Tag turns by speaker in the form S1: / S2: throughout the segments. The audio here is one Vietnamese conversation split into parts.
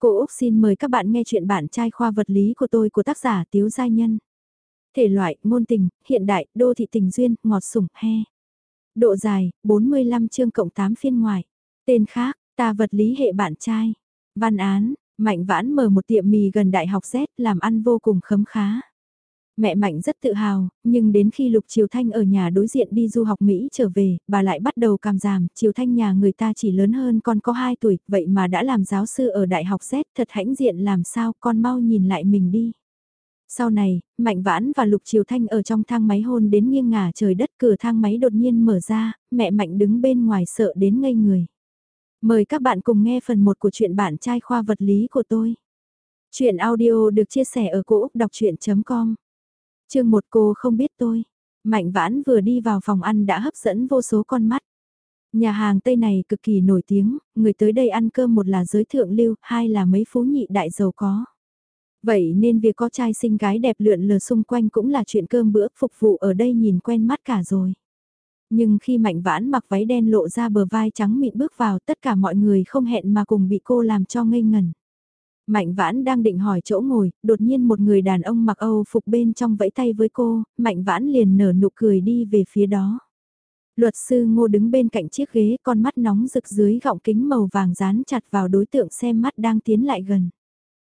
S1: Cô Úc xin mời các bạn nghe chuyện bản trai khoa vật lý của tôi của tác giả Tiếu Giai Nhân. Thể loại, ngôn tình, hiện đại, đô thị tình duyên, ngọt sủng, he. Độ dài, 45 chương cộng 8 phiên ngoài. Tên khác, ta vật lý hệ bạn trai. Văn án, Mạnh Vãn mở một tiệm mì gần Đại học Z làm ăn vô cùng khấm khá. Mẹ Mạnh rất tự hào, nhưng đến khi Lục Triều Thanh ở nhà đối diện đi du học Mỹ trở về, bà lại bắt đầu cảm giảm, Triều Thanh nhà người ta chỉ lớn hơn con có 2 tuổi, vậy mà đã làm giáo sư ở Đại học Z, thật hãnh diện làm sao, con mau nhìn lại mình đi. Sau này, Mạnh Vãn và Lục Triều Thanh ở trong thang máy hôn đến nghiêng ngả trời đất cửa thang máy đột nhiên mở ra, mẹ Mạnh đứng bên ngoài sợ đến ngây người. Mời các bạn cùng nghe phần 1 của truyện bản trai khoa vật lý của tôi. Chuyện audio được chia sẻ ở cỗ đọc chuyện.com chương một cô không biết tôi. Mạnh vãn vừa đi vào phòng ăn đã hấp dẫn vô số con mắt. Nhà hàng Tây này cực kỳ nổi tiếng, người tới đây ăn cơm một là giới thượng lưu, hai là mấy phú nhị đại giàu có. Vậy nên việc có trai xinh gái đẹp lượn lờ xung quanh cũng là chuyện cơm bữa phục vụ ở đây nhìn quen mắt cả rồi. Nhưng khi Mạnh Vãn mặc váy đen lộ ra bờ vai trắng mịn bước vào tất cả mọi người không hẹn mà cùng bị cô làm cho ngây ngẩn. Mạnh vãn đang định hỏi chỗ ngồi, đột nhiên một người đàn ông mặc Âu phục bên trong vẫy tay với cô, mạnh vãn liền nở nụ cười đi về phía đó. Luật sư ngô đứng bên cạnh chiếc ghế con mắt nóng rực dưới gọng kính màu vàng dán chặt vào đối tượng xem mắt đang tiến lại gần.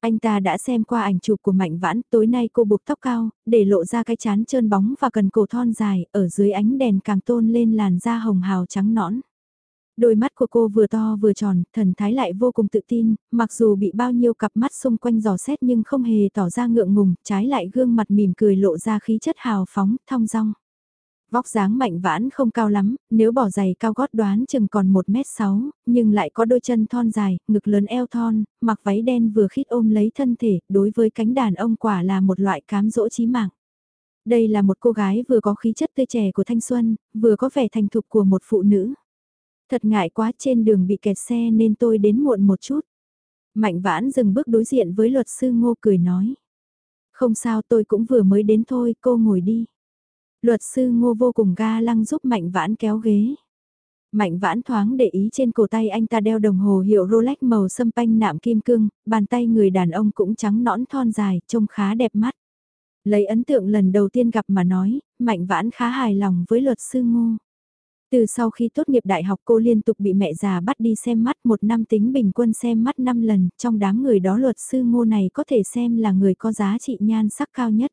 S1: Anh ta đã xem qua ảnh chụp của Mạnh Vãn, tối nay cô buộc tóc cao, để lộ ra cái chán trơn bóng và cần cổ thon dài, ở dưới ánh đèn càng tôn lên làn da hồng hào trắng nõn. Đôi mắt của cô vừa to vừa tròn, thần thái lại vô cùng tự tin, mặc dù bị bao nhiêu cặp mắt xung quanh dò xét nhưng không hề tỏ ra ngượng ngùng, trái lại gương mặt mỉm cười lộ ra khí chất hào phóng, thong dong. Vóc dáng mạnh vãn không cao lắm, nếu bỏ giày cao gót đoán chừng còn 1m6, nhưng lại có đôi chân thon dài, ngực lớn eo thon, mặc váy đen vừa khít ôm lấy thân thể, đối với cánh đàn ông quả là một loại cám dỗ chí mạng. Đây là một cô gái vừa có khí chất tươi trẻ của thanh xuân, vừa có vẻ thành thục của một phụ nữ. Thật ngại quá trên đường bị kẹt xe nên tôi đến muộn một chút. Mạnh vãn dừng bước đối diện với luật sư ngô cười nói. Không sao tôi cũng vừa mới đến thôi, cô ngồi đi. Luật sư ngô vô cùng ga lăng giúp mạnh vãn kéo ghế. Mạnh vãn thoáng để ý trên cổ tay anh ta đeo đồng hồ hiệu Rolex màu xâm panh nạm kim cương, bàn tay người đàn ông cũng trắng nõn thon dài, trông khá đẹp mắt. Lấy ấn tượng lần đầu tiên gặp mà nói, mạnh vãn khá hài lòng với luật sư ngô. Từ sau khi tốt nghiệp đại học cô liên tục bị mẹ già bắt đi xem mắt một năm tính bình quân xem mắt 5 lần, trong đám người đó luật sư ngô này có thể xem là người có giá trị nhan sắc cao nhất.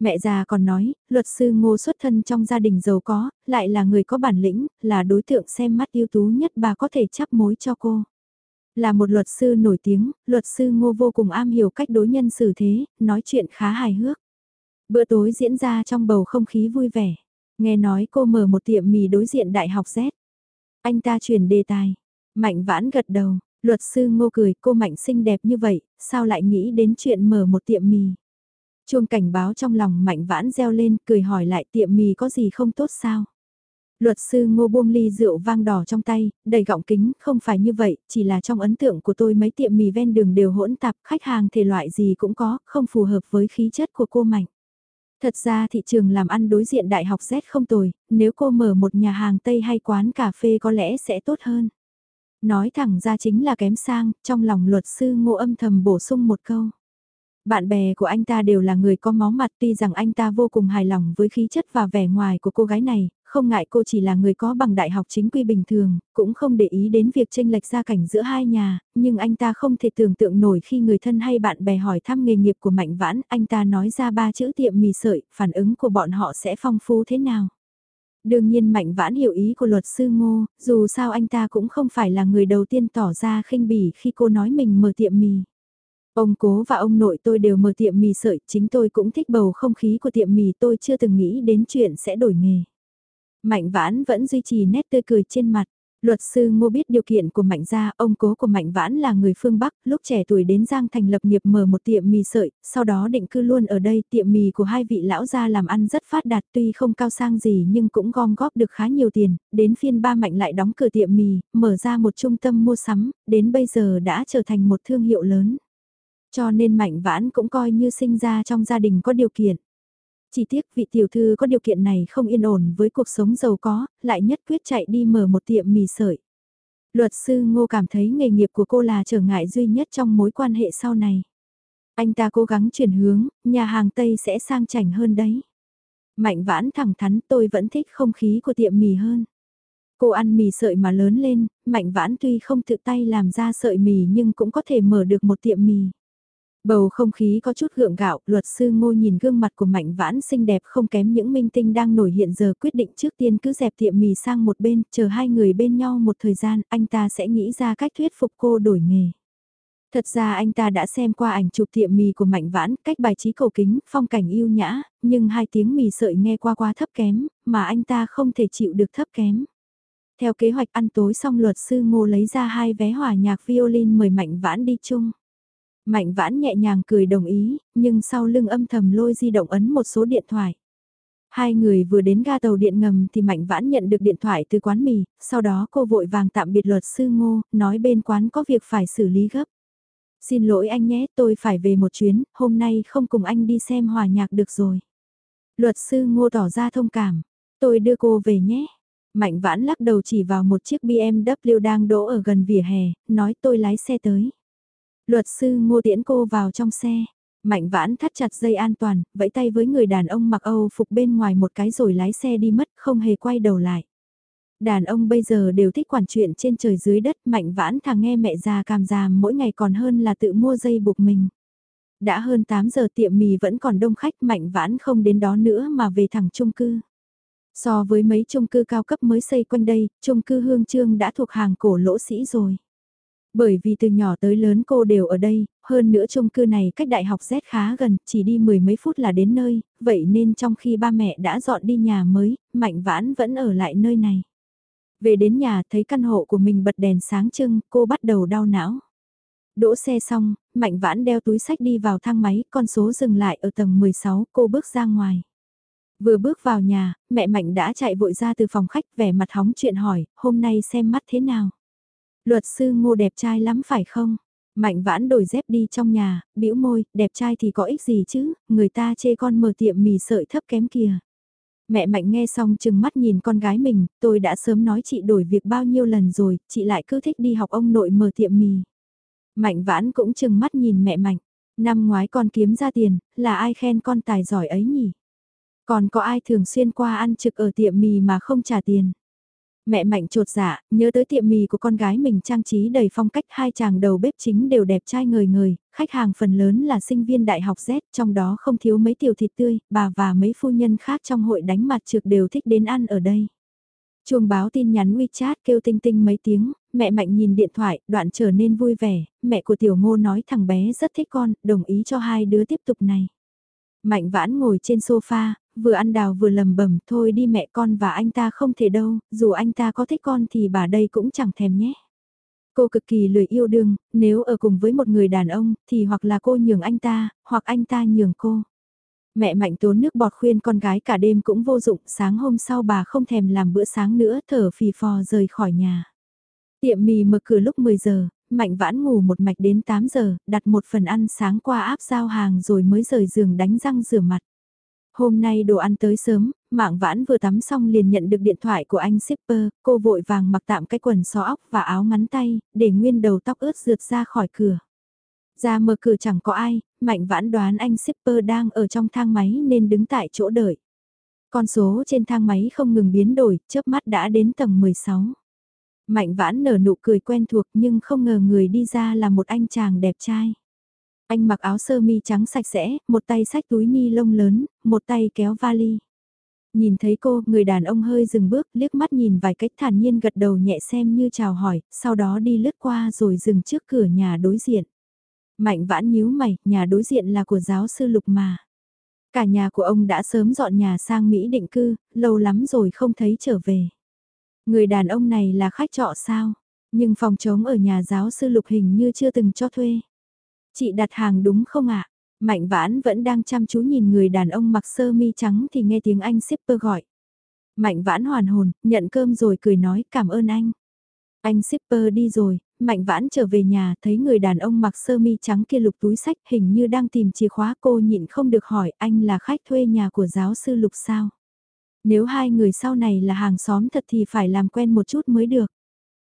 S1: Mẹ già còn nói, luật sư ngô xuất thân trong gia đình giàu có, lại là người có bản lĩnh, là đối tượng xem mắt ưu tú nhất bà có thể chấp mối cho cô. Là một luật sư nổi tiếng, luật sư ngô vô cùng am hiểu cách đối nhân xử thế, nói chuyện khá hài hước. Bữa tối diễn ra trong bầu không khí vui vẻ. Nghe nói cô mở một tiệm mì đối diện đại học Z. Anh ta chuyển đề tài. Mạnh vãn gật đầu, luật sư ngô cười cô Mạnh xinh đẹp như vậy, sao lại nghĩ đến chuyện mở một tiệm mì. Chuông cảnh báo trong lòng Mạnh vãn reo lên cười hỏi lại tiệm mì có gì không tốt sao. Luật sư ngô buông ly rượu vang đỏ trong tay, đầy gọng kính, không phải như vậy, chỉ là trong ấn tượng của tôi mấy tiệm mì ven đường đều hỗn tạp, khách hàng thể loại gì cũng có, không phù hợp với khí chất của cô Mạnh. Thật ra thị trường làm ăn đối diện đại học Z không tồi, nếu cô mở một nhà hàng Tây hay quán cà phê có lẽ sẽ tốt hơn. Nói thẳng ra chính là kém sang, trong lòng luật sư ngô âm thầm bổ sung một câu. Bạn bè của anh ta đều là người có máu mặt tuy rằng anh ta vô cùng hài lòng với khí chất và vẻ ngoài của cô gái này, không ngại cô chỉ là người có bằng đại học chính quy bình thường, cũng không để ý đến việc tranh lệch gia cảnh giữa hai nhà, nhưng anh ta không thể tưởng tượng nổi khi người thân hay bạn bè hỏi thăm nghề nghiệp của Mạnh Vãn, anh ta nói ra ba chữ tiệm mì sợi, phản ứng của bọn họ sẽ phong phú thế nào. Đương nhiên Mạnh Vãn hiểu ý của luật sư Ngô, dù sao anh ta cũng không phải là người đầu tiên tỏ ra khinh bỉ khi cô nói mình mở tiệm mì. Ông cố và ông nội tôi đều mở tiệm mì sợi, chính tôi cũng thích bầu không khí của tiệm mì tôi chưa từng nghĩ đến chuyện sẽ đổi nghề. Mạnh vãn vẫn duy trì nét tươi cười trên mặt. Luật sư Ngô biết điều kiện của Mạnh gia, ông cố của Mạnh Vãn là người phương Bắc, lúc trẻ tuổi đến Giang Thành lập nghiệp mở một tiệm mì sợi, sau đó định cư luôn ở đây, tiệm mì của hai vị lão gia làm ăn rất phát đạt tuy không cao sang gì nhưng cũng gom góp được khá nhiều tiền, đến phiên ba Mạnh lại đóng cửa tiệm mì, mở ra một trung tâm mua sắm, đến bây giờ đã trở thành một thương hiệu lớn. Cho nên Mạnh Vãn cũng coi như sinh ra trong gia đình có điều kiện. Chỉ tiếc vị tiểu thư có điều kiện này không yên ổn với cuộc sống giàu có, lại nhất quyết chạy đi mở một tiệm mì sợi. Luật sư Ngô cảm thấy nghề nghiệp của cô là trở ngại duy nhất trong mối quan hệ sau này. Anh ta cố gắng chuyển hướng, nhà hàng Tây sẽ sang chảnh hơn đấy. Mạnh vãn thẳng thắn tôi vẫn thích không khí của tiệm mì hơn. Cô ăn mì sợi mà lớn lên, mạnh vãn tuy không tự tay làm ra sợi mì nhưng cũng có thể mở được một tiệm mì. Bầu không khí có chút gượng gạo, luật sư ngô nhìn gương mặt của mạnh vãn xinh đẹp không kém những minh tinh đang nổi hiện giờ quyết định trước tiên cứ dẹp tiệm mì sang một bên, chờ hai người bên nhau một thời gian, anh ta sẽ nghĩ ra cách thuyết phục cô đổi nghề. Thật ra anh ta đã xem qua ảnh chụp tiệm mì của Mạnh Vãn, cách bài trí cầu kính, phong cảnh yêu nhã, nhưng hai tiếng mì sợi nghe qua qua thấp kém, mà anh ta không thể chịu được thấp kém. Theo kế hoạch ăn tối xong luật sư ngô lấy ra hai vé hòa nhạc violin mời Mạnh Vãn đi chung. Mạnh Vãn nhẹ nhàng cười đồng ý, nhưng sau lưng âm thầm lôi di động ấn một số điện thoại. Hai người vừa đến ga tàu điện ngầm thì Mạnh Vãn nhận được điện thoại từ quán mì, sau đó cô vội vàng tạm biệt luật sư ngô, nói bên quán có việc phải xử lý gấp. Xin lỗi anh nhé, tôi phải về một chuyến, hôm nay không cùng anh đi xem hòa nhạc được rồi. Luật sư ngô tỏ ra thông cảm, tôi đưa cô về nhé. Mạnh vãn lắc đầu chỉ vào một chiếc BMW đang đỗ ở gần vỉa hè, nói tôi lái xe tới. Luật sư ngô tiễn cô vào trong xe. Mạnh vãn thắt chặt dây an toàn, vẫy tay với người đàn ông mặc Âu phục bên ngoài một cái rồi lái xe đi mất, không hề quay đầu lại. Đàn ông bây giờ đều thích quản chuyện trên trời dưới đất, mạnh vãn thằng nghe mẹ già càm giàm mỗi ngày còn hơn là tự mua dây buộc mình. Đã hơn 8 giờ tiệm mì vẫn còn đông khách mạnh vãn không đến đó nữa mà về thẳng chung cư. So với mấy chung cư cao cấp mới xây quanh đây, chung cư Hương Trương đã thuộc hàng cổ lỗ sĩ rồi. Bởi vì từ nhỏ tới lớn cô đều ở đây, hơn nữa chung cư này cách đại học Z khá gần, chỉ đi mười mấy phút là đến nơi, vậy nên trong khi ba mẹ đã dọn đi nhà mới, Mạnh Vãn vẫn ở lại nơi này. Về đến nhà thấy căn hộ của mình bật đèn sáng trưng, cô bắt đầu đau não. Đỗ xe xong, Mạnh Vãn đeo túi sách đi vào thang máy, con số dừng lại ở tầng 16, cô bước ra ngoài. Vừa bước vào nhà, mẹ Mạnh đã chạy vội ra từ phòng khách vẻ mặt hóng chuyện hỏi, hôm nay xem mắt thế nào? Luật sư ngô đẹp trai lắm phải không? Mạnh vãn đổi dép đi trong nhà, bĩu môi, đẹp trai thì có ích gì chứ, người ta chê con mở tiệm mì sợi thấp kém kìa. Mẹ Mạnh nghe xong chừng mắt nhìn con gái mình, tôi đã sớm nói chị đổi việc bao nhiêu lần rồi, chị lại cứ thích đi học ông nội mở tiệm mì. Mạnh vãn cũng chừng mắt nhìn mẹ Mạnh, năm ngoái con kiếm ra tiền, là ai khen con tài giỏi ấy nhỉ? Còn có ai thường xuyên qua ăn trực ở tiệm mì mà không trả tiền? Mẹ Mạnh trột dạ, nhớ tới tiệm mì của con gái mình trang trí đầy phong cách hai chàng đầu bếp chính đều đẹp trai ngời ngời, khách hàng phần lớn là sinh viên đại học Z, trong đó không thiếu mấy tiểu thịt tươi, bà và mấy phu nhân khác trong hội đánh mặt trực đều thích đến ăn ở đây. Chuông báo tin nhắn WeChat kêu tinh tinh mấy tiếng, mẹ Mạnh nhìn điện thoại, đoạn trở nên vui vẻ, mẹ của tiểu ngô nói thằng bé rất thích con, đồng ý cho hai đứa tiếp tục này. Mạnh vãn ngồi trên sofa, vừa ăn đào vừa lầm bẩm thôi đi mẹ con và anh ta không thể đâu, dù anh ta có thích con thì bà đây cũng chẳng thèm nhé. Cô cực kỳ lười yêu đương, nếu ở cùng với một người đàn ông thì hoặc là cô nhường anh ta, hoặc anh ta nhường cô. Mẹ mạnh tốn nước bọt khuyên con gái cả đêm cũng vô dụng, sáng hôm sau bà không thèm làm bữa sáng nữa thở phì phò rời khỏi nhà. Tiệm mì mở cửa lúc 10 giờ, Mạnh vãn ngủ một mạch đến 8 giờ, đặt một phần ăn sáng qua áp giao hàng rồi mới rời giường đánh răng rửa mặt. Hôm nay đồ ăn tới sớm, mạng vãn vừa tắm xong liền nhận được điện thoại của anh shipper, cô vội vàng mặc tạm cái quần xó óc và áo ngắn tay, để nguyên đầu tóc ướt rượt ra khỏi cửa. Ra mở cửa chẳng có ai, mạnh vãn đoán anh shipper đang ở trong thang máy nên đứng tại chỗ đợi. Con số trên thang máy không ngừng biến đổi, chớp mắt đã đến tầng 16. Mạnh vãn nở nụ cười quen thuộc nhưng không ngờ người đi ra là một anh chàng đẹp trai. Anh mặc áo sơ mi trắng sạch sẽ, một tay xách túi ni lông lớn, một tay kéo vali. Nhìn thấy cô, người đàn ông hơi dừng bước, liếc mắt nhìn vài cách thản nhiên gật đầu nhẹ xem như chào hỏi, sau đó đi lướt qua rồi dừng trước cửa nhà đối diện. Mạnh vãn nhíu mày, nhà đối diện là của giáo sư Lục mà. Cả nhà của ông đã sớm dọn nhà sang Mỹ định cư, lâu lắm rồi không thấy trở về. Người đàn ông này là khách trọ sao? Nhưng phòng trống ở nhà giáo sư Lục hình như chưa từng cho thuê. Chị đặt hàng đúng không ạ? Mạnh vãn vẫn đang chăm chú nhìn người đàn ông mặc sơ mi trắng thì nghe tiếng anh shipper gọi. Mạnh vãn hoàn hồn, nhận cơm rồi cười nói cảm ơn anh. Anh shipper đi rồi, mạnh vãn trở về nhà thấy người đàn ông mặc sơ mi trắng kia lục túi sách hình như đang tìm chìa khóa cô nhịn không được hỏi anh là khách thuê nhà của giáo sư lục sao. Nếu hai người sau này là hàng xóm thật thì phải làm quen một chút mới được.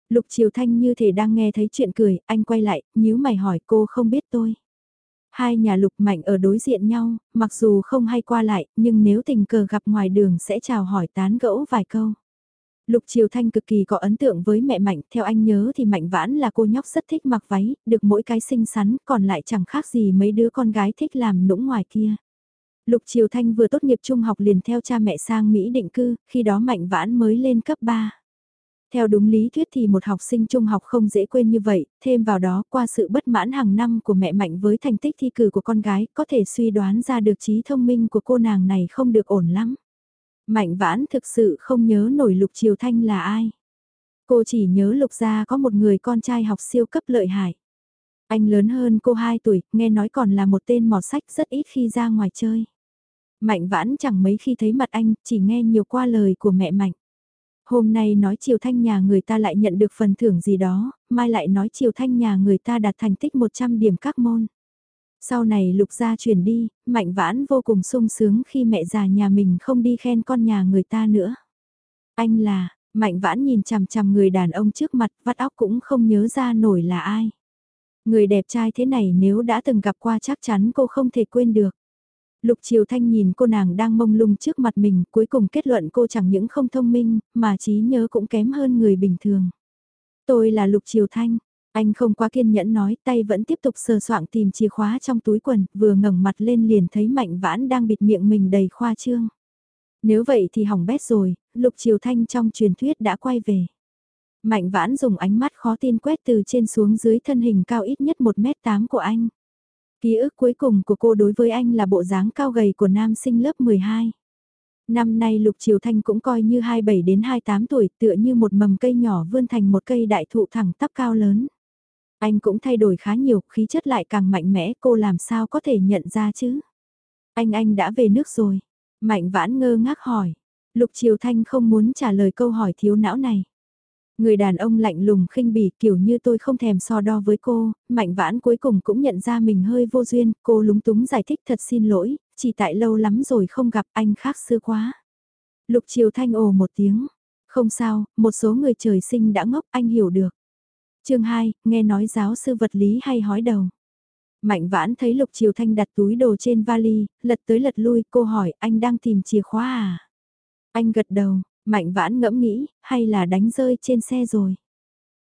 S1: Lục Triều Thanh như thể đang nghe thấy chuyện cười, anh quay lại, nhíu mày hỏi cô không biết tôi. Hai nhà lục mạnh ở đối diện nhau, mặc dù không hay qua lại, nhưng nếu tình cờ gặp ngoài đường sẽ chào hỏi tán gẫu vài câu. Lục Triều Thanh cực kỳ có ấn tượng với mẹ Mạnh, theo anh nhớ thì Mạnh Vãn là cô nhóc rất thích mặc váy, được mỗi cái xinh xắn, còn lại chẳng khác gì mấy đứa con gái thích làm nũng ngoài kia. Lục Triều Thanh vừa tốt nghiệp trung học liền theo cha mẹ sang Mỹ định cư, khi đó Mạnh Vãn mới lên cấp 3. Theo đúng lý thuyết thì một học sinh trung học không dễ quên như vậy, thêm vào đó qua sự bất mãn hàng năm của mẹ Mạnh với thành tích thi cử của con gái, có thể suy đoán ra được trí thông minh của cô nàng này không được ổn lắm. Mạnh vãn thực sự không nhớ nổi Lục Triều Thanh là ai. Cô chỉ nhớ Lục gia có một người con trai học siêu cấp lợi hại. Anh lớn hơn cô 2 tuổi, nghe nói còn là một tên mọt sách rất ít khi ra ngoài chơi. Mạnh vãn chẳng mấy khi thấy mặt anh, chỉ nghe nhiều qua lời của mẹ Mạnh. Hôm nay nói chiều Thanh nhà người ta lại nhận được phần thưởng gì đó, mai lại nói chiều Thanh nhà người ta đạt thành tích 100 điểm các môn. Sau này lục gia chuyển đi, mạnh vãn vô cùng sung sướng khi mẹ già nhà mình không đi khen con nhà người ta nữa. Anh là, mạnh vãn nhìn chằm chằm người đàn ông trước mặt vắt óc cũng không nhớ ra nổi là ai. Người đẹp trai thế này nếu đã từng gặp qua chắc chắn cô không thể quên được. Lục Triều Thanh nhìn cô nàng đang mông lung trước mặt mình, cuối cùng kết luận cô chẳng những không thông minh, mà trí nhớ cũng kém hơn người bình thường. Tôi là Lục Triều Thanh, anh không quá kiên nhẫn nói, tay vẫn tiếp tục sờ soạng tìm chìa khóa trong túi quần, vừa ngẩng mặt lên liền thấy Mạnh Vãn đang bịt miệng mình đầy khoa trương. Nếu vậy thì hỏng bét rồi, Lục Triều Thanh trong truyền thuyết đã quay về. Mạnh Vãn dùng ánh mắt khó tin quét từ trên xuống dưới thân hình cao ít nhất 1m8 của anh. Ký ức cuối cùng của cô đối với anh là bộ dáng cao gầy của nam sinh lớp 12. Năm nay Lục Triều Thanh cũng coi như 27 đến 28 tuổi tựa như một mầm cây nhỏ vươn thành một cây đại thụ thẳng tắp cao lớn. Anh cũng thay đổi khá nhiều, khí chất lại càng mạnh mẽ, cô làm sao có thể nhận ra chứ? Anh anh đã về nước rồi. Mạnh vãn ngơ ngác hỏi. Lục Triều Thanh không muốn trả lời câu hỏi thiếu não này. Người đàn ông lạnh lùng khinh bỉ kiểu như tôi không thèm so đo với cô, mạnh vãn cuối cùng cũng nhận ra mình hơi vô duyên, cô lúng túng giải thích thật xin lỗi, chỉ tại lâu lắm rồi không gặp anh khác xưa quá. Lục Triều Thanh ồ một tiếng, không sao, một số người trời sinh đã ngốc anh hiểu được chương 2, nghe nói giáo sư vật lý hay hói đầu. Mạnh vãn thấy Lục Triều Thanh đặt túi đồ trên vali, lật tới lật lui, cô hỏi anh đang tìm chìa khóa à? Anh gật đầu, Mạnh vãn ngẫm nghĩ, hay là đánh rơi trên xe rồi?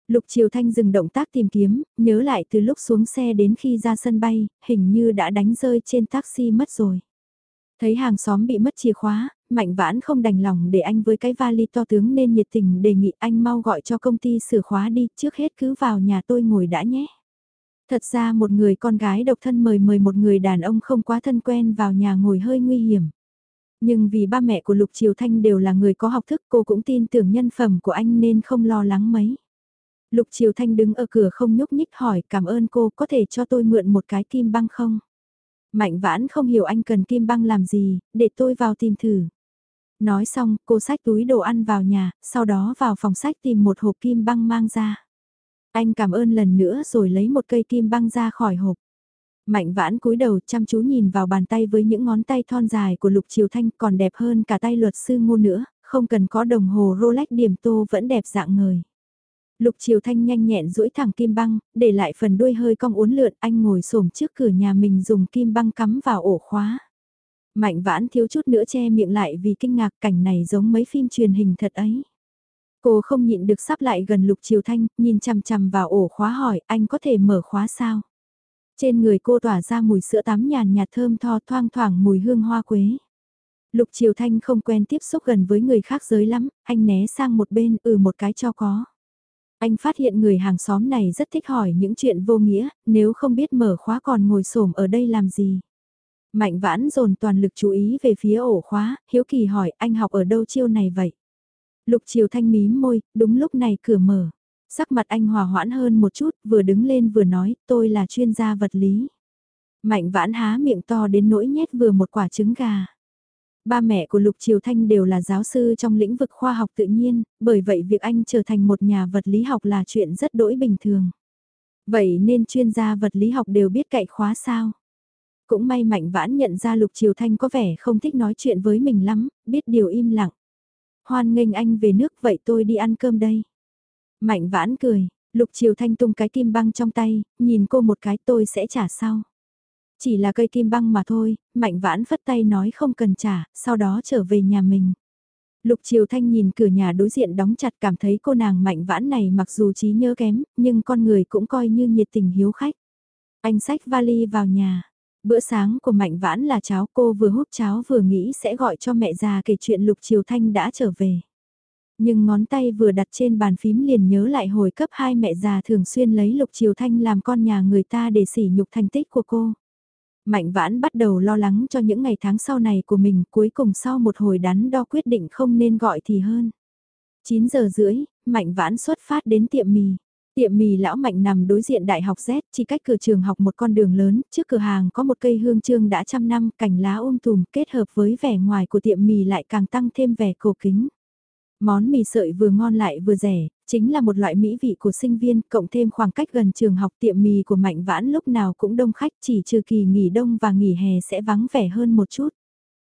S1: Lục Triều Thanh dừng động tác tìm kiếm, nhớ lại từ lúc xuống xe đến khi ra sân bay, hình như đã đánh rơi trên taxi mất rồi. Thấy hàng xóm bị mất chìa khóa, Mạnh vãn không đành lòng để anh với cái vali to tướng nên nhiệt tình đề nghị anh mau gọi cho công ty sửa khóa đi, trước hết cứ vào nhà tôi ngồi đã nhé. Thật ra một người con gái độc thân mời mời một người đàn ông không quá thân quen vào nhà ngồi hơi nguy hiểm. Nhưng vì ba mẹ của Lục Triều Thanh đều là người có học thức cô cũng tin tưởng nhân phẩm của anh nên không lo lắng mấy. Lục Triều Thanh đứng ở cửa không nhúc nhích hỏi cảm ơn cô có thể cho tôi mượn một cái kim băng không? Mạnh vãn không hiểu anh cần kim băng làm gì, để tôi vào tìm thử. Nói xong, cô xách túi đồ ăn vào nhà, sau đó vào phòng sách tìm một hộp kim băng mang ra. Anh cảm ơn lần nữa rồi lấy một cây kim băng ra khỏi hộp. Mạnh vãn cúi đầu chăm chú nhìn vào bàn tay với những ngón tay thon dài của Lục Triều Thanh còn đẹp hơn cả tay luật sư ngô nữa, không cần có đồng hồ Rolex điểm tô vẫn đẹp dạng người. Lục Triều Thanh nhanh nhẹn duỗi thẳng kim băng, để lại phần đuôi hơi cong uốn lượn anh ngồi xổm trước cửa nhà mình dùng kim băng cắm vào ổ khóa. Mạnh vãn thiếu chút nữa che miệng lại vì kinh ngạc cảnh này giống mấy phim truyền hình thật ấy. Cô không nhịn được sắp lại gần Lục Triều Thanh, nhìn chằm chằm vào ổ khóa hỏi anh có thể mở khóa sao? Trên người cô tỏa ra mùi sữa tắm nhàn nhạt thơm tho thoang thoảng mùi hương hoa quế. Lục Triều Thanh không quen tiếp xúc gần với người khác giới lắm, anh né sang một bên ừ một cái cho có. Anh phát hiện người hàng xóm này rất thích hỏi những chuyện vô nghĩa, nếu không biết mở khóa còn ngồi xổm ở đây làm gì. Mạnh vãn dồn toàn lực chú ý về phía ổ khóa, hiếu kỳ hỏi anh học ở đâu chiêu này vậy? Lục triều thanh mím môi, đúng lúc này cửa mở. Sắc mặt anh hòa hoãn hơn một chút, vừa đứng lên vừa nói, tôi là chuyên gia vật lý. Mạnh vãn há miệng to đến nỗi nhét vừa một quả trứng gà. Ba mẹ của Lục Triều Thanh đều là giáo sư trong lĩnh vực khoa học tự nhiên, bởi vậy việc anh trở thành một nhà vật lý học là chuyện rất đỗi bình thường. Vậy nên chuyên gia vật lý học đều biết cậy khóa sao? Cũng may Mạnh Vãn nhận ra Lục Triều Thanh có vẻ không thích nói chuyện với mình lắm, biết điều im lặng. Hoan nghênh anh về nước vậy tôi đi ăn cơm đây. Mạnh vãn cười, Lục Triều Thanh tung cái kim băng trong tay, nhìn cô một cái tôi sẽ trả sau. Chỉ là cây kim băng mà thôi, Mạnh vãn phất tay nói không cần trả, sau đó trở về nhà mình. Lục Triều Thanh nhìn cửa nhà đối diện đóng chặt cảm thấy cô nàng Mạnh vãn này mặc dù trí nhớ kém, nhưng con người cũng coi như nhiệt tình hiếu khách. Anh xách vali vào nhà. Bữa sáng của Mạnh Vãn là cháo cô vừa hút cháo vừa nghĩ sẽ gọi cho mẹ già kể chuyện Lục Triều Thanh đã trở về. Nhưng ngón tay vừa đặt trên bàn phím liền nhớ lại hồi cấp 2 mẹ già thường xuyên lấy Lục Triều Thanh làm con nhà người ta để sỉ nhục thành tích của cô. Mạnh vãn bắt đầu lo lắng cho những ngày tháng sau này của mình cuối cùng sau một hồi đắn đo quyết định không nên gọi thì hơn. 9 giờ rưỡi, Mạnh vãn xuất phát đến tiệm mì. Tiệm mì lão mạnh nằm đối diện đại học Z, chỉ cách cửa trường học một con đường lớn, trước cửa hàng có một cây hương trương đã trăm năm, cành lá ôm tùm, kết hợp với vẻ ngoài của tiệm mì lại càng tăng thêm vẻ cổ kính. Món mì sợi vừa ngon lại vừa rẻ, chính là một loại mỹ vị của sinh viên, cộng thêm khoảng cách gần trường học tiệm mì của Mạnh Vãn lúc nào cũng đông khách chỉ trừ kỳ nghỉ đông và nghỉ hè sẽ vắng vẻ hơn một chút.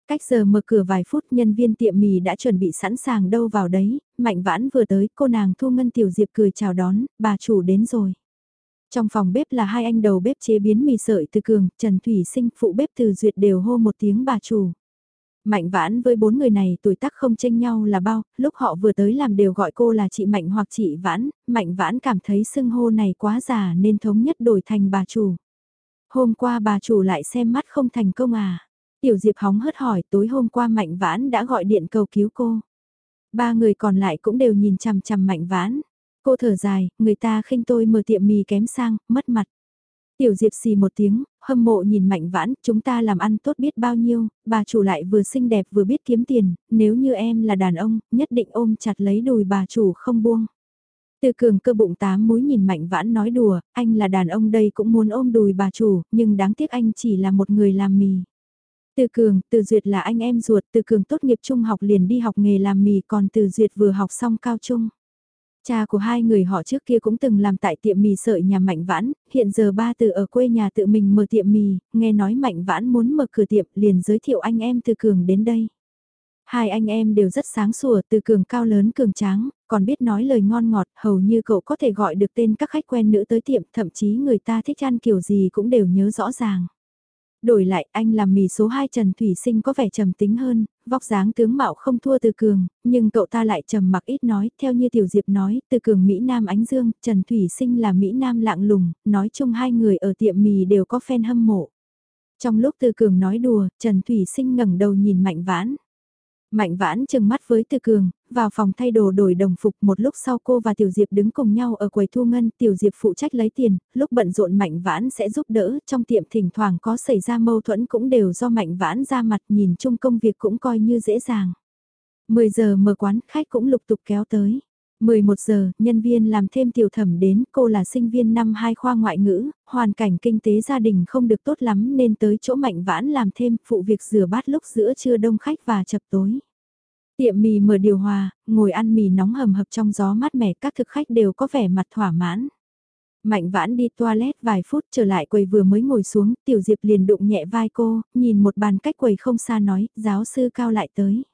S1: Cách giờ mở cửa vài phút nhân viên tiệm mì đã chuẩn bị sẵn sàng đâu vào đấy, Mạnh Vãn vừa tới, cô nàng Thu Ngân Tiểu Diệp cười chào đón, bà chủ đến rồi. Trong phòng bếp là hai anh đầu bếp chế biến mì sợi từ cường, Trần Thủy Sinh phụ bếp từ duyệt đều hô một tiếng bà chủ. Mạnh vãn với bốn người này tuổi tác không tranh nhau là bao, lúc họ vừa tới làm đều gọi cô là chị Mạnh hoặc chị Vãn, Mạnh vãn cảm thấy xưng hô này quá già nên thống nhất đổi thành bà chủ. Hôm qua bà chủ lại xem mắt không thành công à. Tiểu Diệp hóng hớt hỏi tối hôm qua Mạnh vãn đã gọi điện cầu cứu cô. Ba người còn lại cũng đều nhìn chằm chằm Mạnh vãn. Cô thở dài, người ta khinh tôi mở tiệm mì kém sang, mất mặt. Tiểu Diệp xì một tiếng, hâm mộ nhìn Mạnh Vãn, chúng ta làm ăn tốt biết bao nhiêu, bà chủ lại vừa xinh đẹp vừa biết kiếm tiền, nếu như em là đàn ông, nhất định ôm chặt lấy đùi bà chủ không buông. Từ cường cơ bụng tám múi nhìn Mạnh Vãn nói đùa, anh là đàn ông đây cũng muốn ôm đùi bà chủ, nhưng đáng tiếc anh chỉ là một người làm mì. Từ Cường, Từ Duyệt là anh em ruột, Từ Cường tốt nghiệp trung học liền đi học nghề làm mì còn Từ Duyệt vừa học xong cao trung. Cha của hai người họ trước kia cũng từng làm tại tiệm mì sợi nhà Mạnh Vãn, hiện giờ ba từ ở quê nhà tự mình mở tiệm mì, nghe nói Mạnh Vãn muốn mở cửa tiệm liền giới thiệu anh em Từ Cường đến đây. Hai anh em đều rất sáng sủa, Từ Cường cao lớn cường tráng, còn biết nói lời ngon ngọt, hầu như cậu có thể gọi được tên các khách quen nữ tới tiệm, thậm chí người ta thích ăn kiểu gì cũng đều nhớ rõ ràng. Đổi lại anh làm mì số 2 Trần Thủy Sinh có vẻ trầm tính hơn, vóc dáng tướng mạo không thua từ cường, nhưng cậu ta lại trầm mặc ít nói, theo như Tiểu Diệp nói, từ cường Mỹ Nam Ánh Dương, Trần Thủy Sinh là Mỹ Nam lạng lùng, nói chung hai người ở tiệm mì đều có fan hâm mộ. Trong lúc từ cường nói đùa, Trần Thủy Sinh ngẩng đầu nhìn Mạnh Vãn. Mạnh vãn chừng mắt với Từ Cường, vào phòng thay đồ đổi đồng phục một lúc sau cô và Tiểu Diệp đứng cùng nhau ở quầy thu ngân, Tiểu Diệp phụ trách lấy tiền, lúc bận rộn Mạnh vãn sẽ giúp đỡ, trong tiệm thỉnh thoảng có xảy ra mâu thuẫn cũng đều do Mạnh vãn ra mặt nhìn chung công việc cũng coi như dễ dàng. 10 giờ mở quán, khách cũng lục tục kéo tới. 11 giờ, nhân viên làm thêm tiểu thẩm đến, cô là sinh viên năm 2 khoa ngoại ngữ, hoàn cảnh kinh tế gia đình không được tốt lắm nên tới chỗ mạnh vãn làm thêm phụ việc rửa bát lúc giữa trưa đông khách và chập tối. Tiệm mì mở điều hòa, ngồi ăn mì nóng hầm hập trong gió mát mẻ các thực khách đều có vẻ mặt thỏa mãn. Mạnh vãn đi toilet vài phút trở lại quầy vừa mới ngồi xuống, tiểu diệp liền đụng nhẹ vai cô, nhìn một bàn cách quầy không xa nói, giáo sư cao lại tới.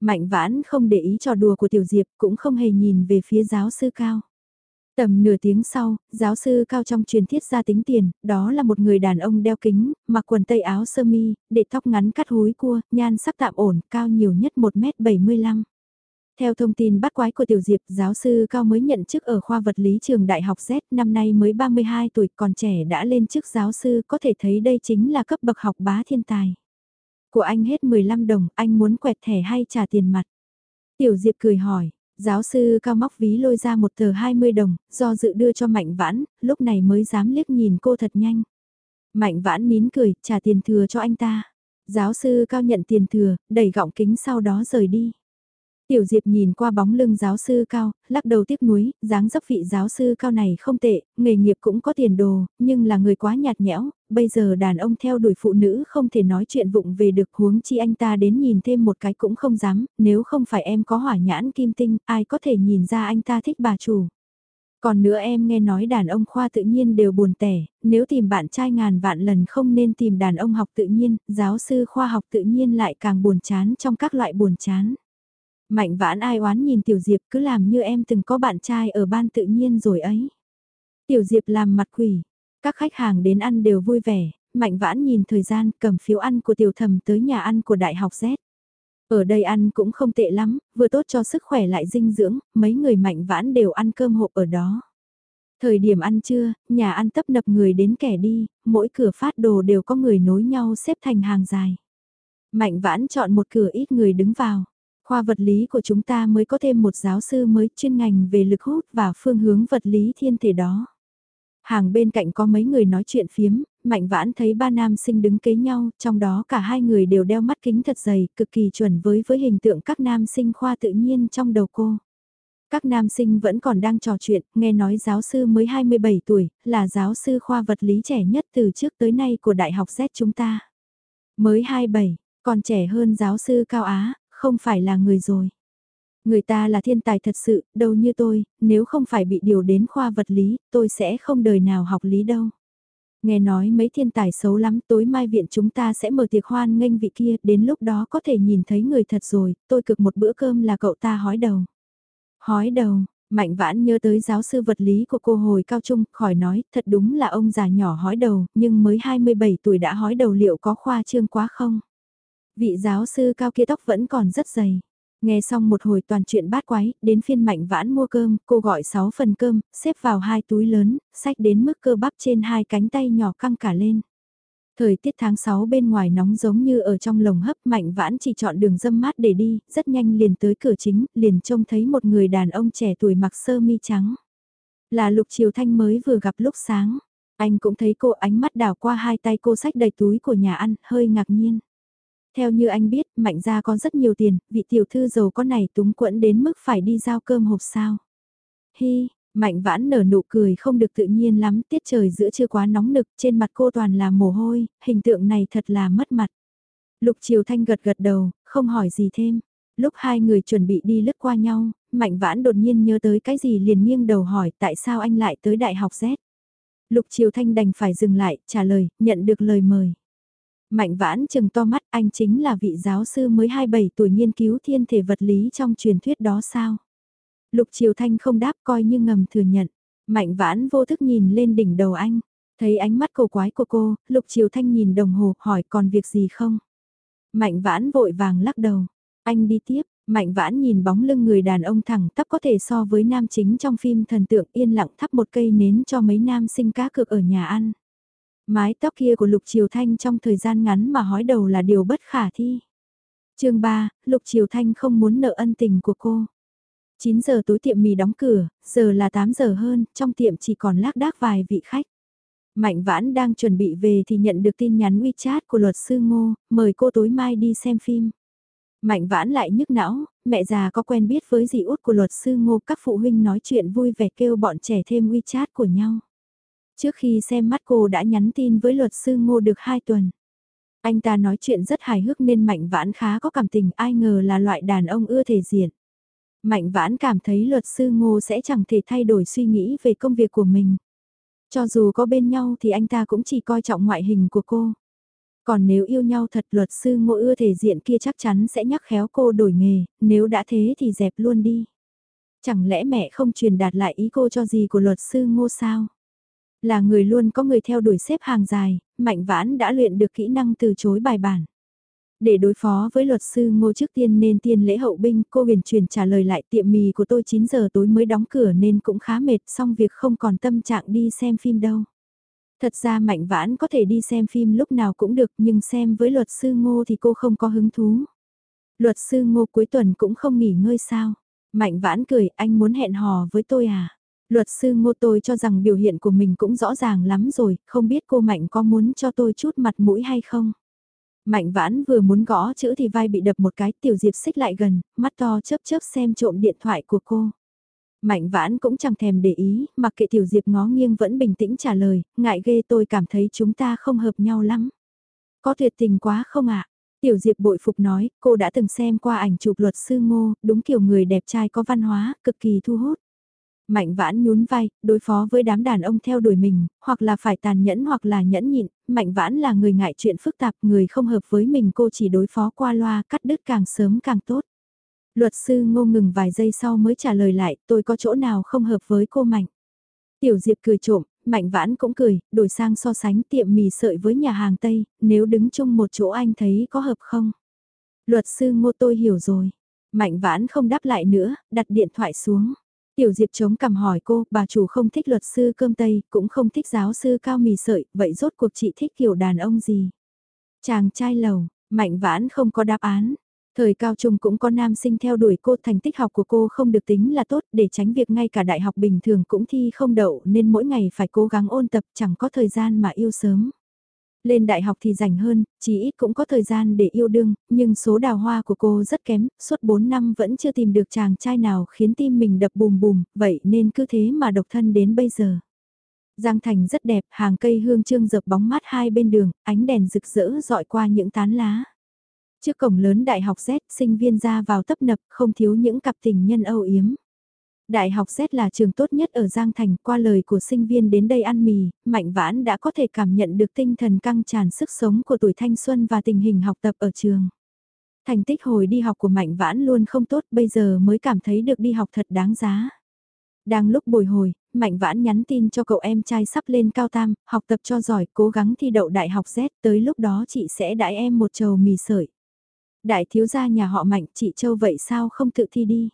S1: Mạnh vãn không để ý trò đùa của Tiểu Diệp cũng không hề nhìn về phía giáo sư Cao. Tầm nửa tiếng sau, giáo sư Cao trong truyền thiết ra tính tiền, đó là một người đàn ông đeo kính, mặc quần tây áo sơ mi, để tóc ngắn cắt húi cua, nhan sắc tạm ổn, cao nhiều nhất 1m75. Theo thông tin bắt quái của Tiểu Diệp, giáo sư Cao mới nhận chức ở khoa vật lý trường Đại học Z, năm nay mới 32 tuổi, còn trẻ đã lên chức giáo sư, có thể thấy đây chính là cấp bậc học bá thiên tài của anh hết 15 đồng, anh muốn quẹt thẻ hay trả tiền mặt? Tiểu Diệp cười hỏi, giáo sư cao móc ví lôi ra một tờ 20 đồng, do dự đưa cho Mạnh Vãn, lúc này mới dám liếc nhìn cô thật nhanh. Mạnh Vãn nín cười, trả tiền thừa cho anh ta. Giáo sư cao nhận tiền thừa, đẩy gọng kính sau đó rời đi. Tiểu Diệp nhìn qua bóng lưng giáo sư cao, lắc đầu tiếc nuối, dáng dấp vị giáo sư cao này không tệ, nghề nghiệp cũng có tiền đồ, nhưng là người quá nhạt nhẽo, bây giờ đàn ông theo đuổi phụ nữ không thể nói chuyện vụng về được huống chi anh ta đến nhìn thêm một cái cũng không dám, nếu không phải em có hỏa nhãn kim tinh, ai có thể nhìn ra anh ta thích bà chủ. Còn nữa em nghe nói đàn ông khoa tự nhiên đều buồn tẻ, nếu tìm bạn trai ngàn vạn lần không nên tìm đàn ông học tự nhiên, giáo sư khoa học tự nhiên lại càng buồn chán trong các loại buồn chán. Mạnh vãn ai oán nhìn Tiểu Diệp cứ làm như em từng có bạn trai ở ban tự nhiên rồi ấy. Tiểu Diệp làm mặt quỷ, các khách hàng đến ăn đều vui vẻ, Mạnh vãn nhìn thời gian cầm phiếu ăn của tiểu thầm tới nhà ăn của Đại học Z. Ở đây ăn cũng không tệ lắm, vừa tốt cho sức khỏe lại dinh dưỡng, mấy người mạnh vãn đều ăn cơm hộp ở đó. Thời điểm ăn trưa, nhà ăn tấp nập người đến kẻ đi, mỗi cửa phát đồ đều có người nối nhau xếp thành hàng dài. Mạnh vãn chọn một cửa ít người đứng vào. Khoa vật lý của chúng ta mới có thêm một giáo sư mới chuyên ngành về lực hút và phương hướng vật lý thiên thể đó. Hàng bên cạnh có mấy người nói chuyện phiếm, Mạnh Vãn thấy ba nam sinh đứng kế nhau, trong đó cả hai người đều đeo mắt kính thật dày, cực kỳ chuẩn với với hình tượng các nam sinh khoa tự nhiên trong đầu cô. Các nam sinh vẫn còn đang trò chuyện, nghe nói giáo sư mới 27 tuổi, là giáo sư khoa vật lý trẻ nhất từ trước tới nay của Đại học Z chúng ta. Mới 27, còn trẻ hơn giáo sư Cao Á, không phải là người rồi. Người ta là thiên tài thật sự, đâu như tôi, nếu không phải bị điều đến khoa vật lý, tôi sẽ không đời nào học lý đâu. Nghe nói mấy thiên tài xấu lắm, tối mai viện chúng ta sẽ mở tiệc hoan nghênh vị kia, đến lúc đó có thể nhìn thấy người thật rồi, tôi cực một bữa cơm là cậu ta hói đầu. Hói đầu, Mạnh vãn nhớ tới giáo sư vật lý của cô hồi cao trung, khỏi nói, thật đúng là ông già nhỏ hói đầu, nhưng mới 27 tuổi đã hói đầu liệu có khoa trương quá không? Vị giáo sư cao kia tóc vẫn còn rất dày. Nghe xong một hồi toàn chuyện bát quái, đến phiên mạnh vãn mua cơm, cô gọi 6 phần cơm, xếp vào hai túi lớn, sách đến mức cơ bắp trên hai cánh tay nhỏ căng cả lên. Thời tiết tháng 6 bên ngoài nóng giống như ở trong lồng hấp mạnh vãn chỉ chọn đường dâm mát để đi, rất nhanh liền tới cửa chính, liền trông thấy một người đàn ông trẻ tuổi mặc sơ mi trắng. Là Lục Triều Thanh mới vừa gặp lúc sáng. Anh cũng thấy cô ánh mắt đảo qua hai tay cô sách đầy túi của nhà ăn, hơi ngạc nhiên. Theo như anh biết, mạnh gia có rất nhiều tiền, vị tiểu thư giàu có này túng quẫn đến mức phải đi giao cơm hộp sao. Hi, mạnh vãn nở nụ cười không được tự nhiên lắm, tiết trời giữa chưa quá nóng nực, trên mặt cô toàn là mồ hôi, hình tượng này thật là mất mặt. Lục Triều Thanh gật gật đầu, không hỏi gì thêm. Lúc hai người chuẩn bị đi lướt qua nhau, Mạnh Vãn đột nhiên nhớ tới cái gì liền nghiêng đầu hỏi tại sao anh lại tới Đại học Z. Lục Triều Thanh đành phải dừng lại, trả lời, nhận được lời mời. Mạnh vãn chừng to mắt anh chính là vị giáo sư mới 27 tuổi nghiên cứu thiên thể vật lý trong truyền thuyết đó sao? Lục Triều Thanh không đáp coi như ngầm thừa nhận. Mạnh vãn vô thức nhìn lên đỉnh đầu anh. Thấy ánh mắt cầu quái của cô, Lục Triều Thanh nhìn đồng hồ hỏi còn việc gì không? Mạnh vãn vội vàng lắc đầu. Anh đi tiếp, Mạnh vãn nhìn bóng lưng người đàn ông thẳng tắp có thể so với nam chính trong phim thần tượng yên lặng thắp một cây nến cho mấy nam sinh cá cược ở nhà ăn. Mái tóc kia của Lục Triều Thanh trong thời gian ngắn mà hói đầu là điều bất khả thi. chương 3, Lục Triều Thanh không muốn nợ ân tình của cô. 9 giờ tối tiệm mì đóng cửa, giờ là 8 giờ hơn, trong tiệm chỉ còn lác đác vài vị khách. Mạnh vãn đang chuẩn bị về thì nhận được tin nhắn WeChat của luật sư Ngô, mời cô tối mai đi xem phim. Mạnh vãn lại nhức não, mẹ già có quen biết với dì út của luật sư Ngô các phụ huynh nói chuyện vui vẻ kêu bọn trẻ thêm WeChat của nhau. Trước khi xem mắt cô đã nhắn tin với luật sư Ngô được 2 tuần. Anh ta nói chuyện rất hài hước nên Mạnh Vãn khá có cảm tình ai ngờ là loại đàn ông ưa thể diện. Mạnh Vãn cảm thấy luật sư Ngô sẽ chẳng thể thay đổi suy nghĩ về công việc của mình. Cho dù có bên nhau thì anh ta cũng chỉ coi trọng ngoại hình của cô. Còn nếu yêu nhau thật luật sư ngô ưa thể diện kia chắc chắn sẽ nhắc khéo cô đổi nghề, nếu đã thế thì dẹp luôn đi. Chẳng lẽ mẹ không truyền đạt lại ý cô cho gì của luật sư ngô sao? Là người luôn có người theo đuổi xếp hàng dài, Mạnh Vãn đã luyện được kỹ năng từ chối bài bản. Để đối phó với luật sư ngô trước tiên nên tiên lễ hậu binh, cô huyền truyền trả lời lại tiệm mì của tôi 9 giờ tối mới đóng cửa nên cũng khá mệt, xong việc không còn tâm trạng đi xem phim đâu. Thật ra Mạnh Vãn có thể đi xem phim lúc nào cũng được nhưng xem với luật sư ngô thì cô không có hứng thú. Luật sư ngô cuối tuần cũng không nghỉ ngơi sao. Mạnh Vãn cười, anh muốn hẹn hò với tôi à? Luật sư ngô tôi cho rằng biểu hiện của mình cũng rõ ràng lắm rồi, không biết cô Mạnh có muốn cho tôi chút mặt mũi hay không? Mạnh vãn vừa muốn gõ chữ thì vai bị đập một cái tiểu diệp xích lại gần, mắt to chớp chớp xem trộm điện thoại của cô. Mạnh vãn cũng chẳng thèm để ý, mặc kệ tiểu diệp ngó nghiêng vẫn bình tĩnh trả lời, ngại ghê tôi cảm thấy chúng ta không hợp nhau lắm. Có tuyệt tình quá không ạ? Tiểu diệp bội phục nói, cô đã từng xem qua ảnh chụp luật sư ngô, đúng kiểu người đẹp trai có văn hóa, cực kỳ thu hút. Mạnh vãn nhún vai, đối phó với đám đàn ông theo đuổi mình, hoặc là phải tàn nhẫn hoặc là nhẫn nhịn, mạnh vãn là người ngại chuyện phức tạp, người không hợp với mình cô chỉ đối phó qua loa, cắt đứt càng sớm càng tốt. Luật sư ngô ngừng vài giây sau mới trả lời lại, tôi có chỗ nào không hợp với cô Mạnh. Tiểu Diệp cười trộm, Mạnh Vãn cũng cười, đổi sang so sánh tiệm mì sợi với nhà hàng Tây, nếu đứng chung một chỗ anh thấy có hợp không? Luật sư ngô tôi hiểu rồi. Mạnh Vãn không đáp lại nữa, đặt điện thoại xuống. Tiểu Diệp chống cằm hỏi cô, bà chủ không thích luật sư cơm Tây, cũng không thích giáo sư cao mì sợi, vậy rốt cuộc chị thích kiểu đàn ông gì? Chàng trai lầu, Mạnh Vãn không có đáp án. Thời cao trung cũng có nam sinh theo đuổi cô thành tích học của cô không được tính là tốt để tránh việc ngay cả đại học bình thường cũng thi không đậu nên mỗi ngày phải cố gắng ôn tập chẳng có thời gian mà yêu sớm. Lên đại học thì rảnh hơn, chỉ ít cũng có thời gian để yêu đương, nhưng số đào hoa của cô rất kém, suốt 4 năm vẫn chưa tìm được chàng trai nào khiến tim mình đập bùm bùm, vậy nên cứ thế mà độc thân đến bây giờ. Giang Thành rất đẹp, hàng cây hương trương dập bóng mát hai bên đường, ánh đèn rực rỡ dọi qua những tán lá. Trước cổng lớn đại học Z, sinh viên ra vào tấp nập, không thiếu những cặp tình nhân âu yếm. Đại học Z là trường tốt nhất ở Giang Thành, qua lời của sinh viên đến đây ăn mì, Mạnh Vãn đã có thể cảm nhận được tinh thần căng tràn sức sống của tuổi thanh xuân và tình hình học tập ở trường. Thành tích hồi đi học của Mạnh Vãn luôn không tốt, bây giờ mới cảm thấy được đi học thật đáng giá. Đang lúc bồi hồi, Mạnh Vãn nhắn tin cho cậu em trai sắp lên cao tam, học tập cho giỏi, cố gắng thi đậu đại học Z, tới lúc đó chị sẽ đãi em một chầu mì sợi. Đại thiếu gia nhà họ Mạnh, chị Châu vậy sao không tự thi đi?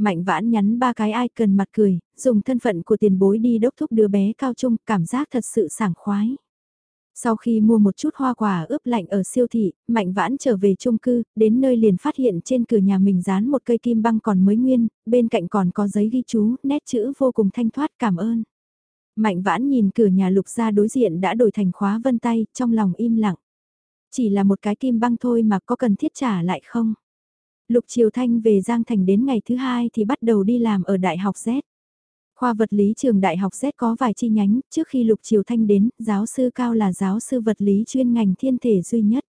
S1: Mạnh vãn nhắn ba cái ai cần mặt cười, dùng thân phận của tiền bối đi đốc thúc đứa bé cao trung, cảm giác thật sự sảng khoái. Sau khi mua một chút hoa quả ướp lạnh ở siêu thị, Mạnh Vãn trở về chung cư, đến nơi liền phát hiện trên cửa nhà mình dán một cây kim băng còn mới nguyên, bên cạnh còn có giấy ghi chú, nét chữ vô cùng thanh thoát cảm ơn. Mạnh Vãn nhìn cửa nhà lục ra đối diện đã đổi thành khóa vân tay, trong lòng im lặng. Chỉ là một cái kim băng thôi mà có cần thiết trả lại không? Lục Triều Thanh về Giang Thành đến ngày thứ hai thì bắt đầu đi làm ở Đại học Z. Khoa vật lý trường Đại học Z có vài chi nhánh, trước khi Lục Triều Thanh đến, giáo sư Cao là giáo sư vật lý chuyên ngành thiên thể duy nhất.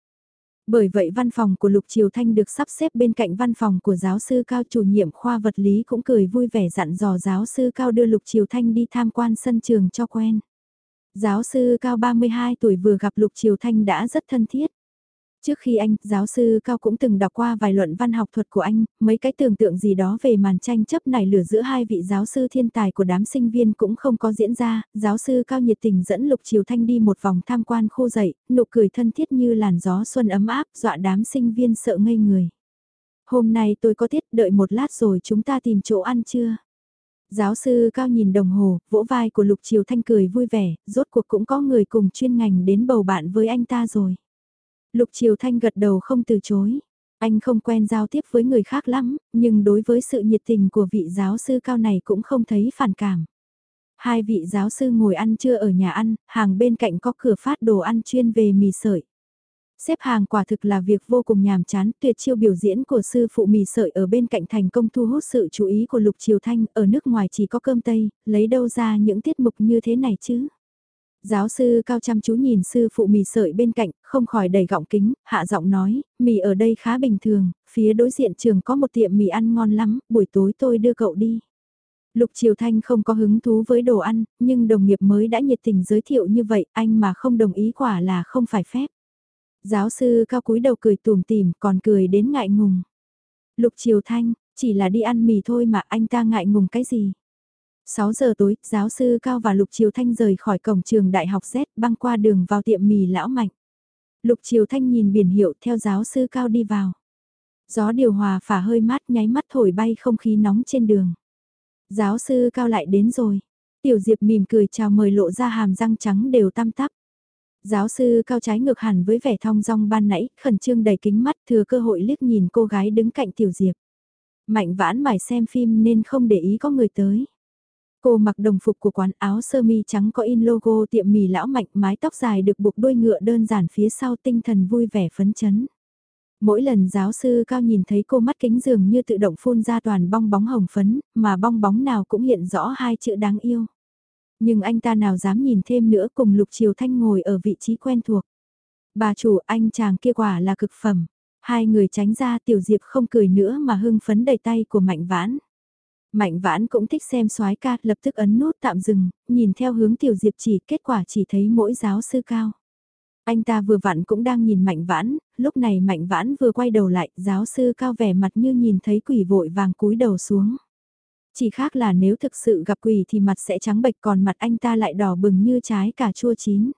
S1: Bởi vậy văn phòng của Lục Triều Thanh được sắp xếp bên cạnh văn phòng của giáo sư Cao chủ nhiệm khoa vật lý cũng cười vui vẻ dặn dò giáo sư Cao đưa Lục Triều Thanh đi tham quan sân trường cho quen. Giáo sư Cao 32 tuổi vừa gặp Lục Triều Thanh đã rất thân thiết. Trước khi anh, giáo sư Cao cũng từng đọc qua vài luận văn học thuật của anh, mấy cái tưởng tượng gì đó về màn tranh chấp này lửa giữa hai vị giáo sư thiên tài của đám sinh viên cũng không có diễn ra, giáo sư Cao nhiệt tình dẫn Lục Triều Thanh đi một vòng tham quan khô dậy, nụ cười thân thiết như làn gió xuân ấm áp, dọa đám sinh viên sợ ngây người. Hôm nay tôi có tiết đợi một lát rồi chúng ta tìm chỗ ăn chưa? Giáo sư Cao nhìn đồng hồ, vỗ vai của Lục Triều Thanh cười vui vẻ, rốt cuộc cũng có người cùng chuyên ngành đến bầu bạn với anh ta rồi. Lục Triều Thanh gật đầu không từ chối. Anh không quen giao tiếp với người khác lắm, nhưng đối với sự nhiệt tình của vị giáo sư cao này cũng không thấy phản cảm. Hai vị giáo sư ngồi ăn trưa ở nhà ăn, hàng bên cạnh có cửa phát đồ ăn chuyên về mì sợi. Xếp hàng quả thực là việc vô cùng nhàm chán, tuyệt chiêu biểu diễn của sư phụ mì sợi ở bên cạnh thành công thu hút sự chú ý của Lục Triều Thanh, ở nước ngoài chỉ có cơm Tây, lấy đâu ra những tiết mục như thế này chứ? Giáo sư cao chăm chú nhìn sư phụ mì sợi bên cạnh, không khỏi đầy gọng kính, hạ giọng nói, mì ở đây khá bình thường, phía đối diện trường có một tiệm mì ăn ngon lắm, buổi tối tôi đưa cậu đi. Lục Triều Thanh không có hứng thú với đồ ăn, nhưng đồng nghiệp mới đã nhiệt tình giới thiệu như vậy, anh mà không đồng ý quả là không phải phép. Giáo sư cao cúi đầu cười tùm tìm, còn cười đến ngại ngùng. Lục Triều Thanh, chỉ là đi ăn mì thôi mà anh ta ngại ngùng cái gì. 6 giờ tối, giáo sư Cao và Lục Triều Thanh rời khỏi cổng trường Đại học Z băng qua đường vào tiệm mì lão mạnh. Lục Triều Thanh nhìn biển hiệu theo giáo sư Cao đi vào. Gió điều hòa phả hơi mát nháy mắt thổi bay không khí nóng trên đường. Giáo sư Cao lại đến rồi. Tiểu Diệp mỉm cười chào mời lộ ra hàm răng trắng đều tăm tắp. Giáo sư Cao trái ngược hẳn với vẻ thong dong ban nãy, khẩn trương đầy kính mắt thừa cơ hội liếc nhìn cô gái đứng cạnh Tiểu Diệp. Mạnh vãn mải xem phim nên không để ý có người tới. Cô mặc đồng phục của quán áo sơ mi trắng có in logo tiệm mì lão mạnh mái tóc dài được buộc đuôi ngựa đơn giản phía sau tinh thần vui vẻ phấn chấn. Mỗi lần giáo sư cao nhìn thấy cô mắt kính dường như tự động phun ra toàn bong bóng hồng phấn, mà bong bóng nào cũng hiện rõ hai chữ đáng yêu. Nhưng anh ta nào dám nhìn thêm nữa cùng Lục Triều Thanh ngồi ở vị trí quen thuộc. Bà chủ anh chàng kia quả là cực phẩm. Hai người tránh ra tiểu diệp không cười nữa mà hưng phấn đầy tay của mạnh vãn. Mạnh vãn cũng thích xem soái ca, lập tức ấn nút tạm dừng, nhìn theo hướng tiểu diệp chỉ, kết quả chỉ thấy mỗi giáo sư cao. Anh ta vừa vặn cũng đang nhìn Mạnh Vãn, lúc này Mạnh Vãn vừa quay đầu lại, giáo sư cao vẻ mặt như nhìn thấy quỷ vội vàng cúi đầu xuống. Chỉ khác là nếu thực sự gặp quỷ thì mặt sẽ trắng bệch còn mặt anh ta lại đỏ bừng như trái cà chua chín.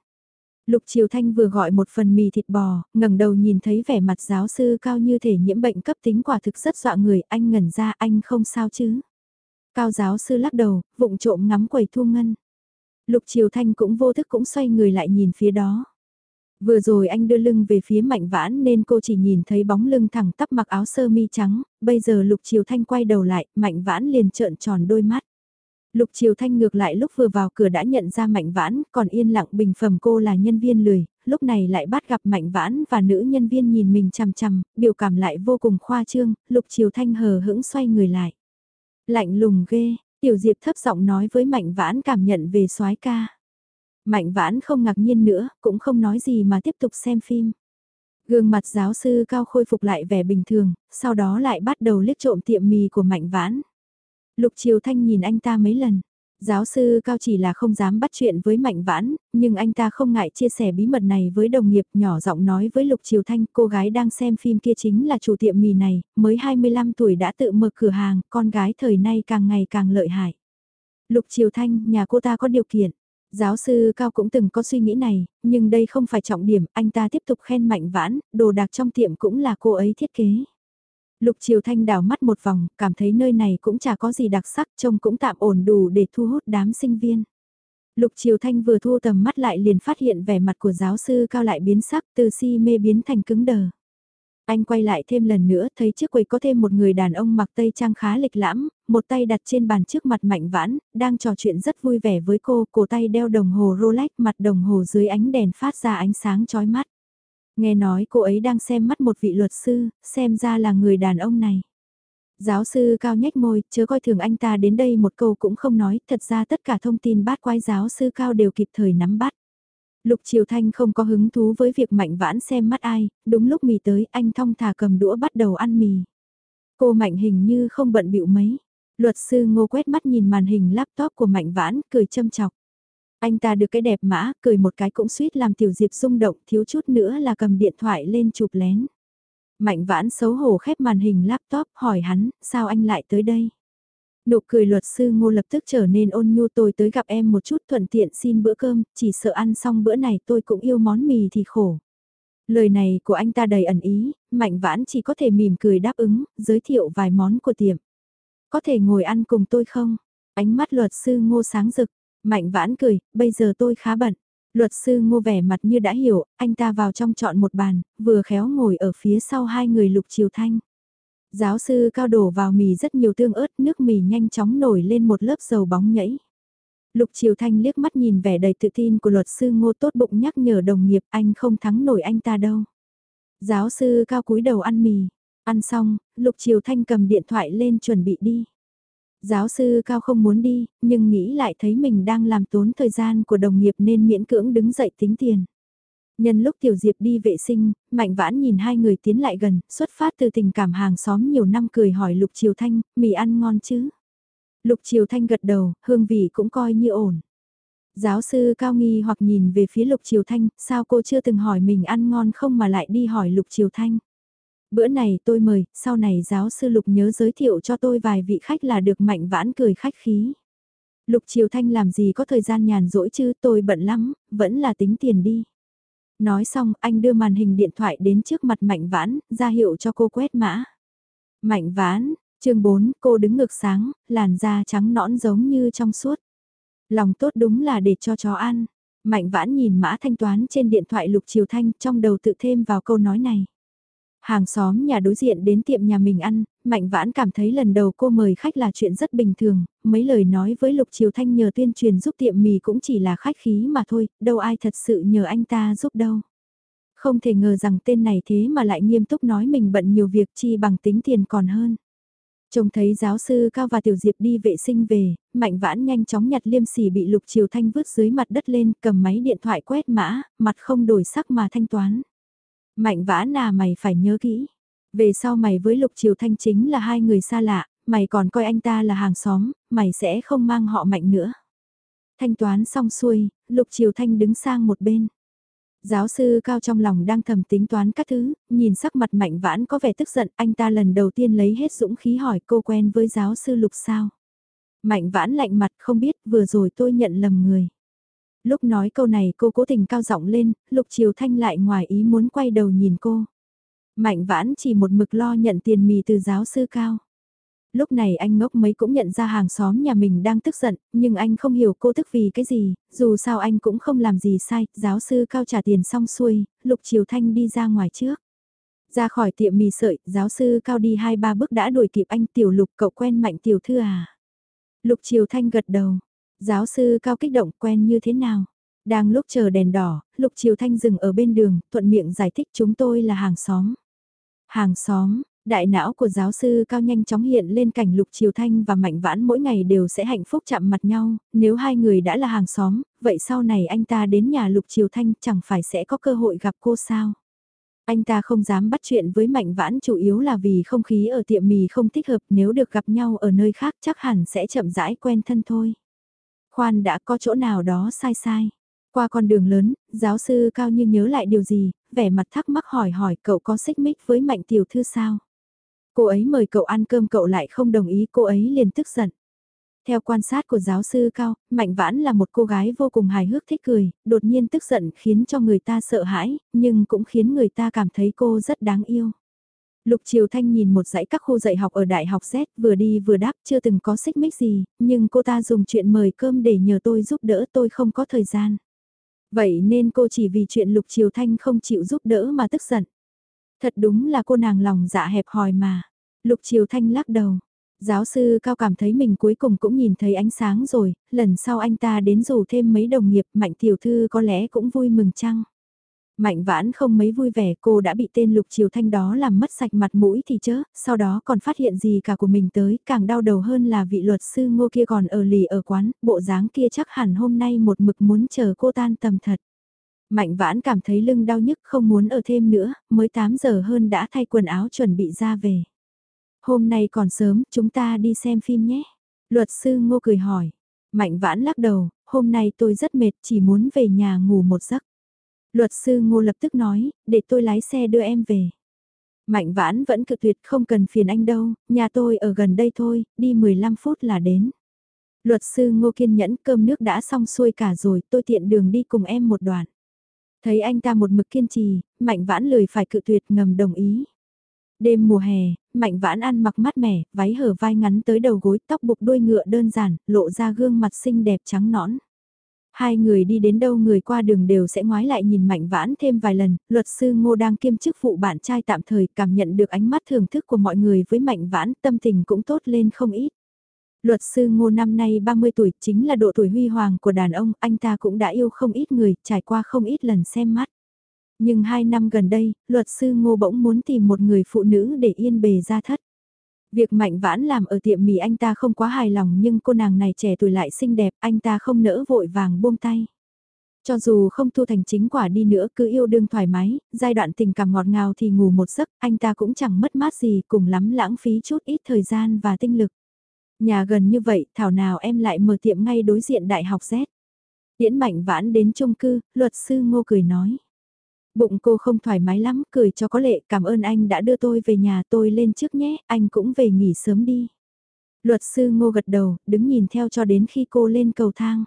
S1: Lục Triều Thanh vừa gọi một phần mì thịt bò, ngẩng đầu nhìn thấy vẻ mặt giáo sư cao như thể nhiễm bệnh cấp tính quả thực rất dọa người, anh ngẩn ra anh không sao chứ. Cao giáo sư lắc đầu, vụng trộm ngắm quầy thu ngân. Lục Triều Thanh cũng vô thức cũng xoay người lại nhìn phía đó. Vừa rồi anh đưa lưng về phía mạnh vãn nên cô chỉ nhìn thấy bóng lưng thẳng tắp mặc áo sơ mi trắng, bây giờ Lục Triều Thanh quay đầu lại, mạnh vãn liền trợn tròn đôi mắt. Lục Triều Thanh ngược lại lúc vừa vào cửa đã nhận ra Mạnh Vãn, còn yên lặng bình phẩm cô là nhân viên lười, lúc này lại bắt gặp Mạnh Vãn và nữ nhân viên nhìn mình chằm chằm, biểu cảm lại vô cùng khoa trương, Lục Triều Thanh hờ hững xoay người lại. Lạnh lùng ghê, Tiểu Diệp thấp giọng nói với Mạnh Vãn cảm nhận về soái ca. Mạnh Vãn không ngạc nhiên nữa, cũng không nói gì mà tiếp tục xem phim. Gương mặt giáo sư cao khôi phục lại vẻ bình thường, sau đó lại bắt đầu liếc trộm tiệm mì của Mạnh Vãn. Lục Triều Thanh nhìn anh ta mấy lần. Giáo sư Cao chỉ là không dám bắt chuyện với Mạnh Vãn, nhưng anh ta không ngại chia sẻ bí mật này với đồng nghiệp nhỏ giọng nói với Lục Triều Thanh cô gái đang xem phim kia chính là chủ tiệm mì này, mới 25 tuổi đã tự mở cửa hàng, con gái thời nay càng ngày càng lợi hại. Lục Triều Thanh, nhà cô ta có điều kiện. Giáo sư Cao cũng từng có suy nghĩ này, nhưng đây không phải trọng điểm, anh ta tiếp tục khen Mạnh Vãn, đồ đạc trong tiệm cũng là cô ấy thiết kế. Lục Triều Thanh đảo mắt một vòng, cảm thấy nơi này cũng chả có gì đặc sắc, trông cũng tạm ổn đủ để thu hút đám sinh viên. Lục Triều Thanh vừa thu tầm mắt lại liền phát hiện vẻ mặt của giáo sư cao lại biến sắc từ si mê biến thành cứng đờ. Anh quay lại thêm lần nữa thấy trước quầy có thêm một người đàn ông mặc tây trang khá lịch lãm, một tay đặt trên bàn trước mặt mạnh vãn, đang trò chuyện rất vui vẻ với cô, cổ tay đeo đồng hồ Rolex mặt đồng hồ dưới ánh đèn phát ra ánh sáng chói mắt. Nghe nói cô ấy đang xem mắt một vị luật sư, xem ra là người đàn ông này. Giáo sư cao nhếch môi, chớ coi thường anh ta đến đây một câu cũng không nói, thật ra tất cả thông tin bát quái giáo sư cao đều kịp thời nắm bắt. Lục Triều Thanh không có hứng thú với việc mạnh vãn xem mắt ai, đúng lúc mì tới anh thong thả cầm đũa bắt đầu ăn mì. Cô mạnh hình như không bận bịu mấy. Luật sư ngô quét mắt nhìn màn hình laptop của mạnh vãn, cười châm chọc. Anh ta được cái đẹp mã, cười một cái cũng suýt làm tiểu diệp rung động thiếu chút nữa là cầm điện thoại lên chụp lén. Mạnh vãn xấu hổ khép màn hình laptop hỏi hắn, sao anh lại tới đây? Nụ cười luật sư ngô lập tức trở nên ôn nhu tôi tới gặp em một chút thuận tiện xin bữa cơm, chỉ sợ ăn xong bữa này tôi cũng yêu món mì thì khổ. Lời này của anh ta đầy ẩn ý, mạnh vãn chỉ có thể mỉm cười đáp ứng, giới thiệu vài món của tiệm. Có thể ngồi ăn cùng tôi không? Ánh mắt luật sư ngô sáng rực, Mạnh vãn cười, bây giờ tôi khá bận. Luật sư ngô vẻ mặt như đã hiểu, anh ta vào trong chọn một bàn, vừa khéo ngồi ở phía sau hai người lục triều thanh. Giáo sư cao đổ vào mì rất nhiều tương ớt, nước mì nhanh chóng nổi lên một lớp dầu bóng nhảy. Lục Triều Thanh liếc mắt nhìn vẻ đầy tự tin của luật sư ngô tốt bụng nhắc nhở đồng nghiệp anh không thắng nổi anh ta đâu. Giáo sư cao cúi đầu ăn mì, ăn xong, Lục Triều Thanh cầm điện thoại lên chuẩn bị đi. Giáo sư Cao không muốn đi, nhưng nghĩ lại thấy mình đang làm tốn thời gian của đồng nghiệp nên miễn cưỡng đứng dậy tính tiền. Nhân lúc Tiểu Diệp đi vệ sinh, Mạnh Vãn nhìn hai người tiến lại gần, xuất phát từ tình cảm hàng xóm nhiều năm cười hỏi Lục Triều Thanh, mì ăn ngon chứ? Lục Triều Thanh gật đầu, hương vị cũng coi như ổn. Giáo sư Cao nghi hoặc nhìn về phía Lục Triều Thanh, sao cô chưa từng hỏi mình ăn ngon không mà lại đi hỏi Lục Triều Thanh? Bữa này tôi mời, sau này giáo sư Lục nhớ giới thiệu cho tôi vài vị khách là được mạnh vãn cười khách khí. Lục Triều Thanh làm gì có thời gian nhàn rỗi chứ tôi bận lắm, vẫn là tính tiền đi. Nói xong anh đưa màn hình điện thoại đến trước mặt Mạnh Vãn, ra hiệu cho cô quét mã. Mạnh Vãn, chương 4, cô đứng ngược sáng, làn da trắng nõn giống như trong suốt. Lòng tốt đúng là để cho chó ăn. Mạnh Vãn nhìn mã thanh toán trên điện thoại Lục Triều Thanh trong đầu tự thêm vào câu nói này. Hàng xóm nhà đối diện đến tiệm nhà mình ăn, Mạnh Vãn cảm thấy lần đầu cô mời khách là chuyện rất bình thường, mấy lời nói với Lục Triều Thanh nhờ tuyên truyền giúp tiệm mì cũng chỉ là khách khí mà thôi, đâu ai thật sự nhờ anh ta giúp đâu. Không thể ngờ rằng tên này thế mà lại nghiêm túc nói mình bận nhiều việc chi bằng tính tiền còn hơn. Trông thấy giáo sư Cao và Tiểu Diệp đi vệ sinh về, Mạnh Vãn nhanh chóng nhặt liêm sỉ bị Lục Triều Thanh vứt dưới mặt đất lên, cầm máy điện thoại quét mã, mặt không đổi sắc mà thanh toán. Mạnh vã nà mày phải nhớ kỹ. Về sau mày với Lục Triều Thanh chính là hai người xa lạ, mày còn coi anh ta là hàng xóm, mày sẽ không mang họ mạnh nữa. Thanh toán xong xuôi, Lục Triều Thanh đứng sang một bên. Giáo sư cao trong lòng đang thầm tính toán các thứ, nhìn sắc mặt mạnh vãn có vẻ tức giận, anh ta lần đầu tiên lấy hết dũng khí hỏi cô quen với giáo sư lục sao. Mạnh vãn lạnh mặt không biết vừa rồi tôi nhận lầm người. Lúc nói câu này cô cố tình cao giọng lên, lục triều thanh lại ngoài ý muốn quay đầu nhìn cô. Mạnh vãn chỉ một mực lo nhận tiền mì từ giáo sư cao lúc này anh ngốc mấy cũng nhận ra hàng xóm nhà mình đang tức giận, nhưng anh không hiểu cô tức vì cái gì, dù sao anh cũng không làm gì sai, giáo sư cao trả tiền xong xuôi, Lục Triều Thanh đi ra ngoài trước. Ra khỏi tiệm mì sợi, giáo sư cao đi hai ba bước đã đuổi kịp anh tiểu lục cậu quen mạnh tiểu thư à. Lục Triều Thanh gật đầu, giáo sư cao kích động quen như thế nào. Đang lúc chờ đèn đỏ, Lục Triều Thanh dừng ở bên đường, thuận miệng giải thích chúng tôi là hàng xóm. Hàng xóm, Đại não của giáo sư cao nhanh chóng hiện lên cảnh Lục Triều Thanh và Mạnh Vãn mỗi ngày đều sẽ hạnh phúc chạm mặt nhau, nếu hai người đã là hàng xóm, vậy sau này anh ta đến nhà Lục Triều Thanh chẳng phải sẽ có cơ hội gặp cô sao? Anh ta không dám bắt chuyện với Mạnh Vãn chủ yếu là vì không khí ở tiệm mì không thích hợp nếu được gặp nhau ở nơi khác chắc hẳn sẽ chậm rãi quen thân thôi. Khoan đã có chỗ nào đó sai sai. Qua con đường lớn, giáo sư cao như nhớ lại điều gì, vẻ mặt thắc mắc hỏi hỏi cậu có xích mích với Mạnh Tiểu Thư sao? Cô ấy mời cậu ăn cơm cậu lại không đồng ý cô ấy liền tức giận. Theo quan sát của giáo sư Cao, Mạnh Vãn là một cô gái vô cùng hài hước thích cười, đột nhiên tức giận khiến cho người ta sợ hãi, nhưng cũng khiến người ta cảm thấy cô rất đáng yêu. Lục Triều Thanh nhìn một dãy các khu dạy học ở Đại học Z vừa đi vừa đáp chưa từng có xích mích gì, nhưng cô ta dùng chuyện mời cơm để nhờ tôi giúp đỡ tôi không có thời gian. Vậy nên cô chỉ vì chuyện Lục Triều Thanh không chịu giúp đỡ mà tức giận. Thật đúng là cô nàng lòng dạ hẹp hòi mà. Lục Triều Thanh lắc đầu. Giáo sư Cao cảm thấy mình cuối cùng cũng nhìn thấy ánh sáng rồi, lần sau anh ta đến rủ thêm mấy đồng nghiệp Mạnh Tiểu Thư có lẽ cũng vui mừng chăng. Mạnh vãn không mấy vui vẻ cô đã bị tên Lục Triều Thanh đó làm mất sạch mặt mũi thì chớ, sau đó còn phát hiện gì cả của mình tới, càng đau đầu hơn là vị luật sư ngô kia còn ở lì ở quán, bộ dáng kia chắc hẳn hôm nay một mực muốn chờ cô tan tầm thật. Mạnh vãn cảm thấy lưng đau nhức không muốn ở thêm nữa, mới 8 giờ hơn đã thay quần áo chuẩn bị ra về. Hôm nay còn sớm, chúng ta đi xem phim nhé. Luật sư ngô cười hỏi. Mạnh vãn lắc đầu, hôm nay tôi rất mệt, chỉ muốn về nhà ngủ một giấc. Luật sư ngô lập tức nói, để tôi lái xe đưa em về. Mạnh vãn vẫn cự tuyệt không cần phiền anh đâu, nhà tôi ở gần đây thôi, đi 15 phút là đến. Luật sư ngô kiên nhẫn cơm nước đã xong xuôi cả rồi, tôi tiện đường đi cùng em một đoạn. Thấy anh ta một mực kiên trì, mạnh vãn lười phải cự tuyệt ngầm đồng ý. Đêm mùa hè, mạnh vãn ăn mặc mát mẻ, váy hở vai ngắn tới đầu gối, tóc buộc đuôi ngựa đơn giản, lộ ra gương mặt xinh đẹp trắng nõn. Hai người đi đến đâu người qua đường đều sẽ ngoái lại nhìn mạnh vãn thêm vài lần, luật sư ngô đang kiêm chức vụ bạn trai tạm thời cảm nhận được ánh mắt thưởng thức của mọi người với mạnh vãn tâm tình cũng tốt lên không ít. Luật sư ngô năm nay 30 tuổi chính là độ tuổi huy hoàng của đàn ông, anh ta cũng đã yêu không ít người, trải qua không ít lần xem mắt. Nhưng hai năm gần đây, luật sư ngô bỗng muốn tìm một người phụ nữ để yên bề ra thất. Việc mạnh vãn làm ở tiệm mì anh ta không quá hài lòng nhưng cô nàng này trẻ tuổi lại xinh đẹp, anh ta không nỡ vội vàng buông tay. Cho dù không thu thành chính quả đi nữa cứ yêu đương thoải mái, giai đoạn tình cảm ngọt ngào thì ngủ một giấc, anh ta cũng chẳng mất mát gì cùng lắm lãng phí chút ít thời gian và tinh lực. Nhà gần như vậy, thảo nào em lại mở tiệm ngay đối diện đại học Z. Điễn mạnh vãn đến chung cư, luật sư ngô cười nói. Bụng cô không thoải mái lắm, cười cho có lệ, cảm ơn anh đã đưa tôi về nhà tôi lên trước nhé, anh cũng về nghỉ sớm đi. Luật sư ngô gật đầu, đứng nhìn theo cho đến khi cô lên cầu thang.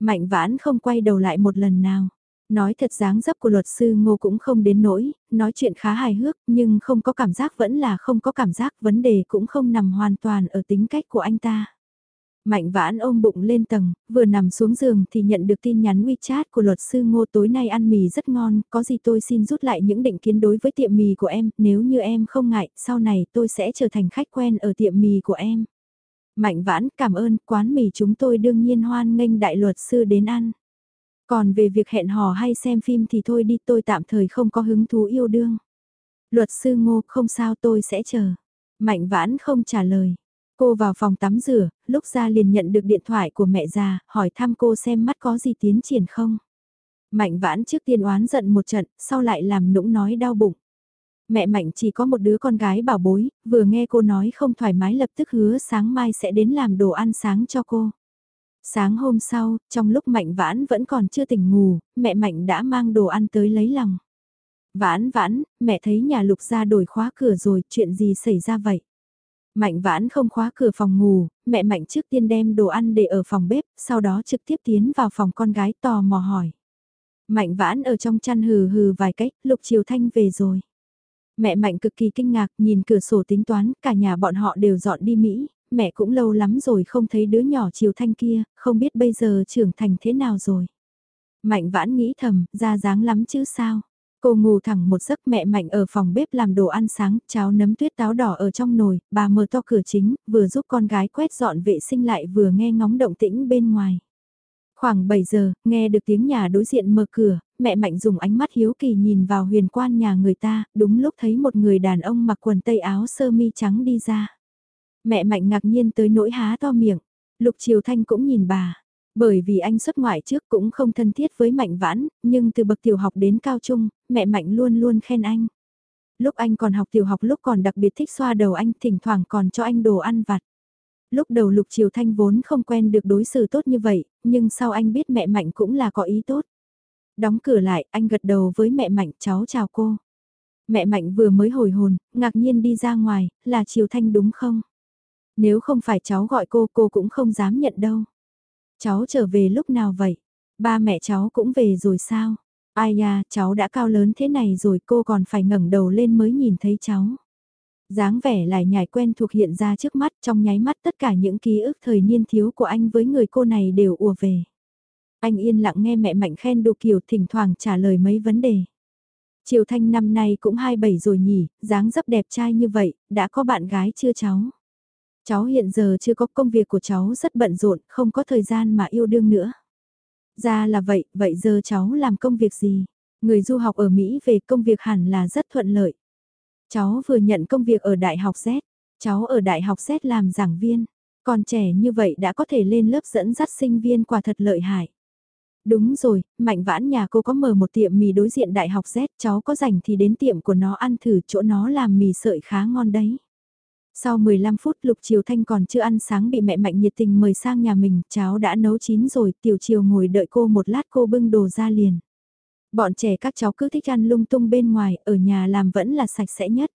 S1: Mạnh vãn không quay đầu lại một lần nào. Nói thật dáng dấp của luật sư ngô cũng không đến nỗi, nói chuyện khá hài hước, nhưng không có cảm giác vẫn là không có cảm giác, vấn đề cũng không nằm hoàn toàn ở tính cách của anh ta. Mạnh vãn ôm bụng lên tầng, vừa nằm xuống giường thì nhận được tin nhắn WeChat của luật sư ngô tối nay ăn mì rất ngon, có gì tôi xin rút lại những định kiến đối với tiệm mì của em, nếu như em không ngại, sau này tôi sẽ trở thành khách quen ở tiệm mì của em. Mạnh vãn cảm ơn, quán mì chúng tôi đương nhiên hoan nghênh đại luật sư đến ăn. Còn về việc hẹn hò hay xem phim thì thôi đi tôi tạm thời không có hứng thú yêu đương. Luật sư ngô không sao tôi sẽ chờ. Mạnh vãn không trả lời. Cô vào phòng tắm rửa, lúc ra liền nhận được điện thoại của mẹ già, hỏi thăm cô xem mắt có gì tiến triển không. Mạnh vãn trước tiên oán giận một trận, sau lại làm nũng nói đau bụng. Mẹ Mạnh chỉ có một đứa con gái bảo bối, vừa nghe cô nói không thoải mái lập tức hứa sáng mai sẽ đến làm đồ ăn sáng cho cô. Sáng hôm sau, trong lúc Mạnh Vãn vẫn còn chưa tỉnh ngủ, mẹ Mạnh đã mang đồ ăn tới lấy lòng. Vãn vãn, mẹ thấy nhà lục ra đổi khóa cửa rồi, chuyện gì xảy ra vậy? Mạnh vãn không khóa cửa phòng ngủ, mẹ Mạnh trước tiên đem đồ ăn để ở phòng bếp, sau đó trực tiếp tiến vào phòng con gái tò mò hỏi. Mạnh vãn ở trong chăn hừ hừ vài cách, lục triều thanh về rồi. Mẹ Mạnh cực kỳ kinh ngạc, nhìn cửa sổ tính toán, cả nhà bọn họ đều dọn đi Mỹ, mẹ cũng lâu lắm rồi không thấy đứa nhỏ triều thanh kia, không biết bây giờ trưởng thành thế nào rồi. Mạnh vãn nghĩ thầm, ra dáng lắm chứ sao. Cô ngủ thẳng một giấc mẹ Mạnh ở phòng bếp làm đồ ăn sáng, cháo nấm tuyết táo đỏ ở trong nồi, bà mở to cửa chính, vừa giúp con gái quét dọn vệ sinh lại vừa nghe ngóng động tĩnh bên ngoài. Khoảng 7 giờ, nghe được tiếng nhà đối diện mở cửa, mẹ Mạnh dùng ánh mắt hiếu kỳ nhìn vào huyền quan nhà người ta, đúng lúc thấy một người đàn ông mặc quần tây áo sơ mi trắng đi ra. Mẹ Mạnh ngạc nhiên tới nỗi há to miệng, Lục Triều Thanh cũng nhìn bà. Bởi vì anh xuất ngoại trước cũng không thân thiết với Mạnh Vãn, nhưng từ bậc tiểu học đến cao trung, mẹ Mạnh luôn luôn khen anh. Lúc anh còn học tiểu học lúc còn đặc biệt thích xoa đầu anh, thỉnh thoảng còn cho anh đồ ăn vặt. Lúc đầu Lục Triều Thanh vốn không quen được đối xử tốt như vậy, nhưng sau anh biết mẹ Mạnh cũng là có ý tốt. Đóng cửa lại, anh gật đầu với mẹ Mạnh cháu chào cô. Mẹ Mạnh vừa mới hồi hồn, ngạc nhiên đi ra ngoài, là Triều Thanh đúng không? Nếu không phải cháu gọi cô, cô cũng không dám nhận đâu. Cháu trở về lúc nào vậy? Ba mẹ cháu cũng về rồi sao? Ai nha, cháu đã cao lớn thế này rồi cô còn phải ngẩng đầu lên mới nhìn thấy cháu dáng vẻ lại nhảy quen thuộc hiện ra trước mắt trong nháy mắt tất cả những ký ức thời niên thiếu của anh với người cô này đều ùa về. Anh yên lặng nghe mẹ Mạnh khen đồ kiểu thỉnh thoảng trả lời mấy vấn đề. Triều Thanh năm nay cũng 27 rồi nhỉ, dáng dấp đẹp trai như vậy, đã có bạn gái chưa cháu? Cháu hiện giờ chưa có công việc của cháu rất bận rộn, không có thời gian mà yêu đương nữa. Ra là vậy, vậy giờ cháu làm công việc gì? Người du học ở Mỹ về công việc hẳn là rất thuận lợi. Cháu vừa nhận công việc ở Đại học Z, cháu ở Đại học Z làm giảng viên, còn trẻ như vậy đã có thể lên lớp dẫn dắt sinh viên quả thật lợi hại. Đúng rồi, Mạnh Vãn nhà cô có mở một tiệm mì đối diện Đại học Z, cháu có rảnh thì đến tiệm của nó ăn thử chỗ nó làm mì sợi khá ngon đấy. Sau 15 phút Lục Triều Thanh còn chưa ăn sáng bị mẹ Mạnh nhiệt tình mời sang nhà mình, cháu đã nấu chín rồi, Tiểu Triều ngồi đợi cô một lát cô bưng đồ ra liền. Bọn trẻ các cháu cứ thích ăn lung tung bên ngoài, ở nhà làm vẫn là sạch sẽ nhất.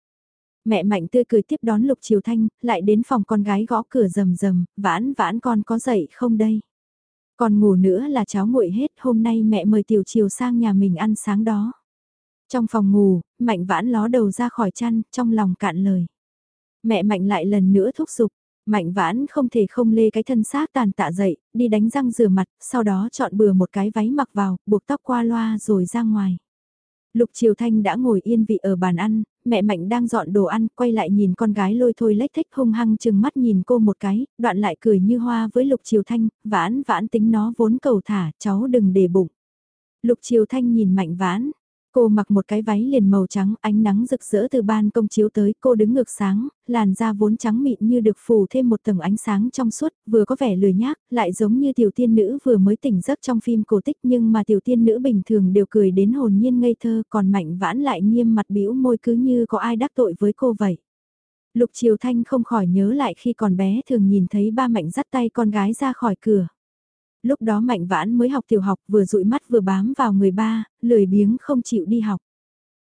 S1: Mẹ Mạnh tươi cười tiếp đón Lục Triều Thanh, lại đến phòng con gái gõ cửa rầm rầm, vãn vãn con có dậy không đây? Còn ngủ nữa là cháu nguội hết, hôm nay mẹ mời Tiểu Triều sang nhà mình ăn sáng đó. Trong phòng ngủ, Mạnh vãn ló đầu ra khỏi chăn, trong lòng cạn lời. Mẹ Mạnh lại lần nữa thúc giục, Mạnh vãn không thể không lê cái thân xác tàn tạ dậy, đi đánh răng rửa mặt, sau đó chọn bừa một cái váy mặc vào, buộc tóc qua loa rồi ra ngoài. Lục Triều Thanh đã ngồi yên vị ở bàn ăn, mẹ Mạnh đang dọn đồ ăn, quay lại nhìn con gái lôi thôi lách thích hung hăng chừng mắt nhìn cô một cái, đoạn lại cười như hoa với Lục Triều Thanh, vãn vãn tính nó vốn cầu thả, cháu đừng để bụng. Lục Triều Thanh nhìn Mạnh vãn, Cô mặc một cái váy liền màu trắng, ánh nắng rực rỡ từ ban công chiếu tới, cô đứng ngược sáng, làn da vốn trắng mịn như được phủ thêm một tầng ánh sáng trong suốt, vừa có vẻ lười nhác, lại giống như tiểu tiên nữ vừa mới tỉnh giấc trong phim cổ tích nhưng mà tiểu tiên nữ bình thường đều cười đến hồn nhiên ngây thơ, còn mạnh vãn lại nghiêm mặt bĩu môi cứ như có ai đắc tội với cô vậy. Lục Triều Thanh không khỏi nhớ lại khi còn bé thường nhìn thấy ba mạnh dắt tay con gái ra khỏi cửa. Lúc đó Mạnh Vãn mới học tiểu học vừa dụi mắt vừa bám vào người ba, lười biếng không chịu đi học.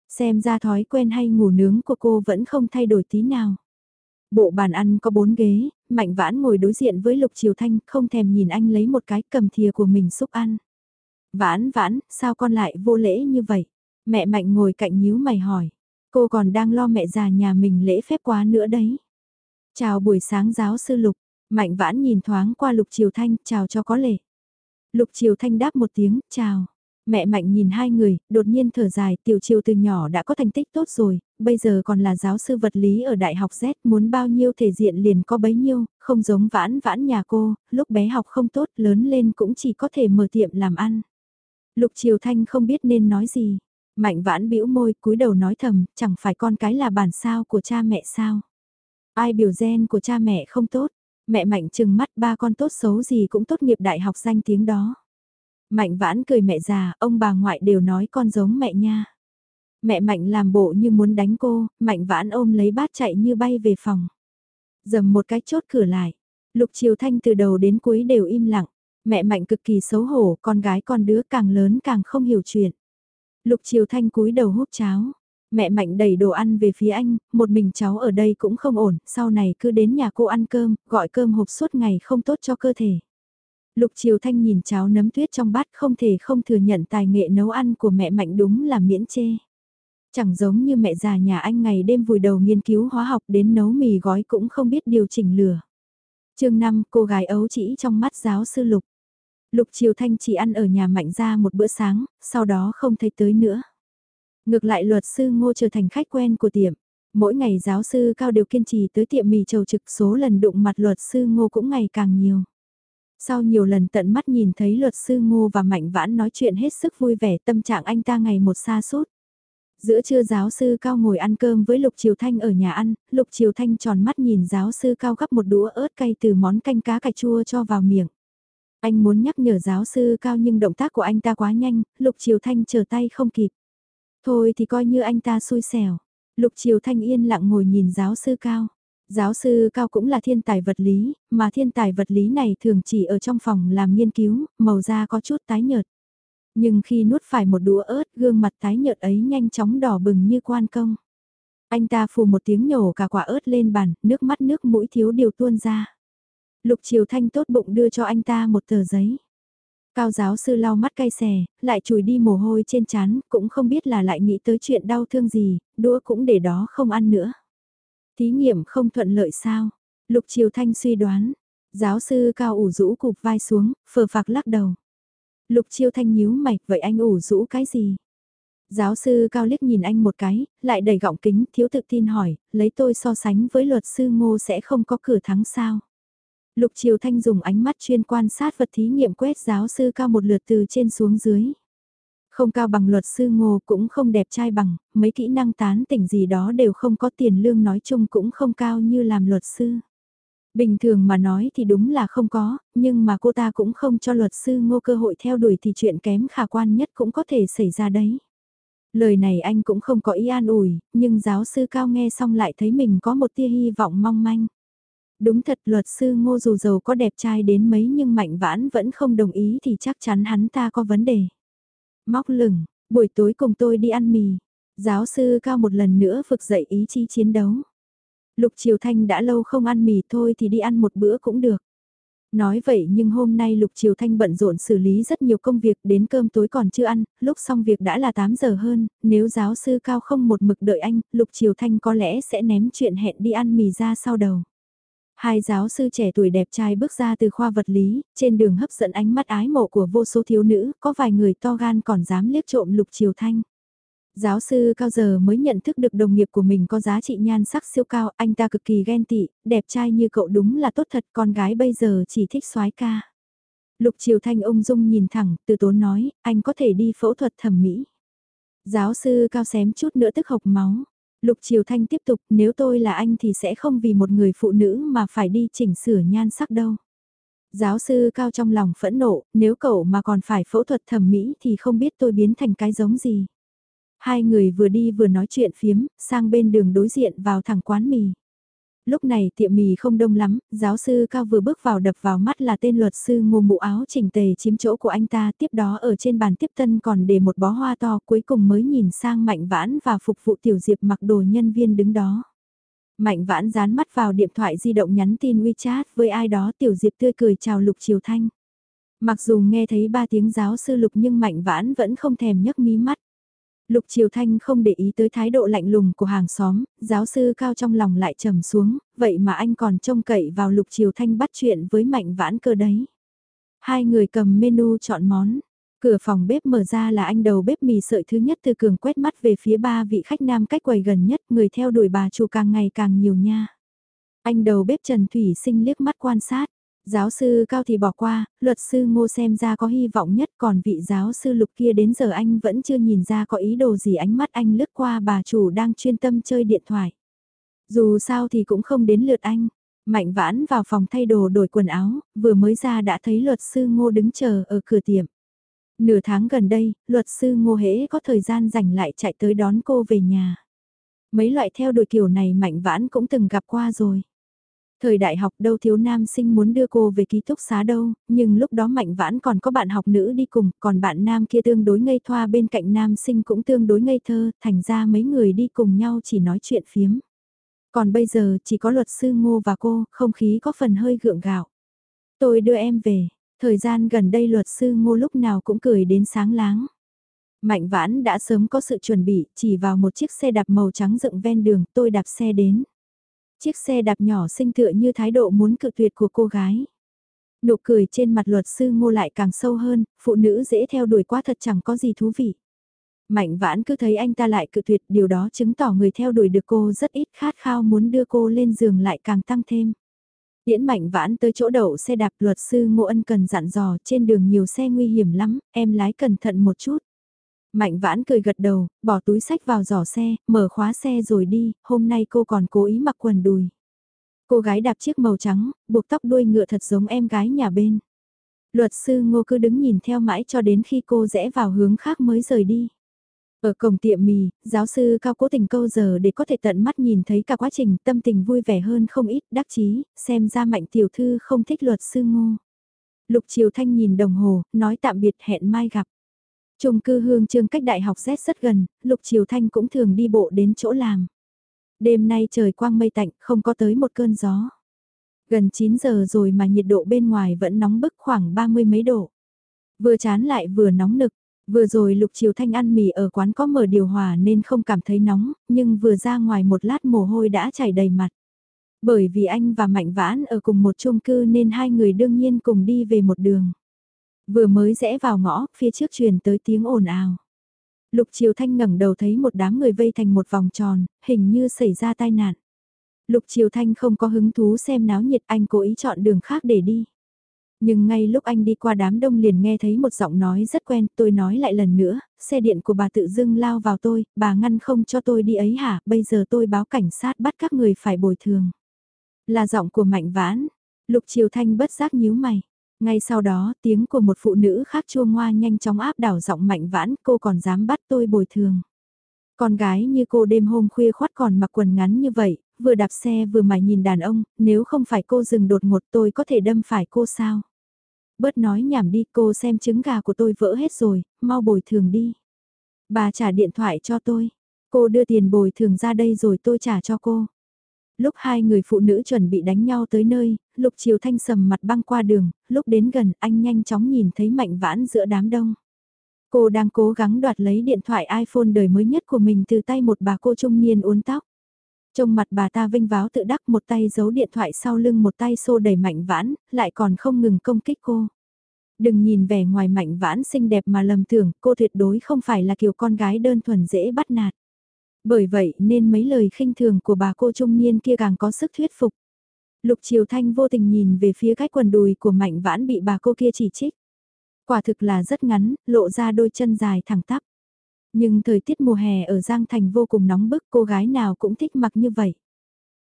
S1: Xem ra thói quen hay ngủ nướng của cô vẫn không thay đổi tí nào. Bộ bàn ăn có bốn ghế, Mạnh Vãn ngồi đối diện với Lục Triều Thanh không thèm nhìn anh lấy một cái cầm thìa của mình xúc ăn. Vãn vãn, sao con lại vô lễ như vậy? Mẹ Mạnh ngồi cạnh nhíu mày hỏi. Cô còn đang lo mẹ già nhà mình lễ phép quá nữa đấy. Chào buổi sáng giáo sư Lục. Mạnh vãn nhìn thoáng qua Lục Triều Thanh, chào cho có lệ. Lục Triều Thanh đáp một tiếng, chào. Mẹ Mạnh nhìn hai người, đột nhiên thở dài, Tiểu Triều từ nhỏ đã có thành tích tốt rồi, bây giờ còn là giáo sư vật lý ở Đại học Z, muốn bao nhiêu thể diện liền có bấy nhiêu, không giống vãn vãn nhà cô, lúc bé học không tốt, lớn lên cũng chỉ có thể mở tiệm làm ăn. Lục Triều Thanh không biết nên nói gì. Mạnh vãn bĩu môi, cúi đầu nói thầm, chẳng phải con cái là bản sao của cha mẹ sao. Ai biểu gen của cha mẹ không tốt, Mẹ Mạnh chừng mắt ba con tốt xấu gì cũng tốt nghiệp đại học danh tiếng đó. Mạnh vãn cười mẹ già, ông bà ngoại đều nói con giống mẹ nha. Mẹ Mạnh làm bộ như muốn đánh cô, Mạnh vãn ôm lấy bát chạy như bay về phòng. Dầm một cái chốt cửa lại. Lục Triều Thanh từ đầu đến cuối đều im lặng. Mẹ Mạnh cực kỳ xấu hổ, con gái con đứa càng lớn càng không hiểu chuyện. Lục Triều Thanh cúi đầu hút cháo. Mẹ Mạnh đẩy đồ ăn về phía anh, một mình cháu ở đây cũng không ổn, sau này cứ đến nhà cô ăn cơm, gọi cơm hộp suốt ngày không tốt cho cơ thể. Lục Triều Thanh nhìn cháo nấm tuyết trong bát không thể không thừa nhận tài nghệ nấu ăn của mẹ Mạnh đúng là miễn chê. Chẳng giống như mẹ già nhà anh ngày đêm vùi đầu nghiên cứu hóa học đến nấu mì gói cũng không biết điều chỉnh lửa. chương 5 cô gái ấu chỉ trong mắt giáo sư Lục. Lục Triều Thanh chỉ ăn ở nhà Mạnh ra một bữa sáng, sau đó không thấy tới nữa. Ngược lại luật sư Ngô trở thành khách quen của tiệm. Mỗi ngày giáo sư Cao đều kiên trì tới tiệm mì trầu trực số lần đụng mặt luật sư Ngô cũng ngày càng nhiều. Sau nhiều lần tận mắt nhìn thấy luật sư Ngô và Mạnh Vãn nói chuyện hết sức vui vẻ tâm trạng anh ta ngày một xa sút Giữa trưa giáo sư Cao ngồi ăn cơm với Lục Triều Thanh ở nhà ăn, Lục Triều Thanh tròn mắt nhìn giáo sư Cao gắp một đũa ớt cay từ món canh cá cải chua cho vào miệng. Anh muốn nhắc nhở giáo sư Cao nhưng động tác của anh ta quá nhanh, Lục Triều Thanh chờ tay không kịp. Thôi thì coi như anh ta xui xẻo. Lục Triều Thanh yên lặng ngồi nhìn giáo sư Cao. Giáo sư Cao cũng là thiên tài vật lý, mà thiên tài vật lý này thường chỉ ở trong phòng làm nghiên cứu, màu da có chút tái nhợt. Nhưng khi nuốt phải một đũa ớt, gương mặt tái nhợt ấy nhanh chóng đỏ bừng như quan công. Anh ta phù một tiếng nhổ cả quả ớt lên bàn, nước mắt nước mũi thiếu điều tuôn ra. Lục Triều Thanh tốt bụng đưa cho anh ta một tờ giấy. Cao giáo sư lau mắt cay xè, lại chùi đi mồ hôi trên chán, cũng không biết là lại nghĩ tới chuyện đau thương gì, đũa cũng để đó không ăn nữa. Thí nghiệm không thuận lợi sao? Lục Triều Thanh suy đoán. Giáo sư Cao ủ rũ cụp vai xuống, phờ phạc lắc đầu. Lục Triều Thanh nhíu mạch, vậy anh ủ rũ cái gì? Giáo sư Cao liếc nhìn anh một cái, lại đầy gọng kính, thiếu tự tin hỏi, lấy tôi so sánh với luật sư Ngô sẽ không có cửa thắng sao? Lục Triều Thanh dùng ánh mắt chuyên quan sát vật thí nghiệm quét giáo sư cao một lượt từ trên xuống dưới. Không cao bằng luật sư ngô cũng không đẹp trai bằng, mấy kỹ năng tán tỉnh gì đó đều không có tiền lương nói chung cũng không cao như làm luật sư. Bình thường mà nói thì đúng là không có, nhưng mà cô ta cũng không cho luật sư ngô cơ hội theo đuổi thì chuyện kém khả quan nhất cũng có thể xảy ra đấy. Lời này anh cũng không có ý an ủi, nhưng giáo sư cao nghe xong lại thấy mình có một tia hy vọng mong manh. Đúng thật luật sư ngô dù giàu có đẹp trai đến mấy nhưng mạnh vãn vẫn không đồng ý thì chắc chắn hắn ta có vấn đề. Móc lửng, buổi tối cùng tôi đi ăn mì. Giáo sư cao một lần nữa vực dậy ý chí chiến đấu. Lục Triều Thanh đã lâu không ăn mì thôi thì đi ăn một bữa cũng được. Nói vậy nhưng hôm nay Lục Triều Thanh bận rộn xử lý rất nhiều công việc đến cơm tối còn chưa ăn, lúc xong việc đã là 8 giờ hơn, nếu giáo sư Cao không một mực đợi anh, Lục Triều Thanh có lẽ sẽ ném chuyện hẹn đi ăn mì ra sau đầu. Hai giáo sư trẻ tuổi đẹp trai bước ra từ khoa vật lý, trên đường hấp dẫn ánh mắt ái mộ của vô số thiếu nữ, có vài người to gan còn dám liếc trộm lục triều thanh. Giáo sư cao giờ mới nhận thức được đồng nghiệp của mình có giá trị nhan sắc siêu cao, anh ta cực kỳ ghen tị, đẹp trai như cậu đúng là tốt thật, con gái bây giờ chỉ thích soái ca. Lục Triều Thanh ung dung nhìn thẳng, từ tốn nói, anh có thể đi phẫu thuật thẩm mỹ. Giáo sư cao xém chút nữa tức hộc máu. Lục Triều Thanh tiếp tục, nếu tôi là anh thì sẽ không vì một người phụ nữ mà phải đi chỉnh sửa nhan sắc đâu. Giáo sư cao trong lòng phẫn nộ, nếu cậu mà còn phải phẫu thuật thẩm mỹ thì không biết tôi biến thành cái giống gì. Hai người vừa đi vừa nói chuyện phiếm, sang bên đường đối diện vào thẳng quán mì lúc này tiệm mì không đông lắm, giáo sư cao vừa bước vào đập vào mắt là tên luật sư ngô mũ áo chỉnh tề chiếm chỗ của anh ta, tiếp đó ở trên bàn tiếp tân còn để một bó hoa to cuối cùng mới nhìn sang Mạnh Vãn và phục vụ Tiểu Diệp mặc đồ nhân viên đứng đó. Mạnh Vãn dán mắt vào điện thoại di động nhắn tin WeChat với ai đó Tiểu Diệp tươi cười chào Lục Triều Thanh. Mặc dù nghe thấy ba tiếng giáo sư Lục nhưng Mạnh Vãn vẫn không thèm nhấc mí mắt. Lục Triều Thanh không để ý tới thái độ lạnh lùng của hàng xóm, giáo sư cao trong lòng lại trầm xuống, vậy mà anh còn trông cậy vào Lục Triều Thanh bắt chuyện với mạnh vãn cơ đấy. Hai người cầm menu chọn món, cửa phòng bếp mở ra là anh đầu bếp mì sợi thứ nhất từ cường quét mắt về phía ba vị khách nam cách quầy gần nhất, người theo đuổi bà chủ càng ngày càng nhiều nha. Anh đầu bếp Trần Thủy sinh liếc mắt quan sát, Giáo sư Cao thì bỏ qua, luật sư Ngô xem ra có hy vọng nhất còn vị giáo sư Lục kia đến giờ anh vẫn chưa nhìn ra có ý đồ gì ánh mắt anh lướt qua bà chủ đang chuyên tâm chơi điện thoại. Dù sao thì cũng không đến lượt anh. Mạnh vãn vào phòng thay đồ đổi quần áo, vừa mới ra đã thấy luật sư Ngô đứng chờ ở cửa tiệm. Nửa tháng gần đây, luật sư Ngô Hễ có thời gian rảnh lại chạy tới đón cô về nhà. Mấy loại theo đuổi kiểu này mạnh vãn cũng từng gặp qua rồi. Thời đại học đâu thiếu nam sinh muốn đưa cô về ký túc xá đâu, nhưng lúc đó Mạnh Vãn còn có bạn học nữ đi cùng, còn bạn nam kia tương đối ngây thoa bên cạnh nam sinh cũng tương đối ngây thơ, thành ra mấy người đi cùng nhau chỉ nói chuyện phiếm. Còn bây giờ chỉ có luật sư Ngô và cô, không khí có phần hơi gượng gạo. Tôi đưa em về, thời gian gần đây luật sư Ngô lúc nào cũng cười đến sáng láng. Mạnh vãn đã sớm có sự chuẩn bị, chỉ vào một chiếc xe đạp màu trắng dựng ven đường, tôi đạp xe đến. Chiếc xe đạp nhỏ xinh tựa như thái độ muốn cự tuyệt của cô gái. Nụ cười trên mặt luật sư ngô lại càng sâu hơn, phụ nữ dễ theo đuổi quá thật chẳng có gì thú vị. Mạnh vãn cứ thấy anh ta lại cự tuyệt, điều đó chứng tỏ người theo đuổi được cô rất ít khát khao muốn đưa cô lên giường lại càng tăng thêm. Điễn mạnh vãn tới chỗ đậu xe đạp luật sư Ngô Ân cần dặn dò trên đường nhiều xe nguy hiểm lắm, em lái cẩn thận một chút. Mạnh vãn cười gật đầu, bỏ túi sách vào giỏ xe, mở khóa xe rồi đi, hôm nay cô còn cố ý mặc quần đùi. Cô gái đạp chiếc màu trắng, buộc tóc đuôi ngựa thật giống em gái nhà bên. Luật sư ngô cứ đứng nhìn theo mãi cho đến khi cô rẽ vào hướng khác mới rời đi. Ở cổng tiệm mì, giáo sư cao cố tình câu giờ để có thể tận mắt nhìn thấy cả quá trình tâm tình vui vẻ hơn không ít đắc chí, xem ra mạnh tiểu thư không thích luật sư ngô. Lục Triều Thanh nhìn đồng hồ, nói tạm biệt hẹn mai gặp. Trung cư hương trương cách đại học xét rất gần, Lục Triều Thanh cũng thường đi bộ đến chỗ làm. Đêm nay trời quang mây tạnh, không có tới một cơn gió. Gần 9 giờ rồi mà nhiệt độ bên ngoài vẫn nóng bức khoảng 30 mấy độ. Vừa chán lại vừa nóng nực, vừa rồi Lục Triều Thanh ăn mì ở quán có mở điều hòa nên không cảm thấy nóng, nhưng vừa ra ngoài một lát mồ hôi đã chảy đầy mặt. Bởi vì anh và Mạnh Vãn ở cùng một chung cư nên hai người đương nhiên cùng đi về một đường. Vừa mới rẽ vào ngõ, phía trước truyền tới tiếng ồn ào. Lục Triều Thanh ngẩng đầu thấy một đám người vây thành một vòng tròn, hình như xảy ra tai nạn. Lục Triều Thanh không có hứng thú xem náo nhiệt anh cố ý chọn đường khác để đi. Nhưng ngay lúc anh đi qua đám đông liền nghe thấy một giọng nói rất quen, tôi nói lại lần nữa, xe điện của bà tự dưng lao vào tôi, bà ngăn không cho tôi đi ấy hả, bây giờ tôi báo cảnh sát bắt các người phải bồi thường. Là giọng của Mạnh Vãn, Lục Triều Thanh bất giác nhíu mày. Ngay sau đó, tiếng của một phụ nữ khác chua ngoa nhanh chóng áp đảo giọng mạnh vãn, cô còn dám bắt tôi bồi thường. Con gái như cô đêm hôm khuya khoát còn mặc quần ngắn như vậy, vừa đạp xe vừa mải nhìn đàn ông, nếu không phải cô dừng đột ngột tôi có thể đâm phải cô sao? Bớt nói nhảm đi cô xem trứng gà của tôi vỡ hết rồi, mau bồi thường đi. Bà trả điện thoại cho tôi, cô đưa tiền bồi thường ra đây rồi tôi trả cho cô. Lúc hai người phụ nữ chuẩn bị đánh nhau tới nơi, Lục Triều Thanh sầm mặt băng qua đường, lúc đến gần anh nhanh chóng nhìn thấy mạnh vãn giữa đám đông. Cô đang cố gắng đoạt lấy điện thoại iPhone đời mới nhất của mình từ tay một bà cô trung niên uốn tóc. Trong mặt bà ta vinh váo tự đắc một tay giấu điện thoại sau lưng một tay xô đẩy mạnh vãn, lại còn không ngừng công kích cô. Đừng nhìn vẻ ngoài mạnh vãn xinh đẹp mà lầm tưởng cô tuyệt đối không phải là kiểu con gái đơn thuần dễ bắt nạt. Bởi vậy nên mấy lời khinh thường của bà cô trung niên kia càng có sức thuyết phục. Lục Triều Thanh vô tình nhìn về phía cái quần đùi của Mạnh Vãn bị bà cô kia chỉ trích. Quả thực là rất ngắn, lộ ra đôi chân dài thẳng tắp. Nhưng thời tiết mùa hè ở Giang Thành vô cùng nóng bức cô gái nào cũng thích mặc như vậy.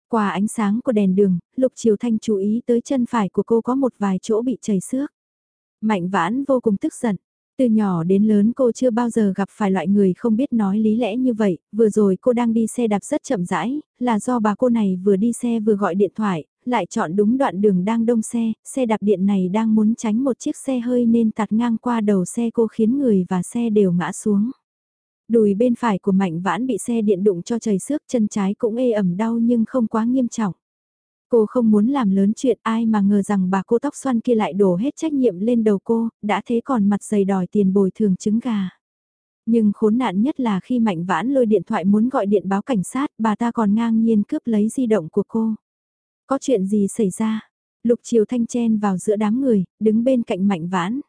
S1: Qua ánh sáng của đèn đường, Lục Triều Thanh chú ý tới chân phải của cô có một vài chỗ bị chảy xước. Mạnh Vãn vô cùng tức giận, từ nhỏ đến lớn cô chưa bao giờ gặp phải loại người không biết nói lý lẽ như vậy, vừa rồi cô đang đi xe đạp rất chậm rãi, là do bà cô này vừa đi xe vừa gọi điện thoại, lại chọn đúng đoạn đường đang đông xe, xe đạp điện này đang muốn tránh một chiếc xe hơi nên tạt ngang qua đầu xe cô khiến người và xe đều ngã xuống. Đùi bên phải của Mạnh Vãn bị xe điện đụng cho chảy xước chân trái cũng ê ẩm đau nhưng không quá nghiêm trọng. Cô không muốn làm lớn chuyện ai mà ngờ rằng bà cô tóc xoăn kia lại đổ hết trách nhiệm lên đầu cô, đã thế còn mặt dày đòi tiền bồi thường trứng gà. Nhưng khốn nạn nhất là khi Mạnh Vãn lôi điện thoại muốn gọi điện báo cảnh sát, bà ta còn ngang nhiên cướp lấy di động của cô. Có chuyện gì xảy ra? Lục Triều Thanh chen vào giữa đám người, đứng bên cạnh Mạnh Vãn.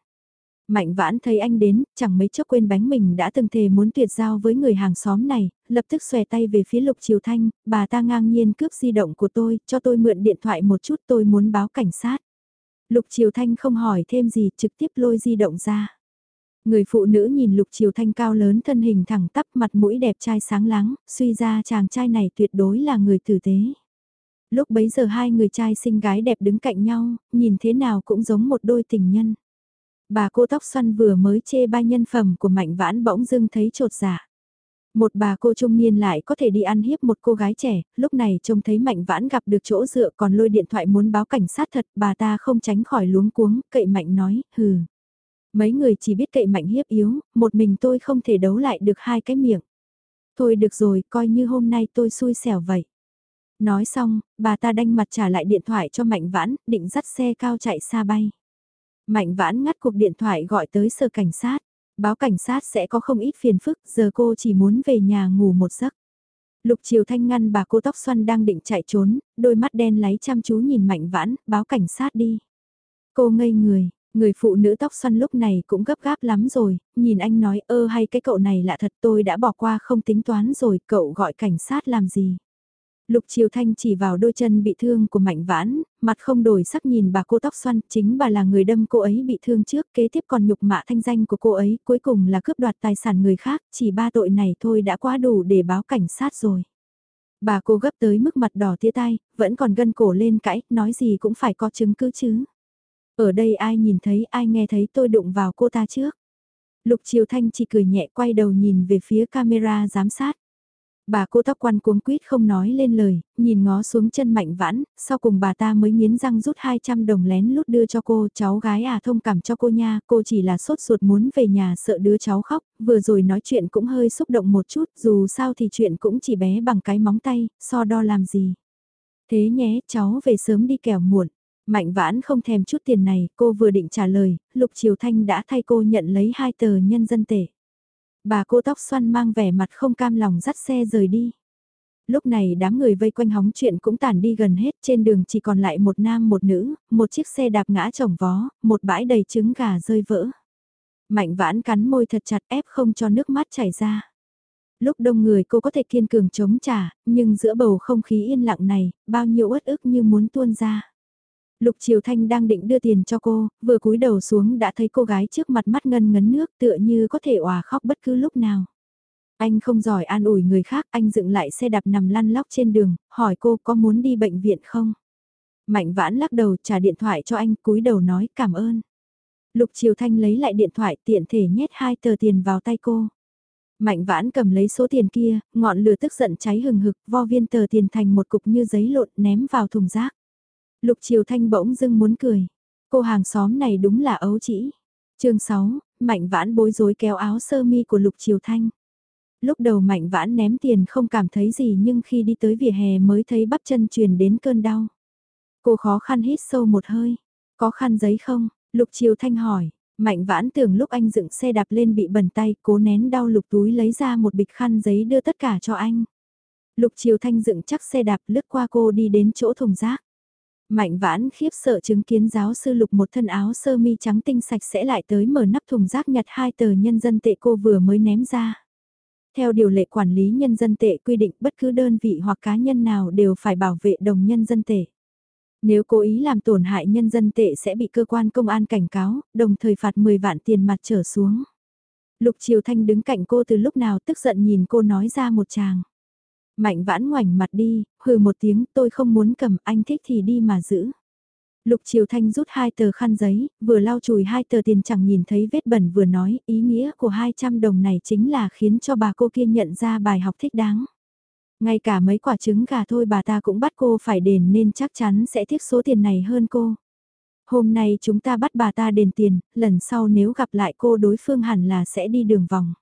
S1: Mạnh vãn thấy anh đến, chẳng mấy chốc quên bánh mình đã từng thề muốn tuyệt giao với người hàng xóm này, lập tức xòe tay về phía Lục Triều Thanh, bà ta ngang nhiên cướp di động của tôi, cho tôi mượn điện thoại một chút tôi muốn báo cảnh sát. Lục Triều Thanh không hỏi thêm gì, trực tiếp lôi di động ra. Người phụ nữ nhìn Lục Triều Thanh cao lớn thân hình thẳng tắp mặt mũi đẹp trai sáng láng, suy ra chàng trai này tuyệt đối là người tử tế. Lúc bấy giờ hai người trai xinh gái đẹp đứng cạnh nhau, nhìn thế nào cũng giống một đôi tình nhân. Bà cô tóc xoăn vừa mới chê ba nhân phẩm của Mạnh Vãn bỗng dưng thấy trột dạ. Một bà cô trung niên lại có thể đi ăn hiếp một cô gái trẻ, lúc này trông thấy Mạnh Vãn gặp được chỗ dựa còn lôi điện thoại muốn báo cảnh sát thật, bà ta không tránh khỏi luống cuống, cậy Mạnh nói, hừ. Mấy người chỉ biết cậy Mạnh hiếp yếu, một mình tôi không thể đấu lại được hai cái miệng. Thôi được rồi, coi như hôm nay tôi xui xẻo vậy. Nói xong, bà ta đanh mặt trả lại điện thoại cho Mạnh Vãn, định dắt xe cao chạy xa bay. Mạnh Vãn ngắt cuộc điện thoại gọi tới sở cảnh sát. Báo cảnh sát sẽ có không ít phiền phức, giờ cô chỉ muốn về nhà ngủ một giấc. Lục Triều Thanh ngăn bà cô tóc xoăn đang định chạy trốn, đôi mắt đen láy chăm chú nhìn Mạnh Vãn, báo cảnh sát đi. Cô ngây người, người phụ nữ tóc xoăn lúc này cũng gấp gáp lắm rồi, nhìn anh nói ơ hay cái cậu này lạ thật tôi đã bỏ qua không tính toán rồi, cậu gọi cảnh sát làm gì. Lục Triều Thanh chỉ vào đôi chân bị thương của Mạnh Vãn, mặt không đổi sắc nhìn bà cô tóc xoăn, chính bà là người đâm cô ấy bị thương trước, kế tiếp còn nhục mạ thanh danh của cô ấy, cuối cùng là cướp đoạt tài sản người khác, chỉ ba tội này thôi đã quá đủ để báo cảnh sát rồi. Bà cô gấp tới mức mặt đỏ tía tay, vẫn còn gân cổ lên cãi, nói gì cũng phải có chứng cứ chứ. Ở đây ai nhìn thấy ai nghe thấy tôi đụng vào cô ta trước. Lục Triều Thanh chỉ cười nhẹ quay đầu nhìn về phía camera giám sát. Bà cô tóc quan cuống quýt không nói lên lời, nhìn ngó xuống chân mạnh vãn, sau cùng bà ta mới nghiến răng rút 200 đồng lén lút đưa cho cô, cháu gái à thông cảm cho cô nha, cô chỉ là sốt ruột muốn về nhà sợ đứa cháu khóc, vừa rồi nói chuyện cũng hơi xúc động một chút, dù sao thì chuyện cũng chỉ bé bằng cái móng tay, so đo làm gì. Thế nhé, cháu về sớm đi kẻo muộn. Mạnh vãn không thèm chút tiền này, cô vừa định trả lời, Lục Triều Thanh đã thay cô nhận lấy hai tờ nhân dân tệ. Bà cô tóc xoăn mang vẻ mặt không cam lòng dắt xe rời đi. Lúc này đám người vây quanh hóng chuyện cũng tản đi gần hết, trên đường chỉ còn lại một nam một nữ, một chiếc xe đạp ngã chồng vó, một bãi đầy trứng gà rơi vỡ. Mạnh vãn cắn môi thật chặt ép không cho nước mắt chảy ra. Lúc đông người cô có thể kiên cường chống trả, nhưng giữa bầu không khí yên lặng này, bao nhiêu uất ức như muốn tuôn ra. Lục Triều Thanh đang định đưa tiền cho cô, vừa cúi đầu xuống đã thấy cô gái trước mặt mắt ngân ngấn nước tựa như có thể òa khóc bất cứ lúc nào. Anh không giỏi an ủi người khác, anh dựng lại xe đạp nằm lăn lóc trên đường, hỏi cô có muốn đi bệnh viện không? Mạnh vãn lắc đầu trả điện thoại cho anh cúi đầu nói cảm ơn. Lục Triều Thanh lấy lại điện thoại tiện thể nhét hai tờ tiền vào tay cô. Mạnh vãn cầm lấy số tiền kia, ngọn lửa tức giận cháy hừng hực, vo viên tờ tiền thành một cục như giấy lộn ném vào thùng rác. Lục Triều Thanh bỗng dưng muốn cười. Cô hàng xóm này đúng là ấu chỉ. chương 6, Mạnh Vãn bối rối kéo áo sơ mi của Lục Triều Thanh. Lúc đầu Mạnh Vãn ném tiền không cảm thấy gì nhưng khi đi tới vỉa hè mới thấy bắp chân truyền đến cơn đau. Cô khó khăn hít sâu một hơi. Có khăn giấy không? Lục Triều Thanh hỏi. Mạnh Vãn tưởng lúc anh dựng xe đạp lên bị bẩn tay, cố nén đau lục túi lấy ra một bịch khăn giấy đưa tất cả cho anh. Lục Triều Thanh dựng chắc xe đạp lướt qua cô đi đến chỗ thùng rác. Mạnh vãn khiếp sợ chứng kiến giáo sư lục một thân áo sơ mi trắng tinh sạch sẽ lại tới mở nắp thùng rác nhặt hai tờ nhân dân tệ cô vừa mới ném ra. Theo điều lệ quản lý nhân dân tệ quy định bất cứ đơn vị hoặc cá nhân nào đều phải bảo vệ đồng nhân dân tệ. Nếu cố ý làm tổn hại nhân dân tệ sẽ bị cơ quan công an cảnh cáo, đồng thời phạt 10 vạn tiền mặt trở xuống. Lục Triều Thanh đứng cạnh cô từ lúc nào tức giận nhìn cô nói ra một chàng. Mạnh vãn ngoảnh mặt đi, hừ một tiếng tôi không muốn cầm anh thích thì đi mà giữ. Lục Triều Thanh rút hai tờ khăn giấy, vừa lau chùi hai tờ tiền chẳng nhìn thấy vết bẩn vừa nói ý nghĩa của 200 đồng này chính là khiến cho bà cô kia nhận ra bài học thích đáng. Ngay cả mấy quả trứng gà thôi bà ta cũng bắt cô phải đền nên chắc chắn sẽ tiếc số tiền này hơn cô. Hôm nay chúng ta bắt bà ta đền tiền, lần sau nếu gặp lại cô đối phương hẳn là sẽ đi đường vòng.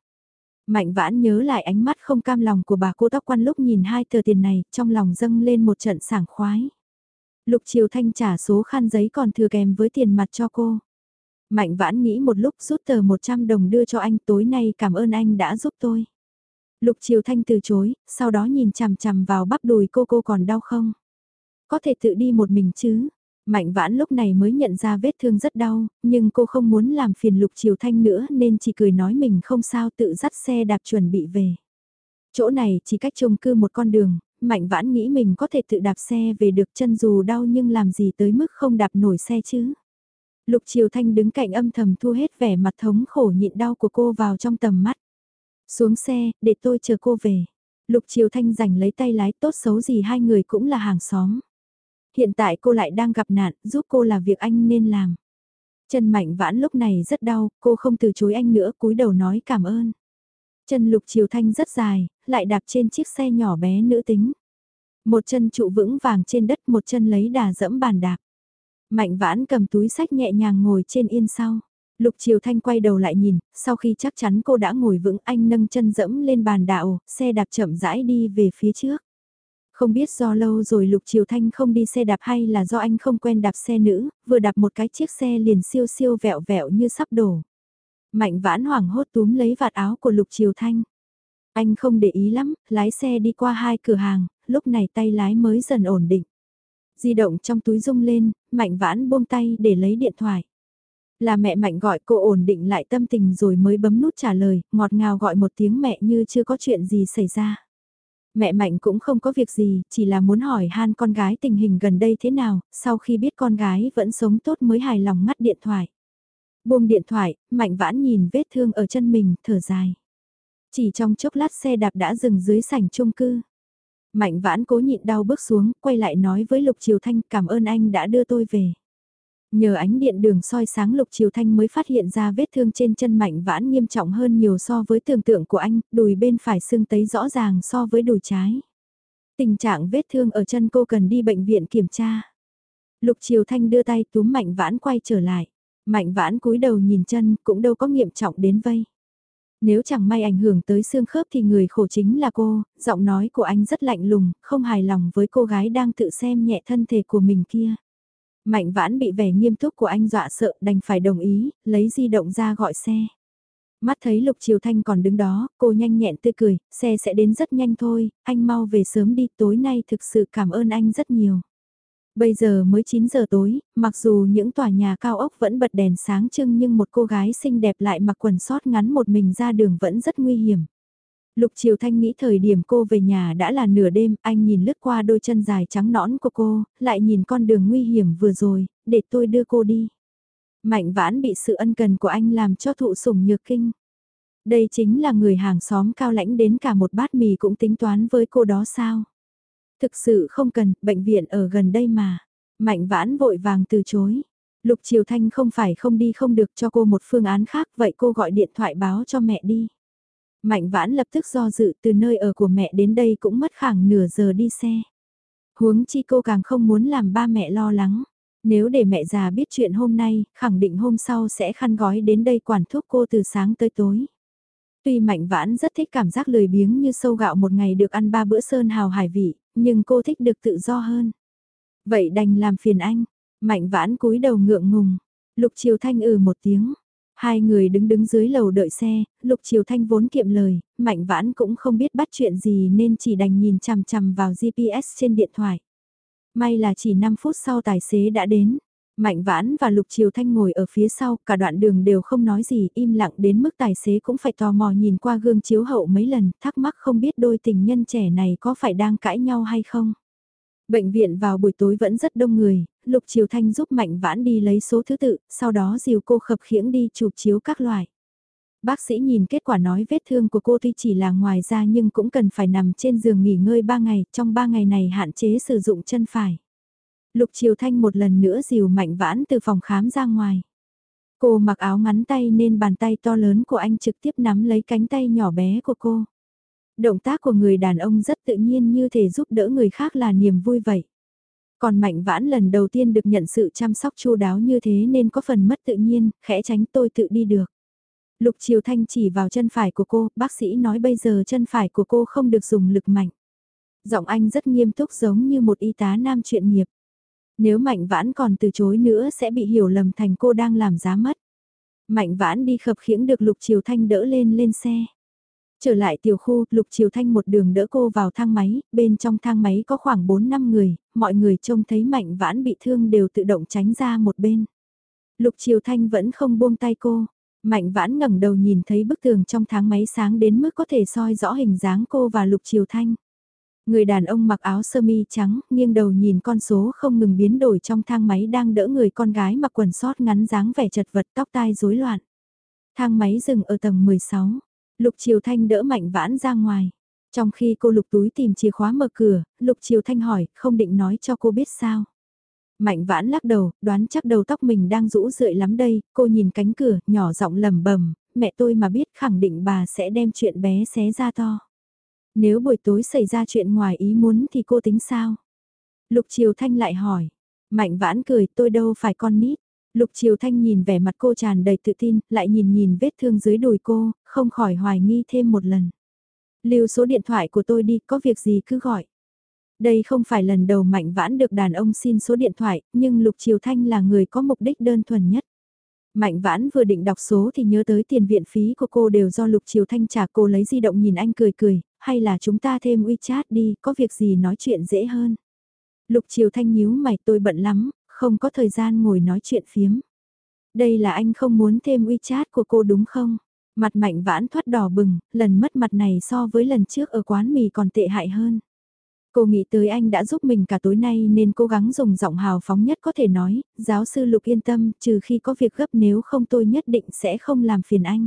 S1: Mạnh vãn nhớ lại ánh mắt không cam lòng của bà cô tóc quan lúc nhìn hai tờ tiền này, trong lòng dâng lên một trận sảng khoái. Lục Triều Thanh trả số khăn giấy còn thừa kèm với tiền mặt cho cô. Mạnh vãn nghĩ một lúc rút tờ 100 đồng đưa cho anh tối nay cảm ơn anh đã giúp tôi. Lục Triều Thanh từ chối, sau đó nhìn chằm chằm vào bắp đùi cô cô còn đau không? Có thể tự đi một mình chứ? Mạnh vãn lúc này mới nhận ra vết thương rất đau, nhưng cô không muốn làm phiền Lục Triều Thanh nữa nên chỉ cười nói mình không sao tự dắt xe đạp chuẩn bị về. Chỗ này chỉ cách chung cư một con đường, Mạnh vãn nghĩ mình có thể tự đạp xe về được chân dù đau nhưng làm gì tới mức không đạp nổi xe chứ. Lục Triều Thanh đứng cạnh âm thầm thu hết vẻ mặt thống khổ nhịn đau của cô vào trong tầm mắt. Xuống xe, để tôi chờ cô về. Lục Triều Thanh giành lấy tay lái tốt xấu gì hai người cũng là hàng xóm hiện tại cô lại đang gặp nạn, giúp cô là việc anh nên làm. Chân mạnh vãn lúc này rất đau, cô không từ chối anh nữa, cúi đầu nói cảm ơn. Chân Lục Triều Thanh rất dài, lại đạp trên chiếc xe nhỏ bé nữ tính. Một chân trụ vững vàng trên đất, một chân lấy đà dẫm bàn đạp. Mạnh vãn cầm túi sách nhẹ nhàng ngồi trên yên sau. Lục Triều Thanh quay đầu lại nhìn, sau khi chắc chắn cô đã ngồi vững anh nâng chân dẫm lên bàn đạo, xe đạp chậm rãi đi về phía trước. Không biết do lâu rồi Lục Triều Thanh không đi xe đạp hay là do anh không quen đạp xe nữ, vừa đạp một cái chiếc xe liền siêu siêu vẹo vẹo như sắp đổ. Mạnh vãn hoảng hốt túm lấy vạt áo của Lục Triều Thanh. Anh không để ý lắm, lái xe đi qua hai cửa hàng, lúc này tay lái mới dần ổn định. Di động trong túi rung lên, mạnh vãn buông tay để lấy điện thoại. Là mẹ mạnh gọi cô ổn định lại tâm tình rồi mới bấm nút trả lời, ngọt ngào gọi một tiếng mẹ như chưa có chuyện gì xảy ra. Mẹ Mạnh cũng không có việc gì, chỉ là muốn hỏi han con gái tình hình gần đây thế nào, sau khi biết con gái vẫn sống tốt mới hài lòng ngắt điện thoại. Buông điện thoại, Mạnh vãn nhìn vết thương ở chân mình, thở dài. Chỉ trong chốc lát xe đạp đã dừng dưới sảnh chung cư. Mạnh vãn cố nhịn đau bước xuống, quay lại nói với Lục Triều Thanh cảm ơn anh đã đưa tôi về. Nhờ ánh điện đường soi sáng Lục Triều Thanh mới phát hiện ra vết thương trên chân mạnh vãn nghiêm trọng hơn nhiều so với tưởng tượng của anh, đùi bên phải xương tấy rõ ràng so với đùi trái. Tình trạng vết thương ở chân cô cần đi bệnh viện kiểm tra. Lục Triều Thanh đưa tay túm mạnh vãn quay trở lại. Mạnh vãn cúi đầu nhìn chân cũng đâu có nghiêm trọng đến vây. Nếu chẳng may ảnh hưởng tới xương khớp thì người khổ chính là cô, giọng nói của anh rất lạnh lùng, không hài lòng với cô gái đang tự xem nhẹ thân thể của mình kia. Mạnh vãn bị vẻ nghiêm túc của anh dọa sợ đành phải đồng ý, lấy di động ra gọi xe. Mắt thấy Lục Triều Thanh còn đứng đó, cô nhanh nhẹn tươi cười, xe sẽ đến rất nhanh thôi, anh mau về sớm đi, tối nay thực sự cảm ơn anh rất nhiều. Bây giờ mới 9 giờ tối, mặc dù những tòa nhà cao ốc vẫn bật đèn sáng trưng nhưng một cô gái xinh đẹp lại mặc quần sót ngắn một mình ra đường vẫn rất nguy hiểm. Lục Triều Thanh nghĩ thời điểm cô về nhà đã là nửa đêm, anh nhìn lướt qua đôi chân dài trắng nõn của cô, lại nhìn con đường nguy hiểm vừa rồi, để tôi đưa cô đi. Mạnh vãn bị sự ân cần của anh làm cho thụ sủng nhược kinh. Đây chính là người hàng xóm cao lãnh đến cả một bát mì cũng tính toán với cô đó sao? Thực sự không cần, bệnh viện ở gần đây mà. Mạnh vãn vội vàng từ chối. Lục Triều Thanh không phải không đi không được cho cô một phương án khác vậy cô gọi điện thoại báo cho mẹ đi. Mạnh vãn lập tức do dự từ nơi ở của mẹ đến đây cũng mất khoảng nửa giờ đi xe. Huống chi cô càng không muốn làm ba mẹ lo lắng. Nếu để mẹ già biết chuyện hôm nay, khẳng định hôm sau sẽ khăn gói đến đây quản thuốc cô từ sáng tới tối. Tuy Mạnh Vãn rất thích cảm giác lười biếng như sâu gạo một ngày được ăn ba bữa sơn hào hải vị, nhưng cô thích được tự do hơn. Vậy đành làm phiền anh. Mạnh Vãn cúi đầu ngượng ngùng. Lục Triều Thanh ừ một tiếng. Hai người đứng đứng dưới lầu đợi xe, Lục Triều Thanh vốn kiệm lời, Mạnh Vãn cũng không biết bắt chuyện gì nên chỉ đành nhìn chằm chằm vào GPS trên điện thoại. May là chỉ 5 phút sau tài xế đã đến. Mạnh Vãn và Lục Triều Thanh ngồi ở phía sau, cả đoạn đường đều không nói gì, im lặng đến mức tài xế cũng phải tò mò nhìn qua gương chiếu hậu mấy lần, thắc mắc không biết đôi tình nhân trẻ này có phải đang cãi nhau hay không. Bệnh viện vào buổi tối vẫn rất đông người, Lục Triều Thanh giúp Mạnh Vãn đi lấy số thứ tự, sau đó dìu cô khập khiễng đi chụp chiếu các loại. Bác sĩ nhìn kết quả nói vết thương của cô tuy chỉ là ngoài da nhưng cũng cần phải nằm trên giường nghỉ ngơi 3 ngày, trong 3 ngày này hạn chế sử dụng chân phải. Lục Triều Thanh một lần nữa dìu Mạnh Vãn từ phòng khám ra ngoài. Cô mặc áo ngắn tay nên bàn tay to lớn của anh trực tiếp nắm lấy cánh tay nhỏ bé của cô. Động tác của người đàn ông rất tự nhiên như thể giúp đỡ người khác là niềm vui vậy. Còn Mạnh Vãn lần đầu tiên được nhận sự chăm sóc chu đáo như thế nên có phần mất tự nhiên, khẽ tránh tôi tự đi được. Lục Triều Thanh chỉ vào chân phải của cô, bác sĩ nói bây giờ chân phải của cô không được dùng lực mạnh. Giọng anh rất nghiêm túc giống như một y tá nam chuyện nghiệp. Nếu Mạnh Vãn còn từ chối nữa sẽ bị hiểu lầm thành cô đang làm giá mất. Mạnh Vãn đi khập khiễng được Lục Triều Thanh đỡ lên lên xe. Trở lại tiểu khu, Lục Triều Thanh một đường đỡ cô vào thang máy, bên trong thang máy có khoảng 4-5 người, mọi người trông thấy Mạnh Vãn bị thương đều tự động tránh ra một bên. Lục Triều Thanh vẫn không buông tay cô. Mạnh Vãn ngẩng đầu nhìn thấy bức tường trong thang máy sáng đến mức có thể soi rõ hình dáng cô và Lục Triều Thanh. Người đàn ông mặc áo sơ mi trắng, nghiêng đầu nhìn con số không ngừng biến đổi trong thang máy đang đỡ người con gái mặc quần sót ngắn dáng vẻ chật vật tóc tai rối loạn. Thang máy dừng ở tầng 16. Lục Triều Thanh đỡ Mạnh Vãn ra ngoài. Trong khi cô lục túi tìm chìa khóa mở cửa, Lục Triều Thanh hỏi, không định nói cho cô biết sao. Mạnh Vãn lắc đầu, đoán chắc đầu tóc mình đang rũ rượi lắm đây, cô nhìn cánh cửa, nhỏ giọng lầm bầm, mẹ tôi mà biết khẳng định bà sẽ đem chuyện bé xé ra to. Nếu buổi tối xảy ra chuyện ngoài ý muốn thì cô tính sao? Lục Triều Thanh lại hỏi. Mạnh vãn cười tôi đâu phải con nít. Lục Triều Thanh nhìn vẻ mặt cô tràn đầy tự tin, lại nhìn nhìn vết thương dưới đùi cô, không khỏi hoài nghi thêm một lần. Lưu số điện thoại của tôi đi, có việc gì cứ gọi. Đây không phải lần đầu Mạnh Vãn được đàn ông xin số điện thoại, nhưng Lục Triều Thanh là người có mục đích đơn thuần nhất. Mạnh Vãn vừa định đọc số thì nhớ tới tiền viện phí của cô đều do Lục Triều Thanh trả cô lấy di động nhìn anh cười cười, hay là chúng ta thêm WeChat đi, có việc gì nói chuyện dễ hơn. Lục Triều Thanh nhíu mày tôi bận lắm, không có thời gian ngồi nói chuyện phiếm. Đây là anh không muốn thêm WeChat của cô đúng không? Mặt mạnh vãn thoát đỏ bừng, lần mất mặt này so với lần trước ở quán mì còn tệ hại hơn. Cô nghĩ tới anh đã giúp mình cả tối nay nên cố gắng dùng giọng hào phóng nhất có thể nói, giáo sư Lục yên tâm, trừ khi có việc gấp nếu không tôi nhất định sẽ không làm phiền anh.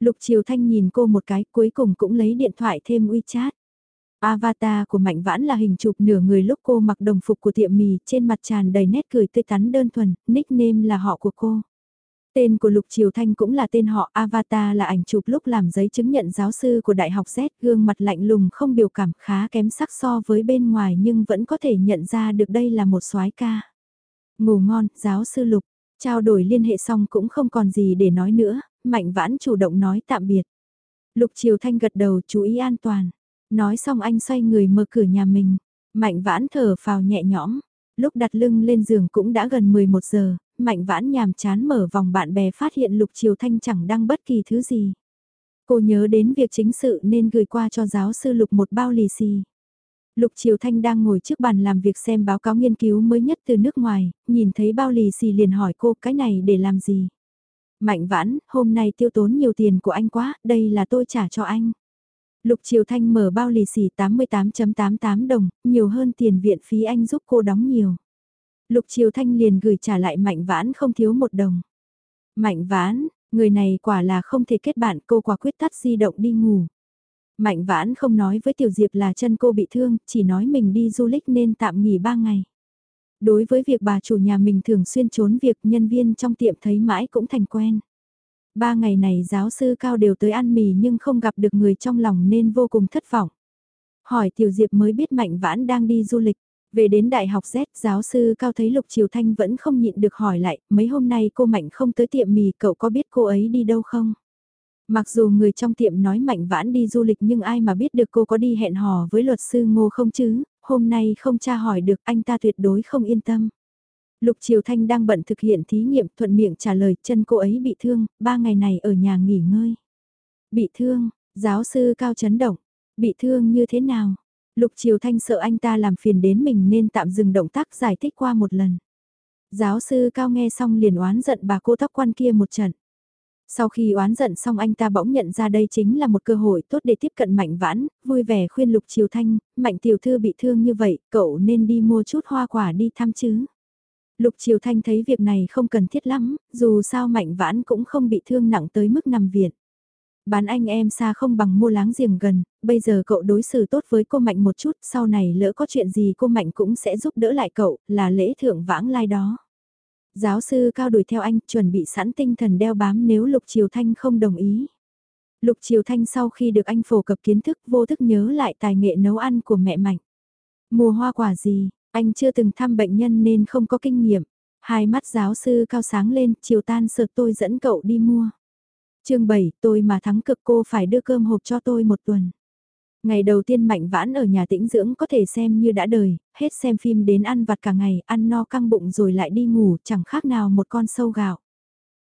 S1: Lục Triều Thanh nhìn cô một cái cuối cùng cũng lấy điện thoại thêm WeChat. Avatar của Mạnh Vãn là hình chụp nửa người lúc cô mặc đồng phục của tiệm mì, trên mặt tràn đầy nét cười tươi tắn đơn thuần, nickname là họ của cô. Tên của Lục Triều Thanh cũng là tên họ Avatar là ảnh chụp lúc làm giấy chứng nhận giáo sư của Đại học Z, gương mặt lạnh lùng không biểu cảm khá kém sắc so với bên ngoài nhưng vẫn có thể nhận ra được đây là một soái ca. Ngủ ngon, giáo sư Lục, trao đổi liên hệ xong cũng không còn gì để nói nữa, Mạnh Vãn chủ động nói tạm biệt. Lục Triều Thanh gật đầu chú ý an toàn. Nói xong anh xoay người mở cửa nhà mình. Mạnh vãn thở phào nhẹ nhõm. Lúc đặt lưng lên giường cũng đã gần 11 giờ, mạnh vãn nhàm chán mở vòng bạn bè phát hiện Lục Triều Thanh chẳng đăng bất kỳ thứ gì. Cô nhớ đến việc chính sự nên gửi qua cho giáo sư Lục một bao lì xì. Lục Triều Thanh đang ngồi trước bàn làm việc xem báo cáo nghiên cứu mới nhất từ nước ngoài, nhìn thấy bao lì xì liền hỏi cô cái này để làm gì. Mạnh vãn, hôm nay tiêu tốn nhiều tiền của anh quá, đây là tôi trả cho anh. Lục Triều Thanh mở bao lì xì 88.88 đồng, nhiều hơn tiền viện phí anh giúp cô đóng nhiều. Lục Triều Thanh liền gửi trả lại Mạnh Vãn không thiếu một đồng. Mạnh Vãn, người này quả là không thể kết bạn cô quả quyết tắt di động đi ngủ. Mạnh Vãn không nói với Tiểu Diệp là chân cô bị thương, chỉ nói mình đi du lịch nên tạm nghỉ 3 ngày. Đối với việc bà chủ nhà mình thường xuyên trốn việc nhân viên trong tiệm thấy mãi cũng thành quen. Ba ngày này giáo sư Cao đều tới ăn mì nhưng không gặp được người trong lòng nên vô cùng thất vọng. Hỏi Tiểu Diệp mới biết Mạnh Vãn đang đi du lịch. Về đến Đại học Z, giáo sư Cao thấy Lục Triều Thanh vẫn không nhịn được hỏi lại, mấy hôm nay cô Mạnh không tới tiệm mì, cậu có biết cô ấy đi đâu không? Mặc dù người trong tiệm nói Mạnh Vãn đi du lịch nhưng ai mà biết được cô có đi hẹn hò với luật sư Ngô không chứ, hôm nay không tra hỏi được anh ta tuyệt đối không yên tâm. Lục Triều Thanh đang bận thực hiện thí nghiệm thuận miệng trả lời chân cô ấy bị thương, ba ngày này ở nhà nghỉ ngơi. Bị thương, giáo sư cao chấn động, bị thương như thế nào? Lục Triều Thanh sợ anh ta làm phiền đến mình nên tạm dừng động tác giải thích qua một lần. Giáo sư cao nghe xong liền oán giận bà cô tóc quan kia một trận. Sau khi oán giận xong anh ta bỗng nhận ra đây chính là một cơ hội tốt để tiếp cận Mạnh Vãn, vui vẻ khuyên Lục Triều Thanh, Mạnh Tiểu Thư bị thương như vậy, cậu nên đi mua chút hoa quả đi thăm chứ. Lục Triều Thanh thấy việc này không cần thiết lắm, dù sao Mạnh Vãn cũng không bị thương nặng tới mức nằm viện. Bán anh em xa không bằng mua láng giềng gần, bây giờ cậu đối xử tốt với cô Mạnh một chút, sau này lỡ có chuyện gì cô Mạnh cũng sẽ giúp đỡ lại cậu, là lễ thượng vãng lai đó. Giáo sư cao đuổi theo anh, chuẩn bị sẵn tinh thần đeo bám nếu Lục Triều Thanh không đồng ý. Lục Triều Thanh sau khi được anh phổ cập kiến thức vô thức nhớ lại tài nghệ nấu ăn của mẹ Mạnh. Mùa hoa quả gì, anh chưa từng thăm bệnh nhân nên không có kinh nghiệm. Hai mắt giáo sư cao sáng lên, chiều tan sợ tôi dẫn cậu đi mua. chương 7, tôi mà thắng cực cô phải đưa cơm hộp cho tôi một tuần. Ngày đầu tiên mạnh vãn ở nhà tĩnh dưỡng có thể xem như đã đời, hết xem phim đến ăn vặt cả ngày, ăn no căng bụng rồi lại đi ngủ, chẳng khác nào một con sâu gạo.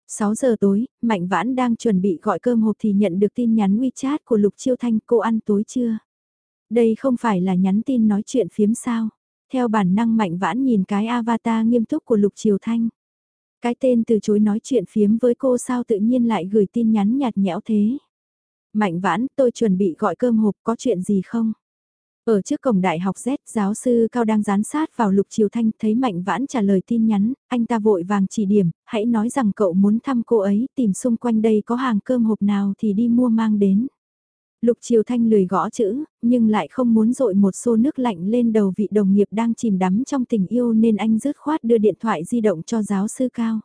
S1: 6 giờ tối, Mạnh Vãn đang chuẩn bị gọi cơm hộp thì nhận được tin nhắn WeChat của Lục Chiêu Thanh cô ăn tối chưa? Đây không phải là nhắn tin nói chuyện phiếm sao? Theo bản năng mạnh vãn nhìn cái avatar nghiêm túc của Lục Triều Thanh. Cái tên từ chối nói chuyện phiếm với cô sao tự nhiên lại gửi tin nhắn nhạt nhẽo thế. Mạnh vãn, tôi chuẩn bị gọi cơm hộp có chuyện gì không? Ở trước cổng đại học Z, giáo sư Cao đang gián sát vào Lục Triều Thanh thấy Mạnh Vãn trả lời tin nhắn, anh ta vội vàng chỉ điểm, hãy nói rằng cậu muốn thăm cô ấy, tìm xung quanh đây có hàng cơm hộp nào thì đi mua mang đến. Lục Triều Thanh lười gõ chữ, nhưng lại không muốn dội một xô nước lạnh lên đầu vị đồng nghiệp đang chìm đắm trong tình yêu nên anh rứt khoát đưa điện thoại di động cho giáo sư Cao.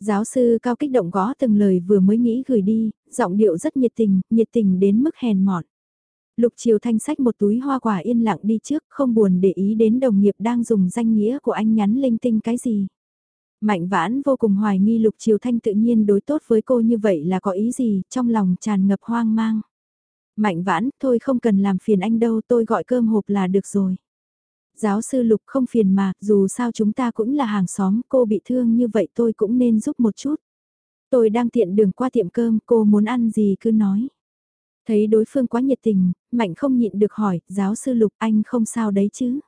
S1: Giáo sư cao kích động gõ từng lời vừa mới nghĩ gửi đi, giọng điệu rất nhiệt tình, nhiệt tình đến mức hèn mọn. Lục Triều Thanh sách một túi hoa quả yên lặng đi trước, không buồn để ý đến đồng nghiệp đang dùng danh nghĩa của anh nhắn linh tinh cái gì. Mạnh vãn vô cùng hoài nghi Lục Triều Thanh tự nhiên đối tốt với cô như vậy là có ý gì, trong lòng tràn ngập hoang mang. Mạnh vãn, thôi không cần làm phiền anh đâu, tôi gọi cơm hộp là được rồi. Giáo sư Lục không phiền mà, dù sao chúng ta cũng là hàng xóm, cô bị thương như vậy tôi cũng nên giúp một chút. Tôi đang tiện đường qua tiệm cơm, cô muốn ăn gì cứ nói. Thấy đối phương quá nhiệt tình, Mạnh không nhịn được hỏi, giáo sư Lục anh không sao đấy chứ.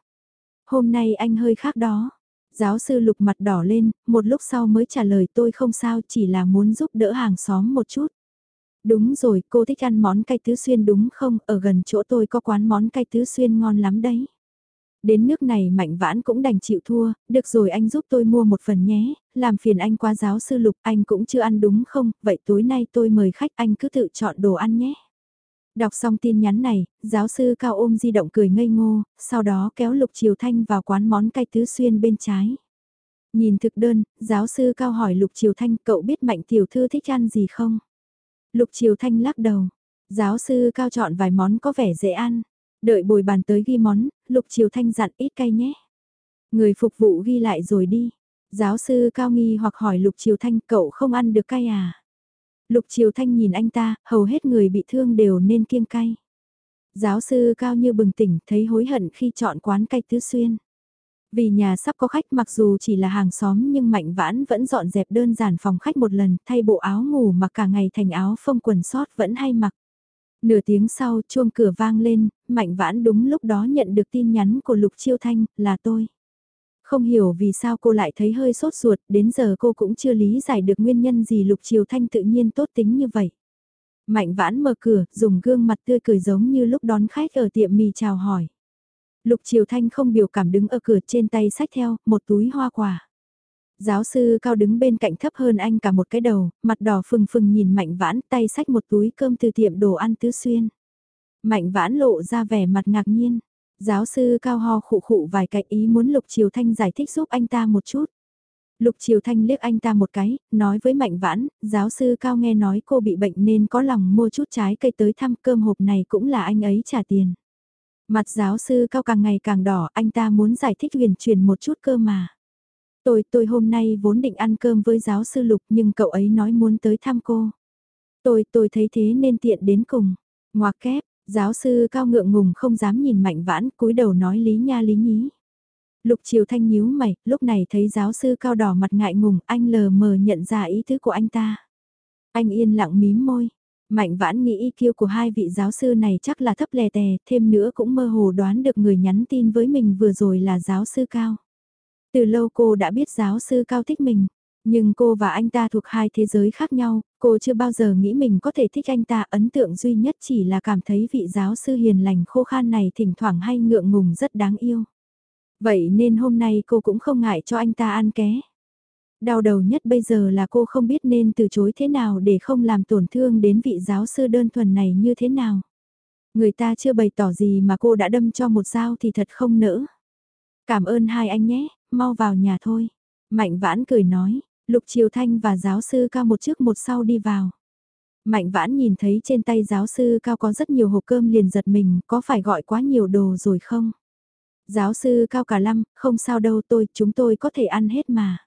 S1: Hôm nay anh hơi khác đó. Giáo sư Lục mặt đỏ lên, một lúc sau mới trả lời tôi không sao chỉ là muốn giúp đỡ hàng xóm một chút. Đúng rồi, cô thích ăn món cay tứ xuyên đúng không? Ở gần chỗ tôi có quán món cay tứ xuyên ngon lắm đấy. Đến nước này mạnh vãn cũng đành chịu thua, được rồi anh giúp tôi mua một phần nhé, làm phiền anh qua giáo sư Lục anh cũng chưa ăn đúng không? Vậy tối nay tôi mời khách anh cứ tự chọn đồ ăn nhé. Đọc xong tin nhắn này, giáo sư Cao ôm di động cười ngây ngô, sau đó kéo Lục Triều Thanh vào quán món cay tứ xuyên bên trái. Nhìn thực đơn, giáo sư Cao hỏi Lục Triều Thanh cậu biết Mạnh Tiểu Thư thích ăn gì không? Lục Triều Thanh lắc đầu. Giáo sư Cao chọn vài món có vẻ dễ ăn. Đợi bồi bàn tới ghi món, Lục Triều Thanh dặn ít cay nhé. Người phục vụ ghi lại rồi đi. Giáo sư Cao nghi hoặc hỏi Lục Triều Thanh cậu không ăn được cay à? Lục Triều Thanh nhìn anh ta, hầu hết người bị thương đều nên kiêng cay. Giáo sư Cao như bừng tỉnh thấy hối hận khi chọn quán cay tứ xuyên. Vì nhà sắp có khách mặc dù chỉ là hàng xóm nhưng Mạnh Vãn vẫn dọn dẹp đơn giản phòng khách một lần, thay bộ áo ngủ mặc cả ngày thành áo phông quần sót vẫn hay mặc. Nửa tiếng sau chuông cửa vang lên, Mạnh Vãn đúng lúc đó nhận được tin nhắn của Lục Chiêu Thanh, là tôi. Không hiểu vì sao cô lại thấy hơi sốt ruột, đến giờ cô cũng chưa lý giải được nguyên nhân gì Lục Chiêu Thanh tự nhiên tốt tính như vậy. Mạnh Vãn mở cửa, dùng gương mặt tươi cười giống như lúc đón khách ở tiệm mì chào hỏi. Lục Triều Thanh không biểu cảm đứng ở cửa trên tay sách theo, một túi hoa quả. Giáo sư cao đứng bên cạnh thấp hơn anh cả một cái đầu, mặt đỏ phừng phừng nhìn mạnh vãn tay sách một túi cơm từ tiệm đồ ăn tứ xuyên. Mạnh vãn lộ ra vẻ mặt ngạc nhiên. Giáo sư cao ho khụ khụ vài cái ý muốn Lục Triều Thanh giải thích giúp anh ta một chút. Lục Triều Thanh liếc anh ta một cái, nói với Mạnh Vãn, giáo sư Cao nghe nói cô bị bệnh nên có lòng mua chút trái cây tới thăm cơm hộp này cũng là anh ấy trả tiền. Mặt giáo sư cao càng ngày càng đỏ, anh ta muốn giải thích huyền truyền một chút cơ mà. Tôi, tôi hôm nay vốn định ăn cơm với giáo sư Lục nhưng cậu ấy nói muốn tới thăm cô. Tôi, tôi thấy thế nên tiện đến cùng. Ngoạc kép, giáo sư cao ngượng ngùng không dám nhìn mạnh vãn, cúi đầu nói lý nha lý nhí. Lục Triều Thanh nhíu mày, lúc này thấy giáo sư cao đỏ mặt ngại ngùng, anh lờ mờ nhận ra ý tứ của anh ta. Anh yên lặng mím môi, Mạnh vãn nghĩ IQ của hai vị giáo sư này chắc là thấp lè tè, thêm nữa cũng mơ hồ đoán được người nhắn tin với mình vừa rồi là giáo sư Cao. Từ lâu cô đã biết giáo sư Cao thích mình, nhưng cô và anh ta thuộc hai thế giới khác nhau, cô chưa bao giờ nghĩ mình có thể thích anh ta, ấn tượng duy nhất chỉ là cảm thấy vị giáo sư hiền lành khô khan này thỉnh thoảng hay ngượng ngùng rất đáng yêu. Vậy nên hôm nay cô cũng không ngại cho anh ta ăn ké. Đau đầu nhất bây giờ là cô không biết nên từ chối thế nào để không làm tổn thương đến vị giáo sư đơn thuần này như thế nào. Người ta chưa bày tỏ gì mà cô đã đâm cho một dao thì thật không nỡ. Cảm ơn hai anh nhé, mau vào nhà thôi. Mạnh vãn cười nói, Lục Triều Thanh và giáo sư cao một trước một sau đi vào. Mạnh vãn nhìn thấy trên tay giáo sư cao có rất nhiều hộp cơm liền giật mình, có phải gọi quá nhiều đồ rồi không? Giáo sư cao cả lăm, không sao đâu tôi, chúng tôi có thể ăn hết mà.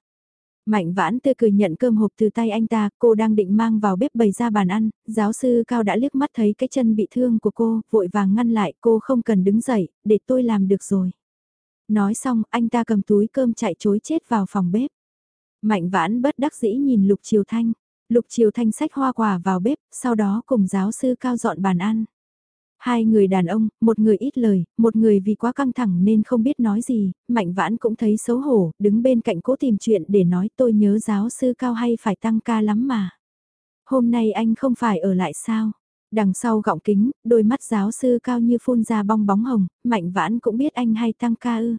S1: Mạnh vãn tươi cười nhận cơm hộp từ tay anh ta, cô đang định mang vào bếp bày ra bàn ăn, giáo sư Cao đã liếc mắt thấy cái chân bị thương của cô, vội vàng ngăn lại cô không cần đứng dậy, để tôi làm được rồi. Nói xong, anh ta cầm túi cơm chạy chối chết vào phòng bếp. Mạnh vãn bất đắc dĩ nhìn Lục Triều Thanh. Lục Triều Thanh xách hoa quả vào bếp, sau đó cùng giáo sư Cao dọn bàn ăn. Hai người đàn ông, một người ít lời, một người vì quá căng thẳng nên không biết nói gì, Mạnh Vãn cũng thấy xấu hổ, đứng bên cạnh cố tìm chuyện để nói tôi nhớ giáo sư cao hay phải tăng ca lắm mà. Hôm nay anh không phải ở lại sao? Đằng sau gọng kính, đôi mắt giáo sư cao như phun ra bong bóng hồng, Mạnh Vãn cũng biết anh hay tăng ca ư.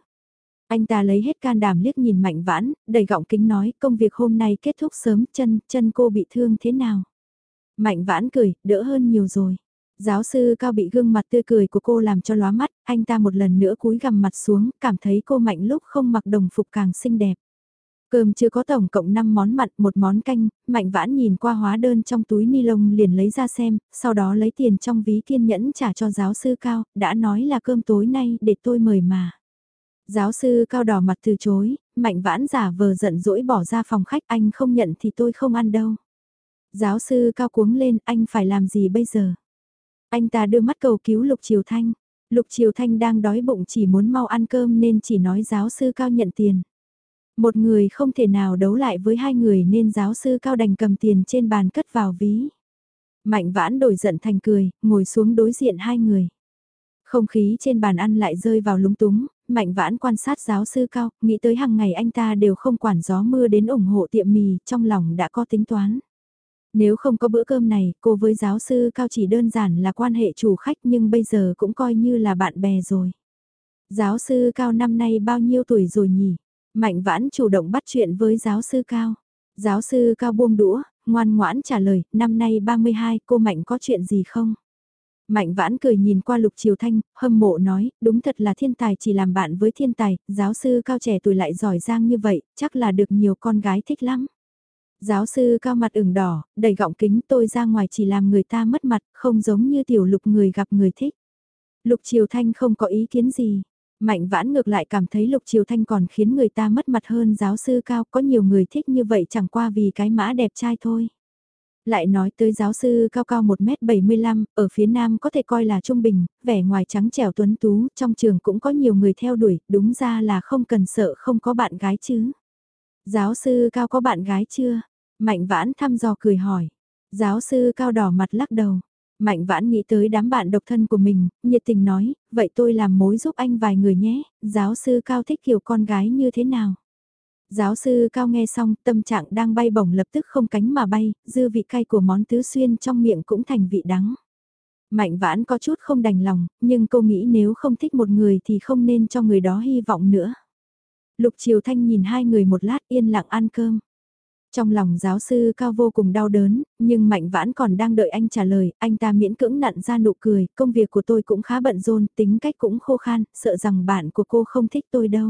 S1: Anh ta lấy hết can đảm liếc nhìn Mạnh Vãn, đầy gọng kính nói công việc hôm nay kết thúc sớm chân, chân cô bị thương thế nào? Mạnh Vãn cười, đỡ hơn nhiều rồi. Giáo sư Cao bị gương mặt tươi cười của cô làm cho lóa mắt, anh ta một lần nữa cúi gằm mặt xuống, cảm thấy cô mạnh lúc không mặc đồng phục càng xinh đẹp. Cơm chưa có tổng cộng 5 món mặn, một món canh, Mạnh Vãn nhìn qua hóa đơn trong túi ni lông liền lấy ra xem, sau đó lấy tiền trong ví kiên nhẫn trả cho giáo sư Cao, đã nói là cơm tối nay để tôi mời mà. Giáo sư Cao đỏ mặt từ chối, Mạnh Vãn giả vờ giận dỗi bỏ ra phòng khách anh không nhận thì tôi không ăn đâu. Giáo sư Cao cuống lên anh phải làm gì bây giờ? Anh ta đưa mắt cầu cứu Lục Triều Thanh. Lục Triều Thanh đang đói bụng chỉ muốn mau ăn cơm nên chỉ nói giáo sư Cao nhận tiền. Một người không thể nào đấu lại với hai người nên giáo sư cao đành cầm tiền trên bàn cất vào ví. Mạnh vãn đổi giận thành cười, ngồi xuống đối diện hai người. Không khí trên bàn ăn lại rơi vào lúng túng, mạnh vãn quan sát giáo sư cao, nghĩ tới hàng ngày anh ta đều không quản gió mưa đến ủng hộ tiệm mì, trong lòng đã có tính toán. Nếu không có bữa cơm này, cô với giáo sư cao chỉ đơn giản là quan hệ chủ khách nhưng bây giờ cũng coi như là bạn bè rồi. Giáo sư cao năm nay bao nhiêu tuổi rồi nhỉ? Mạnh vãn chủ động bắt chuyện với giáo sư Cao. Giáo sư Cao buông đũa, ngoan ngoãn trả lời, năm nay 32, cô Mạnh có chuyện gì không? Mạnh vãn cười nhìn qua lục triều thanh, hâm mộ nói, đúng thật là thiên tài chỉ làm bạn với thiên tài, giáo sư cao trẻ tuổi lại giỏi giang như vậy, chắc là được nhiều con gái thích lắm. Giáo sư cao mặt ửng đỏ, đầy gọng kính tôi ra ngoài chỉ làm người ta mất mặt, không giống như tiểu lục người gặp người thích. Lục triều thanh không có ý kiến gì, Mạnh vãn ngược lại cảm thấy Lục Triều Thanh còn khiến người ta mất mặt hơn giáo sư cao, có nhiều người thích như vậy chẳng qua vì cái mã đẹp trai thôi. Lại nói tới giáo sư cao cao 1m75, ở phía nam có thể coi là trung bình, vẻ ngoài trắng trẻo tuấn tú, trong trường cũng có nhiều người theo đuổi, đúng ra là không cần sợ không có bạn gái chứ. Giáo sư cao có bạn gái chưa? Mạnh vãn thăm dò cười hỏi. Giáo sư cao đỏ mặt lắc đầu. Mạnh vãn nghĩ tới đám bạn độc thân của mình, nhiệt tình nói, vậy tôi làm mối giúp anh vài người nhé, giáo sư Cao thích kiểu con gái như thế nào? Giáo sư Cao nghe xong, tâm trạng đang bay bổng lập tức không cánh mà bay, dư vị cay của món tứ xuyên trong miệng cũng thành vị đắng. Mạnh vãn có chút không đành lòng, nhưng cô nghĩ nếu không thích một người thì không nên cho người đó hy vọng nữa. Lục Triều Thanh nhìn hai người một lát yên lặng ăn cơm. Trong lòng giáo sư cao vô cùng đau đớn, nhưng Mạnh Vãn còn đang đợi anh trả lời, anh ta miễn cưỡng nặn ra nụ cười, công việc của tôi cũng khá bận rộn, tính cách cũng khô khan, sợ rằng bạn của cô không thích tôi đâu.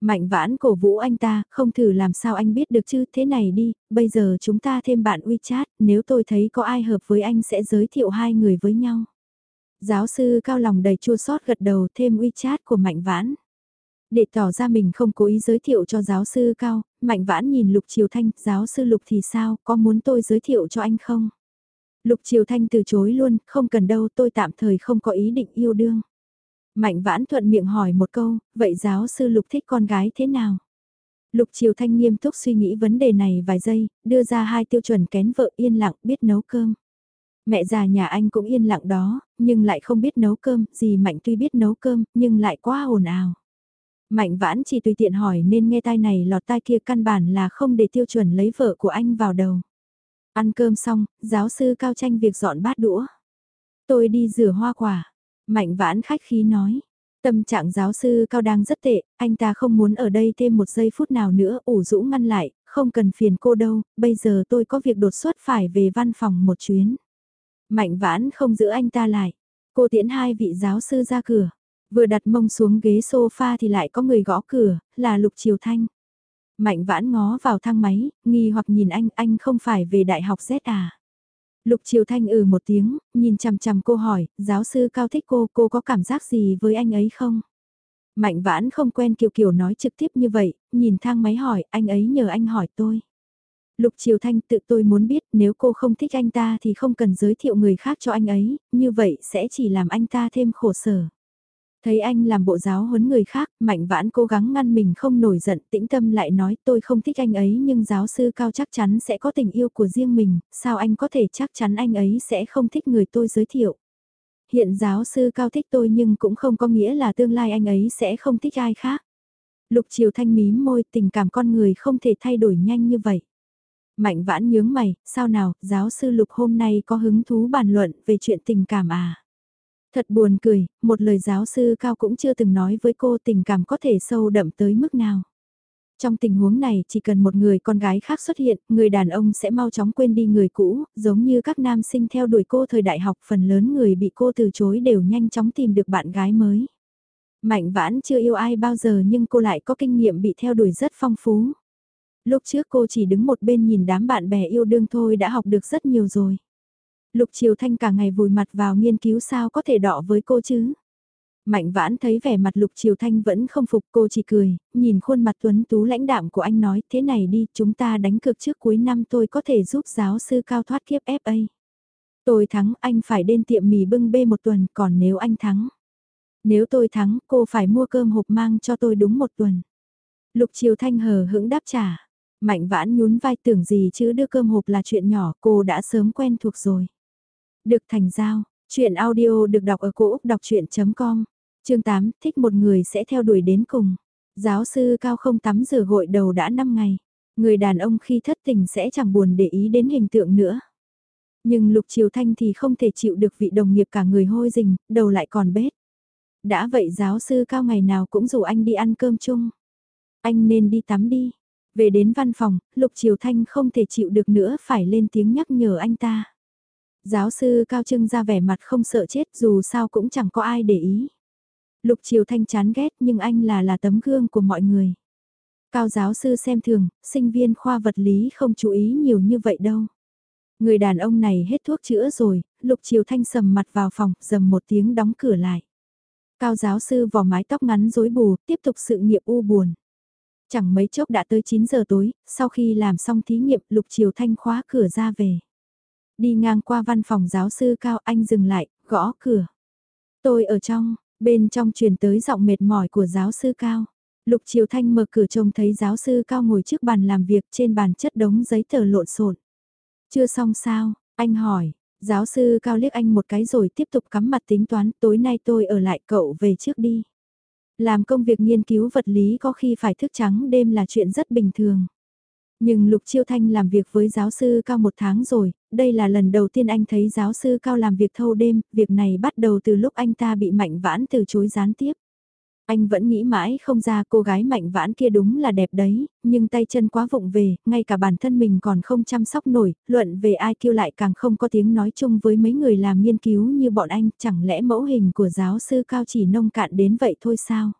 S1: Mạnh Vãn cổ vũ anh ta, không thử làm sao anh biết được chứ, thế này đi, bây giờ chúng ta thêm bạn WeChat, nếu tôi thấy có ai hợp với anh sẽ giới thiệu hai người với nhau. Giáo sư cao lòng đầy chua xót gật đầu thêm WeChat của Mạnh Vãn. Để tỏ ra mình không cố ý giới thiệu cho giáo sư Cao, Mạnh Vãn nhìn Lục Triều Thanh, giáo sư Lục thì sao, có muốn tôi giới thiệu cho anh không? Lục Triều Thanh từ chối luôn, không cần đâu, tôi tạm thời không có ý định yêu đương. Mạnh Vãn thuận miệng hỏi một câu, vậy giáo sư Lục thích con gái thế nào? Lục Triều Thanh nghiêm túc suy nghĩ vấn đề này vài giây, đưa ra hai tiêu chuẩn kén vợ yên lặng biết nấu cơm. Mẹ già nhà anh cũng yên lặng đó, nhưng lại không biết nấu cơm, gì Mạnh tuy biết nấu cơm, nhưng lại quá ồn ào. Mạnh vãn chỉ tùy tiện hỏi nên nghe tai này lọt tai kia căn bản là không để tiêu chuẩn lấy vợ của anh vào đầu. Ăn cơm xong, giáo sư cao tranh việc dọn bát đũa. Tôi đi rửa hoa quả. Mạnh vãn khách khí nói. Tâm trạng giáo sư cao đang rất tệ, anh ta không muốn ở đây thêm một giây phút nào nữa ủ rũ ngăn lại, không cần phiền cô đâu, bây giờ tôi có việc đột xuất phải về văn phòng một chuyến. Mạnh vãn không giữ anh ta lại. Cô tiễn hai vị giáo sư ra cửa. Vừa đặt mông xuống ghế sofa thì lại có người gõ cửa, là Lục Triều Thanh. Mạnh vãn ngó vào thang máy, nghi hoặc nhìn anh, anh không phải về đại học Z à? Lục Triều Thanh ừ một tiếng, nhìn chằm chằm cô hỏi, giáo sư cao thích cô, cô có cảm giác gì với anh ấy không? Mạnh vãn không quen Kiều Kiều nói trực tiếp như vậy, nhìn thang máy hỏi, anh ấy nhờ anh hỏi tôi. Lục Triều Thanh tự tôi muốn biết nếu cô không thích anh ta thì không cần giới thiệu người khác cho anh ấy, như vậy sẽ chỉ làm anh ta thêm khổ sở. Thấy anh làm bộ giáo huấn người khác, mạnh vãn cố gắng ngăn mình không nổi giận, tĩnh tâm lại nói tôi không thích anh ấy nhưng giáo sư cao chắc chắn sẽ có tình yêu của riêng mình, sao anh có thể chắc chắn anh ấy sẽ không thích người tôi giới thiệu. Hiện giáo sư cao thích tôi nhưng cũng không có nghĩa là tương lai anh ấy sẽ không thích ai khác. Lục Triều Thanh mím môi tình cảm con người không thể thay đổi nhanh như vậy. Mạnh vãn nhướng mày, sao nào, giáo sư Lục hôm nay có hứng thú bàn luận về chuyện tình cảm à? Thật buồn cười, một lời giáo sư cao cũng chưa từng nói với cô tình cảm có thể sâu đậm tới mức nào. Trong tình huống này chỉ cần một người con gái khác xuất hiện, người đàn ông sẽ mau chóng quên đi người cũ, giống như các nam sinh theo đuổi cô thời đại học phần lớn người bị cô từ chối đều nhanh chóng tìm được bạn gái mới. Mạnh vãn chưa yêu ai bao giờ nhưng cô lại có kinh nghiệm bị theo đuổi rất phong phú. Lúc trước cô chỉ đứng một bên nhìn đám bạn bè yêu đương thôi đã học được rất nhiều rồi. Lục Triều Thanh cả ngày vùi mặt vào nghiên cứu sao có thể đọ với cô chứ. Mạnh vãn thấy vẻ mặt Lục Triều Thanh vẫn không phục cô chỉ cười, nhìn khuôn mặt tuấn tú lãnh đạm của anh nói thế này đi chúng ta đánh cược trước cuối năm tôi có thể giúp giáo sư cao thoát kiếp FA. Tôi thắng anh phải đến tiệm mì bưng bê một tuần còn nếu anh thắng. Nếu tôi thắng cô phải mua cơm hộp mang cho tôi đúng một tuần. Lục Triều Thanh hờ hững đáp trả. Mạnh vãn nhún vai tưởng gì chứ đưa cơm hộp là chuyện nhỏ cô đã sớm quen thuộc rồi. Được thành giao, chuyện audio được đọc ở cổ Úc đọc chuyện.com, chương 8, thích một người sẽ theo đuổi đến cùng. Giáo sư cao không tắm rửa gội đầu đã 5 ngày, người đàn ông khi thất tình sẽ chẳng buồn để ý đến hình tượng nữa. Nhưng Lục Triều Thanh thì không thể chịu được vị đồng nghiệp cả người hôi rình, đầu lại còn bết. Đã vậy giáo sư cao ngày nào cũng rủ anh đi ăn cơm chung. Anh nên đi tắm đi. Về đến văn phòng, Lục Triều Thanh không thể chịu được nữa phải lên tiếng nhắc nhở anh ta. Giáo sư Cao Trưng ra vẻ mặt không sợ chết dù sao cũng chẳng có ai để ý. Lục Triều Thanh chán ghét nhưng anh là là tấm gương của mọi người. Cao giáo sư xem thường, sinh viên khoa vật lý không chú ý nhiều như vậy đâu. Người đàn ông này hết thuốc chữa rồi, Lục Triều Thanh sầm mặt vào phòng, dầm một tiếng đóng cửa lại. Cao giáo sư vò mái tóc ngắn rối bù, tiếp tục sự nghiệp u buồn. Chẳng mấy chốc đã tới 9 giờ tối, sau khi làm xong thí nghiệm Lục Triều Thanh khóa cửa ra về. Đi ngang qua văn phòng giáo sư Cao anh dừng lại, gõ cửa. Tôi ở trong, bên trong truyền tới giọng mệt mỏi của giáo sư Cao. Lục Triều Thanh mở cửa trông thấy giáo sư Cao ngồi trước bàn làm việc trên bàn chất đống giấy tờ lộn xộn. Chưa xong sao, anh hỏi, giáo sư Cao liếc anh một cái rồi tiếp tục cắm mặt tính toán tối nay tôi ở lại cậu về trước đi. Làm công việc nghiên cứu vật lý có khi phải thức trắng đêm là chuyện rất bình thường. Nhưng Lục Chiêu Thanh làm việc với giáo sư Cao một tháng rồi, đây là lần đầu tiên anh thấy giáo sư Cao làm việc thâu đêm, việc này bắt đầu từ lúc anh ta bị mạnh vãn từ chối gián tiếp. Anh vẫn nghĩ mãi không ra cô gái mạnh vãn kia đúng là đẹp đấy, nhưng tay chân quá vụng về, ngay cả bản thân mình còn không chăm sóc nổi, luận về ai kêu lại càng không có tiếng nói chung với mấy người làm nghiên cứu như bọn anh, chẳng lẽ mẫu hình của giáo sư cao chỉ nông cạn đến vậy thôi sao?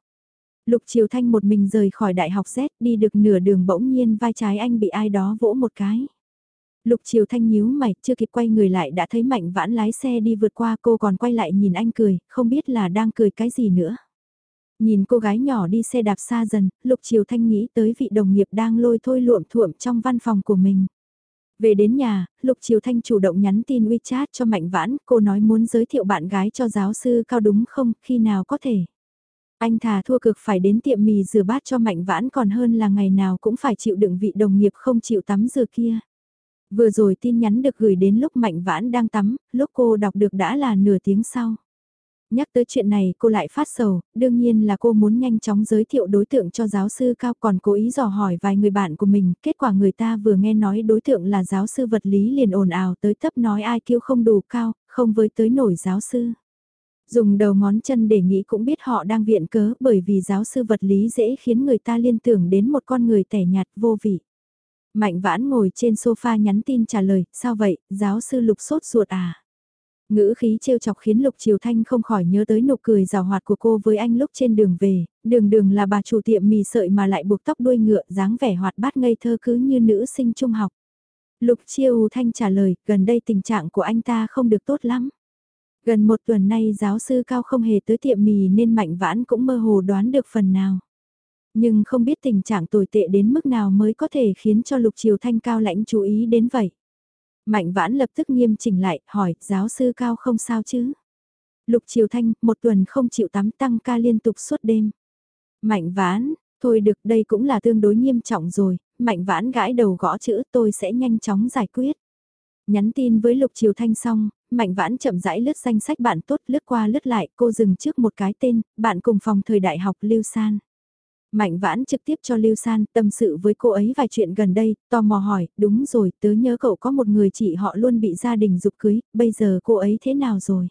S1: Lục Triều Thanh một mình rời khỏi đại học Z đi được nửa đường bỗng nhiên vai trái anh bị ai đó vỗ một cái. Lục Triều Thanh nhíu mày, chưa kịp quay người lại đã thấy Mạnh Vãn lái xe đi vượt qua cô còn quay lại nhìn anh cười, không biết là đang cười cái gì nữa. Nhìn cô gái nhỏ đi xe đạp xa dần, Lục Triều Thanh nghĩ tới vị đồng nghiệp đang lôi thôi luộm thuộm trong văn phòng của mình. Về đến nhà, Lục Triều Thanh chủ động nhắn tin WeChat cho Mạnh Vãn, cô nói muốn giới thiệu bạn gái cho giáo sư cao đúng không, khi nào có thể. Anh thà thua cực phải đến tiệm mì rửa bát cho Mạnh Vãn còn hơn là ngày nào cũng phải chịu đựng vị đồng nghiệp không chịu tắm rửa kia. Vừa rồi tin nhắn được gửi đến lúc Mạnh Vãn đang tắm, lúc cô đọc được đã là nửa tiếng sau. Nhắc tới chuyện này cô lại phát sầu, đương nhiên là cô muốn nhanh chóng giới thiệu đối tượng cho giáo sư cao còn cố ý dò hỏi vài người bạn của mình, kết quả người ta vừa nghe nói đối tượng là giáo sư vật lý liền ồn ào tới thấp nói ai kêu không đủ cao, không với tới nổi giáo sư. Dùng đầu ngón chân để nghĩ cũng biết họ đang viện cớ bởi vì giáo sư vật lý dễ khiến người ta liên tưởng đến một con người tẻ nhạt vô vị. Mạnh vãn ngồi trên sofa nhắn tin trả lời, sao vậy, giáo sư lục sốt ruột à? Ngữ khí trêu chọc khiến Lục Triều Thanh không khỏi nhớ tới nụ cười rào hoạt của cô với anh lúc trên đường về, đường đường là bà chủ tiệm mì sợi mà lại buộc tóc đuôi ngựa dáng vẻ hoạt bát ngây thơ cứ như nữ sinh trung học. Lục triều Thanh trả lời, gần đây tình trạng của anh ta không được tốt lắm. Gần một tuần nay giáo sư cao không hề tới tiệm mì nên Mạnh Vãn cũng mơ hồ đoán được phần nào. Nhưng không biết tình trạng tồi tệ đến mức nào mới có thể khiến cho Lục Triều Thanh cao lãnh chú ý đến vậy. Mạnh vãn lập tức nghiêm chỉnh lại, hỏi, giáo sư cao không sao chứ? Lục Triều Thanh, một tuần không chịu tắm tăng ca liên tục suốt đêm. Mạnh vãn, thôi được đây cũng là tương đối nghiêm trọng rồi, mạnh vãn gãi đầu gõ chữ tôi sẽ nhanh chóng giải quyết. Nhắn tin với Lục Triều Thanh xong, Mạnh Vãn chậm rãi lướt danh sách bạn tốt lướt qua lướt lại cô dừng trước một cái tên, bạn cùng phòng thời đại học Lưu San. Mạnh vãn trực tiếp cho Lưu San tâm sự với cô ấy vài chuyện gần đây, tò mò hỏi, đúng rồi, tớ nhớ cậu có một người chị họ luôn bị gia đình dục cưới, bây giờ cô ấy thế nào rồi?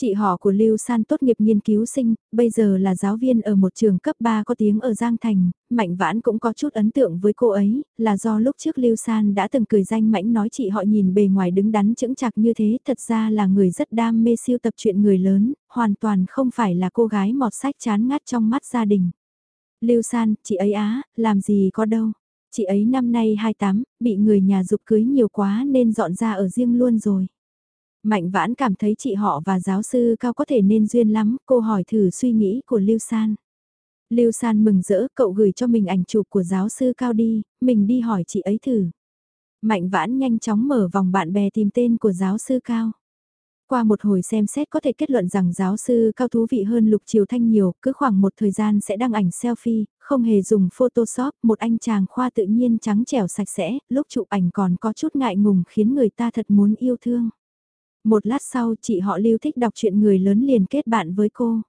S1: Chị họ của Lưu San tốt nghiệp nghiên cứu sinh, bây giờ là giáo viên ở một trường cấp 3 có tiếng ở Giang Thành, Mạnh Vãn cũng có chút ấn tượng với cô ấy, là do lúc trước Lưu San đã từng cười danh mãnh nói chị họ nhìn bề ngoài đứng đắn chững chạc như thế, thật ra là người rất đam mê siêu tập chuyện người lớn, hoàn toàn không phải là cô gái mọt sách chán ngắt trong mắt gia đình. Lưu San, chị ấy á, làm gì có đâu. Chị ấy năm nay 28, bị người nhà dục cưới nhiều quá nên dọn ra ở riêng luôn rồi. Mạnh vãn cảm thấy chị họ và giáo sư cao có thể nên duyên lắm, cô hỏi thử suy nghĩ của Lưu San. Lưu San mừng rỡ, cậu gửi cho mình ảnh chụp của giáo sư cao đi, mình đi hỏi chị ấy thử. Mạnh vãn nhanh chóng mở vòng bạn bè tìm tên của giáo sư cao. Qua một hồi xem xét có thể kết luận rằng giáo sư cao thú vị hơn Lục Triều Thanh nhiều, cứ khoảng một thời gian sẽ đăng ảnh selfie, không hề dùng Photoshop, một anh chàng khoa tự nhiên trắng trẻo sạch sẽ, lúc chụp ảnh còn có chút ngại ngùng khiến người ta thật muốn yêu thương. Một lát sau chị họ Lưu thích đọc chuyện người lớn liền kết bạn với cô.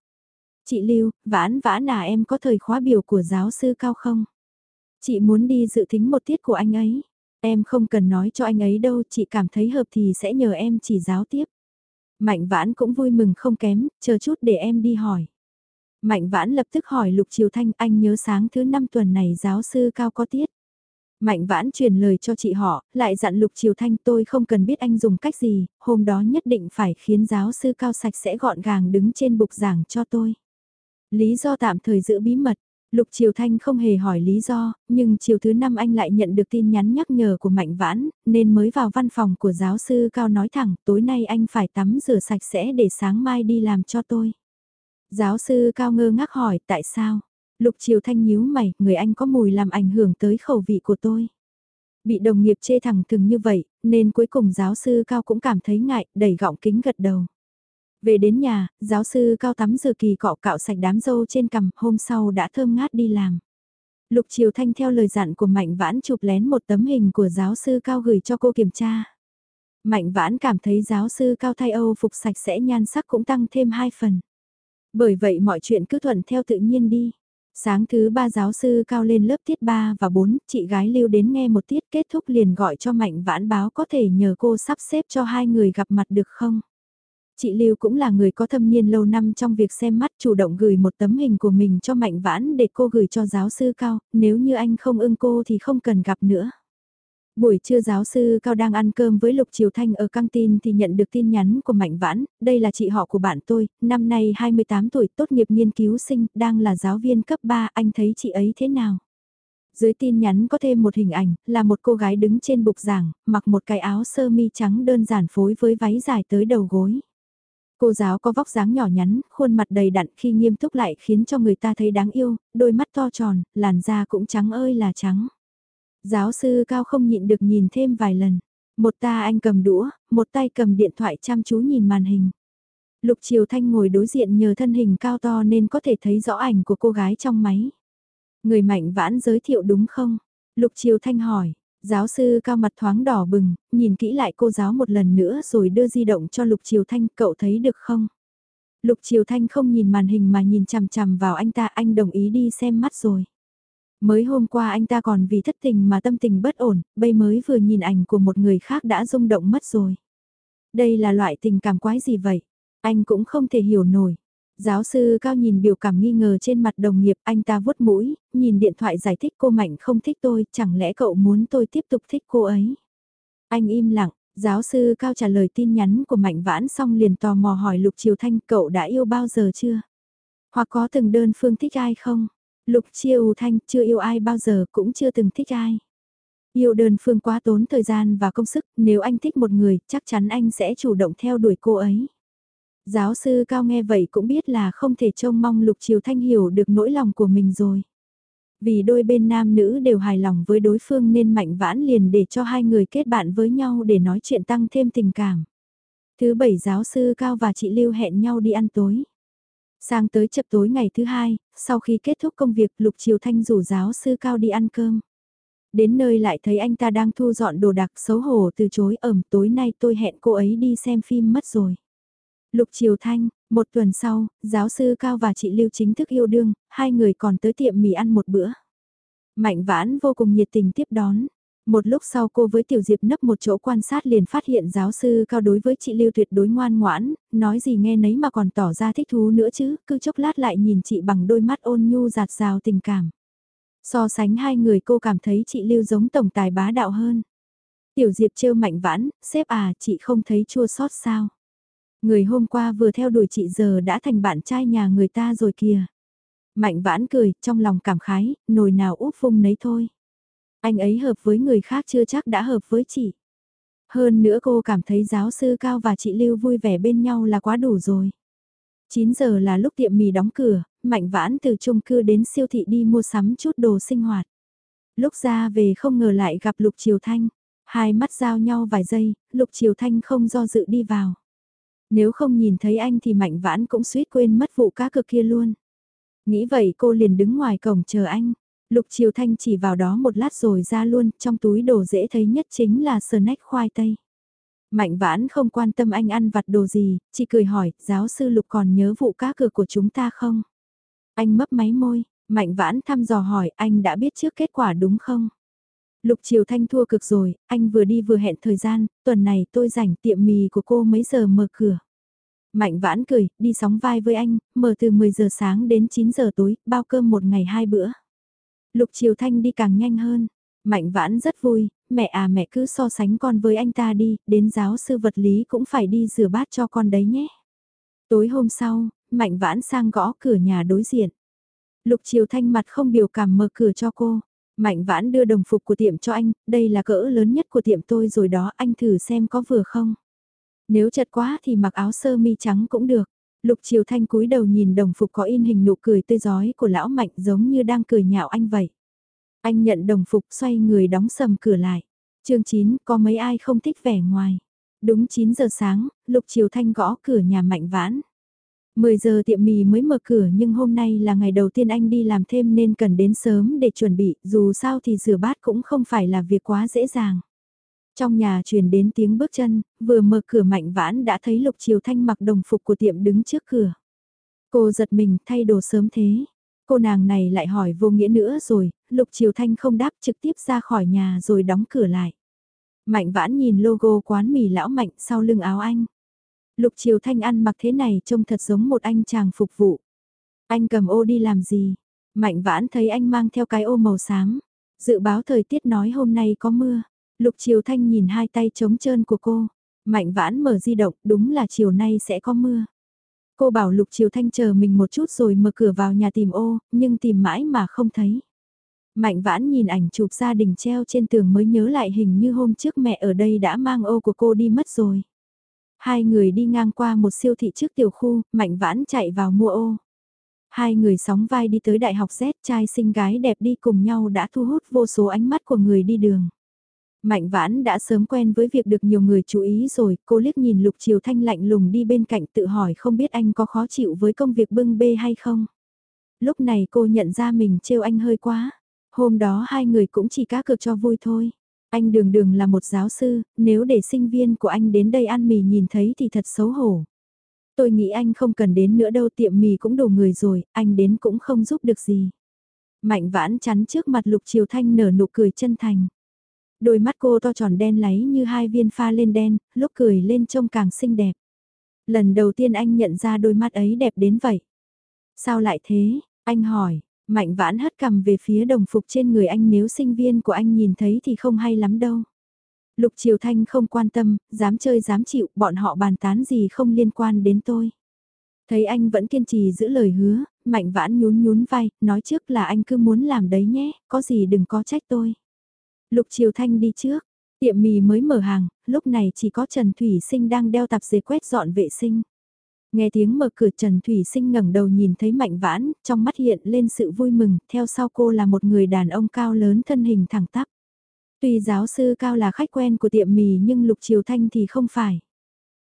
S1: Chị Lưu, vãn vãn à em có thời khóa biểu của giáo sư cao không? Chị muốn đi dự thính một tiết của anh ấy. Em không cần nói cho anh ấy đâu, chị cảm thấy hợp thì sẽ nhờ em chỉ giáo tiếp. Mạnh vãn cũng vui mừng không kém, chờ chút để em đi hỏi. Mạnh vãn lập tức hỏi Lục Triều Thanh anh nhớ sáng thứ năm tuần này giáo sư cao có tiết. Mạnh vãn truyền lời cho chị họ, lại dặn Lục Triều Thanh tôi không cần biết anh dùng cách gì, hôm đó nhất định phải khiến giáo sư cao sạch sẽ gọn gàng đứng trên bục giảng cho tôi. Lý do tạm thời giữ bí mật, Lục Triều Thanh không hề hỏi lý do, nhưng chiều thứ năm anh lại nhận được tin nhắn nhắc nhở của Mạnh Vãn, nên mới vào văn phòng của giáo sư Cao nói thẳng, tối nay anh phải tắm rửa sạch sẽ để sáng mai đi làm cho tôi. Giáo sư Cao ngơ ngác hỏi tại sao? Lục Triều Thanh nhíu mày, người anh có mùi làm ảnh hưởng tới khẩu vị của tôi. Bị đồng nghiệp chê thẳng thừng như vậy, nên cuối cùng giáo sư Cao cũng cảm thấy ngại, đẩy gọng kính gật đầu. Về đến nhà, giáo sư cao tắm giờ kỳ cọ cạo sạch đám dâu trên cằm, hôm sau đã thơm ngát đi làm. Lục Triều Thanh theo lời dặn của Mạnh Vãn chụp lén một tấm hình của giáo sư cao gửi cho cô kiểm tra. Mạnh Vãn cảm thấy giáo sư cao thay Âu phục sạch sẽ nhan sắc cũng tăng thêm hai phần. Bởi vậy mọi chuyện cứ thuận theo tự nhiên đi. Sáng thứ ba giáo sư cao lên lớp tiết 3 và 4, chị gái lưu đến nghe một tiết kết thúc liền gọi cho Mạnh Vãn báo có thể nhờ cô sắp xếp cho hai người gặp mặt được không? Chị Lưu cũng là người có thâm niên lâu năm trong việc xem mắt chủ động gửi một tấm hình của mình cho Mạnh Vãn để cô gửi cho giáo sư Cao, nếu như anh không ưng cô thì không cần gặp nữa. Buổi trưa giáo sư Cao đang ăn cơm với Lục Triều Thanh ở căng tin thì nhận được tin nhắn của Mạnh Vãn, đây là chị họ của bạn tôi, năm nay 28 tuổi, tốt nghiệp nghiên cứu sinh, đang là giáo viên cấp 3, anh thấy chị ấy thế nào? Dưới tin nhắn có thêm một hình ảnh, là một cô gái đứng trên bục giảng, mặc một cái áo sơ mi trắng đơn giản phối với váy dài tới đầu gối. Cô giáo có vóc dáng nhỏ nhắn, khuôn mặt đầy đặn khi nghiêm túc lại khiến cho người ta thấy đáng yêu, đôi mắt to tròn, làn da cũng trắng ơi là trắng. Giáo sư cao không nhịn được nhìn thêm vài lần. Một ta anh cầm đũa, một tay cầm điện thoại chăm chú nhìn màn hình. Lục Triều Thanh ngồi đối diện nhờ thân hình cao to nên có thể thấy rõ ảnh của cô gái trong máy. Người mạnh vãn giới thiệu đúng không? Lục Triều Thanh hỏi, Giáo sư cao mặt thoáng đỏ bừng, nhìn kỹ lại cô giáo một lần nữa rồi đưa di động cho Lục Triều Thanh, cậu thấy được không? Lục Triều Thanh không nhìn màn hình mà nhìn chằm chằm vào anh ta, anh đồng ý đi xem mắt rồi. Mới hôm qua anh ta còn vì thất tình mà tâm tình bất ổn, bây mới vừa nhìn ảnh của một người khác đã rung động mất rồi. Đây là loại tình cảm quái gì vậy? Anh cũng không thể hiểu nổi. Giáo sư Cao nhìn biểu cảm nghi ngờ trên mặt đồng nghiệp, anh ta vuốt mũi, nhìn điện thoại giải thích cô Mạnh không thích tôi, chẳng lẽ cậu muốn tôi tiếp tục thích cô ấy? Anh im lặng, giáo sư Cao trả lời tin nhắn của Mạnh Vãn xong liền tò mò hỏi Lục Triều Thanh cậu đã yêu bao giờ chưa? Hoặc có từng đơn phương thích ai không? Lục Chiêu Thanh chưa yêu ai bao giờ cũng chưa từng thích ai. Yêu đơn phương quá tốn thời gian và công sức, nếu anh thích một người, chắc chắn anh sẽ chủ động theo đuổi cô ấy. Giáo sư Cao nghe vậy cũng biết là không thể trông mong Lục Triều Thanh hiểu được nỗi lòng của mình rồi. Vì đôi bên nam nữ đều hài lòng với đối phương nên Mạnh Vãn liền để cho hai người kết bạn với nhau để nói chuyện tăng thêm tình cảm. Thứ bảy giáo sư Cao và chị Lưu hẹn nhau đi ăn tối. Sang tới chập tối ngày thứ hai, sau khi kết thúc công việc Lục Triều Thanh rủ giáo sư Cao đi ăn cơm. Đến nơi lại thấy anh ta đang thu dọn đồ đạc xấu hổ từ chối ẩm tối nay tôi hẹn cô ấy đi xem phim mất rồi. Lục Triều Thanh, một tuần sau, giáo sư Cao và chị Lưu chính thức yêu đương, hai người còn tới tiệm mì ăn một bữa. Mạnh vãn vô cùng nhiệt tình tiếp đón. Một lúc sau cô với Tiểu Diệp nấp một chỗ quan sát liền phát hiện giáo sư Cao đối với chị Lưu tuyệt đối ngoan ngoãn, nói gì nghe nấy mà còn tỏ ra thích thú nữa chứ, cứ chốc lát lại nhìn chị bằng đôi mắt ôn nhu giạt rào tình cảm. So sánh hai người cô cảm thấy chị Lưu giống tổng tài bá đạo hơn. Tiểu Diệp trêu mạnh vãn, sếp à chị không thấy chua xót sao. Người hôm qua vừa theo đuổi chị giờ đã thành bạn trai nhà người ta rồi kìa. Mạnh vãn cười, trong lòng cảm khái, nồi nào úp phung nấy thôi. Anh ấy hợp với người khác chưa chắc đã hợp với chị. Hơn nữa cô cảm thấy giáo sư Cao và chị Lưu vui vẻ bên nhau là quá đủ rồi. 9 giờ là lúc tiệm mì đóng cửa, Mạnh Vãn từ chung cư đến siêu thị đi mua sắm chút đồ sinh hoạt. Lúc ra về không ngờ lại gặp Lục Triều Thanh. Hai mắt giao nhau vài giây, Lục Triều Thanh không do dự đi vào. Nếu không nhìn thấy anh thì Mạnh Vãn cũng suýt quên mất vụ cá cực kia luôn. Nghĩ vậy cô liền đứng ngoài cổng chờ anh. Lục Triều Thanh chỉ vào đó một lát rồi ra luôn, trong túi đồ dễ thấy nhất chính là snack khoai tây. Mạnh vãn không quan tâm anh ăn vặt đồ gì, chỉ cười hỏi, giáo sư Lục còn nhớ vụ cá cược của chúng ta không? Anh mấp máy môi, mạnh vãn thăm dò hỏi, anh đã biết trước kết quả đúng không? Lục Triều Thanh thua cực rồi, anh vừa đi vừa hẹn thời gian, tuần này tôi rảnh tiệm mì của cô mấy giờ mở cửa. Mạnh vãn cười, đi sóng vai với anh, mở từ 10 giờ sáng đến 9 giờ tối, bao cơm một ngày hai bữa. Lục Triều Thanh đi càng nhanh hơn. Mạnh vãn rất vui, mẹ à mẹ cứ so sánh con với anh ta đi, đến giáo sư vật lý cũng phải đi rửa bát cho con đấy nhé. Tối hôm sau, Mạnh vãn sang gõ cửa nhà đối diện. Lục Triều Thanh mặt không biểu cảm mở cửa cho cô. Mạnh vãn đưa đồng phục của tiệm cho anh, đây là cỡ lớn nhất của tiệm tôi rồi đó, anh thử xem có vừa không. Nếu chật quá thì mặc áo sơ mi trắng cũng được. Lục Triều Thanh cúi đầu nhìn đồng phục có in hình nụ cười tươi giói của lão Mạnh giống như đang cười nhạo anh vậy. Anh nhận đồng phục xoay người đóng sầm cửa lại. chương 9 có mấy ai không thích vẻ ngoài. Đúng 9 giờ sáng, Lục Triều Thanh gõ cửa nhà Mạnh Vãn. 10 giờ tiệm mì mới mở cửa nhưng hôm nay là ngày đầu tiên anh đi làm thêm nên cần đến sớm để chuẩn bị, dù sao thì rửa bát cũng không phải là việc quá dễ dàng. Trong nhà truyền đến tiếng bước chân, vừa mở cửa mạnh vãn đã thấy Lục Triều Thanh mặc đồng phục của tiệm đứng trước cửa. Cô giật mình thay đồ sớm thế. Cô nàng này lại hỏi vô nghĩa nữa rồi, Lục Triều Thanh không đáp trực tiếp ra khỏi nhà rồi đóng cửa lại. Mạnh vãn nhìn logo quán mì lão mạnh sau lưng áo anh. Lục Triều Thanh ăn mặc thế này trông thật giống một anh chàng phục vụ. Anh cầm ô đi làm gì? Mạnh vãn thấy anh mang theo cái ô màu xám. Dự báo thời tiết nói hôm nay có mưa. Lục Triều Thanh nhìn hai tay trống trơn của cô. Mạnh vãn mở di động, đúng là chiều nay sẽ có mưa. Cô bảo Lục Triều Thanh chờ mình một chút rồi mở cửa vào nhà tìm ô, nhưng tìm mãi mà không thấy. Mạnh vãn nhìn ảnh chụp gia đình treo trên tường mới nhớ lại hình như hôm trước mẹ ở đây đã mang ô của cô đi mất rồi. Hai người đi ngang qua một siêu thị trước tiểu khu, Mạnh vãn chạy vào mua ô. Hai người sóng vai đi tới đại học Z, trai xinh gái đẹp đi cùng nhau đã thu hút vô số ánh mắt của người đi đường. Mạnh vãn đã sớm quen với việc được nhiều người chú ý rồi, cô liếc nhìn Lục Triều Thanh lạnh lùng đi bên cạnh tự hỏi không biết anh có khó chịu với công việc bưng bê hay không. Lúc này cô nhận ra mình trêu anh hơi quá. Hôm đó hai người cũng chỉ cá cược cho vui thôi. Anh đường đường là một giáo sư, nếu để sinh viên của anh đến đây ăn mì nhìn thấy thì thật xấu hổ. Tôi nghĩ anh không cần đến nữa đâu tiệm mì cũng đủ người rồi, anh đến cũng không giúp được gì. Mạnh vãn chắn trước mặt Lục Triều Thanh nở nụ cười chân thành. Đôi mắt cô to tròn đen láy như hai viên pha lên đen, lúc cười lên trông càng xinh đẹp. Lần đầu tiên anh nhận ra đôi mắt ấy đẹp đến vậy. Sao lại thế? Anh hỏi, mạnh vãn hất cầm về phía đồng phục trên người anh nếu sinh viên của anh nhìn thấy thì không hay lắm đâu. Lục Triều Thanh không quan tâm, dám chơi dám chịu, bọn họ bàn tán gì không liên quan đến tôi. Thấy anh vẫn kiên trì giữ lời hứa, mạnh vãn nhún nhún vai, nói trước là anh cứ muốn làm đấy nhé, có gì đừng có trách tôi. Lục Triều Thanh đi trước, tiệm mì mới mở hàng, lúc này chỉ có Trần Thủy Sinh đang đeo tạp dề quét dọn vệ sinh. Nghe tiếng mở cửa Trần Thủy Sinh ngẩng đầu nhìn thấy Mạnh Vãn, trong mắt hiện lên sự vui mừng, theo sau cô là một người đàn ông cao lớn thân hình thẳng tắp. Tuy giáo sư Cao là khách quen của tiệm mì nhưng Lục Triều Thanh thì không phải.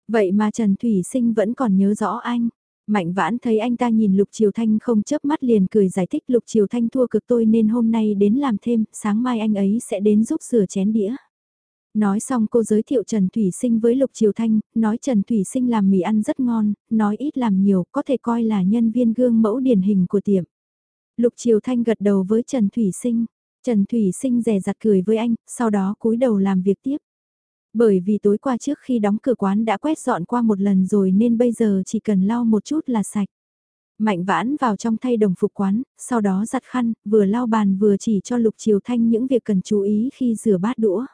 S1: Vậy mà Trần Thủy Sinh vẫn còn nhớ rõ anh. Mạnh vãn thấy anh ta nhìn Lục Triều Thanh không chớp mắt liền cười giải thích Lục Triều Thanh thua cực tôi nên hôm nay đến làm thêm, sáng mai anh ấy sẽ đến giúp rửa chén đĩa. Nói xong cô giới thiệu Trần Thủy Sinh với Lục Triều Thanh, nói Trần Thủy Sinh làm mì ăn rất ngon, nói ít làm nhiều, có thể coi là nhân viên gương mẫu điển hình của tiệm. Lục Triều Thanh gật đầu với Trần Thủy Sinh, Trần Thủy Sinh rè rặt cười với anh, sau đó cúi đầu làm việc tiếp. Bởi vì tối qua trước khi đóng cửa quán đã quét dọn qua một lần rồi nên bây giờ chỉ cần lau một chút là sạch. Mạnh vãn vào trong thay đồng phục quán, sau đó giặt khăn, vừa lau bàn vừa chỉ cho Lục Triều Thanh những việc cần chú ý khi rửa bát đũa.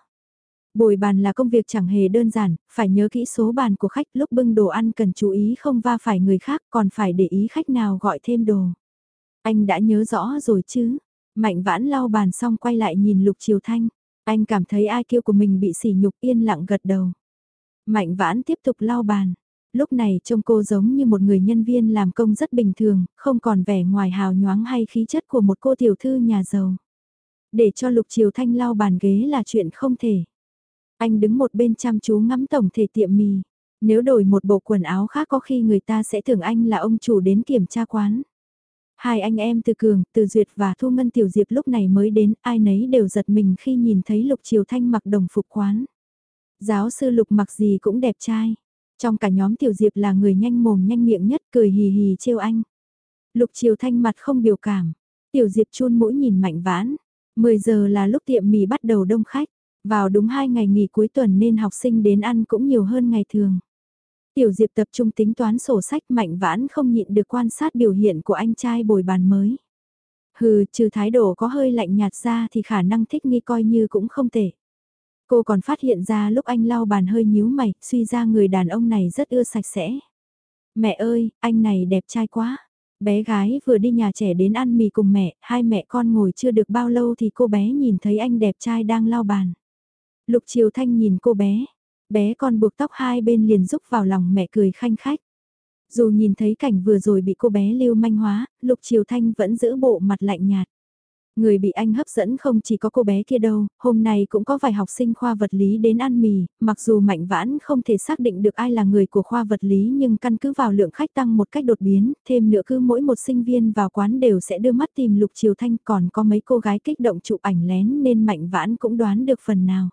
S1: Bồi bàn là công việc chẳng hề đơn giản, phải nhớ kỹ số bàn của khách lúc bưng đồ ăn cần chú ý không va phải người khác còn phải để ý khách nào gọi thêm đồ. Anh đã nhớ rõ rồi chứ? Mạnh vãn lau bàn xong quay lại nhìn Lục Triều Thanh. Anh cảm thấy ai kêu của mình bị sỉ nhục yên lặng gật đầu. Mạnh vãn tiếp tục lau bàn. Lúc này trông cô giống như một người nhân viên làm công rất bình thường, không còn vẻ ngoài hào nhoáng hay khí chất của một cô tiểu thư nhà giàu. Để cho Lục Triều Thanh lau bàn ghế là chuyện không thể. Anh đứng một bên chăm chú ngắm tổng thể tiệm mì. Nếu đổi một bộ quần áo khác có khi người ta sẽ tưởng anh là ông chủ đến kiểm tra quán. Hai anh em Từ Cường, Từ Duyệt và Thu Ngân Tiểu Diệp lúc này mới đến, ai nấy đều giật mình khi nhìn thấy Lục Triều Thanh mặc đồng phục quán. Giáo sư Lục mặc gì cũng đẹp trai. Trong cả nhóm Tiểu Diệp là người nhanh mồm nhanh miệng nhất cười hì hì trêu anh. Lục Triều Thanh mặt không biểu cảm. Tiểu Diệp chun mũi nhìn mạnh vãn. 10 giờ là lúc tiệm mì bắt đầu đông khách. Vào đúng 2 ngày nghỉ cuối tuần nên học sinh đến ăn cũng nhiều hơn ngày thường. Tiểu Diệp tập trung tính toán sổ sách mạnh vãn không nhịn được quan sát biểu hiện của anh trai bồi bàn mới. Hừ, trừ thái độ có hơi lạnh nhạt ra thì khả năng thích nghi coi như cũng không tệ. Cô còn phát hiện ra lúc anh lau bàn hơi nhíu mày, suy ra người đàn ông này rất ưa sạch sẽ. Mẹ ơi, anh này đẹp trai quá. Bé gái vừa đi nhà trẻ đến ăn mì cùng mẹ, hai mẹ con ngồi chưa được bao lâu thì cô bé nhìn thấy anh đẹp trai đang lau bàn. Lục Triều Thanh nhìn cô bé, bé con buộc tóc hai bên liền rúc vào lòng mẹ cười khanh khách. Dù nhìn thấy cảnh vừa rồi bị cô bé lưu manh hóa, Lục Triều Thanh vẫn giữ bộ mặt lạnh nhạt. Người bị anh hấp dẫn không chỉ có cô bé kia đâu, hôm nay cũng có vài học sinh khoa vật lý đến ăn mì, mặc dù Mạnh Vãn không thể xác định được ai là người của khoa vật lý nhưng căn cứ vào lượng khách tăng một cách đột biến, thêm nữa cứ mỗi một sinh viên vào quán đều sẽ đưa mắt tìm Lục Triều Thanh còn có mấy cô gái kích động chụp ảnh lén nên Mạnh Vãn cũng đoán được phần nào.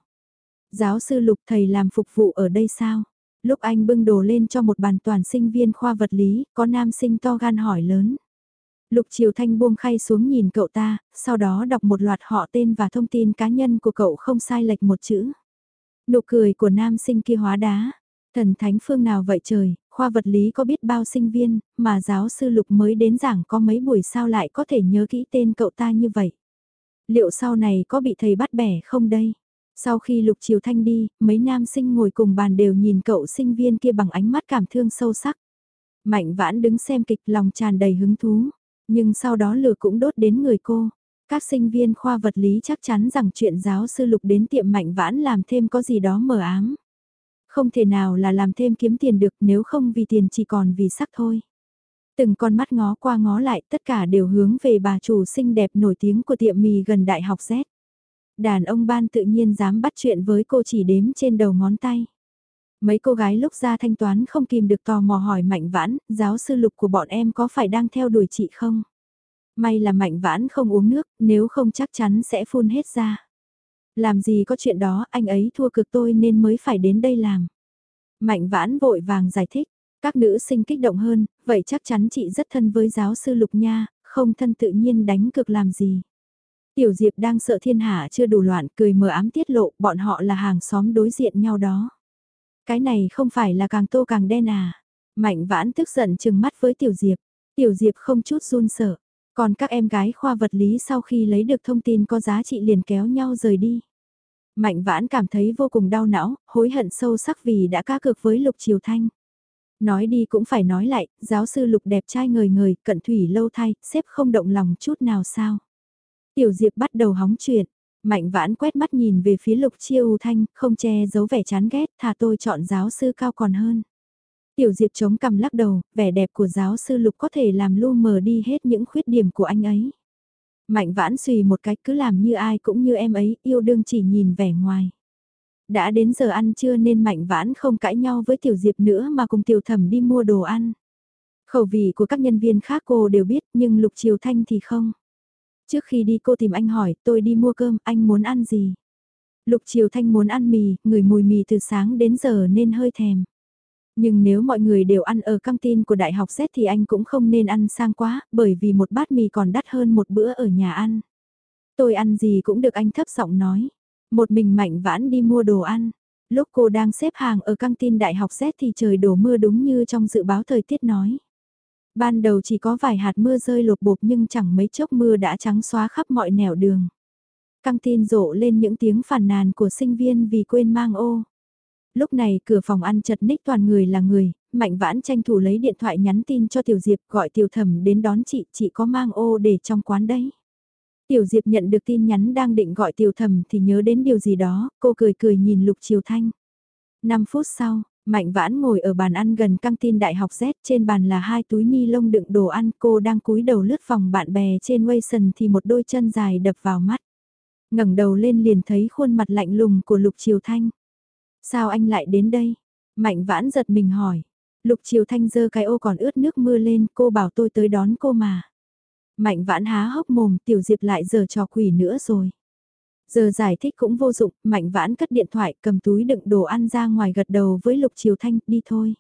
S1: Giáo sư Lục thầy làm phục vụ ở đây sao? Lúc anh bưng đồ lên cho một bàn toàn sinh viên khoa vật lý, có nam sinh to gan hỏi lớn. Lục Triều Thanh buông khay xuống nhìn cậu ta, sau đó đọc một loạt họ tên và thông tin cá nhân của cậu không sai lệch một chữ. Nụ cười của nam sinh kia hóa đá. Thần thánh phương nào vậy trời, khoa vật lý có biết bao sinh viên, mà giáo sư Lục mới đến giảng có mấy buổi sao lại có thể nhớ kỹ tên cậu ta như vậy. Liệu sau này có bị thầy bắt bẻ không đây? Sau khi Lục Triều Thanh đi, mấy nam sinh ngồi cùng bàn đều nhìn cậu sinh viên kia bằng ánh mắt cảm thương sâu sắc. Mạnh vãn đứng xem kịch lòng tràn đầy hứng thú, nhưng sau đó lửa cũng đốt đến người cô. Các sinh viên khoa vật lý chắc chắn rằng chuyện giáo sư Lục đến tiệm mạnh vãn làm thêm có gì đó mờ ám. Không thể nào là làm thêm kiếm tiền được nếu không vì tiền chỉ còn vì sắc thôi. Từng con mắt ngó qua ngó lại tất cả đều hướng về bà chủ xinh đẹp nổi tiếng của tiệm mì gần đại học Z. Đàn ông ban tự nhiên dám bắt chuyện với cô chỉ đếm trên đầu ngón tay. Mấy cô gái lúc ra thanh toán không kìm được tò mò hỏi Mạnh Vãn, giáo sư lục của bọn em có phải đang theo đuổi chị không? May là Mạnh Vãn không uống nước, nếu không chắc chắn sẽ phun hết ra. Làm gì có chuyện đó, anh ấy thua cực tôi nên mới phải đến đây làm. Mạnh Vãn vội vàng giải thích, các nữ sinh kích động hơn, vậy chắc chắn chị rất thân với giáo sư Lục nha, không thân tự nhiên đánh cực làm gì. Tiểu Diệp đang sợ thiên hạ chưa đủ loạn cười mờ ám tiết lộ bọn họ là hàng xóm đối diện nhau đó. Cái này không phải là càng tô càng đen à. Mạnh vãn tức giận chừng mắt với Tiểu Diệp. Tiểu Diệp không chút run sợ. Còn các em gái khoa vật lý sau khi lấy được thông tin có giá trị liền kéo nhau rời đi. Mạnh vãn cảm thấy vô cùng đau não, hối hận sâu sắc vì đã cá cược với Lục Triều Thanh. Nói đi cũng phải nói lại, giáo sư Lục đẹp trai ngời ngời, cận thủy lâu thay, xếp không động lòng chút nào sao. Tiểu Diệp bắt đầu hóng chuyện. Mạnh vãn quét mắt nhìn về phía lục chiêu thanh, không che giấu vẻ chán ghét, thà tôi chọn giáo sư cao còn hơn. Tiểu Diệp chống cằm lắc đầu, vẻ đẹp của giáo sư lục có thể làm lu mờ đi hết những khuyết điểm của anh ấy. Mạnh vãn suy một cách cứ làm như ai cũng như em ấy, yêu đương chỉ nhìn vẻ ngoài. Đã đến giờ ăn trưa nên mạnh vãn không cãi nhau với Tiểu Diệp nữa mà cùng Tiểu Thẩm đi mua đồ ăn. Khẩu vị của các nhân viên khác cô đều biết nhưng Lục Triều Thanh thì không. Trước khi đi cô tìm anh hỏi, tôi đi mua cơm, anh muốn ăn gì? Lục Triều Thanh muốn ăn mì, người mùi mì từ sáng đến giờ nên hơi thèm. Nhưng nếu mọi người đều ăn ở căng tin của Đại học Z thì anh cũng không nên ăn sang quá, bởi vì một bát mì còn đắt hơn một bữa ở nhà ăn. Tôi ăn gì cũng được anh thấp giọng nói. Một mình mạnh vãn đi mua đồ ăn. Lúc cô đang xếp hàng ở căng tin Đại học Z thì trời đổ mưa đúng như trong dự báo thời tiết nói. Ban đầu chỉ có vài hạt mưa rơi lột bột nhưng chẳng mấy chốc mưa đã trắng xóa khắp mọi nẻo đường. Căng tin rộ lên những tiếng phàn nàn của sinh viên vì quên mang ô. Lúc này cửa phòng ăn chật ních toàn người là người, Mạnh Vãn tranh thủ lấy điện thoại nhắn tin cho Tiểu Diệp gọi Tiểu Thẩm đến đón chị, chị có mang ô để trong quán đấy. Tiểu Diệp nhận được tin nhắn đang định gọi tiểu Thẩm thì nhớ đến điều gì đó, cô cười cười nhìn Lục Triều Thanh. 5 phút sau, Mạnh Vãn ngồi ở bàn ăn gần căng tin đại học Z, trên bàn là hai túi ni lông đựng đồ ăn, cô đang cúi đầu lướt phòng bạn bè trên Wason thì một đôi chân dài đập vào mắt. ngẩng đầu lên liền thấy khuôn mặt lạnh lùng của Lục Triều Thanh. Sao anh lại đến đây? Mạnh Vãn giật mình hỏi. Lục Triều Thanh giơ cái ô còn ướt nước mưa lên, cô bảo tôi tới đón cô mà. Mạnh Vãn há hốc mồm, Tiểu Diệp lại giờ trò quỷ nữa rồi. Giờ giải thích cũng vô dụng, Mạnh Vãn cất điện thoại cầm túi đựng đồ ăn ra ngoài gật đầu với Lục Triều Thanh, đi thôi.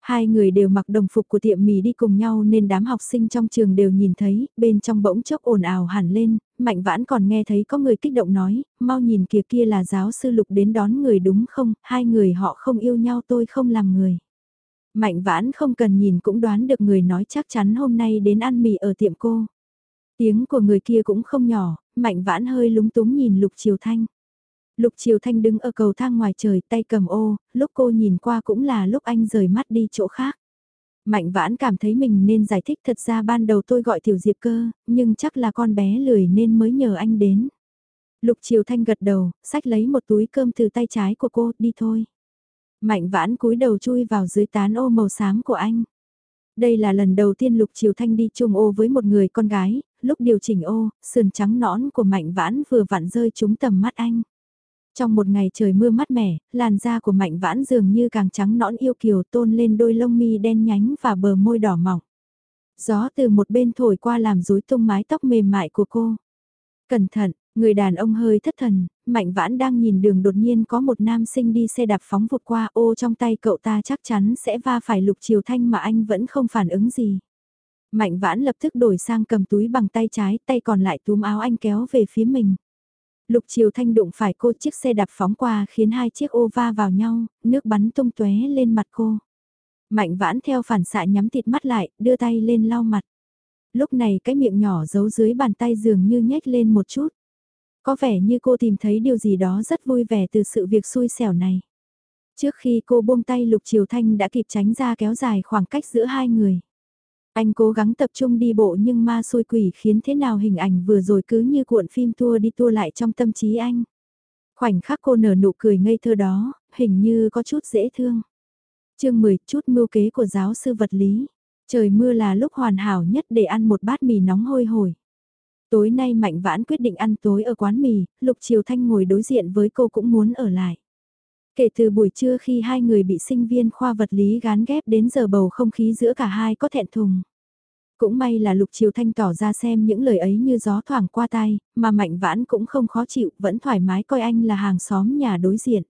S1: Hai người đều mặc đồng phục của tiệm mì đi cùng nhau nên đám học sinh trong trường đều nhìn thấy, bên trong bỗng chốc ồn ào hẳn lên, Mạnh Vãn còn nghe thấy có người kích động nói, mau nhìn kìa kia là giáo sư Lục đến đón người đúng không, hai người họ không yêu nhau tôi không làm người. Mạnh Vãn không cần nhìn cũng đoán được người nói chắc chắn hôm nay đến ăn mì ở tiệm cô. Tiếng của người kia cũng không nhỏ, Mạnh Vãn hơi lúng túng nhìn Lục Triều Thanh. Lục Triều Thanh đứng ở cầu thang ngoài trời tay cầm ô, lúc cô nhìn qua cũng là lúc anh rời mắt đi chỗ khác. Mạnh Vãn cảm thấy mình nên giải thích thật ra ban đầu tôi gọi Tiểu Diệp cơ, nhưng chắc là con bé lười nên mới nhờ anh đến. Lục Triều Thanh gật đầu, sách lấy một túi cơm từ tay trái của cô, đi thôi. Mạnh Vãn cúi đầu chui vào dưới tán ô màu xám của anh. Đây là lần đầu tiên Lục Triều Thanh đi chung ô với một người con gái, lúc điều chỉnh ô, sườn trắng nõn của Mạnh Vãn vừa vặn rơi trúng tầm mắt anh. Trong một ngày trời mưa mát mẻ, làn da của Mạnh Vãn dường như càng trắng nõn yêu kiều tôn lên đôi lông mi đen nhánh và bờ môi đỏ mỏng. Gió từ một bên thổi qua làm rối tung mái tóc mềm mại của cô. Cẩn thận, người đàn ông hơi thất thần, Mạnh Vãn đang nhìn đường đột nhiên có một nam sinh đi xe đạp phóng vụt qua ô trong tay cậu ta chắc chắn sẽ va phải lục chiều thanh mà anh vẫn không phản ứng gì. Mạnh Vãn lập tức đổi sang cầm túi bằng tay trái, tay còn lại túm áo anh kéo về phía mình. Lục Triều Thanh đụng phải cô chiếc xe đạp phóng qua khiến hai chiếc ô va vào nhau, nước bắn tung tóe lên mặt cô. Mạnh vãn theo phản xạ nhắm thịt mắt lại, đưa tay lên lau mặt. Lúc này cái miệng nhỏ giấu dưới bàn tay dường như nhếch lên một chút. Có vẻ như cô tìm thấy điều gì đó rất vui vẻ từ sự việc xui xẻo này. Trước khi cô buông tay Lục Triều Thanh đã kịp tránh ra kéo dài khoảng cách giữa hai người. Anh cố gắng tập trung đi bộ nhưng ma xôi quỷ khiến thế nào hình ảnh vừa rồi cứ như cuộn phim tua đi tua lại trong tâm trí anh. Khoảnh khắc cô nở nụ cười ngây thơ đó, hình như có chút dễ thương. chương 10 chút mưu kế của giáo sư vật lý. Trời mưa là lúc hoàn hảo nhất để ăn một bát mì nóng hôi hổi. Tối nay Mạnh Vãn quyết định ăn tối ở quán mì, Lục Triều Thanh ngồi đối diện với cô cũng muốn ở lại. Kể từ buổi trưa khi hai người bị sinh viên khoa vật lý gán ghép đến giờ bầu không khí giữa cả hai có thẹn thùng. Cũng may là Lục Triều Thanh tỏ ra xem những lời ấy như gió thoảng qua tai, mà Mạnh Vãn cũng không khó chịu, vẫn thoải mái coi anh là hàng xóm nhà đối diện.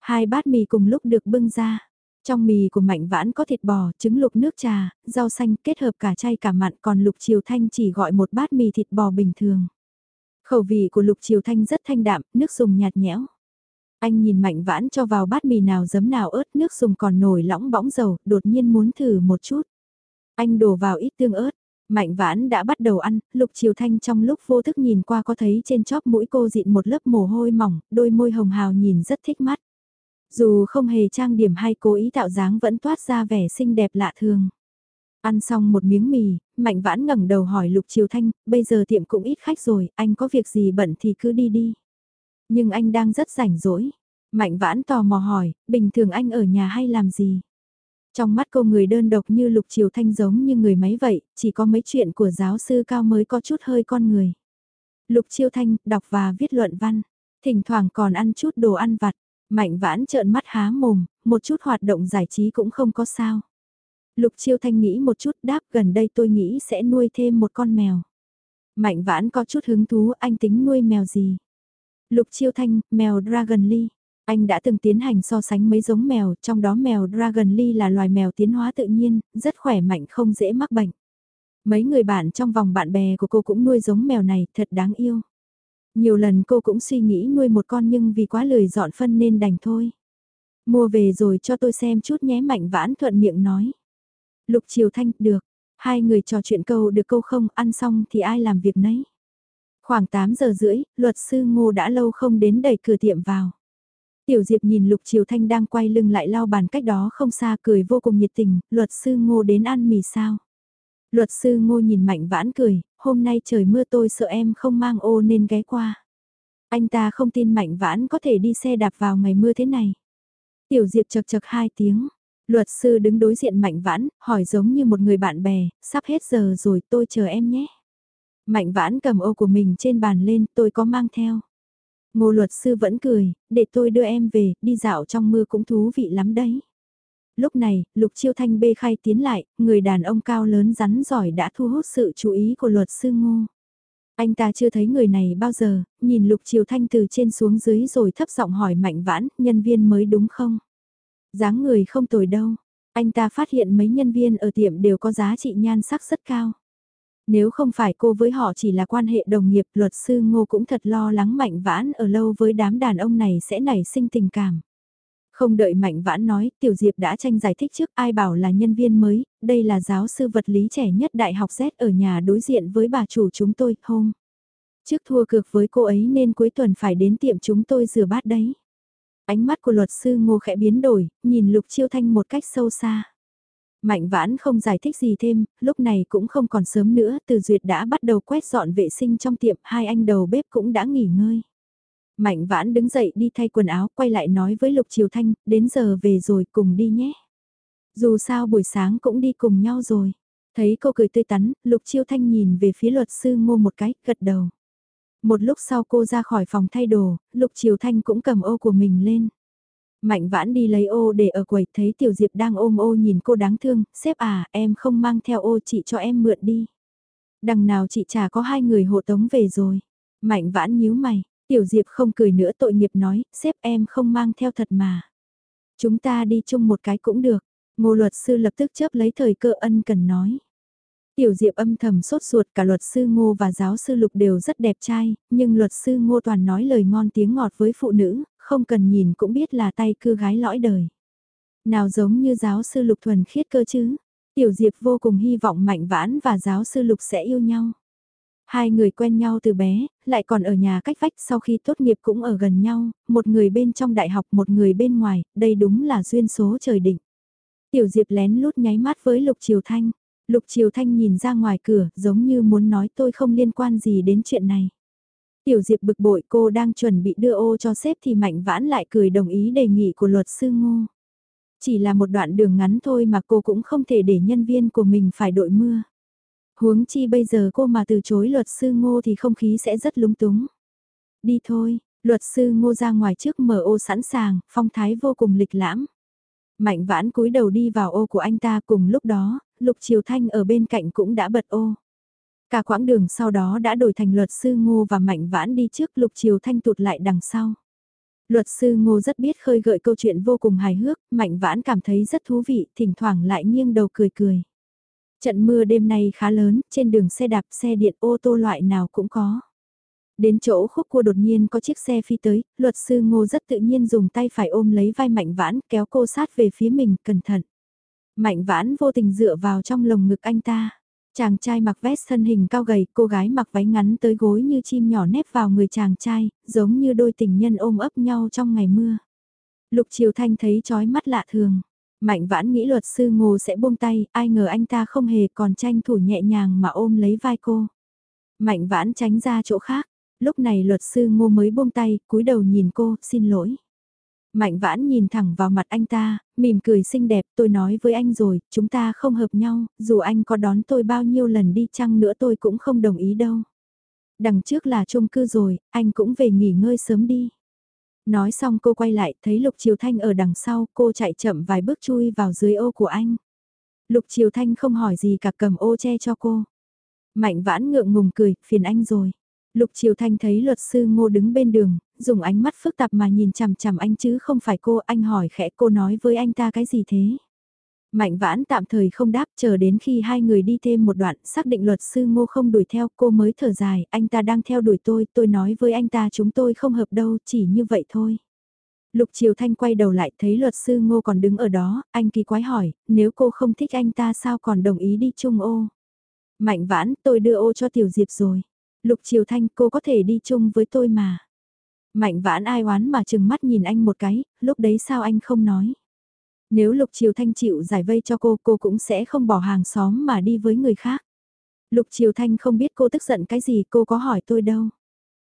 S1: Hai bát mì cùng lúc được bưng ra. Trong mì của Mạnh Vãn có thịt bò, trứng lục nước trà, rau xanh kết hợp cả chay cả mặn còn Lục Triều Thanh chỉ gọi một bát mì thịt bò bình thường. Khẩu vị của Lục Triều Thanh rất thanh đạm, nước dùng nhạt nhẽo. Anh nhìn mạnh vãn cho vào bát mì nào giấm nào ớt nước dùng còn nổi lõng bõng dầu, đột nhiên muốn thử một chút. Anh đổ vào ít tương ớt, mạnh vãn đã bắt đầu ăn, lục chiều thanh trong lúc vô thức nhìn qua có thấy trên chóp mũi cô dịn một lớp mồ hôi mỏng, đôi môi hồng hào nhìn rất thích mắt. Dù không hề trang điểm hay cố ý tạo dáng vẫn toát ra vẻ xinh đẹp lạ thường. Ăn xong một miếng mì, Mạnh Vãn ngẩng đầu hỏi Lục Triều Thanh, bây giờ tiệm cũng ít khách rồi, anh có việc gì bận thì cứ đi đi. Nhưng anh đang rất rảnh rỗi. Mạnh vãn tò mò hỏi, bình thường anh ở nhà hay làm gì? Trong mắt cô người đơn độc như lục triều thanh giống như người máy vậy, chỉ có mấy chuyện của giáo sư cao mới có chút hơi con người. Lục triều thanh, đọc và viết luận văn, thỉnh thoảng còn ăn chút đồ ăn vặt, mạnh vãn trợn mắt há mồm, một chút hoạt động giải trí cũng không có sao. Lục chiêu thanh nghĩ một chút đáp gần đây tôi nghĩ sẽ nuôi thêm một con mèo. Mạnh vãn có chút hứng thú anh tính nuôi mèo gì? Lục Chiêu Thanh, mèo Dragon Lee. Anh đã từng tiến hành so sánh mấy giống mèo, trong đó mèo Dragon Lee là loài mèo tiến hóa tự nhiên, rất khỏe mạnh không dễ mắc bệnh. Mấy người bạn trong vòng bạn bè của cô cũng nuôi giống mèo này, thật đáng yêu. Nhiều lần cô cũng suy nghĩ nuôi một con nhưng vì quá lười dọn phân nên đành thôi. Mua về rồi cho tôi xem chút nhé mạnh vãn thuận miệng nói. Lục Triều Thanh, được. Hai người trò chuyện câu được câu không, ăn xong thì ai làm việc nấy. Khoảng 8 giờ rưỡi, luật sư ngô đã lâu không đến đẩy cửa tiệm vào. Tiểu Diệp nhìn Lục Triều Thanh đang quay lưng lại lau bàn cách đó không xa cười vô cùng nhiệt tình, luật sư ngô đến ăn mì sao. Luật sư ngô nhìn mạnh vãn cười, hôm nay trời mưa tôi sợ em không mang ô nên ghé qua. Anh ta không tin mạnh vãn có thể đi xe đạp vào ngày mưa thế này. Tiểu Diệp chật chật hai tiếng. Luật sư đứng đối diện Mạnh Vãn, hỏi giống như một người bạn bè, sắp hết giờ rồi tôi chờ em nhé. Mạnh Vãn cầm ô của mình trên bàn lên, tôi có mang theo. Ngô luật sư vẫn cười, để tôi đưa em về, đi dạo trong mưa cũng thú vị lắm đấy. Lúc này, Lục Chiêu Thanh bê khai tiến lại, người đàn ông cao lớn rắn giỏi đã thu hút sự chú ý của luật sư Ngô. Anh ta chưa thấy người này bao giờ, nhìn Lục Chiêu Thanh từ trên xuống dưới rồi thấp giọng hỏi Mạnh Vãn, nhân viên mới đúng không? dáng người không tồi đâu. Anh ta phát hiện mấy nhân viên ở tiệm đều có giá trị nhan sắc rất cao. Nếu không phải cô với họ chỉ là quan hệ đồng nghiệp, luật sư Ngô cũng thật lo lắng Mạnh Vãn ở lâu với đám đàn ông này sẽ nảy sinh tình cảm. Không đợi Mạnh Vãn nói, Tiểu Diệp đã tranh giải thích trước ai bảo là nhân viên mới, đây là giáo sư vật lý trẻ nhất Đại học Z ở nhà đối diện với bà chủ chúng tôi, hôm. Trước thua cược với cô ấy nên cuối tuần phải đến tiệm chúng tôi rửa bát đấy. Ánh mắt của luật sư ngô khẽ biến đổi, nhìn Lục Chiêu Thanh một cách sâu xa. Mạnh vãn không giải thích gì thêm, lúc này cũng không còn sớm nữa, từ duyệt đã bắt đầu quét dọn vệ sinh trong tiệm, hai anh đầu bếp cũng đã nghỉ ngơi. Mạnh vãn đứng dậy đi thay quần áo, quay lại nói với Lục Triều Thanh, đến giờ về rồi cùng đi nhé. Dù sao buổi sáng cũng đi cùng nhau rồi. Thấy cô cười tươi tắn, Lục Chiêu Thanh nhìn về phía luật sư ngô một cái, gật đầu. Một lúc sau cô ra khỏi phòng thay đồ, Lục Triều Thanh cũng cầm ô của mình lên. Mạnh vãn đi lấy ô để ở quầy thấy Tiểu Diệp đang ôm ô nhìn cô đáng thương, sếp à, em không mang theo ô chị cho em mượn đi. Đằng nào chị chả có hai người hộ tống về rồi. Mạnh vãn nhíu mày, Tiểu Diệp không cười nữa tội nghiệp nói, sếp em không mang theo thật mà. Chúng ta đi chung một cái cũng được. Ngô luật sư lập tức chớp lấy thời cơ ân cần nói. Tiểu Diệp âm thầm sốt ruột cả luật sư Ngô và giáo sư Lục đều rất đẹp trai, nhưng luật sư Ngô toàn nói lời ngon tiếng ngọt với phụ nữ, không cần nhìn cũng biết là tay cưa gái lõi đời. Nào giống như giáo sư Lục thuần khiết cơ chứ, Tiểu Diệp vô cùng hy vọng Mạnh Vãn và giáo sư Lục sẽ yêu nhau. Hai người quen nhau từ bé, lại còn ở nhà cách vách sau khi tốt nghiệp cũng ở gần nhau, một người bên trong đại học một người bên ngoài, đây đúng là duyên số trời định. Tiểu Diệp lén lút nháy mắt với Lục Triều Thanh. Lục Triều Thanh nhìn ra ngoài cửa, giống như muốn nói tôi không liên quan gì đến chuyện này. Tiểu Diệp bực bội cô đang chuẩn bị đưa ô cho sếp thì Mạnh Vãn lại cười đồng ý đề nghị của luật sư Ngô. Chỉ là một đoạn đường ngắn thôi mà cô cũng không thể để nhân viên của mình phải đội mưa. Huống chi bây giờ cô mà từ chối luật sư Ngô thì không khí sẽ rất lúng túng. Đi thôi, luật sư Ngô ra ngoài trước mở ô sẵn sàng, phong thái vô cùng lịch lãm. Mạnh vãn cúi đầu đi vào ô của anh ta cùng lúc đó, Lục Triều Thanh ở bên cạnh cũng đã bật ô. Cả quãng đường sau đó đã đổi thành luật sư Ngô và Mạnh Vãn đi trước Lục Triều Thanh tụt lại đằng sau. Luật sư Ngô rất biết khơi gợi câu chuyện vô cùng hài hước, Mạnh Vãn cảm thấy rất thú vị, thỉnh thoảng lại nghiêng đầu cười cười. Trận mưa đêm nay khá lớn, trên đường xe đạp, xe điện, ô tô loại nào cũng có. Đến chỗ khúc cua đột nhiên có chiếc xe phi tới, luật sư Ngô rất tự nhiên dùng tay phải ôm lấy vai Mạnh Vãn, kéo cô sát về phía mình, cẩn thận. Mạnh vãn vô tình dựa vào trong lồng ngực anh ta. Chàng trai mặc vest thân hình cao gầy, cô gái mặc váy ngắn tới gối như chim nhỏ nép vào người chàng trai, giống như đôi tình nhân ôm ấp nhau trong ngày mưa. Lục Triều Thanh thấy chói mắt lạ thường. Mạnh vãn nghĩ luật sư ngô sẽ buông tay, ai ngờ anh ta không hề còn tranh thủ nhẹ nhàng mà ôm lấy vai cô. Mạnh vãn tránh ra chỗ khác, lúc này luật sư ngô mới buông tay, cúi đầu nhìn cô, xin lỗi. Mạnh vãn nhìn thẳng vào mặt anh ta, mỉm cười xinh đẹp, tôi nói với anh rồi, chúng ta không hợp nhau, dù anh có đón tôi bao nhiêu lần đi chăng nữa tôi cũng không đồng ý đâu. Đằng trước là chung cư rồi, anh cũng về nghỉ ngơi sớm đi. Nói xong cô quay lại, thấy Lục Triều Thanh ở đằng sau, cô chạy chậm vài bước chui vào dưới ô của anh. Lục Triều Thanh không hỏi gì cả cầm ô che cho cô. Mạnh vãn ngượng ngùng cười, phiền anh rồi. Lục Triều Thanh thấy luật sư ngô đứng bên đường, dùng ánh mắt phức tạp mà nhìn chằm chằm anh chứ không phải cô, anh hỏi khẽ cô nói với anh ta cái gì thế. Mạnh vãn tạm thời không đáp chờ đến khi hai người đi thêm một đoạn xác định luật sư ngô không đuổi theo cô mới thở dài, anh ta đang theo đuổi tôi, tôi nói với anh ta chúng tôi không hợp đâu, chỉ như vậy thôi. Lục Triều Thanh quay đầu lại thấy luật sư ngô còn đứng ở đó, anh kỳ quái hỏi, nếu cô không thích anh ta sao còn đồng ý đi chung ô. Mạnh vãn, tôi đưa ô cho Tiểu Diệp rồi. Lục Triều Thanh cô có thể đi chung với tôi mà. Mạnh vãn ai oán mà chừng mắt nhìn anh một cái, lúc đấy sao anh không nói. Nếu Lục Triều Thanh chịu giải vây cho cô, cô cũng sẽ không bỏ hàng xóm mà đi với người khác. Lục Triều Thanh không biết cô tức giận cái gì, cô có hỏi tôi đâu.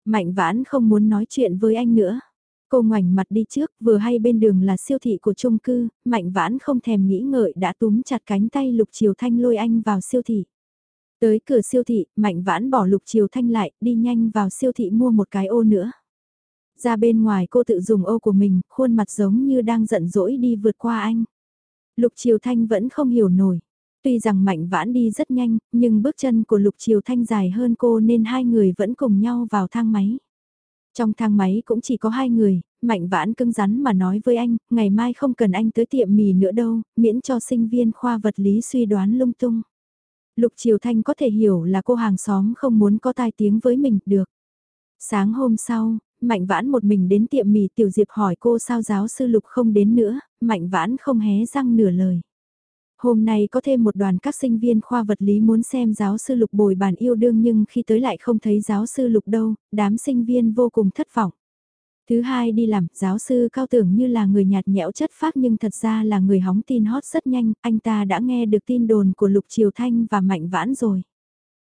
S1: Mạnh vãn không muốn nói chuyện với anh nữa. Cô ngoảnh mặt đi trước, vừa hay bên đường là siêu thị của chung cư, mạnh vãn không thèm nghĩ ngợi đã túm chặt cánh tay Lục Triều Thanh lôi anh vào siêu thị. Tới cửa siêu thị, mạnh vãn bỏ Lục Triều Thanh lại, đi nhanh vào siêu thị mua một cái ô nữa. Ra bên ngoài cô tự dùng ô của mình, khuôn mặt giống như đang giận dỗi đi vượt qua anh. Lục Triều Thanh vẫn không hiểu nổi. Tuy rằng Mạnh Vãn đi rất nhanh, nhưng bước chân của Lục Triều Thanh dài hơn cô nên hai người vẫn cùng nhau vào thang máy. Trong thang máy cũng chỉ có hai người, Mạnh Vãn cưng rắn mà nói với anh, ngày mai không cần anh tới tiệm mì nữa đâu, miễn cho sinh viên khoa vật lý suy đoán lung tung. Lục Triều Thanh có thể hiểu là cô hàng xóm không muốn có tai tiếng với mình, được. Sáng hôm sau, Mạnh Vãn một mình đến tiệm mì Tiểu Diệp hỏi cô sao giáo sư Lục không đến nữa, Mạnh Vãn không hé răng nửa lời. Hôm nay có thêm một đoàn các sinh viên khoa vật lý muốn xem giáo sư Lục bồi bàn yêu đương nhưng khi tới lại không thấy giáo sư Lục đâu, đám sinh viên vô cùng thất vọng. Thứ hai đi làm, giáo sư cao tưởng như là người nhạt nhẽo chất phác nhưng thật ra là người hóng tin hot rất nhanh, anh ta đã nghe được tin đồn của Lục Triều Thanh và Mạnh Vãn rồi.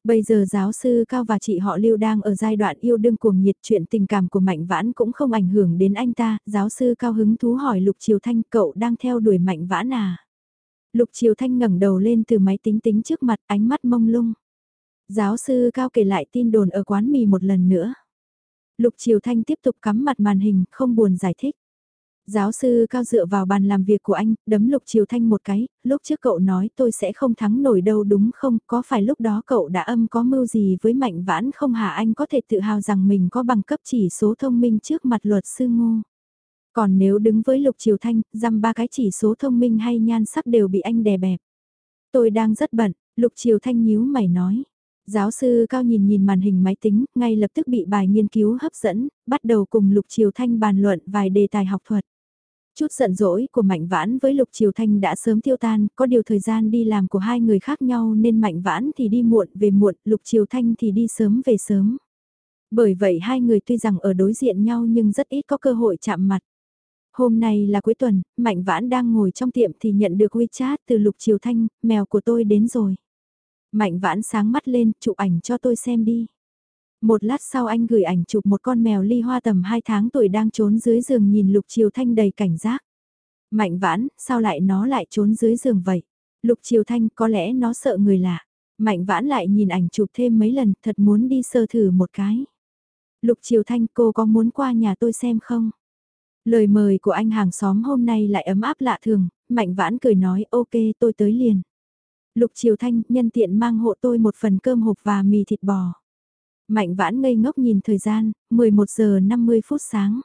S1: Bây giờ giáo sư Cao và chị họ Lưu đang ở giai đoạn yêu đương cuồng nhiệt chuyện tình cảm của Mạnh Vãn cũng không ảnh hưởng đến anh ta, giáo sư Cao hứng thú hỏi Lục Triều Thanh cậu đang theo đuổi Mạnh Vãn à? Lục Triều Thanh ngẩng đầu lên từ máy tính tính trước mặt ánh mắt mông lung. Giáo sư Cao kể lại tin đồn ở quán mì một lần nữa. Lục Triều Thanh tiếp tục cắm mặt màn hình, không buồn giải thích. Giáo sư Cao dựa vào bàn làm việc của anh, đấm Lục Triều Thanh một cái, lúc trước cậu nói tôi sẽ không thắng nổi đâu đúng không, có phải lúc đó cậu đã âm có mưu gì với Mạnh Vãn không hả anh có thể tự hào rằng mình có bằng cấp chỉ số thông minh trước mặt luật sư ngô. Còn nếu đứng với Lục Triều Thanh, dăm ba cái chỉ số thông minh hay nhan sắc đều bị anh đè bẹp. Tôi đang rất bận, Lục Triều Thanh nhíu mày nói. Giáo sư Cao nhìn nhìn màn hình máy tính, ngay lập tức bị bài nghiên cứu hấp dẫn, bắt đầu cùng Lục Triều Thanh bàn luận vài đề tài học thuật. Chút giận dỗi của Mạnh Vãn với Lục Triều Thanh đã sớm tiêu tan, có điều thời gian đi làm của hai người khác nhau nên Mạnh Vãn thì đi muộn về muộn, Lục Triều Thanh thì đi sớm về sớm. Bởi vậy hai người tuy rằng ở đối diện nhau nhưng rất ít có cơ hội chạm mặt. Hôm nay là cuối tuần, Mạnh Vãn đang ngồi trong tiệm thì nhận được WeChat từ Lục Triều Thanh, mèo của tôi đến rồi. Mạnh Vãn sáng mắt lên, chụp ảnh cho tôi xem đi. Một lát sau anh gửi ảnh chụp một con mèo ly hoa tầm 2 tháng tuổi đang trốn dưới giường nhìn Lục Triều Thanh đầy cảnh giác. Mạnh Vãn, sao lại nó lại trốn dưới giường vậy? Lục Triều Thanh có lẽ nó sợ người lạ. Mạnh Vãn lại nhìn ảnh chụp thêm mấy lần, thật muốn đi sơ thử một cái. Lục Triều Thanh cô có muốn qua nhà tôi xem không? Lời mời của anh hàng xóm hôm nay lại ấm áp lạ thường, Mạnh Vãn cười nói ok tôi tới liền. Lục Triều Thanh nhân tiện mang hộ tôi một phần cơm hộp và mì thịt bò. Mạnh Vãn ngây ngốc nhìn thời gian, 11 giờ 50 phút sáng.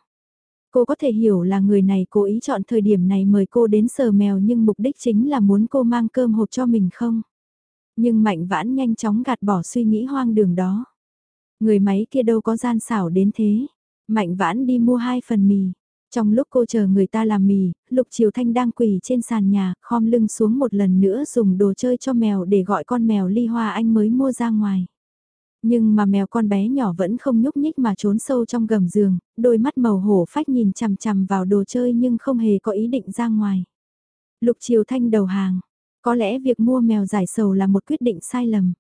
S1: Cô có thể hiểu là người này cố ý chọn thời điểm này mời cô đến sờ mèo nhưng mục đích chính là muốn cô mang cơm hộp cho mình không? Nhưng Mạnh Vãn nhanh chóng gạt bỏ suy nghĩ hoang đường đó. Người máy kia đâu có gian xảo đến thế. Mạnh Vãn đi mua hai phần mì. Trong lúc cô chờ người ta làm mì, Lục Triều Thanh đang quỳ trên sàn nhà, khom lưng xuống một lần nữa dùng đồ chơi cho mèo để gọi con mèo ly hoa anh mới mua ra ngoài. Nhưng mà mèo con bé nhỏ vẫn không nhúc nhích mà trốn sâu trong gầm giường, đôi mắt màu hổ phách nhìn chằm chằm vào đồ chơi nhưng không hề có ý định ra ngoài. Lục Triều Thanh đầu hàng, có lẽ việc mua mèo giải sầu là một quyết định sai lầm.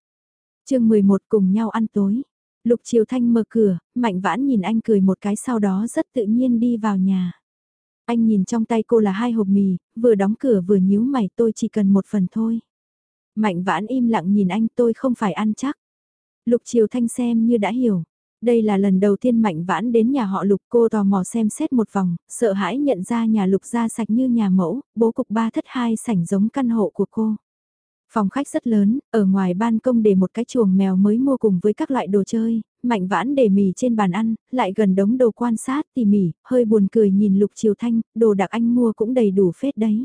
S1: chương 11 cùng nhau ăn tối. Lục Triều Thanh mở cửa, Mạnh Vãn nhìn anh cười một cái sau đó rất tự nhiên đi vào nhà. Anh nhìn trong tay cô là hai hộp mì, vừa đóng cửa vừa nhíu mày tôi chỉ cần một phần thôi. Mạnh Vãn im lặng nhìn anh tôi không phải ăn chắc. Lục Triều Thanh xem như đã hiểu. Đây là lần đầu tiên Mạnh Vãn đến nhà họ Lục cô tò mò xem xét một vòng, sợ hãi nhận ra nhà Lục ra sạch như nhà mẫu, bố cục ba thất hai sảnh giống căn hộ của cô. Phòng khách rất lớn, ở ngoài ban công để một cái chuồng mèo mới mua cùng với các loại đồ chơi, mạnh vãn để mì trên bàn ăn, lại gần đống đồ quan sát tỉ mỉ, hơi buồn cười nhìn Lục Triều Thanh, đồ đặc anh mua cũng đầy đủ phết đấy.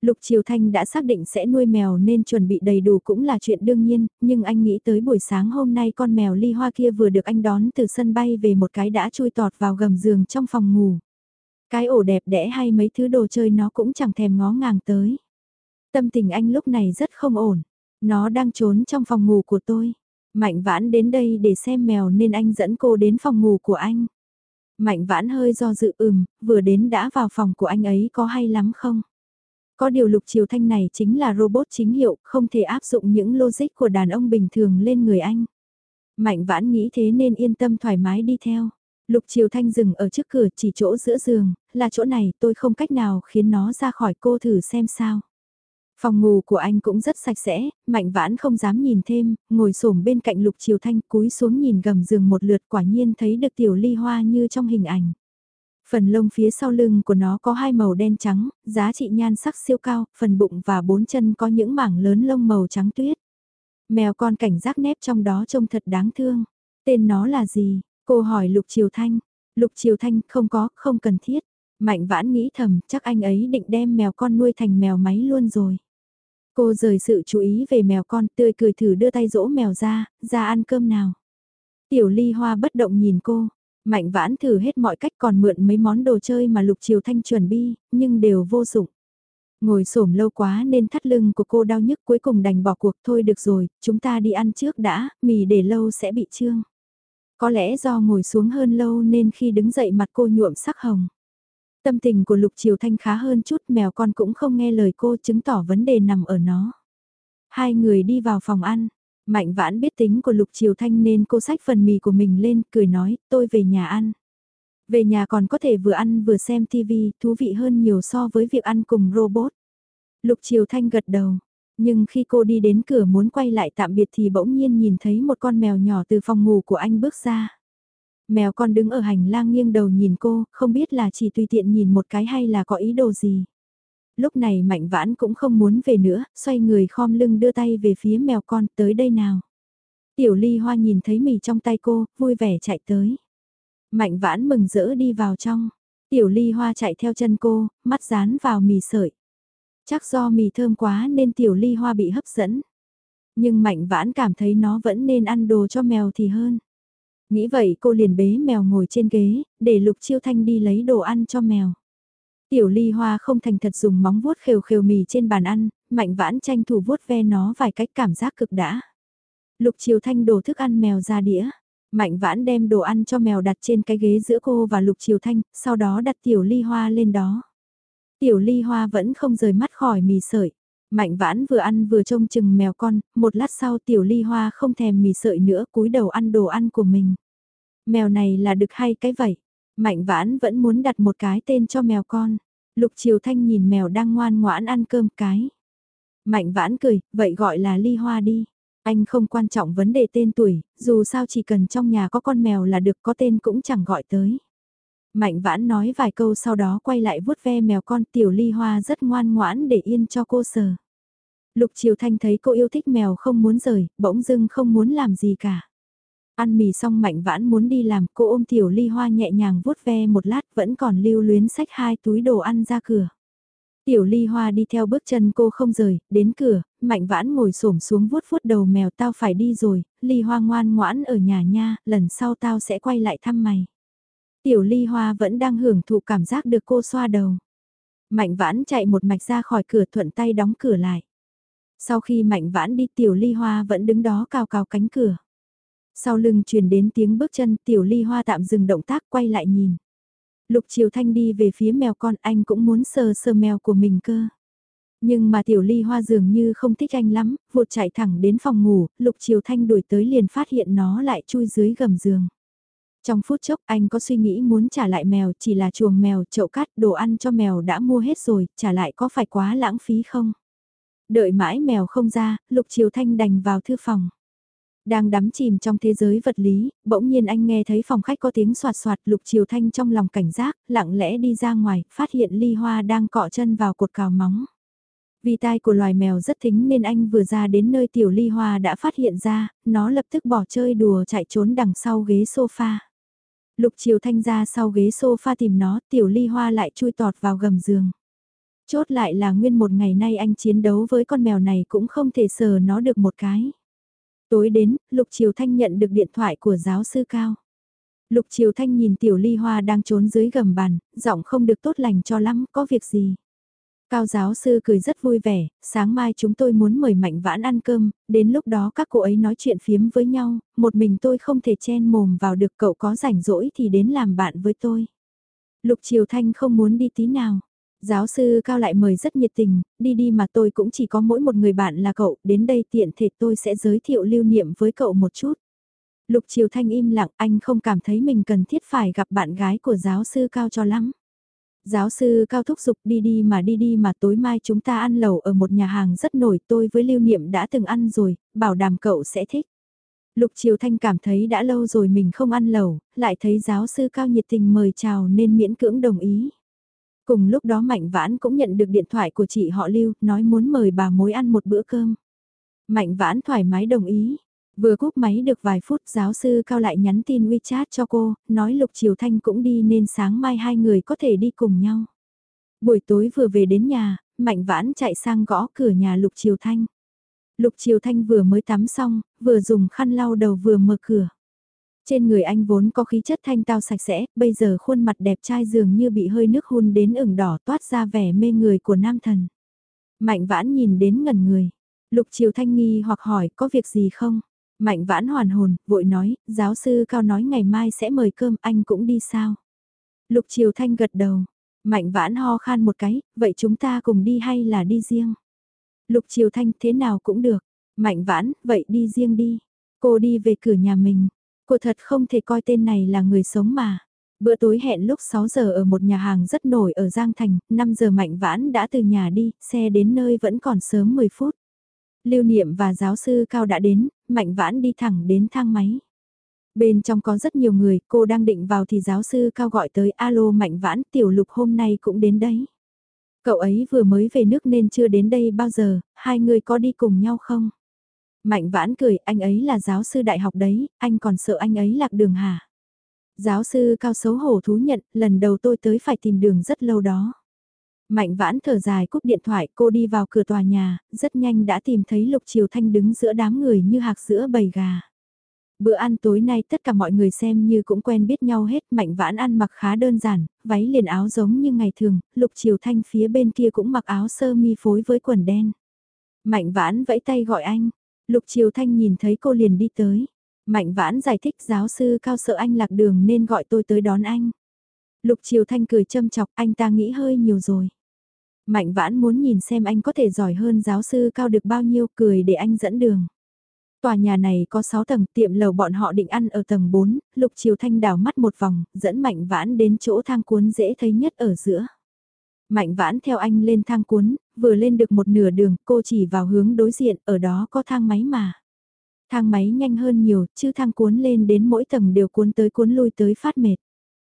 S1: Lục Triều Thanh đã xác định sẽ nuôi mèo nên chuẩn bị đầy đủ cũng là chuyện đương nhiên, nhưng anh nghĩ tới buổi sáng hôm nay con mèo ly hoa kia vừa được anh đón từ sân bay về một cái đã chui tọt vào gầm giường trong phòng ngủ. Cái ổ đẹp đẽ hay mấy thứ đồ chơi nó cũng chẳng thèm ngó ngàng tới. Tâm tình anh lúc này rất không ổn. Nó đang trốn trong phòng ngủ của tôi. Mạnh vãn đến đây để xem mèo nên anh dẫn cô đến phòng ngủ của anh. Mạnh vãn hơi do dự ừm, vừa đến đã vào phòng của anh ấy có hay lắm không? Có điều Lục Triều Thanh này chính là robot chính hiệu, không thể áp dụng những logic của đàn ông bình thường lên người anh. Mạnh vãn nghĩ thế nên yên tâm thoải mái đi theo. Lục Triều Thanh dừng ở trước cửa chỉ chỗ giữa giường, là chỗ này tôi không cách nào khiến nó ra khỏi cô thử xem sao. Phòng ngủ của anh cũng rất sạch sẽ, mạnh vãn không dám nhìn thêm, ngồi xổm bên cạnh Lục Triều Thanh cúi xuống nhìn gầm giường một lượt quả nhiên thấy được tiểu ly hoa như trong hình ảnh. Phần lông phía sau lưng của nó có hai màu đen trắng, giá trị nhan sắc siêu cao, phần bụng và bốn chân có những mảng lớn lông màu trắng tuyết. Mèo con cảnh giác nép trong đó trông thật đáng thương. Tên nó là gì? Cô hỏi Lục Triều Thanh. Lục Triều Thanh không có, không cần thiết. Mạnh vãn nghĩ thầm, chắc anh ấy định đem mèo con nuôi thành mèo máy luôn rồi. Cô rời sự chú ý về mèo con tươi cười thử đưa tay dỗ mèo ra, ra ăn cơm nào. Tiểu ly hoa bất động nhìn cô, mạnh vãn thử hết mọi cách còn mượn mấy món đồ chơi mà Lục Triều Thanh chuẩn bi, nhưng đều vô dụng. Ngồi xổm lâu quá nên thắt lưng của cô đau nhức cuối cùng đành bỏ cuộc thôi được rồi, chúng ta đi ăn trước đã, mì để lâu sẽ bị trương. Có lẽ do ngồi xuống hơn lâu nên khi đứng dậy mặt cô nhuộm sắc hồng. Tâm tình của Lục Triều Thanh khá hơn chút mèo con cũng không nghe lời cô chứng tỏ vấn đề nằm ở nó. Hai người đi vào phòng ăn. Mạnh vãn biết tính của Lục Triều Thanh nên cô xách phần mì của mình lên cười nói tôi về nhà ăn. Về nhà còn có thể vừa ăn vừa xem TV, thú vị hơn nhiều so với việc ăn cùng robot. Lục Triều Thanh gật đầu, nhưng khi cô đi đến cửa muốn quay lại tạm biệt thì bỗng nhiên nhìn thấy một con mèo nhỏ từ phòng ngủ của anh bước ra. Mèo con đứng ở hành lang nghiêng đầu nhìn cô, không biết là chỉ tùy tiện nhìn một cái hay là có ý đồ gì. Lúc này Mạnh Vãn cũng không muốn về nữa, xoay người khom lưng đưa tay về phía mèo con tới đây nào. Tiểu ly hoa nhìn thấy mì trong tay cô, vui vẻ chạy tới. Mạnh vãn mừng rỡ đi vào trong. Tiểu ly hoa chạy theo chân cô, mắt dán vào mì sợi. Chắc do mì thơm quá nên tiểu ly hoa bị hấp dẫn. Nhưng mạnh vãn cảm thấy nó vẫn nên ăn đồ cho mèo thì hơn. Nghĩ vậy cô liền bế mèo ngồi trên ghế, để Lục Chiêu Thanh đi lấy đồ ăn cho mèo. Tiểu ly hoa không thành thật dùng móng vuốt khều khều mì trên bàn ăn, mạnh vãn tranh thủ vuốt ve nó vài cách cảm giác cực đã. Lục Chiêu Thanh đổ thức ăn mèo ra đĩa. Mạnh vãn đem đồ ăn cho mèo đặt trên cái ghế giữa cô và Lục chiêu Thanh, sau đó đặt tiểu ly hoa lên đó. Tiểu ly hoa vẫn không rời mắt khỏi mì sợi. Mạnh vãn vừa ăn vừa trông chừng mèo con, một lát sau tiểu ly hoa không thèm mì sợi nữa cúi đầu ăn đồ ăn của mình. Mèo này là được hay cái vậy? Mạnh vãn vẫn muốn đặt một cái tên cho mèo con. Lục Triều Thanh nhìn mèo đang ngoan ngoãn ăn cơm cái. Mạnh vãn cười, vậy gọi là ly hoa đi. Anh không quan trọng vấn đề tên tuổi, dù sao chỉ cần trong nhà có con mèo là được có tên cũng chẳng gọi tới. Mạnh vãn nói vài câu sau đó quay lại vuốt ve mèo con tiểu ly hoa rất ngoan ngoãn để yên cho cô sờ. Lục Triều Thanh thấy cô yêu thích mèo không muốn rời, bỗng dưng không muốn làm gì cả. Ăn mì xong mạnh vãn muốn đi làm, cô ôm tiểu ly hoa nhẹ nhàng vuốt ve một lát vẫn còn lưu luyến sách hai túi đồ ăn ra cửa. Tiểu ly hoa đi theo bước chân cô không rời, đến cửa, mạnh vãn ngồi xổm xuống vuốt vuốt đầu mèo tao phải đi rồi, ly hoa ngoan ngoãn ở nhà nha, lần sau tao sẽ quay lại thăm mày. Tiểu ly hoa vẫn đang hưởng thụ cảm giác được cô xoa đầu. Mạnh vãn chạy một mạch ra khỏi cửa thuận tay đóng cửa lại. Sau khi mạnh vãn đi tiểu ly hoa vẫn đứng đó cào cào cánh cửa. Sau lưng truyền đến tiếng bước chân tiểu ly hoa tạm dừng động tác quay lại nhìn. Lục Triều Thanh đi về phía mèo con anh cũng muốn sờ sờ mèo của mình cơ. Nhưng mà tiểu ly hoa dường như không thích anh lắm, vụt chạy thẳng đến phòng ngủ, Lục Triều Thanh đuổi tới liền phát hiện nó lại chui dưới gầm giường. Trong phút chốc anh có suy nghĩ muốn trả lại mèo chỉ là chuồng mèo, chậu cát, đồ ăn cho mèo đã mua hết rồi, trả lại có phải quá lãng phí không? Đợi mãi mèo không ra, Lục Triều Thanh đành vào thư phòng. Đang đắm chìm trong thế giới vật lý, bỗng nhiên anh nghe thấy phòng khách có tiếng soạt soạt lục chiều thanh trong lòng cảnh giác, lặng lẽ đi ra ngoài, phát hiện ly hoa đang cọ chân vào cột cào móng. Vì tai của loài mèo rất thính nên anh vừa ra đến nơi tiểu ly hoa đã phát hiện ra, nó lập tức bỏ chơi đùa chạy trốn đằng sau ghế sofa. Lục chiều thanh ra sau ghế sofa tìm nó, tiểu ly hoa lại chui tọt vào gầm giường. Chốt lại là nguyên một ngày nay anh chiến đấu với con mèo này cũng không thể sờ nó được một cái. Tối đến, Lục Triều Thanh nhận được điện thoại của giáo sư Cao. Lục Triều Thanh nhìn Tiểu Ly Hoa đang trốn dưới gầm bàn, giọng không được tốt lành cho lắm, có việc gì. Cao giáo sư cười rất vui vẻ, sáng mai chúng tôi muốn mời Mạnh Vãn ăn cơm, đến lúc đó các cô ấy nói chuyện phiếm với nhau, một mình tôi không thể chen mồm vào được cậu có rảnh rỗi thì đến làm bạn với tôi. Lục Triều Thanh không muốn đi tí nào. Giáo sư Cao lại mời rất nhiệt tình, đi đi mà tôi cũng chỉ có mỗi một người bạn là cậu, đến đây tiện thể tôi sẽ giới thiệu lưu niệm với cậu một chút. Lục Triều Thanh im lặng, anh không cảm thấy mình cần thiết phải gặp bạn gái của giáo sư Cao cho lắm. Giáo sư Cao thúc giục đi đi mà đi đi mà tối mai chúng ta ăn lẩu ở một nhà hàng rất nổi tôi với lưu niệm đã từng ăn rồi, bảo đảm cậu sẽ thích. Lục Triều Thanh cảm thấy đã lâu rồi mình không ăn lẩu, lại thấy giáo sư Cao nhiệt tình mời chào nên miễn cưỡng đồng ý. Cùng lúc đó Mạnh Vãn cũng nhận được điện thoại của chị họ Lưu, nói muốn mời bà mối ăn một bữa cơm. Mạnh Vãn thoải mái đồng ý. Vừa cúp máy được vài phút giáo sư Cao lại nhắn tin WeChat cho cô, nói Lục Triều Thanh cũng đi nên sáng mai hai người có thể đi cùng nhau. Buổi tối vừa về đến nhà, Mạnh Vãn chạy sang gõ cửa nhà Lục Triều Thanh. Lục Triều Thanh vừa mới tắm xong, vừa dùng khăn lau đầu vừa mở cửa. Trên người anh vốn có khí chất thanh tao sạch sẽ, bây giờ khuôn mặt đẹp trai dường như bị hơi nước hun đến ửng đỏ toát ra vẻ mê người của nam thần. Mạnh vãn nhìn đến ngẩn người. Lục Triều Thanh nghi hoặc hỏi có việc gì không? Mạnh vãn hoàn hồn, vội nói, giáo sư Cao nói ngày mai sẽ mời cơm anh cũng đi sao? Lục Triều Thanh gật đầu. Mạnh vãn ho khan một cái, vậy chúng ta cùng đi hay là đi riêng? Lục Triều Thanh thế nào cũng được. Mạnh vãn, vậy đi riêng đi. Cô đi về cửa nhà mình. Cô thật không thể coi tên này là người sống mà. Bữa tối hẹn lúc 6 giờ ở một nhà hàng rất nổi ở Giang Thành, 5 giờ Mạnh Vãn đã từ nhà đi, xe đến nơi vẫn còn sớm 10 phút. Lưu Niệm và giáo sư Cao đã đến, Mạnh Vãn đi thẳng đến thang máy. Bên trong có rất nhiều người, cô đang định vào thì giáo sư Cao gọi tới alo Mạnh Vãn, tiểu lục hôm nay cũng đến đấy. Cậu ấy vừa mới về nước nên chưa đến đây bao giờ, hai người có đi cùng nhau không? Mạnh vãn cười, anh ấy là giáo sư đại học đấy, anh còn sợ anh ấy lạc đường hả? Giáo sư cao xấu hổ thú nhận, lần đầu tôi tới phải tìm đường rất lâu đó. Mạnh vãn thở dài cúp điện thoại, cô đi vào cửa tòa nhà, rất nhanh đã tìm thấy Lục Triều Thanh đứng giữa đám người như hạc giữa bầy gà. Bữa ăn tối nay tất cả mọi người xem như cũng quen biết nhau hết, mạnh vãn ăn mặc khá đơn giản, váy liền áo giống như ngày thường, Lục Triều Thanh phía bên kia cũng mặc áo sơ mi phối với quần đen. Mạnh vãn vẫy tay gọi anh, Lục Triều Thanh nhìn thấy cô liền đi tới. Mạnh vãn giải thích giáo sư cao sợ anh lạc đường nên gọi tôi tới đón anh. Lục Triều Thanh cười châm chọc anh ta nghĩ hơi nhiều rồi. Mạnh vãn muốn nhìn xem anh có thể giỏi hơn giáo sư cao được bao nhiêu cười để anh dẫn đường. Tòa nhà này có 6 tầng tiệm lầu bọn họ định ăn ở tầng 4, Lục Triều Thanh đảo mắt một vòng, dẫn Mạnh Vãn đến chỗ thang cuốn dễ thấy nhất ở giữa. Mạnh Vãn theo anh lên thang cuốn, vừa lên được một nửa đường, cô chỉ vào hướng đối diện, ở đó có thang máy mà. Thang máy nhanh hơn nhiều, chứ thang cuốn lên đến mỗi tầng đều cuốn tới cuốn lui tới phát mệt.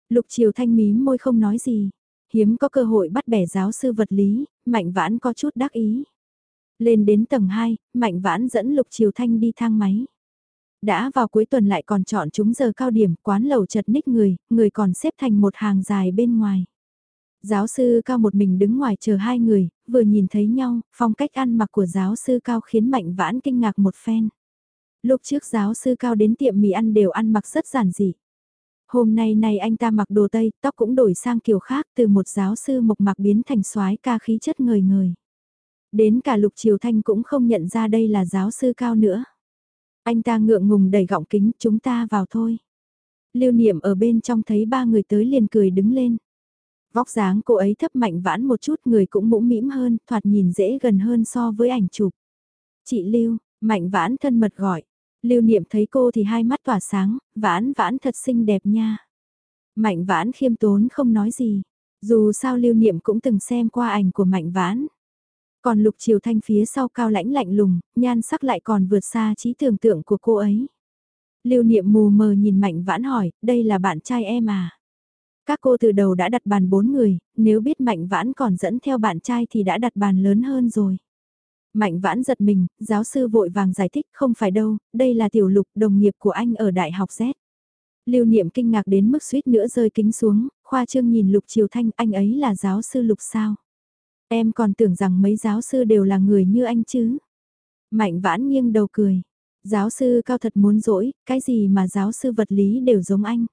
S1: Lục Triều Thanh mím môi không nói gì. Hiếm có cơ hội bắt bẻ giáo sư vật lý, Mạnh Vãn có chút đắc ý. Lên đến tầng 2, Mạnh Vãn dẫn Lục Triều Thanh đi thang máy. Đã vào cuối tuần lại còn chọn chúng giờ cao điểm, quán lầu chật ních người, người còn xếp thành một hàng dài bên ngoài. Giáo sư Cao một mình đứng ngoài chờ hai người, vừa nhìn thấy nhau, phong cách ăn mặc của giáo sư Cao khiến Mạnh Vãn kinh ngạc một phen. Lúc trước giáo sư Cao đến tiệm mì ăn đều ăn mặc rất giản dị. Hôm nay này anh ta mặc đồ Tây, tóc cũng đổi sang kiểu khác từ một giáo sư mộc mạc biến thành soái ca khí chất ngời ngời. Đến cả Lục Triều Thanh cũng không nhận ra đây là giáo sư Cao nữa. Anh ta ngượng ngùng đẩy gọng kính, chúng ta vào thôi. Lưu niệm ở bên trong thấy ba người tới liền cười đứng lên. Vóc dáng cô ấy thấp mạnh vãn một chút người cũng mũm mĩm hơn, thoạt nhìn dễ gần hơn so với ảnh chụp. Chị Lưu, mạnh vãn thân mật gọi. Lưu niệm thấy cô thì hai mắt tỏa sáng, vãn vãn thật xinh đẹp nha. Mạnh vãn khiêm tốn không nói gì. Dù sao lưu niệm cũng từng xem qua ảnh của mạnh vãn. Còn lục triều thanh phía sau cao lãnh lạnh lùng, nhan sắc lại còn vượt xa trí tưởng tượng của cô ấy. Lưu niệm mù mờ nhìn mạnh vãn hỏi, đây là bạn trai em à? Các cô từ đầu đã đặt bàn bốn người, nếu biết Mạnh Vãn còn dẫn theo bạn trai thì đã đặt bàn lớn hơn rồi. Mạnh Vãn giật mình, giáo sư vội vàng giải thích không phải đâu, đây là tiểu lục đồng nghiệp của anh ở Đại học Z. Lưu niệm kinh ngạc đến mức suýt nữa rơi kính xuống, khoa trương nhìn lục triều thanh anh ấy là giáo sư lục sao. Em còn tưởng rằng mấy giáo sư đều là người như anh chứ. Mạnh vãn nghiêng đầu cười. Giáo sư cao thật muốn dỗi, cái gì mà giáo sư vật lý đều giống anh.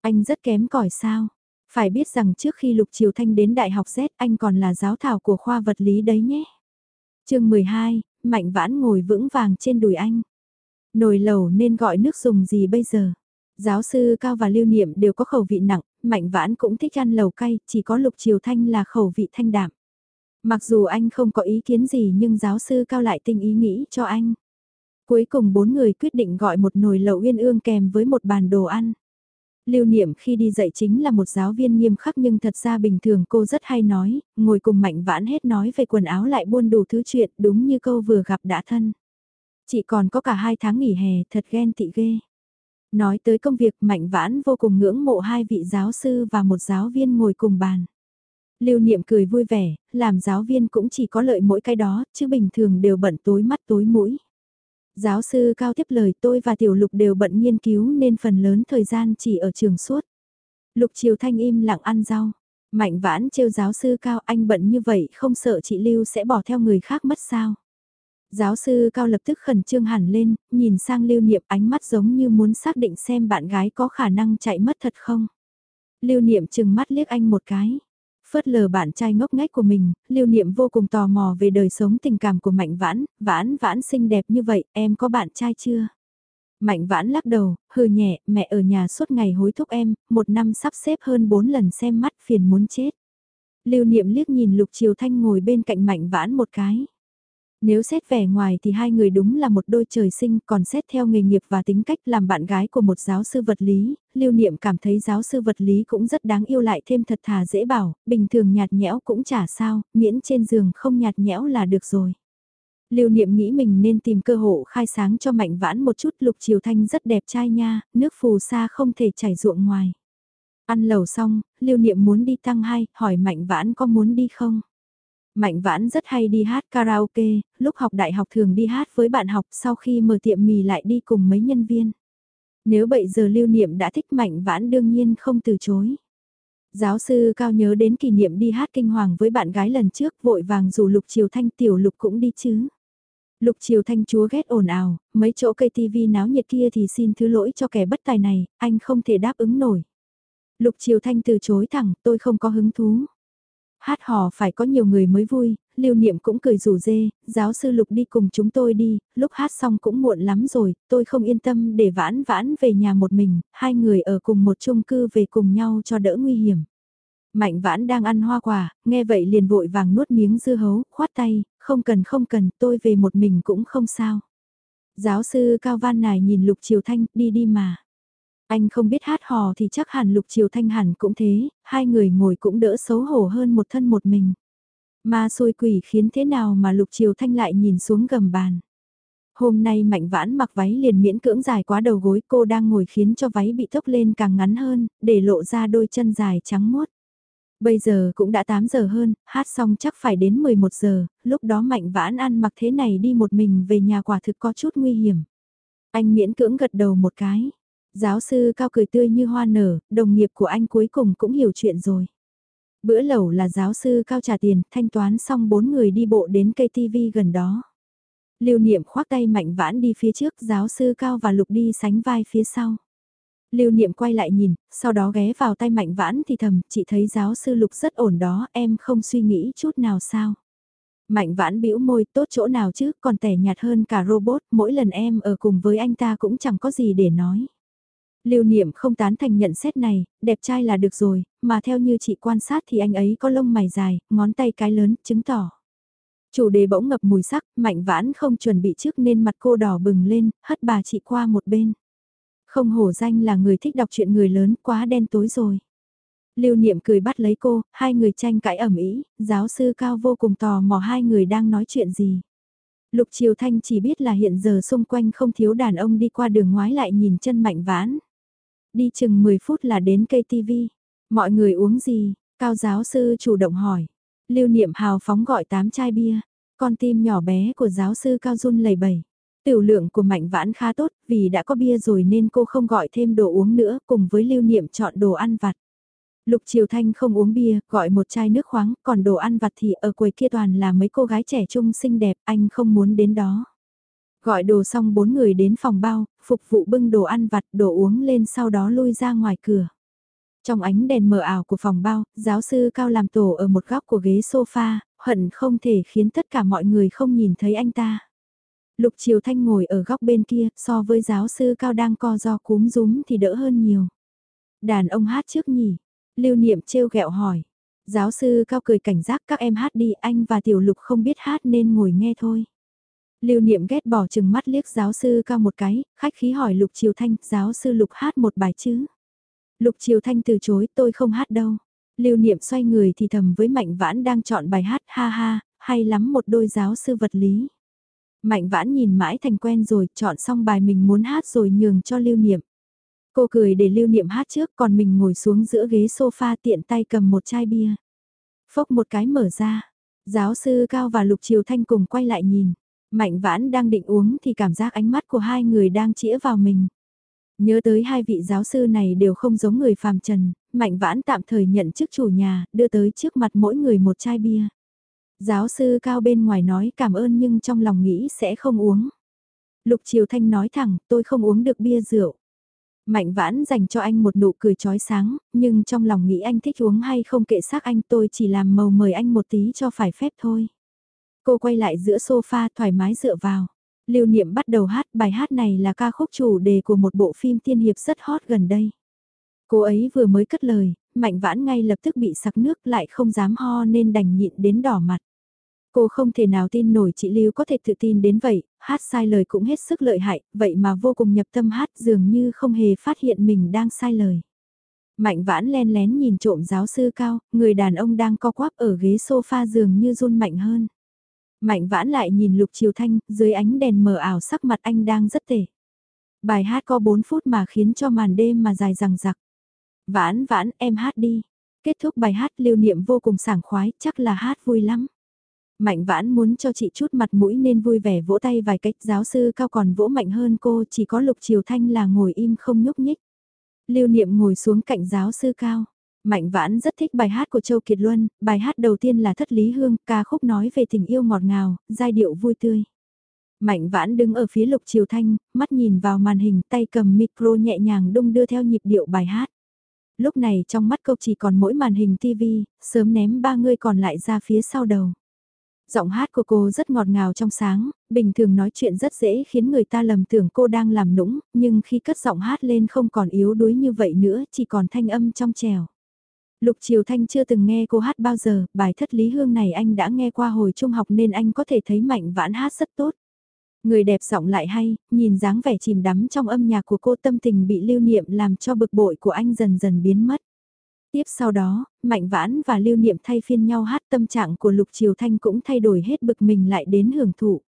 S1: Anh rất kém cỏi sao? Phải biết rằng trước khi Lục Triều Thanh đến Đại học Z anh còn là giáo thảo của khoa vật lý đấy nhé. chương 12, Mạnh Vãn ngồi vững vàng trên đùi anh. Nồi lẩu nên gọi nước dùng gì bây giờ? Giáo sư Cao và Lưu Niệm đều có khẩu vị nặng, Mạnh Vãn cũng thích ăn lẩu cay, chỉ có Lục Triều Thanh là khẩu vị thanh đạm. Mặc dù anh không có ý kiến gì nhưng giáo sư Cao lại tinh ý nghĩ cho anh. Cuối cùng bốn người quyết định gọi một nồi lẩu uyên ương kèm với một bàn đồ ăn. Lưu niệm khi đi dạy chính là một giáo viên nghiêm khắc nhưng thật ra bình thường cô rất hay nói, ngồi cùng mạnh vãn hết nói về quần áo lại buôn đủ thứ chuyện đúng như câu vừa gặp đã thân. Chị còn có cả hai tháng nghỉ hè thật ghen tị ghê. Nói tới công việc mạnh vãn vô cùng ngưỡng mộ hai vị giáo sư và một giáo viên ngồi cùng bàn. Lưu niệm cười vui vẻ, làm giáo viên cũng chỉ có lợi mỗi cái đó, chứ bình thường đều bận tối mắt tối mũi. Giáo sư Cao tiếp lời tôi và Tiểu Lục đều bận nghiên cứu nên phần lớn thời gian chỉ ở trường suốt. Lục Triều Thanh im lặng ăn rau. Mạnh vãn trêu giáo sư Cao anh bận như vậy không sợ chị Lưu sẽ bỏ theo người khác mất sao. Giáo sư Cao lập tức khẩn trương hẳn lên, nhìn sang Lưu Niệm ánh mắt giống như muốn xác định xem bạn gái có khả năng chạy mất thật không. Lưu Niệm chừng mắt liếc anh một cái. Phớt lờ bạn trai ngốc nghếch của mình, lưu niệm vô cùng tò mò về đời sống tình cảm của Mạnh Vãn, Vãn Vãn xinh đẹp như vậy, em có bạn trai chưa? Mạnh Vãn lắc đầu, hừ nhẹ, mẹ ở nhà suốt ngày hối thúc em, một năm sắp xếp hơn bốn lần xem mắt phiền muốn chết. Lưu niệm liếc nhìn Lục Triều Thanh ngồi bên cạnh Mạnh Vãn một cái. Nếu xét vẻ ngoài thì hai người đúng là một đôi trời sinh, còn xét theo nghề nghiệp và tính cách làm bạn gái của một giáo sư vật lý, lưu niệm cảm thấy giáo sư vật lý cũng rất đáng yêu lại thêm thật thà dễ bảo, bình thường nhạt nhẽo cũng chả sao, miễn trên giường không nhạt nhẽo là được rồi. Lưu niệm nghĩ mình nên tìm cơ hội khai sáng cho mạnh vãn một chút lục triều thanh rất đẹp trai nha, nước phù sa không thể chảy ruộng ngoài. Ăn lẩu xong, lưu niệm muốn đi tăng hai, hỏi mạnh vãn có muốn đi không? Mạnh vãn rất hay đi hát karaoke, lúc học đại học thường đi hát với bạn học sau khi mở tiệm mì lại đi cùng mấy nhân viên. Nếu bây giờ lưu niệm đã thích mạnh vãn đương nhiên không từ chối. Giáo sư Cao nhớ đến kỷ niệm đi hát kinh hoàng với bạn gái lần trước vội vàng dù Lục Triều Thanh tiểu Lục cũng đi chứ. Lục Triều Thanh chúa ghét ồn ào, mấy chỗ cây tivi náo nhiệt kia thì xin thứ lỗi cho kẻ bất tài này, anh không thể đáp ứng nổi. Lục Triều Thanh từ chối thẳng, tôi không có hứng thú. Hát hò phải có nhiều người mới vui, lưu niệm cũng cười rủ dê, giáo sư Lục đi cùng chúng tôi đi, lúc hát xong cũng muộn lắm rồi, tôi không yên tâm để vãn vãn về nhà một mình, hai người ở cùng một chung cư về cùng nhau cho đỡ nguy hiểm. Mạnh vãn đang ăn hoa quả, nghe vậy liền vội vàng nuốt miếng dưa hấu, khoát tay, không cần không cần, tôi về một mình cũng không sao. Giáo sư Cao Văn này nhìn Lục Triều Thanh, đi đi mà. Anh không biết hát hò thì chắc hẳn Lục Triều Thanh hẳn cũng thế, hai người ngồi cũng đỡ xấu hổ hơn một thân một mình. Mà xôi quỷ khiến thế nào mà Lục Triều Thanh lại nhìn xuống gầm bàn. Hôm nay Mạnh Vãn mặc váy liền miễn cưỡng dài quá đầu gối cô đang ngồi khiến cho váy bị thốc lên càng ngắn hơn, để lộ ra đôi chân dài trắng muốt. Bây giờ cũng đã 8 giờ hơn, hát xong chắc phải đến 11 giờ, lúc đó Mạnh Vãn ăn mặc thế này đi một mình về nhà quả thực có chút nguy hiểm. Anh miễn cưỡng gật đầu một cái. Giáo sư cao cười tươi như hoa nở, đồng nghiệp của anh cuối cùng cũng hiểu chuyện rồi. Bữa lẩu là giáo sư cao trả tiền, thanh toán xong bốn người đi bộ đến cây TV gần đó. Lưu niệm khoác tay mạnh vãn đi phía trước, giáo sư cao và lục đi sánh vai phía sau. Lưu niệm quay lại nhìn, sau đó ghé vào tay mạnh vãn thì thầm, chị thấy giáo sư lục rất ổn đó, em không suy nghĩ chút nào sao. Mạnh vãn bĩu môi tốt chỗ nào chứ, còn tẻ nhạt hơn cả robot, mỗi lần em ở cùng với anh ta cũng chẳng có gì để nói. Lưu niệm không tán thành nhận xét này, đẹp trai là được rồi, mà theo như chị quan sát thì anh ấy có lông mày dài, ngón tay cái lớn, chứng tỏ. Chủ đề bỗng ngập mùi sắc, mạnh vãn không chuẩn bị trước nên mặt cô đỏ bừng lên, hất bà chị qua một bên. Không hổ danh là người thích đọc chuyện người lớn, quá đen tối rồi. Lưu niệm cười bắt lấy cô, hai người tranh cãi ẩm ý, giáo sư cao vô cùng tò mò hai người đang nói chuyện gì. Lục Triều Thanh chỉ biết là hiện giờ xung quanh không thiếu đàn ông đi qua đường ngoái lại nhìn chân mạnh vãn. Đi chừng 10 phút là đến cây TV. Mọi người uống gì? Cao giáo sư chủ động hỏi. Lưu niệm hào phóng gọi 8 chai bia. Con tim nhỏ bé của giáo sư Cao run lầy bẩy. Tiểu lượng của mạnh vãn khá tốt, vì đã có bia rồi nên cô không gọi thêm đồ uống nữa, cùng với lưu niệm chọn đồ ăn vặt. Lục Triều Thanh không uống bia, gọi một chai nước khoáng, còn đồ ăn vặt thì ở quầy kia toàn là mấy cô gái trẻ trung xinh đẹp, anh không muốn đến đó. Gọi đồ xong bốn người đến phòng bao, phục vụ bưng đồ ăn vặt đồ uống lên sau đó lui ra ngoài cửa. Trong ánh đèn mờ ảo của phòng bao, giáo sư Cao làm tổ ở một góc của ghế sofa, hận không thể khiến tất cả mọi người không nhìn thấy anh ta. Lục Triều Thanh ngồi ở góc bên kia, so với giáo sư Cao đang co do cúm rúm thì đỡ hơn nhiều. Đàn ông hát trước nhỉ? Lưu Niệm trêu ghẹo hỏi. Giáo sư Cao cười cảnh giác các em hát đi, anh và Tiểu Lục không biết hát nên ngồi nghe thôi. Lưu Niệm ghét bỏ chừng mắt liếc giáo sư Cao một cái, khách khí hỏi Lục Triều Thanh, giáo sư Lục hát một bài chứ? Lục Triều Thanh từ chối, tôi không hát đâu. Lưu Niệm xoay người thì thầm với Mạnh Vãn đang chọn bài hát ha ha, hay lắm một đôi giáo sư vật lý. Mạnh Vãn nhìn mãi thành quen rồi, chọn xong bài mình muốn hát rồi nhường cho Lưu Niệm. Cô cười để Lưu Niệm hát trước còn mình ngồi xuống giữa ghế sofa tiện tay cầm một chai bia. Phốc một cái mở ra, giáo sư Cao và Lục Triều Thanh cùng quay lại nhìn. Mạnh Vãn đang định uống thì cảm giác ánh mắt của hai người đang chĩa vào mình. Nhớ tới hai vị giáo sư này đều không giống người phàm trần, Mạnh Vãn tạm thời nhận chức chủ nhà, đưa tới trước mặt mỗi người một chai bia. Giáo sư cao bên ngoài nói cảm ơn nhưng trong lòng nghĩ sẽ không uống. Lục Triều Thanh nói thẳng, tôi không uống được bia rượu. Mạnh vãn dành cho anh một nụ cười trói sáng, nhưng trong lòng nghĩ anh thích uống hay không kệ xác anh tôi chỉ làm màu mời anh một tí cho phải phép thôi. Cô quay lại giữa sofa thoải mái dựa vào. Lưu Niệm bắt đầu hát bài hát này là ca khúc chủ đề của một bộ phim tiên hiệp rất hot gần đây. Cô ấy vừa mới cất lời, mạnh vãn ngay lập tức bị sặc nước lại không dám ho nên đành nhịn đến đỏ mặt. Cô không thể nào tin nổi chị Lưu có thể tự tin đến vậy, hát sai lời cũng hết sức lợi hại, vậy mà vô cùng nhập tâm hát dường như không hề phát hiện mình đang sai lời. Mạnh vãn len lén nhìn trộm giáo sư cao, người đàn ông đang co quắp ở ghế sofa dường như run mạnh hơn. Mạnh vãn lại nhìn Lục Triều Thanh, dưới ánh đèn mờ ảo sắc mặt anh đang rất tệ. Bài hát có 4 phút mà khiến cho màn đêm mà dài rằng rặc. Vãn vãn, em hát đi. Kết thúc bài hát lưu niệm vô cùng sảng khoái, chắc là hát vui lắm. Mạnh vãn muốn cho chị chút mặt mũi nên vui vẻ vỗ tay vài cách giáo sư cao còn vỗ mạnh hơn cô chỉ có lục triều thanh là ngồi im không nhúc nhích. Lưu niệm ngồi xuống cạnh giáo sư cao. Mạnh vãn rất thích bài hát của Châu Kiệt Luân, bài hát đầu tiên là Thất Lý Hương, ca khúc nói về tình yêu ngọt ngào, giai điệu vui tươi. Mạnh vãn đứng ở phía lục triều thanh, mắt nhìn vào màn hình tay cầm micro nhẹ nhàng đung đưa theo nhịp điệu bài hát. Lúc này trong mắt câu chỉ còn mỗi màn hình TV, sớm ném ba người còn lại ra phía sau đầu. Giọng hát của cô rất ngọt ngào trong sáng, bình thường nói chuyện rất dễ khiến người ta lầm tưởng cô đang làm nũng, nhưng khi cất giọng hát lên không còn yếu đuối như vậy nữa, chỉ còn thanh âm trong trèo. Lục Triều Thanh chưa từng nghe cô hát bao giờ, bài thất lý hương này anh đã nghe qua hồi trung học nên anh có thể thấy mạnh vãn hát rất tốt. Người đẹp giọng lại hay, nhìn dáng vẻ chìm đắm trong âm nhạc của cô tâm tình bị lưu niệm làm cho bực bội của anh dần dần biến mất. Tiếp sau đó, Mạnh Vãn và Lưu Niệm thay phiên nhau hát tâm trạng của Lục Triều Thanh cũng thay đổi hết bực mình lại đến hưởng thụ.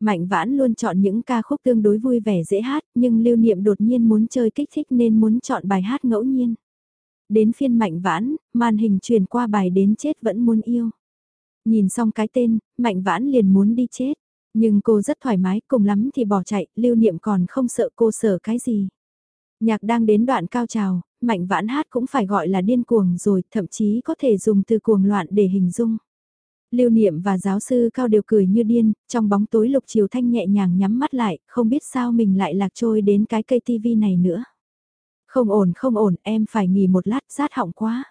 S1: Mạnh Vãn luôn chọn những ca khúc tương đối vui vẻ dễ hát, nhưng Lưu Niệm đột nhiên muốn chơi kích thích nên muốn chọn bài hát ngẫu nhiên. Đến phiên Mạnh Vãn, màn hình truyền qua bài đến chết vẫn muốn yêu. Nhìn xong cái tên, Mạnh Vãn liền muốn đi chết. Nhưng cô rất thoải mái, cùng lắm thì bỏ chạy, Lưu Niệm còn không sợ cô sợ cái gì. Nhạc đang đến đoạn cao trào, mạnh vãn hát cũng phải gọi là điên cuồng rồi, thậm chí có thể dùng từ cuồng loạn để hình dung. Lưu Niệm và giáo sư Cao đều cười như điên, trong bóng tối Lục Triều Thanh nhẹ nhàng nhắm mắt lại, không biết sao mình lại lạc trôi đến cái cây tivi này nữa. Không ổn không ổn, em phải nghỉ một lát, rát họng quá.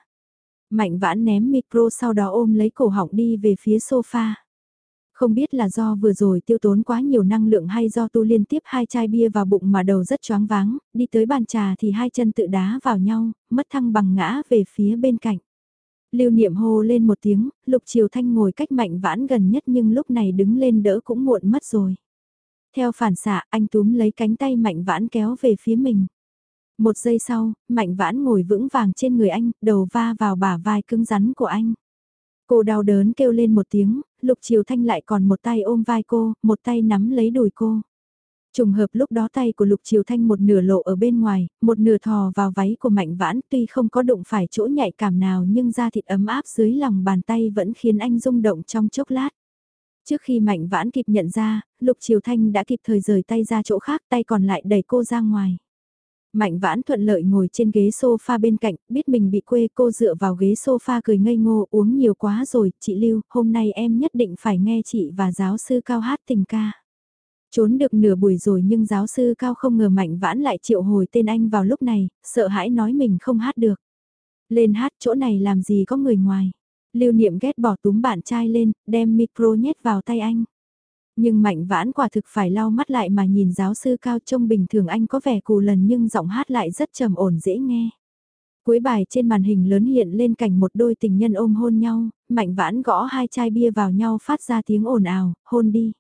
S1: Mạnh vãn ném micro sau đó ôm lấy cổ họng đi về phía sofa. Không biết là do vừa rồi tiêu tốn quá nhiều năng lượng hay do tu liên tiếp hai chai bia vào bụng mà đầu rất choáng váng, đi tới bàn trà thì hai chân tự đá vào nhau, mất thăng bằng ngã về phía bên cạnh. Lưu niệm hô lên một tiếng, lục triều thanh ngồi cách mạnh vãn gần nhất nhưng lúc này đứng lên đỡ cũng muộn mất rồi. Theo phản xạ, anh túm lấy cánh tay mạnh vãn kéo về phía mình. Một giây sau, mạnh vãn ngồi vững vàng trên người anh, đầu va vào bả vai cứng rắn của anh. Cô đau đớn kêu lên một tiếng, Lục Triều Thanh lại còn một tay ôm vai cô, một tay nắm lấy đùi cô. Trùng hợp lúc đó tay của Lục Triều Thanh một nửa lộ ở bên ngoài, một nửa thò vào váy của Mạnh Vãn tuy không có đụng phải chỗ nhạy cảm nào nhưng da thịt ấm áp dưới lòng bàn tay vẫn khiến anh rung động trong chốc lát. Trước khi Mạnh Vãn kịp nhận ra, Lục Triều Thanh đã kịp thời rời tay ra chỗ khác tay còn lại đẩy cô ra ngoài. Mạnh vãn thuận lợi ngồi trên ghế sofa bên cạnh, biết mình bị quê cô dựa vào ghế sofa cười ngây ngô uống nhiều quá rồi, chị Lưu, hôm nay em nhất định phải nghe chị và giáo sư Cao hát tình ca. Trốn được nửa buổi rồi nhưng giáo sư Cao không ngờ Mạnh vãn lại triệu hồi tên anh vào lúc này, sợ hãi nói mình không hát được. Lên hát chỗ này làm gì có người ngoài. Lưu niệm ghét bỏ túm bạn trai lên, đem micro nhét vào tay anh. Nhưng mạnh vãn quả thực phải lau mắt lại mà nhìn giáo sư cao trông bình thường anh có vẻ cù lần nhưng giọng hát lại rất trầm ổn dễ nghe. Cuối bài trên màn hình lớn hiện lên cảnh một đôi tình nhân ôm hôn nhau, mạnh vãn gõ hai chai bia vào nhau phát ra tiếng ồn ào, hôn đi.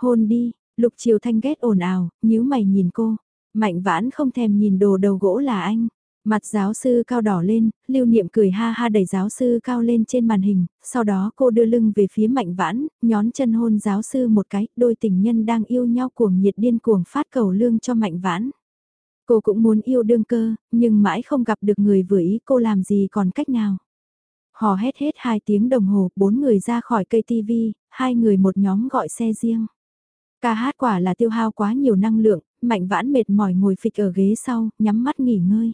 S1: Hôn đi, lục triều thanh ghét ồn ào, nhíu mày nhìn cô. Mạnh vãn không thèm nhìn đồ đầu gỗ là anh. Mặt giáo sư cao đỏ lên, lưu niệm cười ha ha đẩy giáo sư cao lên trên màn hình, sau đó cô đưa lưng về phía mạnh vãn, nhón chân hôn giáo sư một cái, đôi tình nhân đang yêu nhau cuồng nhiệt điên cuồng phát cầu lương cho mạnh vãn. Cô cũng muốn yêu đương cơ, nhưng mãi không gặp được người vừa ý cô làm gì còn cách nào. Hò hét hết hai tiếng đồng hồ, bốn người ra khỏi cây tivi, hai người một nhóm gọi xe riêng. Ca hát quả là tiêu hao quá nhiều năng lượng, mạnh vãn mệt mỏi ngồi phịch ở ghế sau, nhắm mắt nghỉ ngơi.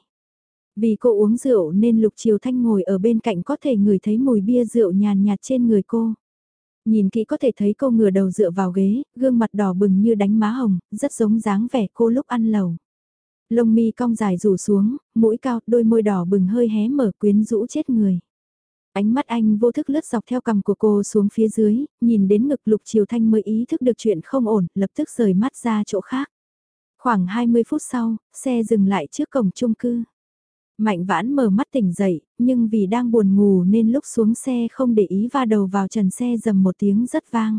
S1: Vì cô uống rượu nên Lục Triều Thanh ngồi ở bên cạnh có thể ngửi thấy mùi bia rượu nhàn nhạt trên người cô. Nhìn kỹ có thể thấy cô ngửa đầu dựa vào ghế, gương mặt đỏ bừng như đánh má hồng, rất giống dáng vẻ cô lúc ăn lẩu Lông mi cong dài rủ xuống, mũi cao, đôi môi đỏ bừng hơi hé mở quyến rũ chết người. Ánh mắt anh vô thức lướt dọc theo cằm của cô xuống phía dưới, nhìn đến ngực lục triều thanh mới ý thức được chuyện không ổn, lập tức rời mắt ra chỗ khác. Khoảng 20 phút sau, xe dừng lại trước cổng chung cư. Mạnh vãn mở mắt tỉnh dậy, nhưng vì đang buồn ngủ nên lúc xuống xe không để ý va đầu vào trần xe dầm một tiếng rất vang.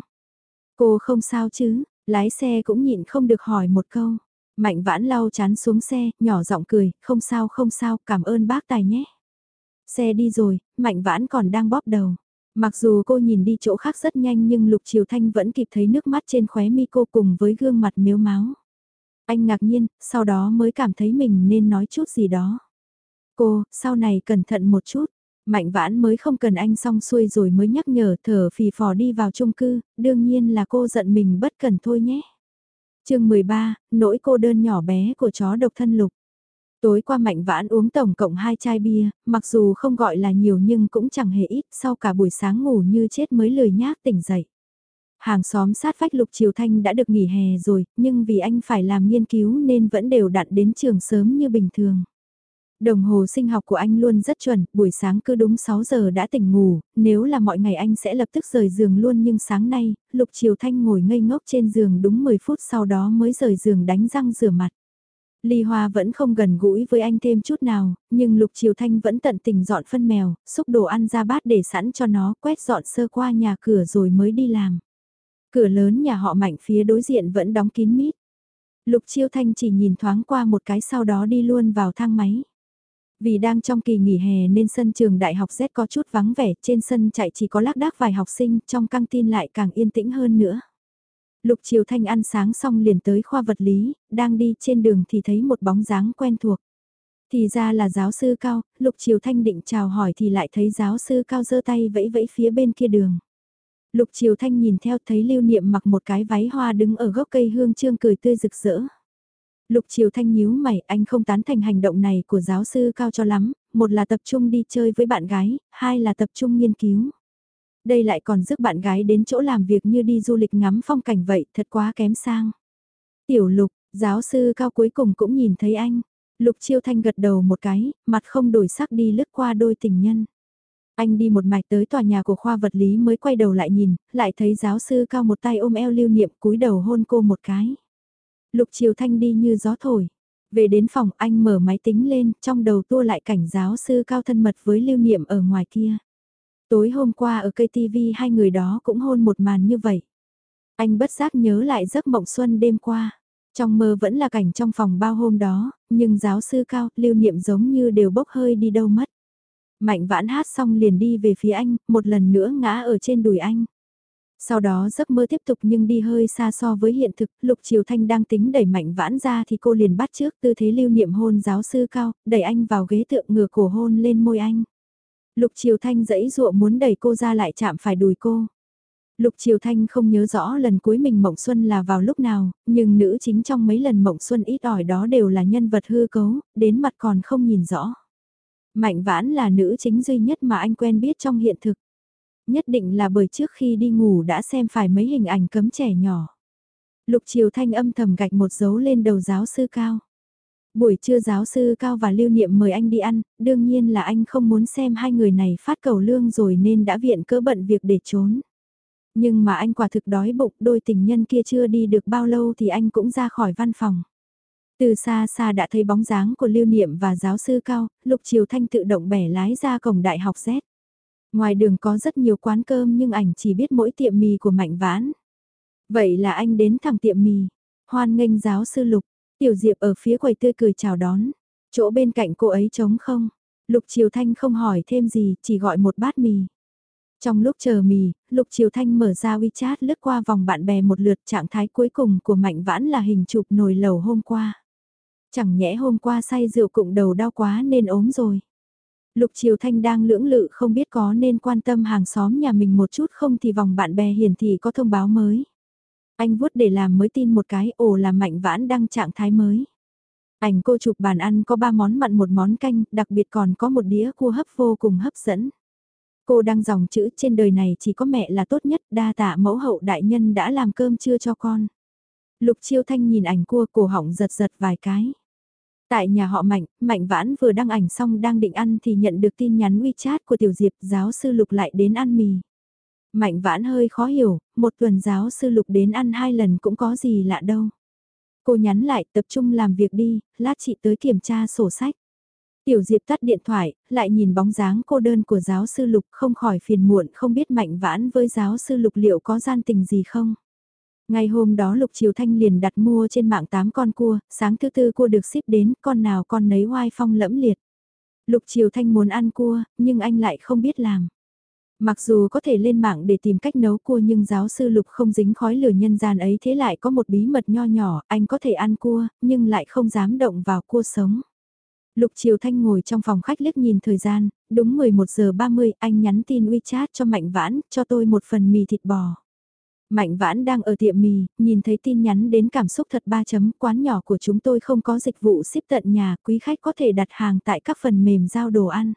S1: Cô không sao chứ, lái xe cũng nhịn không được hỏi một câu. Mạnh vãn lau chán xuống xe, nhỏ giọng cười, không sao không sao, cảm ơn bác tài nhé. Xe đi rồi, mạnh vãn còn đang bóp đầu. Mặc dù cô nhìn đi chỗ khác rất nhanh nhưng Lục Triều Thanh vẫn kịp thấy nước mắt trên khóe mi cô cùng với gương mặt miếu máu. Anh ngạc nhiên, sau đó mới cảm thấy mình nên nói chút gì đó. Cô, sau này cẩn thận một chút. Mạnh vãn mới không cần anh xong xuôi rồi mới nhắc nhở thở phì phò đi vào chung cư, đương nhiên là cô giận mình bất cần thôi nhé. chương 13, nỗi cô đơn nhỏ bé của chó độc thân lục. Tối qua Mạnh Vãn uống tổng cộng 2 chai bia, mặc dù không gọi là nhiều nhưng cũng chẳng hề ít, sau cả buổi sáng ngủ như chết mới lười nhác tỉnh dậy. Hàng xóm sát vách Lục Triều Thanh đã được nghỉ hè rồi, nhưng vì anh phải làm nghiên cứu nên vẫn đều đặn đến trường sớm như bình thường. Đồng hồ sinh học của anh luôn rất chuẩn, buổi sáng cứ đúng 6 giờ đã tỉnh ngủ, nếu là mọi ngày anh sẽ lập tức rời giường luôn nhưng sáng nay, Lục Triều Thanh ngồi ngây ngốc trên giường đúng 10 phút sau đó mới rời giường đánh răng rửa mặt. Ly Hoa vẫn không gần gũi với anh thêm chút nào, nhưng Lục Triều Thanh vẫn tận tình dọn phân mèo, xúc đồ ăn ra bát để sẵn cho nó, quét dọn sơ qua nhà cửa rồi mới đi làm. Cửa lớn nhà họ mạnh phía đối diện vẫn đóng kín mít. Lục Chiêu Thanh chỉ nhìn thoáng qua một cái sau đó đi luôn vào thang máy. Vì đang trong kỳ nghỉ hè nên sân trường đại học Z có chút vắng vẻ, trên sân chạy chỉ có lác đác vài học sinh, trong căng tin lại càng yên tĩnh hơn nữa. Lục Triều Thanh ăn sáng xong liền tới khoa vật lý, đang đi trên đường thì thấy một bóng dáng quen thuộc. Thì ra là giáo sư Cao, Lục Triều Thanh định chào hỏi thì lại thấy giáo sư Cao giơ tay vẫy vẫy phía bên kia đường. Lục Triều Thanh nhìn theo thấy lưu niệm mặc một cái váy hoa đứng ở gốc cây hương trương cười tươi rực rỡ. Lục Triều Thanh nhíu mày, anh không tán thành hành động này của giáo sư Cao cho lắm, một là tập trung đi chơi với bạn gái, hai là tập trung nghiên cứu. Đây lại còn rước bạn gái đến chỗ làm việc như đi du lịch ngắm phong cảnh vậy, thật quá kém sang. Tiểu Lục, giáo sư Cao cuối cùng cũng nhìn thấy anh. Lục Chiêu Thanh gật đầu một cái, mặt không đổi sắc đi lướt qua đôi tình nhân. Anh đi một mạch tới tòa nhà của khoa vật lý mới quay đầu lại nhìn, lại thấy giáo sư cao một tay ôm eo lưu niệm cúi đầu hôn cô một cái. Lục Triều Thanh đi như gió thổi. Về đến phòng anh mở máy tính lên, trong đầu tua lại cảnh giáo sư cao thân mật với lưu niệm ở ngoài kia. Tối hôm qua ở cây TV hai người đó cũng hôn một màn như vậy. Anh bất giác nhớ lại giấc mộng xuân đêm qua. Trong mơ vẫn là cảnh trong phòng bao hôm đó, nhưng giáo sư cao, lưu niệm giống như đều bốc hơi đi đâu mất. Mạnh vãn hát xong liền đi về phía anh, một lần nữa ngã ở trên đùi anh. Sau đó giấc mơ tiếp tục nhưng đi hơi xa so với hiện thực, Lục Triều Thanh đang tính đẩy mạnh vãn ra thì cô liền bắt trước tư thế lưu niệm hôn giáo sư cao, đẩy anh vào ghế tượng ngừa cổ hôn lên môi anh. Lục Triều Thanh dẫy dụa muốn đẩy cô ra lại chạm phải đùi cô. Lục Triều Thanh không nhớ rõ lần cuối mình Mộng Xuân là vào lúc nào, nhưng nữ chính trong mấy lần Mộng Xuân ít ỏi đó đều là nhân vật hư cấu, đến mặt còn không nhìn rõ. Mạnh vãn là nữ chính duy nhất mà anh quen biết trong hiện thực. Nhất định là bởi trước khi đi ngủ đã xem phải mấy hình ảnh cấm trẻ nhỏ. Lục Triều Thanh âm thầm gạch một dấu lên đầu giáo sư cao. Buổi trưa giáo sư Cao và Lưu Niệm mời anh đi ăn, đương nhiên là anh không muốn xem hai người này phát cầu lương rồi nên đã viện cỡ bận việc để trốn. Nhưng mà anh quả thực đói bụng, đôi tình nhân kia chưa đi được bao lâu thì anh cũng ra khỏi văn phòng. Từ xa xa đã thấy bóng dáng của lưu niệm và giáo sư cao, Lục Triều Thanh tự động bẻ lái ra cổng đại học Z. Ngoài đường có rất nhiều quán cơm nhưng ảnh chỉ biết mỗi tiệm mì của Mạnh Vãn. Vậy là anh đến thẳng tiệm mì. Hoan nghênh giáo sư Lục, Tiểu Diệp ở phía quầy tươi cười chào đón. Chỗ bên cạnh cô ấy trống không? Lục Triều Thanh không hỏi thêm gì, chỉ gọi một bát mì. Trong lúc chờ mì, Lục Triều Thanh mở ra WeChat lướt qua vòng bạn bè một lượt trạng thái cuối cùng của Mạnh Vãn là hình chụp nồi lầu hôm qua. Chẳng nhẽ hôm qua say rượu cụng đầu đau quá nên ốm rồi. Lục Triều Thanh đang lưỡng lự không biết có nên quan tâm hàng xóm nhà mình một chút không thì vòng bạn bè hiển thị có thông báo mới. Anh vuốt để làm mới tin một cái ồ là Mạnh Vãn đăng trạng thái mới. Ảnh cô chụp bàn ăn có ba món mặn một món canh, đặc biệt còn có một đĩa cua hấp vô cùng hấp dẫn. Cô đăng dòng chữ trên đời này chỉ có mẹ là tốt nhất, đa tạ mẫu hậu đại nhân đã làm cơm trưa cho con. Lục Chiêu Thanh nhìn ảnh cua cổ họng giật giật vài cái. Tại nhà họ Mạnh, Mạnh Vãn vừa đăng ảnh xong đang định ăn thì nhận được tin nhắn WeChat của Tiểu Diệp giáo sư Lục lại đến ăn mì. Mạnh Vãn hơi khó hiểu, một tuần giáo sư Lục đến ăn hai lần cũng có gì lạ đâu. Cô nhắn lại tập trung làm việc đi, lát chị tới kiểm tra sổ sách. Tiểu Diệp tắt điện thoại, lại nhìn bóng dáng cô đơn của giáo sư Lục không khỏi phiền muộn không biết Mạnh Vãn với giáo sư Lục liệu có gian tình gì không ngay hôm đó Lục Triều Thanh liền đặt mua trên mạng 8 con cua, sáng thứ tư cua được ship đến, con nào con nấy oai phong lẫm liệt. Lục Triều Thanh muốn ăn cua, nhưng anh lại không biết làm. Mặc dù có thể lên mạng để tìm cách nấu cua nhưng giáo sư Lục không dính khói lửa nhân gian ấy thế lại có một bí mật nho nhỏ, anh có thể ăn cua, nhưng lại không dám động vào cua sống. Lục Triều Thanh ngồi trong phòng khách liếc nhìn thời gian, đúng 11 giờ 30 anh nhắn tin WeChat cho Mạnh Vãn, cho tôi một phần mì thịt bò. Mạnh vãn đang ở tiệm mì, nhìn thấy tin nhắn đến cảm xúc thật ba chấm quán nhỏ của chúng tôi không có dịch vụ ship tận nhà, quý khách có thể đặt hàng tại các phần mềm giao đồ ăn.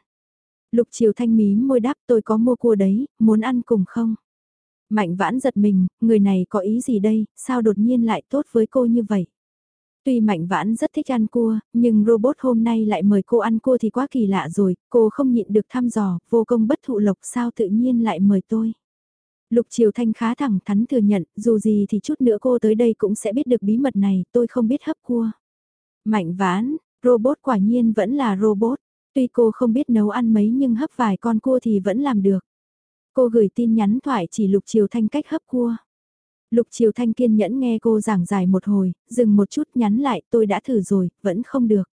S1: Lục Triều Thanh mí môi đáp tôi có mua cua đấy, muốn ăn cùng không? Mạnh vãn giật mình, người này có ý gì đây, sao đột nhiên lại tốt với cô như vậy? Tuy Mạnh Vãn rất thích ăn cua, nhưng robot hôm nay lại mời cô ăn cua thì quá kỳ lạ rồi, cô không nhịn được thăm dò, vô công bất thụ lộc sao tự nhiên lại mời tôi. Lục Triều Thanh khá thẳng thắn thừa nhận, dù gì thì chút nữa cô tới đây cũng sẽ biết được bí mật này, tôi không biết hấp cua. Mạnh ván, robot quả nhiên vẫn là robot, tuy cô không biết nấu ăn mấy nhưng hấp vài con cua thì vẫn làm được. Cô gửi tin nhắn thoại chỉ Lục Triều Thanh cách hấp cua. Lục Triều Thanh kiên nhẫn nghe cô giảng giải một hồi, dừng một chút nhắn lại tôi đã thử rồi, vẫn không được.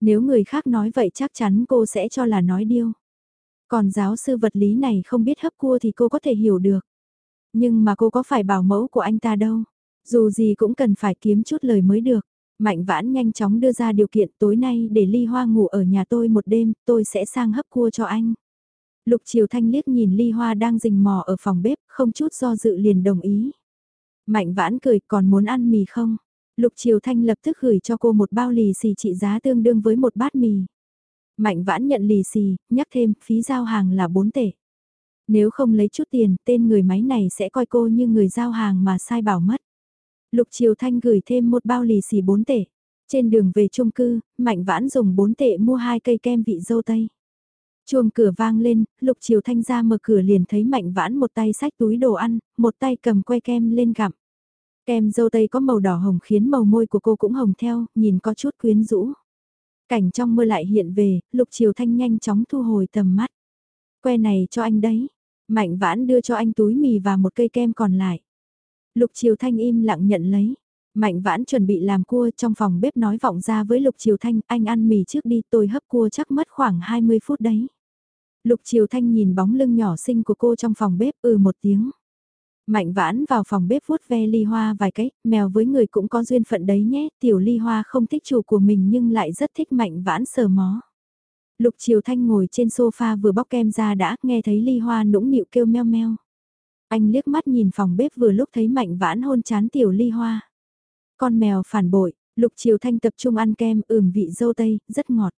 S1: Nếu người khác nói vậy chắc chắn cô sẽ cho là nói điêu. Còn giáo sư vật lý này không biết hấp cua thì cô có thể hiểu được. Nhưng mà cô có phải bảo mẫu của anh ta đâu. Dù gì cũng cần phải kiếm chút lời mới được. Mạnh vãn nhanh chóng đưa ra điều kiện tối nay để ly hoa ngủ ở nhà tôi một đêm, tôi sẽ sang hấp cua cho anh. Lục Triều Thanh liếc nhìn ly hoa đang rình mò ở phòng bếp, không chút do dự liền đồng ý. Mạnh vãn cười còn muốn ăn mì không? Lục Triều Thanh lập tức gửi cho cô một bao lì xì trị giá tương đương với một bát mì. Mạnh vãn nhận lì xì, nhắc thêm phí giao hàng là 4 tệ. Nếu không lấy chút tiền, tên người máy này sẽ coi cô như người giao hàng mà sai bảo mất. Lục Triều Thanh gửi thêm một bao lì xì 4 tệ. Trên đường về chung cư, Mạnh Vãn dùng 4 tệ mua hai cây kem vị dâu tây. Chuông cửa vang lên, Lục Triều Thanh ra mở cửa liền thấy Mạnh Vãn một tay sách túi đồ ăn, một tay cầm que kem lên gặm. Kem dâu tây có màu đỏ hồng khiến màu môi của cô cũng hồng theo, nhìn có chút quyến rũ. Cảnh trong mơ lại hiện về, Lục Triều Thanh nhanh chóng thu hồi tầm mắt. Que này cho anh đấy. Mạnh vãn đưa cho anh túi mì và một cây kem còn lại. Lục Triều Thanh im lặng nhận lấy. Mạnh vãn chuẩn bị làm cua trong phòng bếp nói vọng ra với Lục Triều Thanh, anh ăn mì trước đi tôi hấp cua chắc mất khoảng 20 phút đấy. Lục Triều Thanh nhìn bóng lưng nhỏ xinh của cô trong phòng bếp ừ một tiếng. Mạnh vãn vào phòng bếp vuốt ve ly hoa vài cái, mèo với người cũng có duyên phận đấy nhé, tiểu ly hoa không thích chủ của mình nhưng lại rất thích mạnh vãn sờ mó. Lục Triều Thanh ngồi trên sofa vừa bóc kem ra đã nghe thấy ly hoa nũng nịu kêu meo meo. Anh liếc mắt nhìn phòng bếp vừa lúc thấy mạnh vãn hôn chán tiểu ly hoa. Con mèo phản bội, Lục Triều Thanh tập trung ăn kem ửm vị dâu tây, rất ngọt.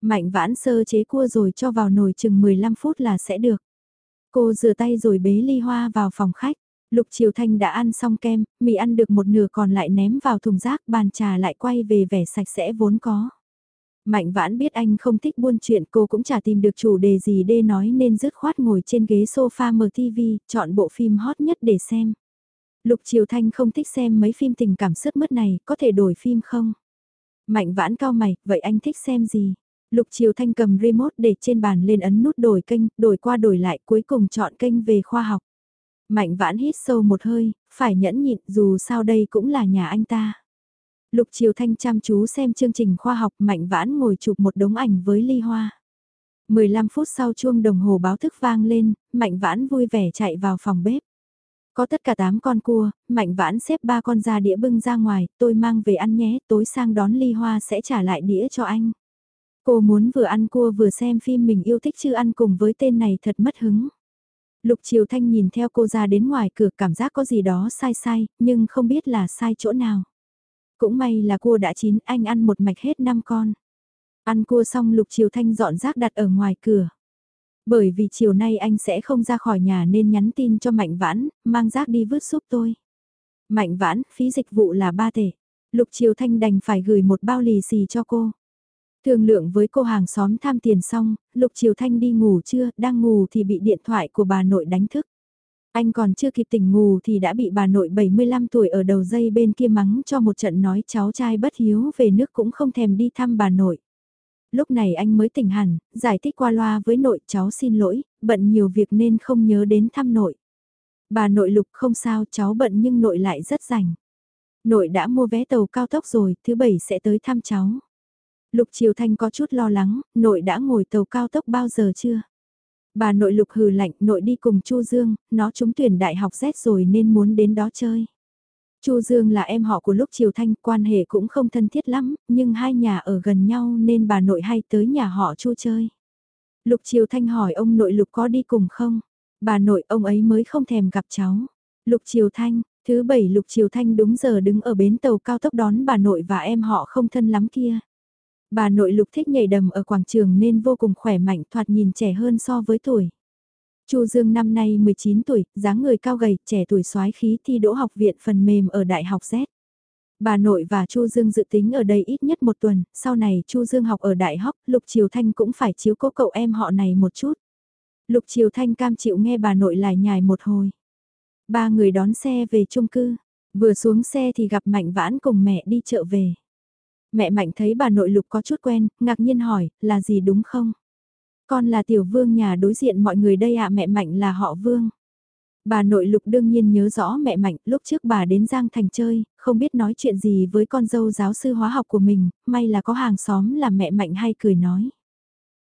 S1: Mạnh vãn sơ chế cua rồi cho vào nồi chừng 15 phút là sẽ được. Cô rửa tay rồi bế ly hoa vào phòng khách. Lục Triều Thanh đã ăn xong kem, mì ăn được một nửa còn lại ném vào thùng rác bàn trà lại quay về vẻ sạch sẽ vốn có. Mạnh vãn biết anh không thích buôn chuyện cô cũng chả tìm được chủ đề gì để nói nên dứt khoát ngồi trên ghế sofa mở TV, chọn bộ phim hot nhất để xem. Lục Triều Thanh không thích xem mấy phim tình cảm sướt mướt này, có thể đổi phim không? Mạnh vãn cao mày, vậy anh thích xem gì? Lục Triều Thanh cầm remote để trên bàn lên ấn nút đổi kênh, đổi qua đổi lại cuối cùng chọn kênh về khoa học. Mạnh vãn hít sâu một hơi, phải nhẫn nhịn dù sao đây cũng là nhà anh ta. Lục Triều Thanh chăm chú xem chương trình khoa học Mạnh vãn ngồi chụp một đống ảnh với ly hoa. 15 phút sau chuông đồng hồ báo thức vang lên, Mạnh vãn vui vẻ chạy vào phòng bếp. Có tất cả 8 con cua, Mạnh vãn xếp ba con ra đĩa bưng ra ngoài, tôi mang về ăn nhé, tối sang đón ly hoa sẽ trả lại đĩa cho anh. Cô muốn vừa ăn cua vừa xem phim mình yêu thích chứ ăn cùng với tên này thật mất hứng. Lục Triều Thanh nhìn theo cô ra đến ngoài cửa cảm giác có gì đó sai sai, nhưng không biết là sai chỗ nào. Cũng may là cua đã chín, anh ăn một mạch hết 5 con. Ăn cua xong Lục Triều Thanh dọn rác đặt ở ngoài cửa. Bởi vì chiều nay anh sẽ không ra khỏi nhà nên nhắn tin cho Mạnh Vãn, mang rác đi vứt giúp tôi. Mạnh Vãn, phí dịch vụ là ba tệ. Lục Triều Thanh đành phải gửi một bao lì xì cho cô. Thương lượng với cô hàng xóm tham tiền xong, Lục Triều Thanh đi ngủ chưa, đang ngủ thì bị điện thoại của bà nội đánh thức. Anh còn chưa kịp tỉnh ngủ thì đã bị bà nội 75 tuổi ở đầu dây bên kia mắng cho một trận nói cháu trai bất hiếu về nước cũng không thèm đi thăm bà nội. Lúc này anh mới tỉnh hẳn, giải thích qua loa với nội cháu xin lỗi, bận nhiều việc nên không nhớ đến thăm nội. Bà nội lục không sao cháu bận nhưng nội lại rất rảnh. Nội đã mua vé tàu cao tốc rồi, thứ bảy sẽ tới thăm cháu. Lục Triều Thanh có chút lo lắng, nội đã ngồi tàu cao tốc bao giờ chưa? Bà nội lục hừ lạnh, nội đi cùng Chu Dương, nó trúng tuyển đại học Z rồi nên muốn đến đó chơi. Chu Dương là em họ của lúc Triều Thanh, quan hệ cũng không thân thiết lắm, nhưng hai nhà ở gần nhau nên bà nội hay tới nhà họ Chu chơi. Lục Triều Thanh hỏi ông nội Lục có đi cùng không? Bà nội ông ấy mới không thèm gặp cháu. Lục Triều Thanh, thứ bảy Lục Triều Thanh đúng giờ đứng ở bến tàu cao tốc đón bà nội và em họ không thân lắm kia. Bà nội lục thích nhảy đầm ở quảng trường nên vô cùng khỏe mạnh thoạt nhìn trẻ hơn so với tuổi. Chu Dương năm nay 19 tuổi, dáng người cao gầy, trẻ tuổi soái khí thi đỗ học viện phần mềm ở Đại học Z. Bà nội và Chu Dương dự tính ở đây ít nhất một tuần, sau này Chu Dương học ở Đại học, Lục Triều Thanh cũng phải chiếu cố cậu em họ này một chút. Lục Triều Thanh cam chịu nghe bà nội lại nhài một hồi. Ba người đón xe về chung cư, vừa xuống xe thì gặp Mạnh Vãn cùng mẹ đi chợ về. Mẹ Mạnh thấy bà nội lục có chút quen, ngạc nhiên hỏi, là gì đúng không? Con là tiểu vương nhà đối diện mọi người đây ạ mẹ Mạnh là họ vương. Bà nội lục đương nhiên nhớ rõ mẹ Mạnh, lúc trước bà đến Giang Thành chơi, không biết nói chuyện gì với con dâu giáo sư hóa học của mình, may là có hàng xóm là mẹ Mạnh hay cười nói.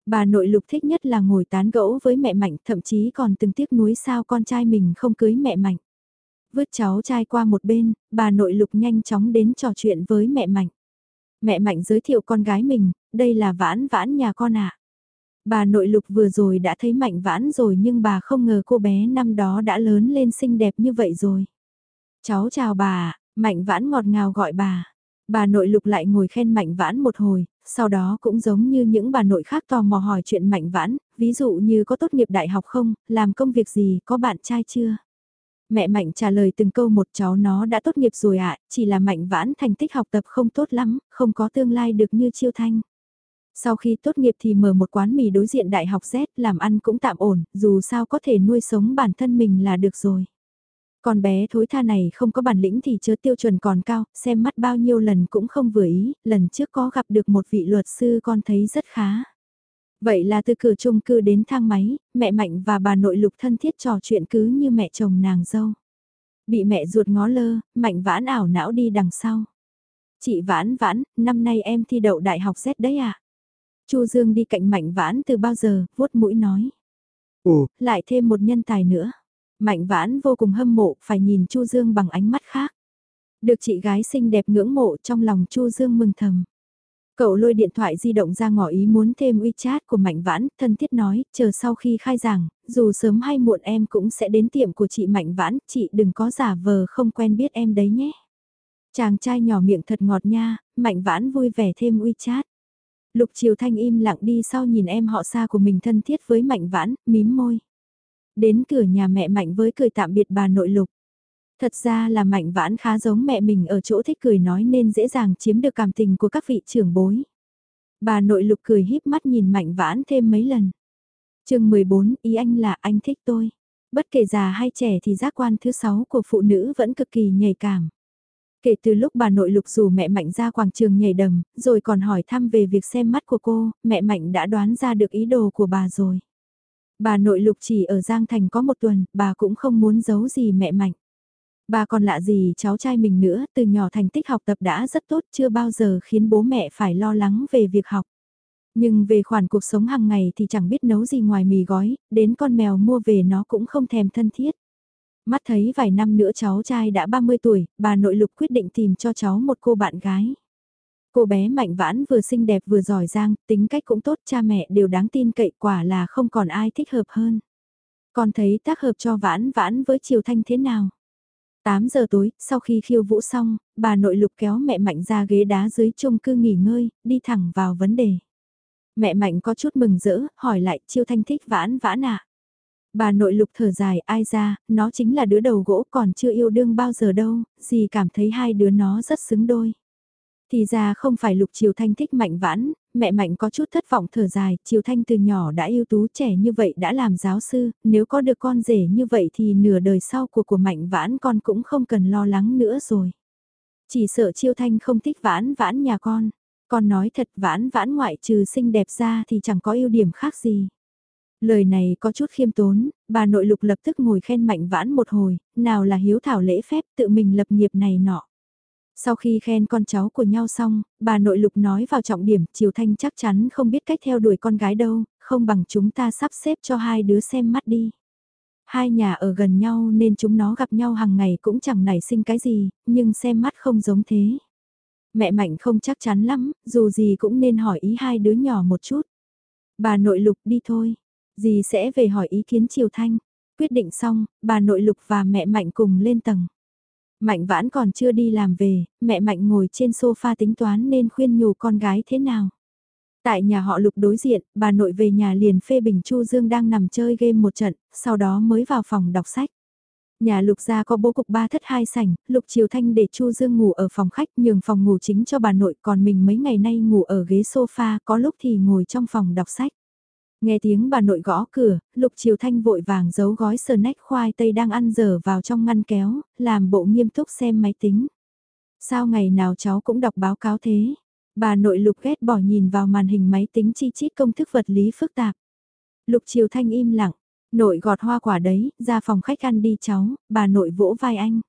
S1: Bà nội lục thích nhất là ngồi tán gẫu với mẹ Mạnh, thậm chí còn từng tiếc nuối sao con trai mình không cưới mẹ Mạnh. Vứt cháu trai qua một bên, bà nội lục nhanh chóng đến trò chuyện với mẹ Mạnh. Mẹ Mạnh giới thiệu con gái mình, đây là vãn vãn nhà con ạ. Bà nội lục vừa rồi đã thấy Mạnh vãn rồi nhưng bà không ngờ cô bé năm đó đã lớn lên xinh đẹp như vậy rồi. Cháu chào bà, Mạnh vãn ngọt ngào gọi bà. Bà nội lục lại ngồi khen Mạnh vãn một hồi, sau đó cũng giống như những bà nội khác tò mò hỏi chuyện Mạnh vãn, ví dụ như có tốt nghiệp đại học không, làm công việc gì, có bạn trai chưa. Mẹ Mạnh trả lời từng câu một cháu nó đã tốt nghiệp rồi ạ, chỉ là Mạnh vãn thành tích học tập không tốt lắm, không có tương lai được như Chiêu Thanh. Sau khi tốt nghiệp thì mở một quán mì đối diện đại học Z làm ăn cũng tạm ổn, dù sao có thể nuôi sống bản thân mình là được rồi. Con bé thối tha này không có bản lĩnh thì chớ tiêu chuẩn còn cao, xem mắt bao nhiêu lần cũng không vừa ý, lần trước có gặp được một vị luật sư con thấy rất khá. Vậy là từ cửa chung cư đến thang máy, mẹ Mạnh và bà nội lục thân thiết trò chuyện cứ như mẹ chồng nàng dâu. Bị mẹ ruột ngó lơ, Mạnh vãn ảo não đi đằng sau. Chị vãn vãn, năm nay em thi đậu đại học Z đấy à? Chu Dương đi cạnh Mạnh vãn từ bao giờ, vuốt mũi nói. Ồ, lại thêm một nhân tài nữa. Mạnh vãn vô cùng hâm mộ, phải nhìn Chu Dương bằng ánh mắt khác. Được chị gái xinh đẹp ngưỡng mộ trong lòng Chu Dương mừng thầm. Cậu lôi điện thoại di động ra ngỏ ý muốn thêm WeChat của Mạnh Vãn, thân thiết nói, chờ sau khi khai giảng, dù sớm hay muộn em cũng sẽ đến tiệm của chị Mạnh Vãn, chị đừng có giả vờ không quen biết em đấy nhé. Chàng trai nhỏ miệng thật ngọt nha, Mạnh Vãn vui vẻ thêm WeChat. Lục Triều Thanh im lặng đi sau nhìn em họ xa của mình thân thiết với Mạnh Vãn, mím môi. Đến cửa nhà mẹ Mạnh với cười tạm biệt bà nội Lục. Thật ra là Mạnh Vãn khá giống mẹ mình ở chỗ thích cười nói nên dễ dàng chiếm được cảm tình của các vị trưởng bối. Bà nội lục cười híp mắt nhìn mạnh vãn thêm mấy lần. chương 14, ý anh là anh thích tôi. Bất kể già hay trẻ thì giác quan thứ sáu của phụ nữ vẫn cực kỳ nhạy cảm. Kể từ lúc bà nội lục dù mẹ Mạnh ra quảng trường nhảy đầm, rồi còn hỏi thăm về việc xem mắt của cô, mẹ Mạnh đã đoán ra được ý đồ của bà rồi. Bà nội lục chỉ ở Giang Thành có một tuần, bà cũng không muốn giấu gì mẹ Mạnh. Bà còn lạ gì cháu trai mình nữa, từ nhỏ thành tích học tập đã rất tốt, chưa bao giờ khiến bố mẹ phải lo lắng về việc học. Nhưng về khoản cuộc sống hàng ngày thì chẳng biết nấu gì ngoài mì gói, đến con mèo mua về nó cũng không thèm thân thiết. Mắt thấy vài năm nữa cháu trai đã 30 tuổi, bà nội lục quyết định tìm cho cháu một cô bạn gái. Cô bé mạnh vãn vừa xinh đẹp vừa giỏi giang, tính cách cũng tốt, cha mẹ đều đáng tin cậy quả là không còn ai thích hợp hơn. còn thấy tác hợp cho vãn vãn với Triều Thanh thế nào? 8 giờ tối, sau khi khiêu vũ xong, bà nội lục kéo mẹ Mạnh ra ghế đá dưới chung cư nghỉ ngơi, đi thẳng vào vấn đề. Mẹ Mạnh có chút mừng rỡ, hỏi lại chiêu thanh thích vãn vãn à. Bà nội lục thở dài ai ra, nó chính là đứa đầu gỗ còn chưa yêu đương bao giờ đâu, gì cảm thấy hai đứa nó rất xứng đôi. Thì ra không phải lục triều thanh thích mạnh vãn, mẹ mạnh có chút thất vọng thở dài, triều thanh từ nhỏ đã yêu tú trẻ như vậy đã làm giáo sư, nếu có được con rể như vậy thì nửa đời sau của của mạnh vãn con cũng không cần lo lắng nữa rồi. Chỉ sợ triều thanh không thích vãn vãn nhà con, con nói thật vãn vãn ngoại trừ xinh đẹp ra thì chẳng có ưu điểm khác gì. Lời này có chút khiêm tốn, bà nội lục lập tức ngồi khen mạnh vãn một hồi, nào là hiếu thảo lễ phép tự mình lập nghiệp này nọ. Sau khi khen con cháu của nhau xong, bà nội lục nói vào trọng điểm, Triều Thanh chắc chắn không biết cách theo đuổi con gái đâu, không bằng chúng ta sắp xếp cho hai đứa xem mắt đi. Hai nhà ở gần nhau nên chúng nó gặp nhau hàng ngày cũng chẳng nảy sinh cái gì, nhưng xem mắt không giống thế. Mẹ Mạnh không chắc chắn lắm, dù gì cũng nên hỏi ý hai đứa nhỏ một chút. Bà nội lục đi thôi, dì sẽ về hỏi ý kiến Triều Thanh. Quyết định xong, bà nội lục và mẹ Mạnh cùng lên tầng. Mạnh vãn còn chưa đi làm về, mẹ Mạnh ngồi trên sofa tính toán nên khuyên nhủ con gái thế nào. Tại nhà họ lục đối diện, bà nội về nhà liền phê bình Chu Dương đang nằm chơi game một trận, sau đó mới vào phòng đọc sách. Nhà lục gia có bố cục ba thất hai sảnh, lục triều thanh để Chu Dương ngủ ở phòng khách nhường phòng ngủ chính cho bà nội còn mình mấy ngày nay ngủ ở ghế sofa có lúc thì ngồi trong phòng đọc sách. Nghe tiếng bà nội gõ cửa, Lục Triều Thanh vội vàng giấu gói sờ nách khoai tây đang ăn dở vào trong ngăn kéo, làm bộ nghiêm túc xem máy tính. Sao ngày nào cháu cũng đọc báo cáo thế? Bà nội Lục ghét bỏ nhìn vào màn hình máy tính chi chít công thức vật lý phức tạp. Lục Triều Thanh im lặng, nội gọt hoa quả đấy, ra phòng khách ăn đi cháu, bà nội vỗ vai anh.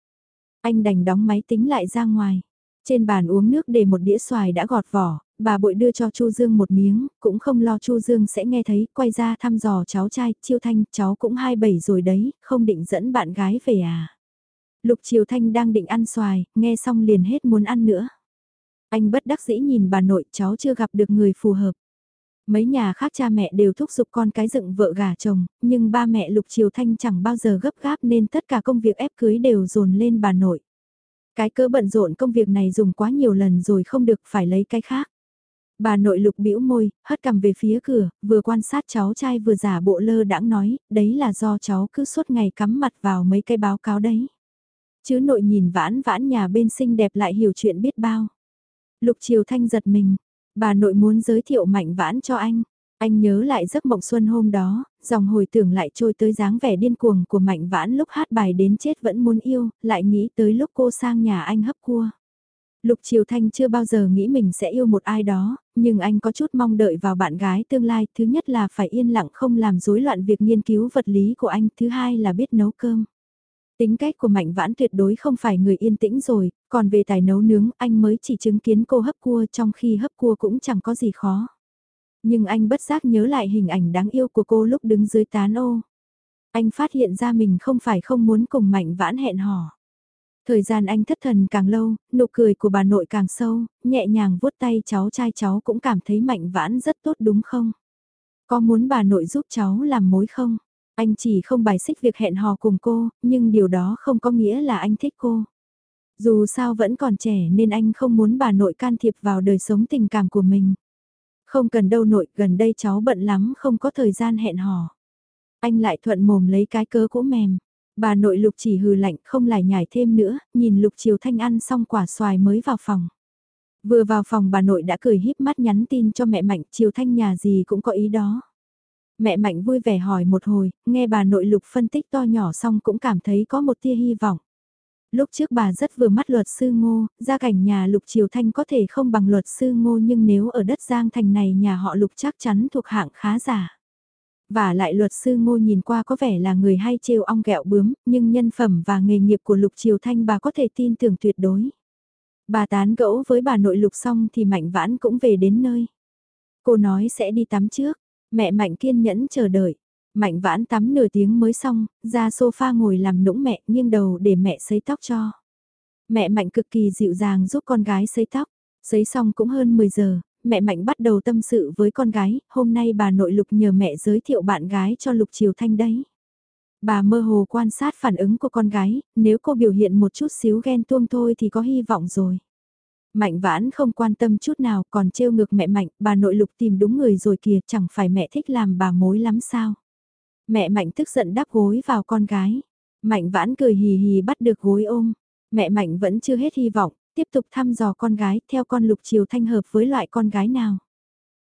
S1: Anh đành đóng máy tính lại ra ngoài. Trên bàn uống nước để một đĩa xoài đã gọt vỏ, bà bội đưa cho Chu Dương một miếng, cũng không lo Chu Dương sẽ nghe thấy, quay ra thăm dò cháu trai, Chiêu Thanh, cháu cũng 27 rồi đấy, không định dẫn bạn gái về à. Lục chiêu Thanh đang định ăn xoài, nghe xong liền hết muốn ăn nữa. Anh bất đắc dĩ nhìn bà nội, cháu chưa gặp được người phù hợp. Mấy nhà khác cha mẹ đều thúc giục con cái dựng vợ gả chồng, nhưng ba mẹ Lục Triều Thanh chẳng bao giờ gấp gáp nên tất cả công việc ép cưới đều dồn lên bà nội. Cái cơ bận rộn công việc này dùng quá nhiều lần rồi không được phải lấy cái khác. Bà nội lục bĩu môi, hất cầm về phía cửa, vừa quan sát cháu trai vừa giả bộ lơ đãng nói, đấy là do cháu cứ suốt ngày cắm mặt vào mấy cái báo cáo đấy. Chứ nội nhìn vãn vãn nhà bên xinh đẹp lại hiểu chuyện biết bao. Lục Triều Thanh giật mình, bà nội muốn giới thiệu mạnh vãn cho anh. Anh nhớ lại giấc mộng xuân hôm đó, dòng hồi tưởng lại trôi tới dáng vẻ điên cuồng của mạnh vãn lúc hát bài đến chết vẫn muốn yêu, lại nghĩ tới lúc cô sang nhà anh hấp cua. Lục Triều Thanh chưa bao giờ nghĩ mình sẽ yêu một ai đó, nhưng anh có chút mong đợi vào bạn gái tương lai. Thứ nhất là phải yên lặng không làm rối loạn việc nghiên cứu vật lý của anh. Thứ hai là biết nấu cơm. Tính cách của Mạnh Vãn tuyệt đối không phải người yên tĩnh rồi, còn về tài nấu nướng anh mới chỉ chứng kiến cô hấp cua trong khi hấp cua cũng chẳng có gì khó. Nhưng anh bất giác nhớ lại hình ảnh đáng yêu của cô lúc đứng dưới tán ô. Anh phát hiện ra mình không phải không muốn cùng Mạnh Vãn hẹn hò. Thời gian anh thất thần càng lâu, nụ cười của bà nội càng sâu, nhẹ nhàng vuốt tay cháu trai cháu cũng cảm thấy mạnh vãn rất tốt đúng không? Có muốn bà nội giúp cháu làm mối không? Anh chỉ không bài xích việc hẹn hò cùng cô, nhưng điều đó không có nghĩa là anh thích cô. Dù sao vẫn còn trẻ nên anh không muốn bà nội can thiệp vào đời sống tình cảm của mình. Không cần đâu nội, gần đây cháu bận lắm không có thời gian hẹn hò. Anh lại thuận mồm lấy cái cớ cũ mềm. Bà nội lục chỉ hừ lạnh không lại nhảy thêm nữa, nhìn lục chiều thanh ăn xong quả xoài mới vào phòng. Vừa vào phòng bà nội đã cười híp mắt nhắn tin cho mẹ Mạnh, chiều thanh nhà gì cũng có ý đó. Mẹ Mạnh vui vẻ hỏi một hồi, nghe bà nội lục phân tích to nhỏ xong cũng cảm thấy có một tia hy vọng. Lúc trước bà rất vừa mắt luật sư ngô, gia cảnh nhà lục triều thanh có thể không bằng luật sư ngô nhưng nếu ở đất giang thành này nhà họ lục chắc chắn thuộc hạng khá giả. Và lại luật sư ngô nhìn qua có vẻ là người hay trêu ong gẹo bướm, nhưng nhân phẩm và nghề nghiệp của lục triều thanh bà có thể tin tưởng tuyệt đối. Bà tán gẫu với bà nội lục xong thì Mạnh Vãn cũng về đến nơi. Cô nói sẽ đi tắm trước, mẹ Mạnh kiên nhẫn chờ đợi. Mạnh Vãn tắm nửa tiếng mới xong, ra sofa ngồi làm nũng mẹ nghiêng đầu để mẹ sấy tóc cho. Mẹ Mạnh cực kỳ dịu dàng giúp con gái sấy tóc. Sấy xong cũng hơn 10 giờ, mẹ Mạnh bắt đầu tâm sự với con gái, hôm nay bà nội Lục nhờ mẹ giới thiệu bạn gái cho Lục Triều Thanh đấy. Bà mơ hồ quan sát phản ứng của con gái, nếu cô biểu hiện một chút xíu ghen tuông thôi thì có hy vọng rồi. Mạnh vãn không quan tâm chút nào còn trêu ngược mẹ Mạnh, bà nội lục tìm đúng người rồi kìa chẳng phải mẹ thích làm bà mối lắm sao. Mẹ Mạnh tức giận đắp gối vào con gái. Mạnh vãn cười hì hì bắt được gối ôm. Mẹ Mạnh vẫn chưa hết hy vọng, tiếp tục thăm dò con gái theo con lục chiều thanh hợp với loại con gái nào.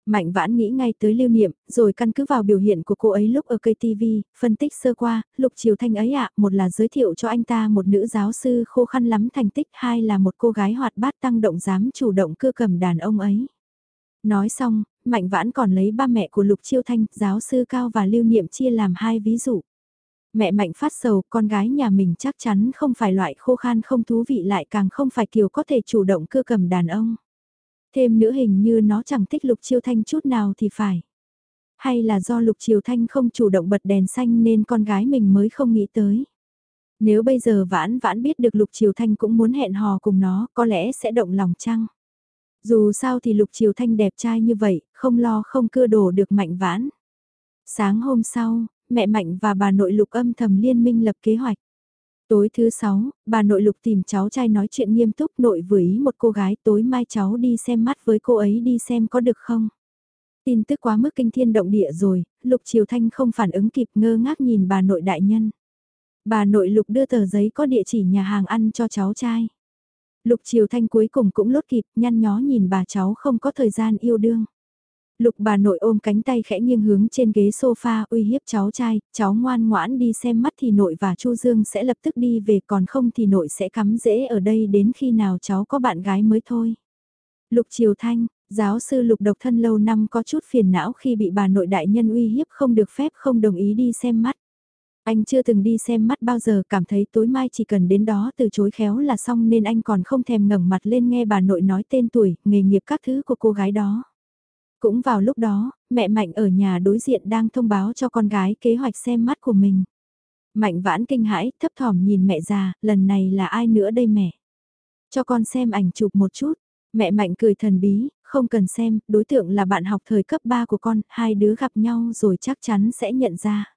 S1: Mạnh vãn nghĩ ngay tới lưu niệm, rồi căn cứ vào biểu hiện của cô ấy lúc ở cây TV, phân tích sơ qua, lục chiều thanh ấy ạ, một là giới thiệu cho anh ta một nữ giáo sư khô khăn lắm thành tích, hai là một cô gái hoạt bát tăng động dám chủ động cưa cầm đàn ông ấy. Nói xong, Mạnh vãn còn lấy ba mẹ của lục chiêu thanh, giáo sư cao và lưu niệm chia làm hai ví dụ. Mẹ Mạnh phát sầu, con gái nhà mình chắc chắn không phải loại khô khan không thú vị lại càng không phải kiểu có thể chủ động cưa cầm đàn ông. Thêm nữ hình như nó chẳng thích Lục Chiêu Thanh chút nào thì phải. Hay là do Lục Chiêu Thanh không chủ động bật đèn xanh nên con gái mình mới không nghĩ tới. Nếu bây giờ vãn vãn biết được Lục Triều Thanh cũng muốn hẹn hò cùng nó, có lẽ sẽ động lòng chăng? Dù sao thì Lục Triều Thanh đẹp trai như vậy, không lo không cưa đổ được mạnh vãn. Sáng hôm sau, mẹ Mạnh và bà nội Lục âm thầm liên minh lập kế hoạch. Tối thứ sáu, bà nội lục tìm cháu trai nói chuyện nghiêm túc nội với ý một cô gái tối mai cháu đi xem mắt với cô ấy đi xem có được không. Tin tức quá mức kinh thiên động địa rồi, lục triều thanh không phản ứng kịp ngơ ngác nhìn bà nội đại nhân. Bà nội lục đưa tờ giấy có địa chỉ nhà hàng ăn cho cháu trai. Lục triều thanh cuối cùng cũng lốt kịp nhăn nhó nhìn bà cháu không có thời gian yêu đương. Lục bà nội ôm cánh tay khẽ nghiêng hướng trên ghế sofa uy hiếp cháu trai, cháu ngoan ngoãn đi xem mắt thì nội và Chu Dương sẽ lập tức đi về còn không thì nội sẽ cắm rễ ở đây đến khi nào cháu có bạn gái mới thôi. Lục Triều Thanh, giáo sư Lục độc thân lâu năm có chút phiền não khi bị bà nội đại nhân uy hiếp không được phép không đồng ý đi xem mắt. Anh chưa từng đi xem mắt bao giờ cảm thấy tối mai chỉ cần đến đó từ chối khéo là xong nên anh còn không thèm ngẩng mặt lên nghe bà nội nói tên tuổi, nghề nghiệp các thứ của cô gái đó. Cũng vào lúc đó, mẹ Mạnh ở nhà đối diện đang thông báo cho con gái kế hoạch xem mắt của mình. Mạnh vãn kinh hãi, thấp thỏm nhìn mẹ già, lần này là ai nữa đây mẹ? Cho con xem ảnh chụp một chút. Mẹ Mạnh cười thần bí, không cần xem, đối tượng là bạn học thời cấp 3 của con, hai đứa gặp nhau rồi chắc chắn sẽ nhận ra.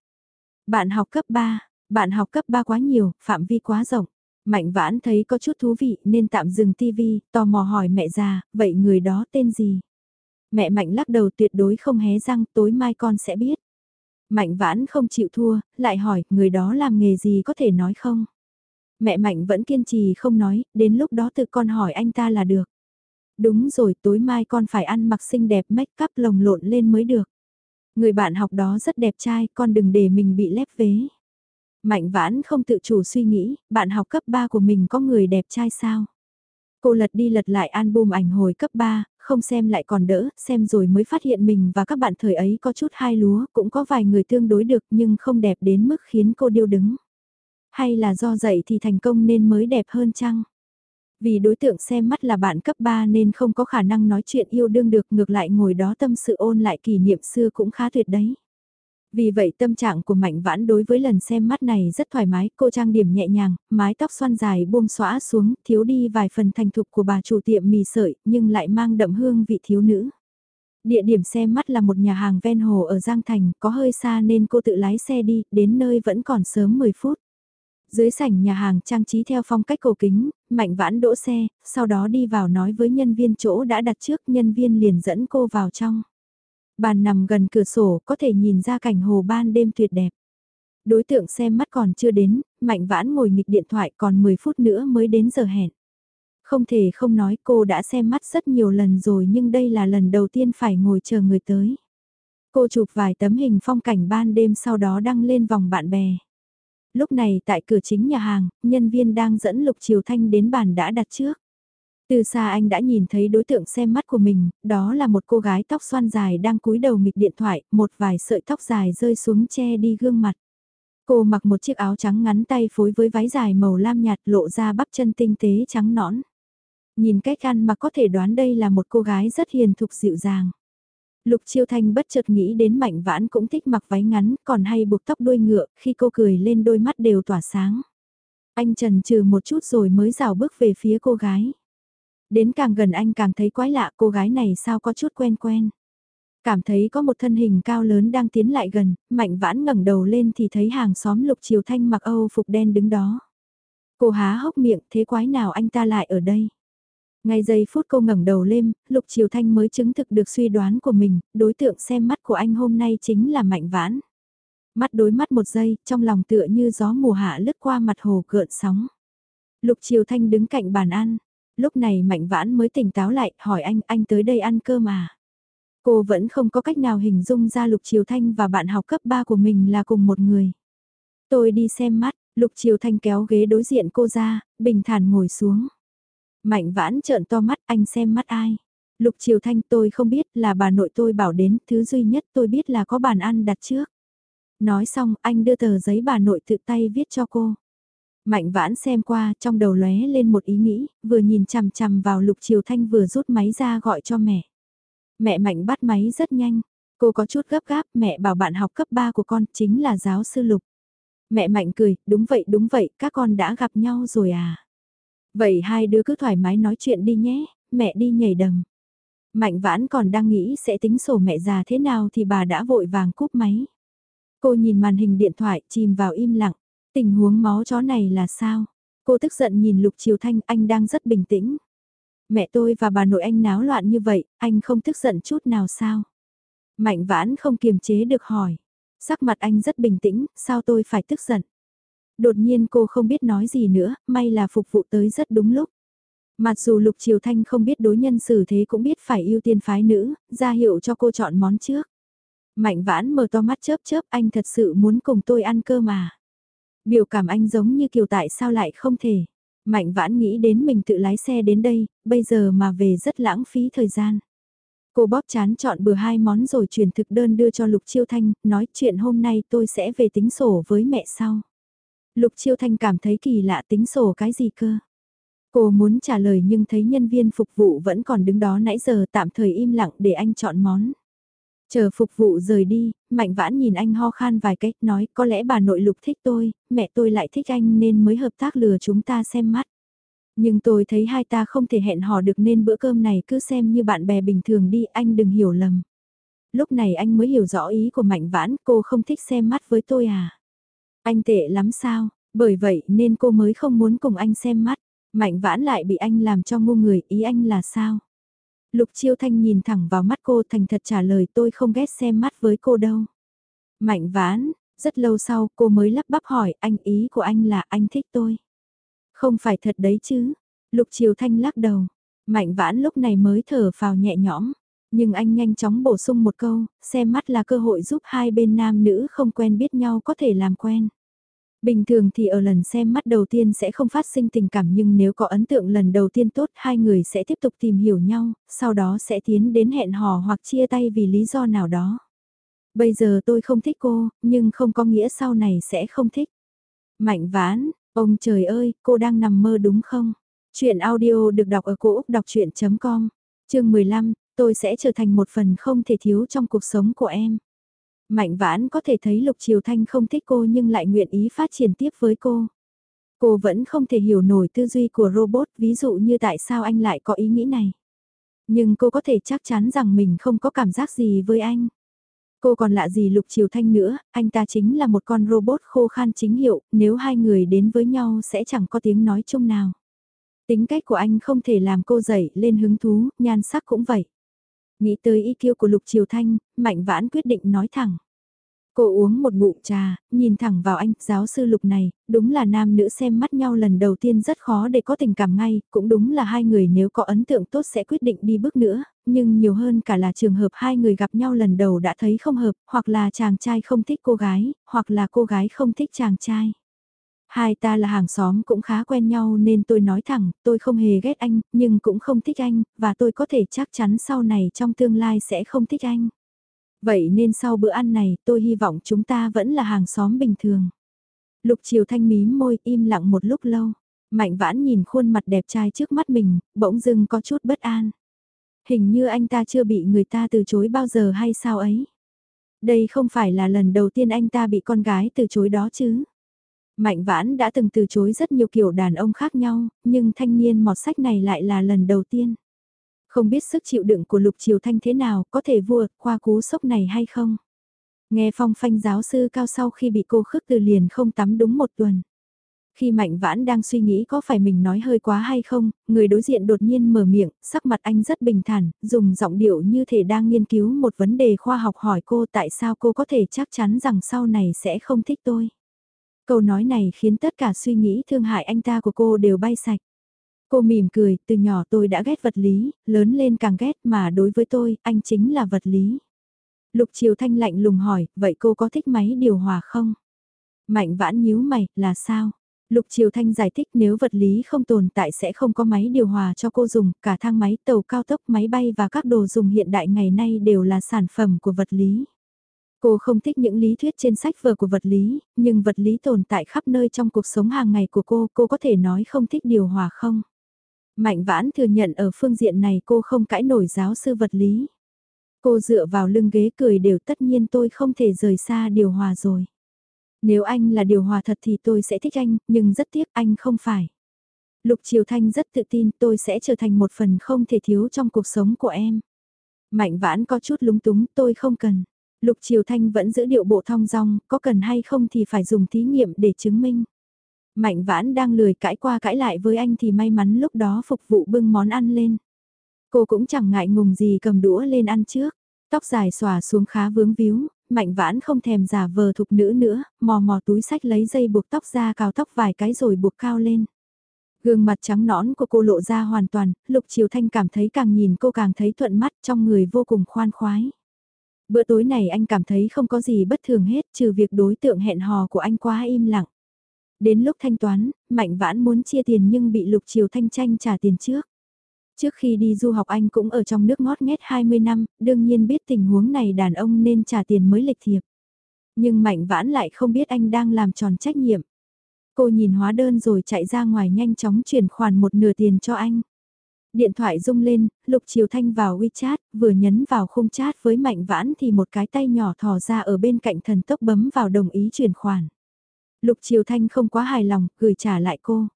S1: Bạn học cấp 3, bạn học cấp 3 quá nhiều, phạm vi quá rộng. Mạnh vãn thấy có chút thú vị nên tạm dừng tivi, tò mò hỏi mẹ già, vậy người đó tên gì? Mẹ Mạnh lắc đầu tuyệt đối không hé răng, tối mai con sẽ biết. Mạnh vãn không chịu thua, lại hỏi, người đó làm nghề gì có thể nói không? Mẹ Mạnh vẫn kiên trì không nói, đến lúc đó tự con hỏi anh ta là được. Đúng rồi, tối mai con phải ăn mặc xinh đẹp make up lồng lộn lên mới được. Người bạn học đó rất đẹp trai, con đừng để mình bị lép vế. Mạnh vãn không tự chủ suy nghĩ, bạn học cấp 3 của mình có người đẹp trai sao? Cô lật đi lật lại album ảnh hồi cấp 3, không xem lại còn đỡ, xem rồi mới phát hiện mình và các bạn thời ấy có chút hai lúa, cũng có vài người tương đối được nhưng không đẹp đến mức khiến cô điêu đứng. Hay là do dạy thì thành công nên mới đẹp hơn chăng? Vì đối tượng xem mắt là bạn cấp 3 nên không có khả năng nói chuyện yêu đương được ngược lại ngồi đó tâm sự ôn lại kỷ niệm xưa cũng khá tuyệt đấy. Vì vậy tâm trạng của Mạnh Vãn đối với lần xem mắt này rất thoải mái, cô trang điểm nhẹ nhàng, mái tóc xoăn dài buông xõa xuống, thiếu đi vài phần thành thục của bà chủ tiệm mì sợi, nhưng lại mang đậm hương vị thiếu nữ. Địa điểm xem mắt là một nhà hàng ven hồ ở Giang Thành, có hơi xa nên cô tự lái xe đi, đến nơi vẫn còn sớm 10 phút. Dưới sảnh nhà hàng trang trí theo phong cách cổ kính, Mạnh Vãn đỗ xe, sau đó đi vào nói với nhân viên chỗ đã đặt trước, nhân viên liền dẫn cô vào trong. Bàn nằm gần cửa sổ có thể nhìn ra cảnh hồ ban đêm tuyệt đẹp. Đối tượng xem mắt còn chưa đến, Mạnh Vãn ngồi nghịch điện thoại còn 10 phút nữa mới đến giờ hẹn. Không thể không nói cô đã xem mắt rất nhiều lần rồi nhưng đây là lần đầu tiên phải ngồi chờ người tới. Cô chụp vài tấm hình phong cảnh ban đêm sau đó đăng lên vòng bạn bè. Lúc này tại cửa chính nhà hàng, nhân viên đang dẫn Lục Triều Thanh đến bàn đã đặt trước. Từ xa anh đã nhìn thấy đối tượng xem mắt của mình, đó là một cô gái tóc xoăn dài đang cúi đầu nghịch điện thoại, một vài sợi tóc dài rơi xuống che đi gương mặt. Cô mặc một chiếc áo trắng ngắn tay phối với váy dài màu lam nhạt lộ ra bắp chân tinh tế trắng nõn. Nhìn cách ăn mà có thể đoán đây là một cô gái rất hiền thục dịu dàng. Lục Chiêu Thanh bất chợt nghĩ đến Mạnh Vãn cũng thích mặc váy ngắn, còn hay buộc tóc đuôi ngựa, khi cô cười lên đôi mắt đều tỏa sáng. Anh trần trừ một chút rồi mới rào bước về phía cô gái. Đến càng gần anh càng thấy quái lạ cô gái này sao có chút quen quen. Cảm thấy có một thân hình cao lớn đang tiến lại gần, Mạnh Vãn ngẩng đầu lên thì thấy hàng xóm Lục triều Thanh mặc Âu phục đen đứng đó. Cô há hốc miệng thế quái nào anh ta lại ở đây? Ngay giây phút cô ngẩng đầu lên, Lục Triều Thanh mới chứng thực được suy đoán của mình, đối tượng xem mắt của anh hôm nay chính là Mạnh Vãn. Mắt đối mắt một giây, trong lòng tựa như gió mùa hạ lướt qua mặt hồ cợn sóng. Lục Triều Thanh đứng cạnh bàn ăn, lúc này Mạnh Vãn mới tỉnh táo lại, hỏi anh, anh tới đây ăn cơm à? Cô vẫn không có cách nào hình dung ra Lục Triều Thanh và bạn học cấp 3 của mình là cùng một người. Tôi đi xem mắt, Lục Triều Thanh kéo ghế đối diện cô ra, bình thản ngồi xuống. Mạnh vãn trợn to mắt anh xem mắt ai. Lục Triều Thanh tôi không biết là bà nội tôi bảo đến, thứ duy nhất tôi biết là có bàn ăn đặt trước. Nói xong anh đưa tờ giấy bà nội tự tay viết cho cô. Mạnh vãn xem qua trong đầu lóe lên một ý nghĩ, vừa nhìn chằm chằm vào Lục Triều Thanh vừa rút máy ra gọi cho mẹ. Mẹ Mạnh bắt máy rất nhanh, cô có chút gấp gáp mẹ bảo bạn học cấp 3 của con chính là giáo sư Lục. Mẹ Mạnh cười, đúng vậy đúng vậy, các con đã gặp nhau rồi à. Vậy hai đứa cứ thoải mái nói chuyện đi nhé, mẹ đi nhảy đầm. Mạnh vãn còn đang nghĩ sẽ tính sổ mẹ già thế nào thì bà đã vội vàng cúp máy. Cô nhìn màn hình điện thoại chìm vào im lặng. Tình huống máu chó này là sao? Cô tức giận nhìn Lục Triều Thanh anh đang rất bình tĩnh. Mẹ tôi và bà nội anh náo loạn như vậy, anh không tức giận chút nào sao? Mạnh vãn không kiềm chế được hỏi. Sắc mặt anh rất bình tĩnh, sao tôi phải tức giận? Đột nhiên cô không biết nói gì nữa, may là phục vụ tới rất đúng lúc. Mặc dù Lục Triều Thanh không biết đối nhân xử thế cũng biết phải ưu tiên phái nữ, ra hiệu cho cô chọn món trước. Mạnh vãn mở to mắt chớp chớp anh thật sự muốn cùng tôi ăn cơm mà. Biểu cảm anh giống như kiều tại sao lại không thể. Mạnh vãn nghĩ đến mình tự lái xe đến đây, bây giờ mà về rất lãng phí thời gian. Cô bóp chán chọn bừa hai món rồi chuyển thực đơn đưa cho Lục Chiêu Thanh, nói chuyện hôm nay tôi sẽ về tính sổ với mẹ sau. Lục Chiêu Thanh cảm thấy kỳ lạ tính sổ cái gì cơ. Cô muốn trả lời nhưng thấy nhân viên phục vụ vẫn còn đứng đó nãy giờ tạm thời im lặng để anh chọn món. Chờ phục vụ rời đi, Mạnh Vãn nhìn anh ho khan vài cách nói có lẽ bà nội Lục thích tôi, mẹ tôi lại thích anh nên mới hợp tác lừa chúng ta xem mắt. Nhưng tôi thấy hai ta không thể hẹn hò được nên bữa cơm này cứ xem như bạn bè bình thường đi anh đừng hiểu lầm. Lúc này anh mới hiểu rõ ý của Mạnh Vãn cô không thích xem mắt với tôi à. Anh tệ lắm sao, bởi vậy nên cô mới không muốn cùng anh xem mắt. Mạnh vãn lại bị anh làm cho ngu người, ý anh là sao? Lục Chiêu Thanh nhìn thẳng vào mắt cô thành thật trả lời tôi không ghét xem mắt với cô đâu. Mạnh vãn, rất lâu sau cô mới lắp bắp hỏi anh ý của anh là anh thích tôi. Không phải thật đấy chứ. Lục Chiêu Thanh lắc đầu. Mạnh vãn lúc này mới thở phào nhẹ nhõm. Nhưng anh nhanh chóng bổ sung một câu, xem mắt là cơ hội giúp hai bên nam nữ không quen biết nhau có thể làm quen. Bình thường thì ở lần xem mắt đầu tiên sẽ không phát sinh tình cảm nhưng nếu có ấn tượng lần đầu tiên tốt hai người sẽ tiếp tục tìm hiểu nhau, sau đó sẽ tiến đến hẹn hò hoặc chia tay vì lý do nào đó. Bây giờ tôi không thích cô, nhưng không có nghĩa sau này sẽ không thích. Mạnh vãn, ông trời ơi, cô đang nằm mơ đúng không? Chuyện audio được đọc ở cổ Úc đọc chuyện.com, chương 15, tôi sẽ trở thành một phần không thể thiếu trong cuộc sống của em. Mạnh vãn có thể thấy Lục Triều Thanh không thích cô nhưng lại nguyện ý phát triển tiếp với cô. Cô vẫn không thể hiểu nổi tư duy của robot ví dụ như tại sao anh lại có ý nghĩ này. Nhưng cô có thể chắc chắn rằng mình không có cảm giác gì với anh. Cô còn lạ gì Lục Triều Thanh nữa, anh ta chính là một con robot khô khan chính hiệu, nếu hai người đến với nhau sẽ chẳng có tiếng nói chung nào. Tính cách của anh không thể làm cô dậy lên hứng thú, nhan sắc cũng vậy. Nghĩ tới ý kiêu của Lục Triều Thanh, Mạnh Vãn quyết định nói thẳng. Cô uống một ngụm trà, nhìn thẳng vào anh, giáo sư lục này, đúng là nam nữ xem mắt nhau lần đầu tiên rất khó để có tình cảm ngay, cũng đúng là hai người nếu có ấn tượng tốt sẽ quyết định đi bước nữa, nhưng nhiều hơn cả là trường hợp hai người gặp nhau lần đầu đã thấy không hợp, hoặc là chàng trai không thích cô gái, hoặc là cô gái không thích chàng trai. Hai ta là hàng xóm cũng khá quen nhau nên tôi nói thẳng, tôi không hề ghét anh, nhưng cũng không thích anh, và tôi có thể chắc chắn sau này trong tương lai sẽ không thích anh. Vậy nên sau bữa ăn này tôi hy vọng chúng ta vẫn là hàng xóm bình thường. Lục Triều Thanh mím môi im lặng một lúc lâu. Mạnh vãn nhìn khuôn mặt đẹp trai trước mắt mình, bỗng dưng có chút bất an. Hình như anh ta chưa bị người ta từ chối bao giờ hay sao ấy. Đây không phải là lần đầu tiên anh ta bị con gái từ chối đó chứ. Mạnh vãn đã từng từ chối rất nhiều kiểu đàn ông khác nhau, nhưng thanh niên mọt sách này lại là lần đầu tiên. Không biết sức chịu đựng của Lục Triều Thanh thế nào, có thể vượt qua cú sốc này hay không? Nghe phong phanh giáo sư cao sau khi bị cô khước từ liền không tắm đúng một tuần. Khi Mạnh Vãn đang suy nghĩ có phải mình nói hơi quá hay không, người đối diện đột nhiên mở miệng, sắc mặt anh rất bình thản, dùng giọng điệu như thể đang nghiên cứu một vấn đề khoa học hỏi cô tại sao cô có thể chắc chắn rằng sau này sẽ không thích tôi. Câu nói này khiến tất cả suy nghĩ thương hại anh ta của cô đều bay sạch. Cô mỉm cười, từ nhỏ tôi đã ghét vật lý, lớn lên càng ghét mà đối với tôi, anh chính là vật lý. Lục Triều Thanh lạnh lùng hỏi, vậy cô có thích máy điều hòa không? Mạnh vãn nhíu mày, là sao? Lục Triều Thanh giải thích nếu vật lý không tồn tại sẽ không có máy điều hòa cho cô dùng, cả thang máy, tàu cao tốc, máy bay và các đồ dùng hiện đại ngày nay đều là sản phẩm của vật lý. Cô không thích những lý thuyết trên sách vở của vật lý, nhưng vật lý tồn tại khắp nơi trong cuộc sống hàng ngày của cô, cô có thể nói không thích điều hòa không? Mạnh vãn thừa nhận ở phương diện này cô không cãi nổi giáo sư vật lý. Cô dựa vào lưng ghế cười đều tất nhiên tôi không thể rời xa điều hòa rồi. Nếu anh là điều hòa thật thì tôi sẽ thích anh, nhưng rất tiếc anh không phải. Lục Triều Thanh rất tự tin tôi sẽ trở thành một phần không thể thiếu trong cuộc sống của em. Mạnh vãn có chút lúng túng tôi không cần. Lục Triều Thanh vẫn giữ điệu bộ thong dong, có cần hay không thì phải dùng thí nghiệm để chứng minh. Mạnh vãn đang lười cãi qua cãi lại với anh thì may mắn lúc đó phục vụ bưng món ăn lên. Cô cũng chẳng ngại ngùng gì cầm đũa lên ăn trước. Tóc dài xòa xuống khá vướng víu, mạnh vãn không thèm giả vờ thục nữ nữa, mò mò túi sách lấy dây buộc tóc ra cào tóc vài cái rồi buộc cao lên. Gương mặt trắng nõn của cô lộ ra hoàn toàn, Lục Triều Thanh cảm thấy càng nhìn cô càng thấy thuận mắt trong người vô cùng khoan khoái. Bữa tối này anh cảm thấy không có gì bất thường hết trừ việc đối tượng hẹn hò của anh quá im lặng. Đến lúc thanh toán, Mạnh Vãn muốn chia tiền nhưng bị Lục Triều Thanh tranh trả tiền trước. Trước khi đi du học anh cũng ở trong nước ngót nghét 20 năm, đương nhiên biết tình huống này đàn ông nên trả tiền mới lịch thiệp. Nhưng Mạnh Vãn lại không biết anh đang làm tròn trách nhiệm. Cô nhìn hóa đơn rồi chạy ra ngoài nhanh chóng chuyển khoản một nửa tiền cho anh. Điện thoại rung lên, Lục Triều Thanh vào WeChat, vừa nhấn vào khung chat với Mạnh Vãn thì một cái tay nhỏ thò ra ở bên cạnh thần tốc bấm vào đồng ý chuyển khoản. Lục Triều Thanh không quá hài lòng, gửi trả lại cô.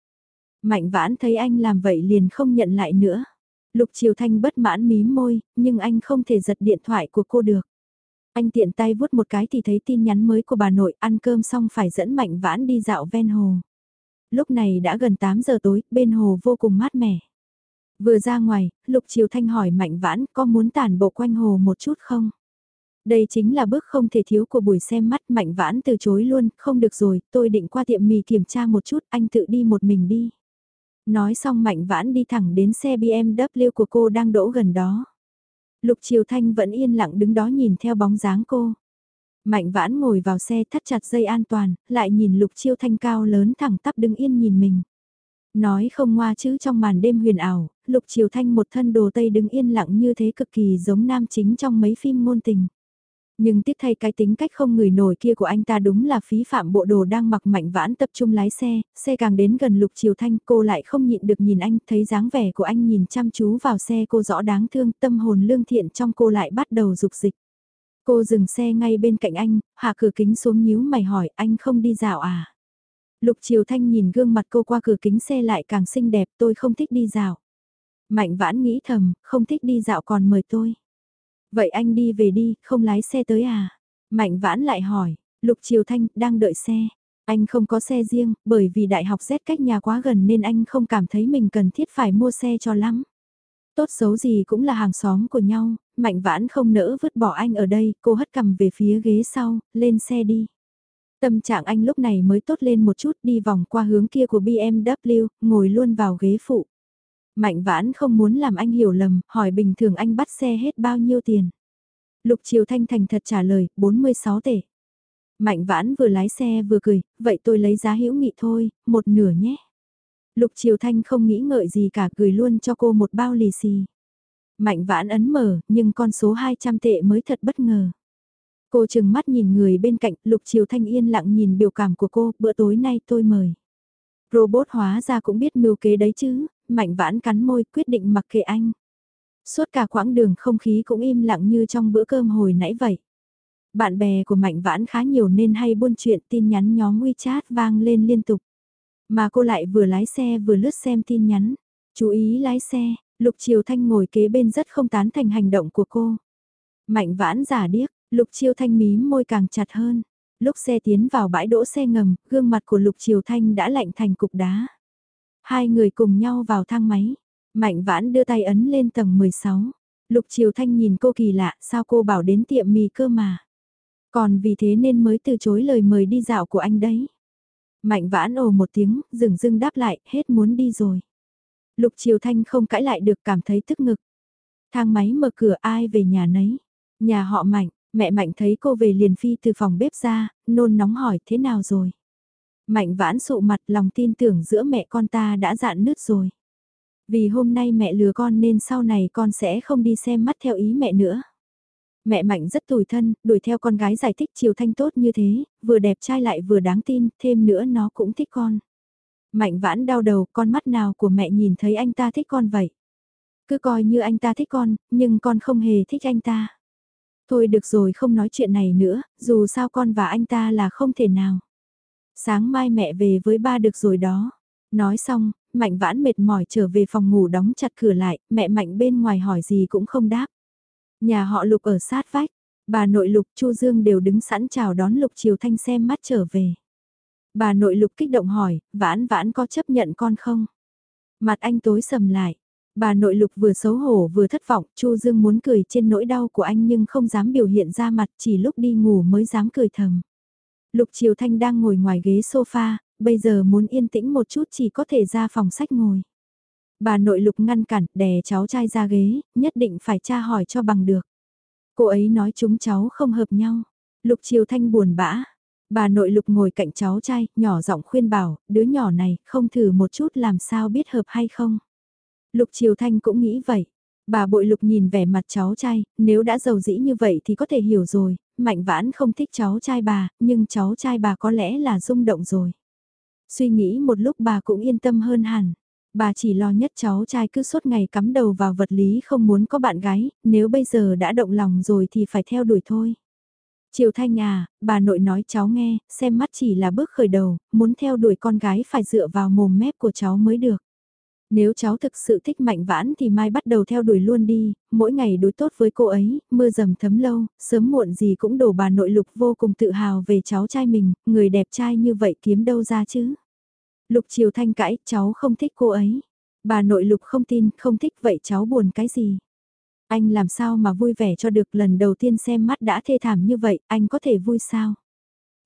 S1: Mạnh vãn thấy anh làm vậy liền không nhận lại nữa. Lục Triều Thanh bất mãn mí môi, nhưng anh không thể giật điện thoại của cô được. Anh tiện tay vuốt một cái thì thấy tin nhắn mới của bà nội ăn cơm xong phải dẫn Mạnh vãn đi dạo ven hồ. Lúc này đã gần 8 giờ tối, bên hồ vô cùng mát mẻ. Vừa ra ngoài, Lục Triều Thanh hỏi Mạnh vãn có muốn tản bộ quanh hồ một chút không? Đây chính là bước không thể thiếu của buổi xem mắt mạnh vãn từ chối luôn, không được rồi, tôi định qua tiệm mì kiểm tra một chút, anh tự đi một mình đi. Nói xong mạnh vãn đi thẳng đến xe BMW của cô đang đỗ gần đó. Lục Triều Thanh vẫn yên lặng đứng đó nhìn theo bóng dáng cô. Mạnh vãn ngồi vào xe thắt chặt dây an toàn, lại nhìn Lục Chiêu Thanh cao lớn thẳng tắp đứng yên nhìn mình. Nói không ngoa chứ trong màn đêm huyền ảo, Lục Triều Thanh một thân đồ tây đứng yên lặng như thế cực kỳ giống nam chính trong mấy phim ngôn tình. Nhưng tiếc thay cái tính cách không người nổi kia của anh ta đúng là phí phạm bộ đồ đang mặc mạnh vãn tập trung lái xe, xe càng đến gần lục Triều thanh cô lại không nhịn được nhìn anh, thấy dáng vẻ của anh nhìn chăm chú vào xe cô rõ đáng thương, tâm hồn lương thiện trong cô lại bắt đầu dục dịch. Cô dừng xe ngay bên cạnh anh, hạ cửa kính xuống nhíu mày hỏi anh không đi dạo à? Lục Triều Thanh nhìn gương mặt cô qua cửa kính xe lại càng xinh đẹp tôi không thích đi dạo. Mạnh vãn nghĩ thầm, không thích đi dạo còn mời tôi. Vậy anh đi về đi, không lái xe tới à? Mạnh vãn lại hỏi, Lục Triều Thanh đang đợi xe. Anh không có xe riêng, bởi vì đại học Z cách nhà quá gần nên anh không cảm thấy mình cần thiết phải mua xe cho lắm. Tốt xấu gì cũng là hàng xóm của nhau, Mạnh Vãn không nỡ vứt bỏ anh ở đây, cô hất cầm về phía ghế sau, lên xe đi. Tâm trạng anh lúc này mới tốt lên một chút đi vòng qua hướng kia của BMW, ngồi luôn vào ghế phụ. Mạnh Vãn không muốn làm anh hiểu lầm, hỏi bình thường anh bắt xe hết bao nhiêu tiền. Lục Triều Thanh thành thật trả lời, 46 tệ. Mạnh Vãn vừa lái xe vừa cười, vậy tôi lấy giá hữu nghị thôi, một nửa nhé. Lục Triều Thanh không nghĩ ngợi gì cả gửi luôn cho cô một bao lì xì. Mạnh Vãn ấn mở, nhưng con số 200 tệ mới thật bất ngờ. Cô chừng mắt nhìn người bên cạnh, Lục Triều Thanh yên lặng nhìn biểu cảm của cô, bữa tối nay tôi mời. Robot hóa ra cũng biết mưu kế đấy chứ, Mạnh Vãn cắn môi quyết định mặc kệ anh. Suốt cả quãng đường không khí cũng im lặng như trong bữa cơm hồi nãy vậy. Bạn bè của Mạnh Vãn khá nhiều nên hay buôn chuyện tin nhắn nhóm WeChat vang lên liên tục. Mà cô lại vừa lái xe vừa lướt xem tin nhắn. Chú ý lái xe, Lục Triều Thanh ngồi kế bên rất không tán thành hành động của cô. Mạnh Vãn giả điếc, Lục Triều Thanh mím môi càng chặt hơn. Lúc xe tiến vào bãi đỗ xe ngầm, gương mặt của Lục Triều Thanh đã lạnh thành cục đá. Hai người cùng nhau vào thang máy. Mạnh vãn đưa tay ấn lên tầng 16. Lục Triều Thanh nhìn cô kỳ lạ, sao cô bảo đến tiệm mì cơ mà. Còn vì thế nên mới từ chối lời mời đi dạo của anh đấy. Mạnh vãn ồ một tiếng, dừng dưng đáp lại, hết muốn đi rồi. Lục Triều Thanh không cãi lại được cảm thấy tức ngực. Thang máy mở cửa ai về nhà nấy. Nhà họ Mạnh, mẹ Mạnh thấy cô về liền phi từ phòng bếp ra, nôn nóng hỏi thế nào rồi. Mạnh vãn sụ mặt lòng tin tưởng giữa mẹ con ta đã dạn nứt rồi. Vì hôm nay mẹ lừa con nên sau này con sẽ không đi xem mắt theo ý mẹ nữa. Mẹ Mạnh rất tủi thân, đuổi theo con gái giải thích chiều thanh tốt như thế, vừa đẹp trai lại vừa đáng tin, thêm nữa nó cũng thích con. Mạnh vãn đau đầu, con mắt nào của mẹ nhìn thấy anh ta thích con vậy? Cứ coi như anh ta thích con, nhưng con không hề thích anh ta. Thôi được rồi không nói chuyện này nữa, dù sao con và anh ta là không thể nào. Sáng mai mẹ về với ba được rồi đó. Nói xong, Mạnh vãn mệt mỏi trở về phòng ngủ đóng chặt cửa lại, mẹ Mạnh bên ngoài hỏi gì cũng không đáp. Nhà họ Lục ở sát vách, bà nội Lục Chu Dương đều đứng sẵn chào đón Lục Triều Thanh xem mắt trở về. Bà nội Lục kích động hỏi, vãn vãn có chấp nhận con không? Mặt anh tối sầm lại. Bà nội Lục vừa xấu hổ vừa thất vọng, Chu Dương muốn cười trên nỗi đau của anh nhưng không dám biểu hiện ra mặt, chỉ lúc đi ngủ mới dám cười thầm. Lục Triều Thanh đang ngồi ngoài ghế sofa, bây giờ muốn yên tĩnh một chút chỉ có thể ra phòng sách ngồi. Bà nội lục ngăn cản, đè cháu trai ra ghế, nhất định phải tra hỏi cho bằng được. Cô ấy nói chúng cháu không hợp nhau. Lục Triều Thanh buồn bã. Bà nội lục ngồi cạnh cháu trai, nhỏ giọng khuyên bảo, đứa nhỏ này, không thử một chút làm sao biết hợp hay không. Lục Triều Thanh cũng nghĩ vậy. Bà bội lục nhìn vẻ mặt cháu trai, nếu đã giàu dĩ như vậy thì có thể hiểu rồi, mạnh vãn không thích cháu trai bà, nhưng cháu trai bà có lẽ là rung động rồi. Suy nghĩ một lúc bà cũng yên tâm hơn hẳn. Bà chỉ lo nhất cháu trai cứ suốt ngày cắm đầu vào vật lý không muốn có bạn gái, nếu bây giờ đã động lòng rồi thì phải theo đuổi thôi. Triều Thanh à, bà nội nói cháu nghe, xem mắt chỉ là bước khởi đầu, muốn theo đuổi con gái phải dựa vào mồm mép của cháu mới được. Nếu cháu thực sự thích mạnh vãn thì mai bắt đầu theo đuổi luôn đi, mỗi ngày đối tốt với cô ấy, mưa dầm thấm lâu, sớm muộn gì cũng đổ bà nội lục vô cùng tự hào về cháu trai mình, người đẹp trai như vậy kiếm đâu ra chứ. Lục Triều Thanh cãi, cháu không thích cô ấy. Bà nội lục không tin, không thích vậy cháu buồn cái gì. Anh làm sao mà vui vẻ cho được lần đầu tiên xem mắt đã thê thảm như vậy, anh có thể vui sao?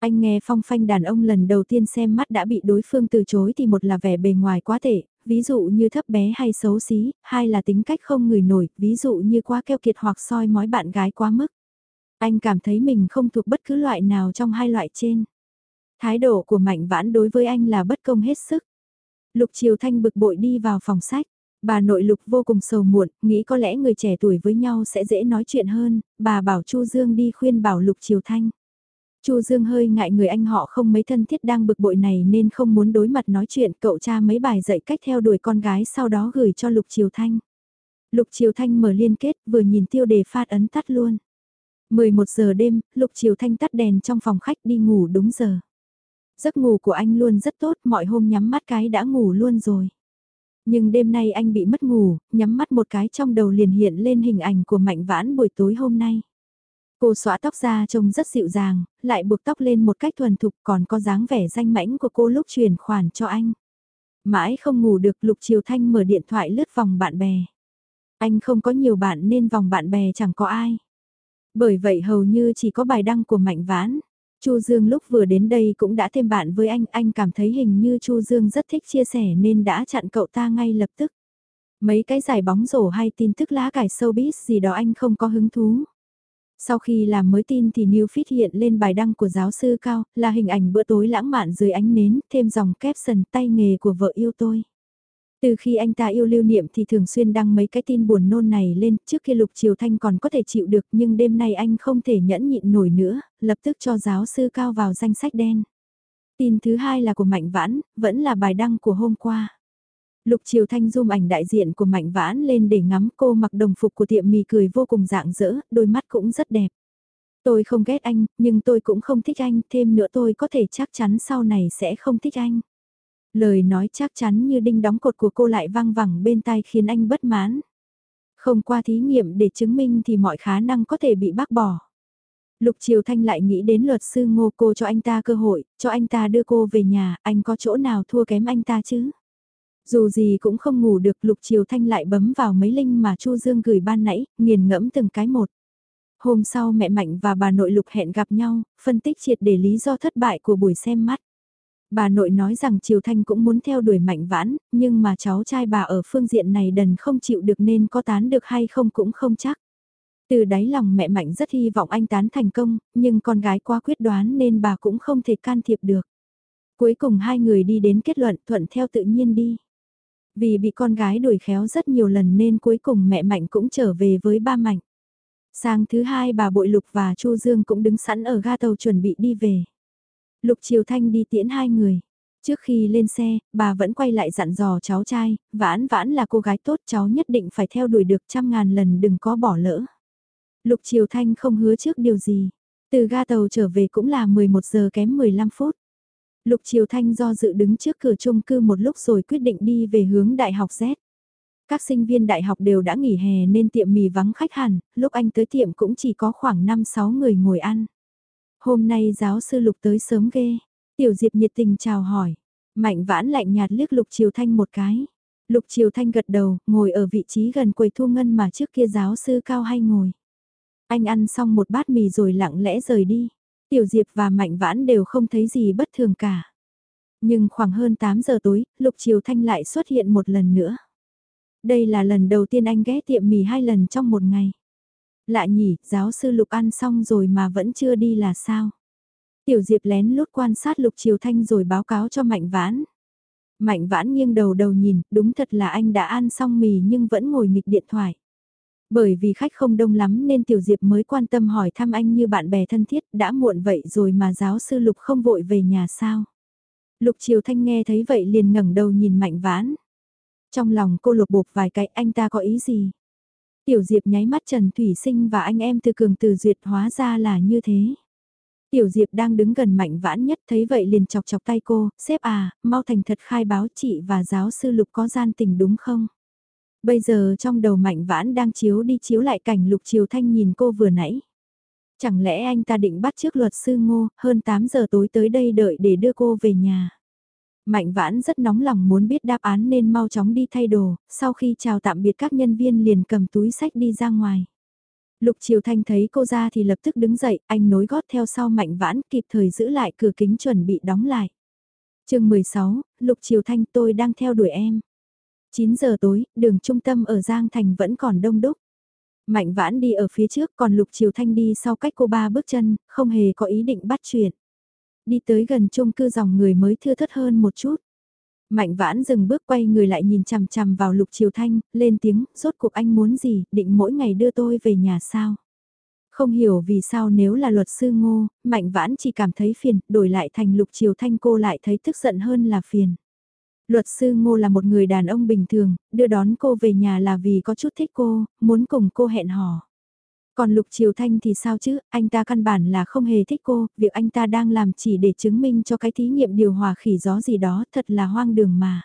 S1: Anh nghe phong phanh đàn ông lần đầu tiên xem mắt đã bị đối phương từ chối thì một là vẻ bề ngoài quá tệ, ví dụ như thấp bé hay xấu xí, hai là tính cách không người nổi, ví dụ như quá keo kiệt hoặc soi mói bạn gái quá mức. Anh cảm thấy mình không thuộc bất cứ loại nào trong hai loại trên. Thái độ của Mạnh Vãn đối với anh là bất công hết sức. Lục Triều Thanh bực bội đi vào phòng sách. Bà nội Lục vô cùng sầu muộn, nghĩ có lẽ người trẻ tuổi với nhau sẽ dễ nói chuyện hơn, bà bảo Chu Dương đi khuyên bảo Lục Triều Thanh. Chu Dương hơi ngại người anh họ không mấy thân thiết đang bực bội này nên không muốn đối mặt nói chuyện cậu cha mấy bài dạy cách theo đuổi con gái sau đó gửi cho Lục Triều Thanh. Lục Triều Thanh mở liên kết vừa nhìn tiêu đề phát ấn tắt luôn. 11 giờ đêm, Lục Triều Thanh tắt đèn trong phòng khách đi ngủ đúng giờ. Giấc ngủ của anh luôn rất tốt, mọi hôm nhắm mắt cái đã ngủ luôn rồi. Nhưng đêm nay anh bị mất ngủ, nhắm mắt một cái trong đầu liền hiện lên hình ảnh của Mạnh Vãn buổi tối hôm nay. Cô xõa tóc ra trông rất dịu dàng, lại buộc tóc lên một cách thuần thục còn có dáng vẻ danh mãnh của cô lúc truyền khoản cho anh. Mãi không ngủ được Lục Triều Thanh mở điện thoại lướt vòng bạn bè. Anh không có nhiều bạn nên vòng bạn bè chẳng có ai. Bởi vậy hầu như chỉ có bài đăng của Mạnh Vãn. Chu Dương lúc vừa đến đây cũng đã thêm bạn với anh, anh cảm thấy hình như Chu Dương rất thích chia sẻ nên đã chặn cậu ta ngay lập tức. Mấy cái giải bóng rổ hay tin tức lá cải showbiz gì đó anh không có hứng thú. Sau khi làm mới tin thì New Fit hiện lên bài đăng của giáo sư Cao, là hình ảnh bữa tối lãng mạn dưới ánh nến, thêm dòng caption tay nghề của vợ yêu tôi. Từ khi anh ta yêu lưu niệm thì thường xuyên đăng mấy cái tin buồn nôn này lên, trước kia Lục Triều Thanh còn có thể chịu được nhưng đêm nay anh không thể nhẫn nhịn nổi nữa, lập tức cho giáo sư Cao vào danh sách đen. Tin thứ hai là của Mạnh Vãn, vẫn là bài đăng của hôm qua. Lục Triều Thanh zoom ảnh đại diện của Mạnh Vãn lên để ngắm cô mặc đồng phục của tiệm mì cười vô cùng dạng dỡ, đôi mắt cũng rất đẹp. Tôi không ghét anh, nhưng tôi cũng không thích anh, thêm nữa tôi có thể chắc chắn sau này sẽ không thích anh. Lời nói chắc chắn như đinh đóng cột của cô lại vang vẳng bên tai khiến anh bất mãn. Không qua thí nghiệm để chứng minh thì mọi khả năng có thể bị bác bỏ. Lục Triều Thanh lại nghĩ đến luật sư ngô cô cho anh ta cơ hội, cho anh ta đưa cô về nhà, anh có chỗ nào thua kém anh ta chứ? Dù gì cũng không ngủ được Lục Triều Thanh lại bấm vào mấy link mà Chu Dương gửi ban nãy, nghiền ngẫm từng cái một. Hôm sau mẹ Mạnh và bà nội Lục hẹn gặp nhau, phân tích triệt để lý do thất bại của buổi xem mắt. Bà nội nói rằng Triều Thanh cũng muốn theo đuổi Mạnh Vãn, nhưng mà cháu trai bà ở phương diện này đần không chịu được nên có tán được hay không cũng không chắc. Từ đáy lòng mẹ Mạnh rất hy vọng anh tán thành công, nhưng con gái quá quyết đoán nên bà cũng không thể can thiệp được. Cuối cùng hai người đi đến kết luận thuận theo tự nhiên đi. Vì bị con gái đuổi khéo rất nhiều lần nên cuối cùng mẹ Mạnh cũng trở về với ba Mạnh. Sang thứ hai bà Bội Lục và Chu Dương cũng đứng sẵn ở ga tàu chuẩn bị đi về. Lục Triều Thanh đi tiễn hai người. Trước khi lên xe, bà vẫn quay lại dặn dò cháu trai, vãn vãn là cô gái tốt cháu nhất định phải theo đuổi được trăm ngàn lần đừng có bỏ lỡ. Lục Triều Thanh không hứa trước điều gì. Từ ga tàu trở về cũng là 11 giờ kém 15 phút. Lục Triều Thanh do dự đứng trước cửa chung cư một lúc rồi quyết định đi về hướng Đại học Z. Các sinh viên đại học đều đã nghỉ hè nên tiệm mì vắng khách hẳn, lúc anh tới tiệm cũng chỉ có khoảng 5-6 người ngồi ăn. Hôm nay giáo sư Lục tới sớm ghê. Tiểu Diệp nhiệt tình chào hỏi. Mạnh vãn lạnh nhạt liếc Lục Triều Thanh một cái. Lục Triều Thanh gật đầu, ngồi ở vị trí gần quầy thu ngân mà trước kia giáo sư cao hay ngồi. Anh ăn xong một bát mì rồi lặng lẽ rời đi. Tiểu Diệp và Mạnh Vãn đều không thấy gì bất thường cả. Nhưng khoảng hơn 8 giờ tối, Lục Triều Thanh lại xuất hiện một lần nữa. Đây là lần đầu tiên anh ghé tiệm mì hai lần trong một ngày. Lạ nhỉ, giáo sư Lục ăn xong rồi mà vẫn chưa đi là sao? Tiểu Diệp lén lút quan sát Lục Triều Thanh rồi báo cáo cho Mạnh Vãn. Mạnh Vãn nghiêng đầu đầu nhìn, đúng thật là anh đã ăn xong mì nhưng vẫn ngồi nghịch điện thoại. Bởi vì khách không đông lắm nên Tiểu Diệp mới quan tâm hỏi thăm anh như bạn bè thân thiết, đã muộn vậy rồi mà giáo sư Lục không vội về nhà sao? Lục Triều Thanh nghe thấy vậy liền ngẩng đầu nhìn Mạnh Vãn. Trong lòng cô lục bột vài cái anh ta có ý gì? Tiểu Diệp nháy mắt Trần Thủy Sinh và anh em từ cường từ duyệt hóa ra là như thế. Tiểu Diệp đang đứng gần Mạnh Vãn nhất thấy vậy liền chọc chọc tay cô, xếp à, mau thành thật khai báo chị và giáo sư Lục có gian tình đúng không? Bây giờ trong đầu Mạnh Vãn đang chiếu đi chiếu lại cảnh Lục Triều Thanh nhìn cô vừa nãy. Chẳng lẽ anh ta định bắt trước luật sư ngô, hơn 8 giờ tối tới đây đợi để đưa cô về nhà. Mạnh vãn rất nóng lòng muốn biết đáp án nên mau chóng đi thay đồ, sau khi chào tạm biệt các nhân viên liền cầm túi sách đi ra ngoài. Lục Triều Thanh thấy cô ra thì lập tức đứng dậy, anh nối gót theo sau Mạnh Vãn kịp thời giữ lại cửa kính chuẩn bị đóng lại. chương 16, Lục Triều Thanh tôi đang theo đuổi em. 9 giờ tối, đường trung tâm ở Giang Thành vẫn còn đông đúc. Mạnh Vãn đi ở phía trước còn Lục Triều Thanh đi sau cách cô ba bước chân, không hề có ý định bắt chuyện. Đi tới gần chung cư dòng người mới thưa thất hơn một chút. Mạnh vãn dừng bước quay người lại nhìn chằm chằm vào lục triều thanh, lên tiếng, rốt cuộc anh muốn gì, định mỗi ngày đưa tôi về nhà sao? Không hiểu vì sao nếu là luật sư ngô, mạnh vãn chỉ cảm thấy phiền, đổi lại thành lục triều thanh cô lại thấy tức giận hơn là phiền. Luật sư ngô là một người đàn ông bình thường, đưa đón cô về nhà là vì có chút thích cô, muốn cùng cô hẹn hò. Còn Lục Triều Thanh thì sao chứ, anh ta căn bản là không hề thích cô, việc anh ta đang làm chỉ để chứng minh cho cái thí nghiệm điều hòa khỉ gió gì đó thật là hoang đường mà.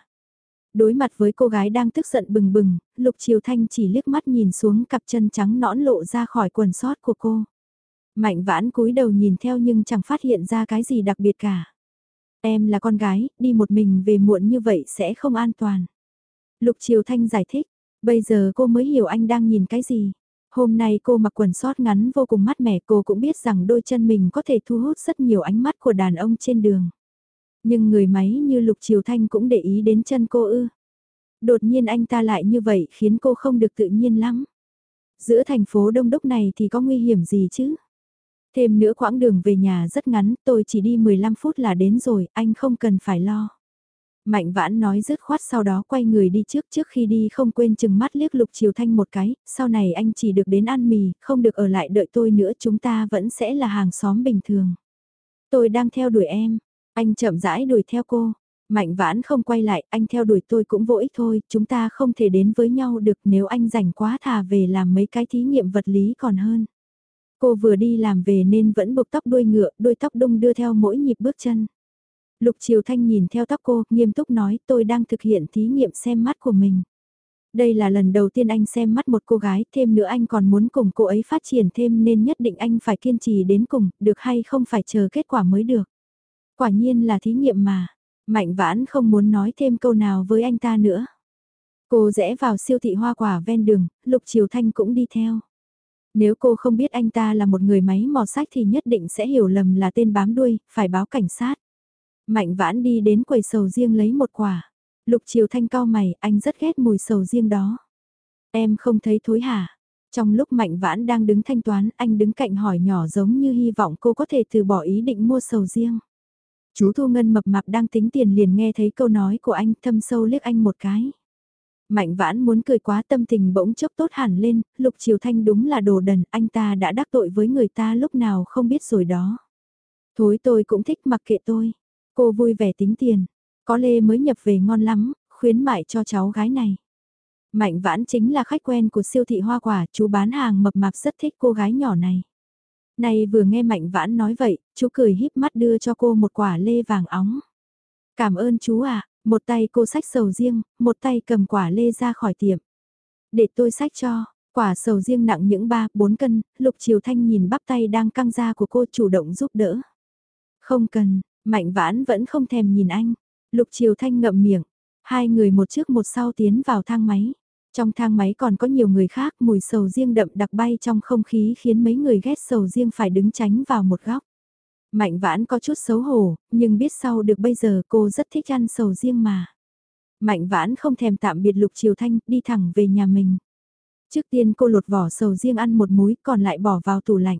S1: Đối mặt với cô gái đang tức giận bừng bừng, Lục Triều Thanh chỉ liếc mắt nhìn xuống cặp chân trắng nõn lộ ra khỏi quần sót của cô. Mạnh vãn cúi đầu nhìn theo nhưng chẳng phát hiện ra cái gì đặc biệt cả. Em là con gái, đi một mình về muộn như vậy sẽ không an toàn. Lục Triều Thanh giải thích, Bây giờ cô mới hiểu anh đang nhìn cái gì. Hôm nay cô mặc quần sót ngắn vô cùng mát mẻ cô cũng biết rằng đôi chân mình có thể thu hút rất nhiều ánh mắt của đàn ông trên đường. Nhưng người máy như Lục Triều Thanh cũng để ý đến chân cô ư. Đột nhiên anh ta lại như vậy khiến cô không được tự nhiên lắm. Giữa thành phố đông đúc này thì có nguy hiểm gì chứ? Thêm nữa quãng đường về nhà rất ngắn, tôi chỉ đi 15 phút là đến rồi, anh không cần phải lo. Mạnh vãn nói dứt khoát sau đó quay người đi trước trước khi đi không quên chừng mắt liếc lục chiều thanh một cái, sau này anh chỉ được đến ăn mì, không được ở lại đợi tôi nữa chúng ta vẫn sẽ là hàng xóm bình thường. Tôi đang theo đuổi em, anh chậm rãi đuổi theo cô, mạnh vãn không quay lại, anh theo đuổi tôi cũng vô ích thôi, chúng ta không thể đến với nhau được nếu anh rảnh quá thà về làm mấy cái thí nghiệm vật lý còn hơn. Cô vừa đi làm về nên vẫn buộc tóc đuôi ngựa, đuôi tóc đung đưa theo mỗi nhịp bước chân. Lục Triều Thanh nhìn theo tóc cô, nghiêm túc nói tôi đang thực hiện thí nghiệm xem mắt của mình. Đây là lần đầu tiên anh xem mắt một cô gái, thêm nữa anh còn muốn cùng cô ấy phát triển thêm nên nhất định anh phải kiên trì đến cùng, được hay không phải chờ kết quả mới được. Quả nhiên là thí nghiệm mà, Mạnh Vãn không muốn nói thêm câu nào với anh ta nữa. Cô rẽ vào siêu thị hoa quả ven đường, Lục Triều Thanh cũng đi theo. Nếu cô không biết anh ta là một người máy mò sách thì nhất định sẽ hiểu lầm là tên bám đuôi, phải báo cảnh sát. Mạnh vãn đi đến quầy sầu riêng lấy một quả. Lục Triều Thanh cao mày, anh rất ghét mùi sầu riêng đó. Em không thấy thối hả? Trong lúc Mạnh Vãn đang đứng thanh toán, anh đứng cạnh hỏi nhỏ giống như hy vọng cô có thể từ bỏ ý định mua sầu riêng. Chú Thu Ngân mập mạp đang tính tiền liền nghe thấy câu nói của anh thâm sâu liếc anh một cái. Mạnh vãn muốn cười quá tâm tình bỗng chốc tốt hẳn lên, Lục Triều Thanh đúng là đồ đần, anh ta đã đắc tội với người ta lúc nào không biết rồi đó. Thối tôi cũng thích mặc kệ tôi. Cô vui vẻ tính tiền, có lê mới nhập về ngon lắm, khuyến mại cho cháu gái này. Mạnh vãn chính là khách quen của siêu thị hoa quả, chú bán hàng mập mạp rất thích cô gái nhỏ này. Này vừa nghe Mạnh vãn nói vậy, chú cười híp mắt đưa cho cô một quả lê vàng óng. Cảm ơn chú ạ, một tay cô sách sầu riêng, một tay cầm quả lê ra khỏi tiệm. Để tôi sách cho, quả sầu riêng nặng những 3-4 cân, Lục Triều Thanh nhìn bắp tay đang căng ra của cô chủ động giúp đỡ. Không cần, Mạnh vãn vẫn không thèm nhìn anh. Lục Triều Thanh ngậm miệng. Hai người một trước một sau tiến vào thang máy. Trong thang máy còn có nhiều người khác mùi sầu riêng đậm đặc bay trong không khí khiến mấy người ghét sầu riêng phải đứng tránh vào một góc. Mạnh vãn có chút xấu hổ, nhưng biết sau được bây giờ cô rất thích ăn sầu riêng mà. Mạnh vãn không thèm tạm biệt Lục Triều Thanh, đi thẳng về nhà mình. Trước tiên cô lột vỏ sầu riêng ăn một múi còn lại bỏ vào tủ lạnh.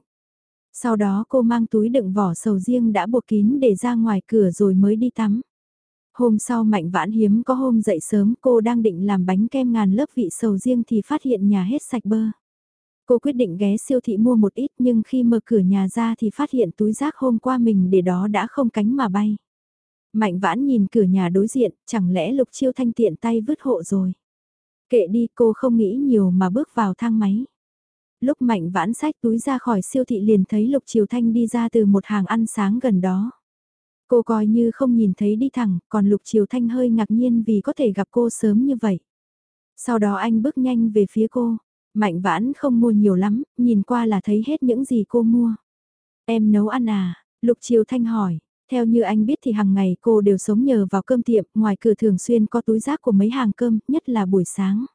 S1: Sau đó cô mang túi đựng vỏ sầu riêng đã buộc kín để ra ngoài cửa rồi mới đi tắm. Hôm sau Mạnh Vãn hiếm có hôm dậy sớm cô đang định làm bánh kem ngàn lớp vị sầu riêng thì phát hiện nhà hết sạch bơ. Cô quyết định ghé siêu thị mua một ít nhưng khi mở cửa nhà ra thì phát hiện túi rác hôm qua mình để đó đã không cánh mà bay. Mạnh vãn nhìn cửa nhà đối diện, chẳng lẽ lục chiêu thanh tiện tay vứt hộ rồi. Kệ đi cô không nghĩ nhiều mà bước vào thang máy. Lúc mạnh vãn sách túi ra khỏi siêu thị liền thấy lục chiêu thanh đi ra từ một hàng ăn sáng gần đó. Cô coi như không nhìn thấy đi thẳng, còn lục chiêu thanh hơi ngạc nhiên vì có thể gặp cô sớm như vậy. Sau đó anh bước nhanh về phía cô, Mạnh vãn không mua nhiều lắm, nhìn qua là thấy hết những gì cô mua. Em nấu ăn à? Lục Triều Thanh hỏi. Theo như anh biết thì hàng ngày cô đều sống nhờ vào cơm tiệm, ngoài cửa thường xuyên có túi rác của mấy hàng cơm, nhất là buổi sáng.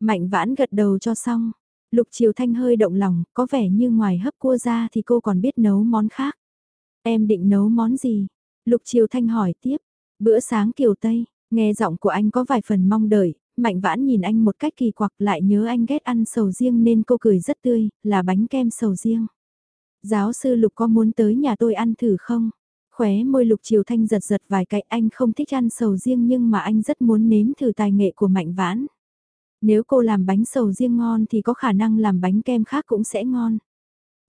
S1: Mạnh vãn gật đầu cho xong. Lục Triều Thanh hơi động lòng, có vẻ như ngoài hấp cua ra thì cô còn biết nấu món khác. Em định nấu món gì? Lục Triều Thanh hỏi tiếp. Bữa sáng kiều Tây, nghe giọng của anh có vài phần mong đợi, Mạnh vãn nhìn anh một cách kỳ quặc lại nhớ anh ghét ăn sầu riêng nên cô cười rất tươi, là bánh kem sầu riêng. Giáo sư Lục có muốn tới nhà tôi ăn thử không? Khóe môi Lục Triều Thanh giật giật vài cái anh không thích ăn sầu riêng nhưng mà anh rất muốn nếm thử tài nghệ của Mạnh vãn. Nếu cô làm bánh sầu riêng ngon thì có khả năng làm bánh kem khác cũng sẽ ngon.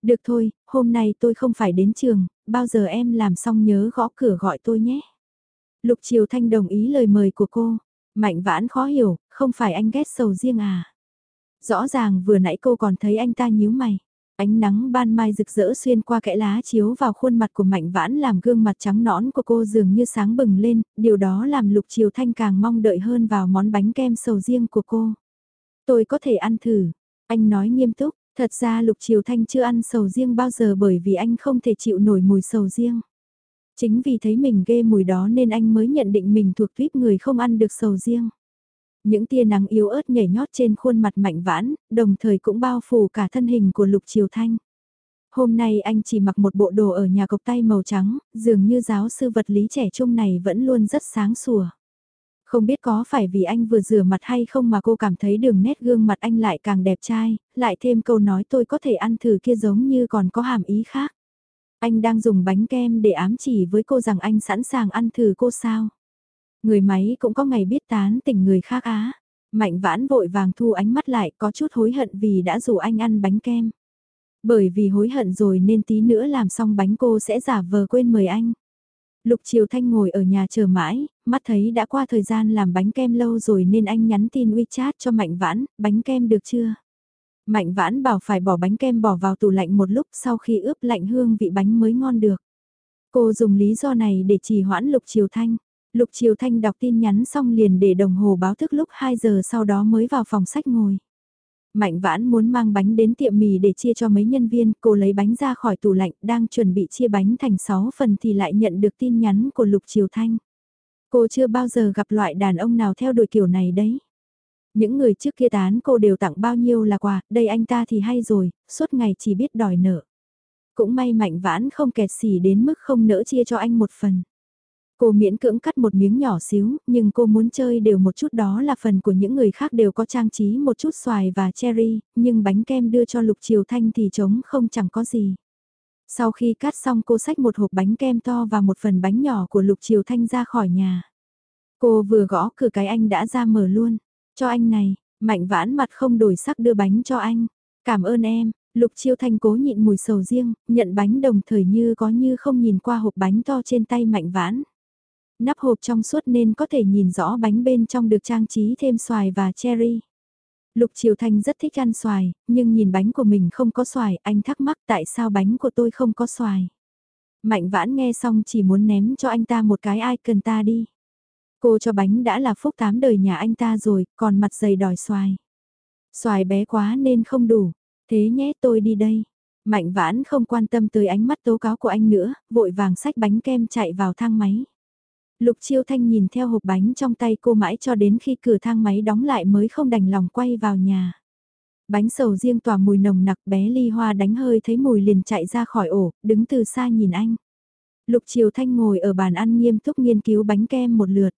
S1: Được thôi, hôm nay tôi không phải đến trường, bao giờ em làm xong nhớ gõ cửa gọi tôi nhé. Lục Triều Thanh đồng ý lời mời của cô. Mạnh vãn khó hiểu, không phải anh ghét sầu riêng à. Rõ ràng vừa nãy cô còn thấy anh ta nhíu mày. Ánh nắng ban mai rực rỡ xuyên qua kẽ lá chiếu vào khuôn mặt của Mạnh Vãn làm gương mặt trắng nõn của cô dường như sáng bừng lên, điều đó làm Lục Triều Thanh càng mong đợi hơn vào món bánh kem sầu riêng của cô. Tôi có thể ăn thử, anh nói nghiêm túc, thật ra Lục Triều Thanh chưa ăn sầu riêng bao giờ bởi vì anh không thể chịu nổi mùi sầu riêng. Chính vì thấy mình ghê mùi đó nên anh mới nhận định mình thuộc tuyếp người không ăn được sầu riêng. Những tia nắng yếu ớt nhảy nhót trên khuôn mặt mạnh vãn, đồng thời cũng bao phủ cả thân hình của Lục Triều Thanh. Hôm nay anh chỉ mặc một bộ đồ ở nhà cộc tay màu trắng, dường như giáo sư vật lý trẻ trung này vẫn luôn rất sáng sủa. Không biết có phải vì anh vừa rửa mặt hay không mà cô cảm thấy đường nét gương mặt anh lại càng đẹp trai, lại thêm câu nói tôi có thể ăn thử kia giống như còn có hàm ý khác. Anh đang dùng bánh kem để ám chỉ với cô rằng anh sẵn sàng ăn thử cô sao. Người máy cũng có ngày biết tán tỉnh người khác á. Mạnh vãn vội vàng thu ánh mắt lại có chút hối hận vì đã rủ anh ăn bánh kem. Bởi vì hối hận rồi nên tí nữa làm xong bánh cô sẽ giả vờ quên mời anh. Lục Triều Thanh ngồi ở nhà chờ mãi, mắt thấy đã qua thời gian làm bánh kem lâu rồi nên anh nhắn tin WeChat cho Mạnh Vãn, bánh kem được chưa? Mạnh Vãn bảo phải bỏ bánh kem bỏ vào tủ lạnh một lúc sau khi ướp lạnh hương vị bánh mới ngon được. Cô dùng lý do này để trì hoãn Lục Triều Thanh. Lục Triều Thanh đọc tin nhắn xong liền để đồng hồ báo thức lúc 2 giờ sau đó mới vào phòng sách ngồi. Mạnh vãn muốn mang bánh đến tiệm mì để chia cho mấy nhân viên, cô lấy bánh ra khỏi tủ lạnh, đang chuẩn bị chia bánh thành 6 phần thì lại nhận được tin nhắn của Lục Triều Thanh. Cô chưa bao giờ gặp loại đàn ông nào theo đuổi kiểu này đấy. Những người trước kia tán cô đều tặng bao nhiêu là quà, đây anh ta thì hay rồi, suốt ngày chỉ biết đòi nợ. Cũng may mạnh vãn không kẹt xỉ đến mức không nỡ chia cho anh một phần. Cô miễn cưỡng cắt một miếng nhỏ xíu, nhưng cô muốn chơi đều một chút đó là phần của những người khác đều có trang trí một chút xoài và cherry, nhưng bánh kem đưa cho Lục Triều Thanh thì trống không chẳng có gì. Sau khi cắt xong cô xách một hộp bánh kem to và một phần bánh nhỏ của Lục Triều Thanh ra khỏi nhà. Cô vừa gõ cửa cái anh đã ra mở luôn. Cho anh này, mạnh vãn mặt không đổi sắc đưa bánh cho anh. Cảm ơn em, Lục Chiêu Thanh cố nhịn mùi sầu riêng, nhận bánh đồng thời như có như không nhìn qua hộp bánh to trên tay mạnh vãn. Nắp hộp trong suốt nên có thể nhìn rõ bánh bên trong được trang trí thêm xoài và cherry. Lục Triều Thanh rất thích ăn xoài, nhưng nhìn bánh của mình không có xoài, anh thắc mắc tại sao bánh của tôi không có xoài. Mạnh vãn nghe xong chỉ muốn ném cho anh ta một cái ai cần ta đi. Cô cho bánh đã là phúc tám đời nhà anh ta rồi, còn mặt dày đòi xoài. Xoài bé quá nên không đủ, thế nhé tôi đi đây. Mạnh vãn không quan tâm tới ánh mắt tố cáo của anh nữa, vội vàng xách bánh kem chạy vào thang máy. Lục Chiêu Thanh nhìn theo hộp bánh trong tay cô mãi cho đến khi cửa thang máy đóng lại mới không đành lòng quay vào nhà. Bánh sầu riêng tỏa mùi nồng nặc bé ly hoa đánh hơi thấy mùi liền chạy ra khỏi ổ, đứng từ xa nhìn anh. Lục chiêu Thanh ngồi ở bàn ăn nghiêm túc nghiên cứu bánh kem một lượt.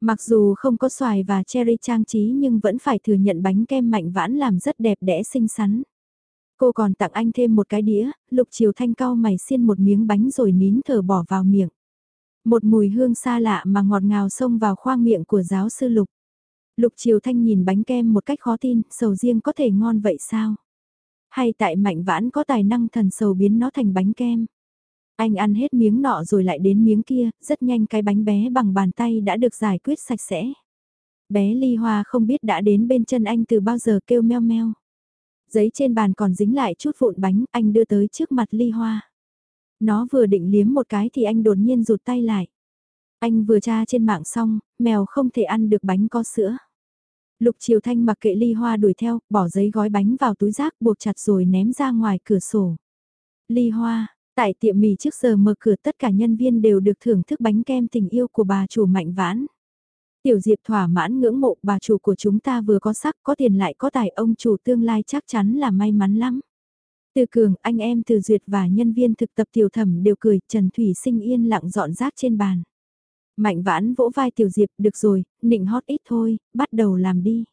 S1: Mặc dù không có xoài và cherry trang trí nhưng vẫn phải thừa nhận bánh kem mạnh vãn làm rất đẹp đẽ xinh xắn. Cô còn tặng anh thêm một cái đĩa, Lục Triều Thanh cau mày xiên một miếng bánh rồi nín thở bỏ vào miệng. Một mùi hương xa lạ mà ngọt ngào xông vào khoang miệng của giáo sư Lục. Lục Triều Thanh nhìn bánh kem một cách khó tin, sầu riêng có thể ngon vậy sao? Hay tại mạnh vãn có tài năng thần sầu biến nó thành bánh kem? Anh ăn hết miếng nọ rồi lại đến miếng kia, rất nhanh cái bánh bé bằng bàn tay đã được giải quyết sạch sẽ. Bé ly hoa không biết đã đến bên chân anh từ bao giờ kêu meo meo. Giấy trên bàn còn dính lại chút vụn bánh, anh đưa tới trước mặt ly hoa. Nó vừa định liếm một cái thì anh đột nhiên rụt tay lại. Anh vừa tra trên mạng xong, mèo không thể ăn được bánh có sữa. Lục Triều Thanh mặc kệ ly hoa đuổi theo, bỏ giấy gói bánh vào túi rác buộc chặt rồi ném ra ngoài cửa sổ. Ly hoa, tại tiệm mì trước giờ mở cửa tất cả nhân viên đều được thưởng thức bánh kem tình yêu của bà chủ mạnh vãn. Tiểu Diệp thỏa mãn ngưỡng mộ bà chủ của chúng ta vừa có sắc có tiền lại có tài ông chủ tương lai chắc chắn là may mắn lắm. Từ cường, anh em từ duyệt và nhân viên thực tập tiểu thẩm đều cười, Trần Thủy sinh yên lặng dọn rác trên bàn. Mạnh vãn vỗ vai tiểu diệp, được rồi, nịnh hót ít thôi, bắt đầu làm đi.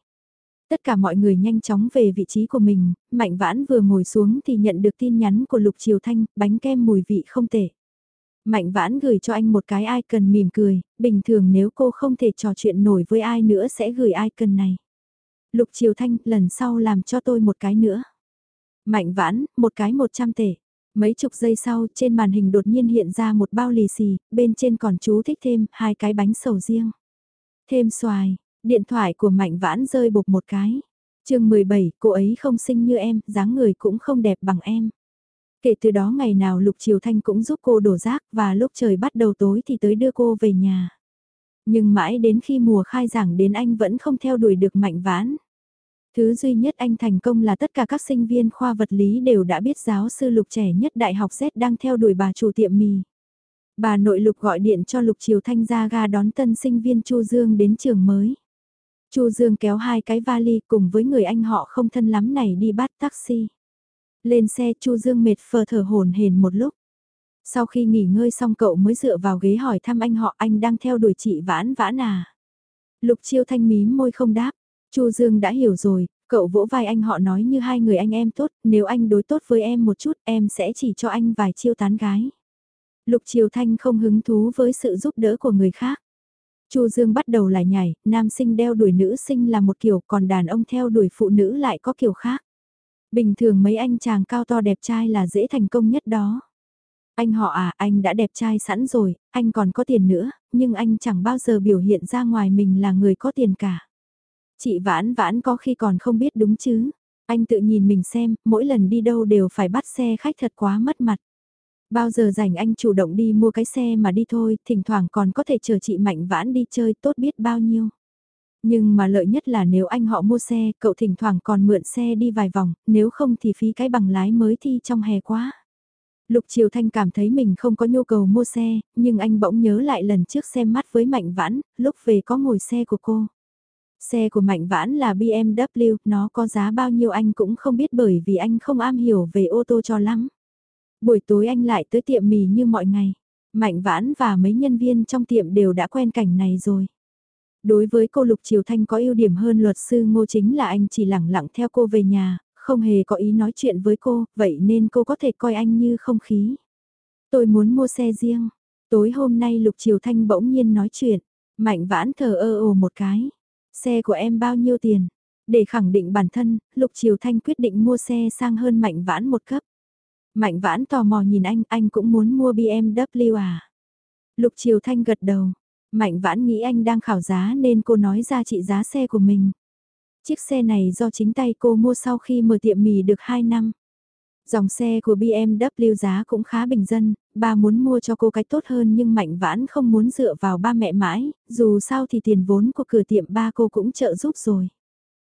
S1: Tất cả mọi người nhanh chóng về vị trí của mình, Mạnh Vãn vừa ngồi xuống thì nhận được tin nhắn của Lục Triều Thanh, bánh kem mùi vị không tệ. Mạnh Vãn gửi cho anh một cái icon mỉm cười, bình thường nếu cô không thể trò chuyện nổi với ai nữa sẽ gửi icon này. Lục Triều Thanh, lần sau làm cho tôi một cái nữa. Mạnh vãn, một cái 100 tệ. Mấy chục giây sau, trên màn hình đột nhiên hiện ra một bao lì xì, bên trên còn chú thích thêm hai cái bánh sầu riêng. Thêm xoài, điện thoại của Mạnh vãn rơi bột một cái. chương 17, cô ấy không xinh như em, dáng người cũng không đẹp bằng em. Kể từ đó ngày nào Lục Triều Thanh cũng giúp cô đổ rác và lúc trời bắt đầu tối thì tới đưa cô về nhà. Nhưng mãi đến khi mùa khai giảng đến anh vẫn không theo đuổi được Mạnh vãn. Thứ duy nhất anh thành công là tất cả các sinh viên khoa vật lý đều đã biết giáo sư Lục trẻ nhất đại học Z đang theo đuổi bà chủ tiệm mì. Bà nội Lục gọi điện cho Lục Triều Thanh ra ga đón tân sinh viên Chu Dương đến trường mới. Chu Dương kéo hai cái vali cùng với người anh họ không thân lắm này đi bắt taxi. Lên xe Chu Dương mệt phờ thở hồn hển một lúc. Sau khi nghỉ ngơi xong cậu mới dựa vào ghế hỏi thăm anh họ anh đang theo đuổi chị vãn vãn à. Lục chiêu thanh mím môi không đáp. Chu Dương đã hiểu rồi, cậu vỗ vai anh họ nói như hai người anh em tốt, nếu anh đối tốt với em một chút em sẽ chỉ cho anh vài chiêu tán gái. Lục Triều Thanh không hứng thú với sự giúp đỡ của người khác. Chu Dương bắt đầu lại nhảy, nam sinh đeo đuổi nữ sinh là một kiểu, còn đàn ông theo đuổi phụ nữ lại có kiểu khác. Bình thường mấy anh chàng cao to đẹp trai là dễ thành công nhất đó. Anh họ à, anh đã đẹp trai sẵn rồi, anh còn có tiền nữa, nhưng anh chẳng bao giờ biểu hiện ra ngoài mình là người có tiền cả. Chị vãn vãn có khi còn không biết đúng chứ. Anh tự nhìn mình xem, mỗi lần đi đâu đều phải bắt xe khách thật quá mất mặt. Bao giờ rảnh anh chủ động đi mua cái xe mà đi thôi, thỉnh thoảng còn có thể chờ chị Mạnh Vãn đi chơi tốt biết bao nhiêu. Nhưng mà lợi nhất là nếu anh họ mua xe, cậu thỉnh thoảng còn mượn xe đi vài vòng, nếu không thì phí cái bằng lái mới thi trong hè quá. Lục Triều Thanh cảm thấy mình không có nhu cầu mua xe, nhưng anh bỗng nhớ lại lần trước xem mắt với Mạnh Vãn, lúc về có ngồi xe của cô. Xe của Mạnh Vãn là BMW, nó có giá bao nhiêu anh cũng không biết bởi vì anh không am hiểu về ô tô cho lắm. Buổi tối anh lại tới tiệm mì như mọi ngày. Mạnh Vãn và mấy nhân viên trong tiệm đều đã quen cảnh này rồi. Đối với cô Lục Triều Thanh có ưu điểm hơn luật sư ngô chính là anh chỉ lẳng lặng theo cô về nhà, không hề có ý nói chuyện với cô, vậy nên cô có thể coi anh như không khí. Tôi muốn mua xe riêng. Tối hôm nay Lục Triều Thanh bỗng nhiên nói chuyện. Mạnh vãn thờ ơ ồ một cái. Xe của em bao nhiêu tiền? Để khẳng định bản thân, Lục Triều Thanh quyết định mua xe sang hơn Mạnh vãn một cấp. Mạnh vãn tò mò nhìn anh, anh cũng muốn mua BMW à? Lục Triều Thanh gật đầu. Mạnh vãn nghĩ anh đang khảo giá nên cô nói ra trị giá xe của mình. Chiếc xe này do chính tay cô mua sau khi mở tiệm mì được 2 năm. Dòng xe của BMW giá cũng khá bình dân, ba muốn mua cho cô cái tốt hơn nhưng Mạnh Vãn không muốn dựa vào ba mẹ mãi, dù sao thì tiền vốn của cửa tiệm ba cô cũng trợ giúp rồi.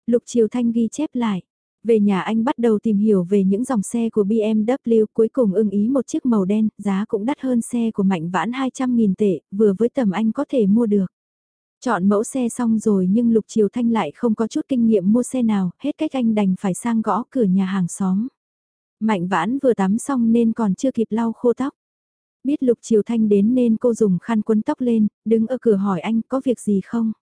S1: Lục Triều Thanh ghi chép lại. Về nhà anh bắt đầu tìm hiểu về những dòng xe của BMW cuối cùng ưng ý một chiếc màu đen, giá cũng đắt hơn xe của Mạnh Vãn 200.000 tệ, vừa với tầm anh có thể mua được. Chọn mẫu xe xong rồi nhưng Lục Triều Thanh lại không có chút kinh nghiệm mua xe nào, hết cách anh đành phải sang gõ cửa nhà hàng xóm. Mạnh vãn vừa tắm xong nên còn chưa kịp lau khô tóc. Biết Lục Triều Thanh đến nên cô dùng khăn quấn tóc lên, đứng ở cửa hỏi anh có việc gì không?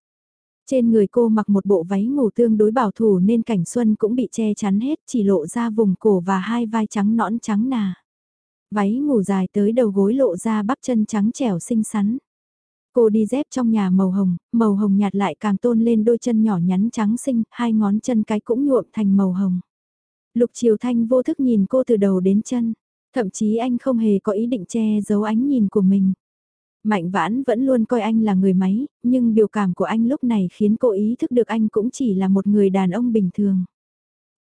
S1: Trên người cô mặc một bộ váy ngủ tương đối bảo thủ nên cảnh xuân cũng bị che chắn hết chỉ lộ ra vùng cổ và hai vai trắng nõn trắng nà. Váy ngủ dài tới đầu gối lộ ra bắp chân trắng trẻo xinh xắn. Cô đi dép trong nhà màu hồng, màu hồng nhạt lại càng tôn lên đôi chân nhỏ nhắn trắng xinh, hai ngón chân cái cũng nhuộm thành màu hồng. Lục Triều Thanh vô thức nhìn cô từ đầu đến chân, thậm chí anh không hề có ý định che giấu ánh nhìn của mình. Mạnh vãn vẫn luôn coi anh là người máy, nhưng biểu cảm của anh lúc này khiến cô ý thức được anh cũng chỉ là một người đàn ông bình thường.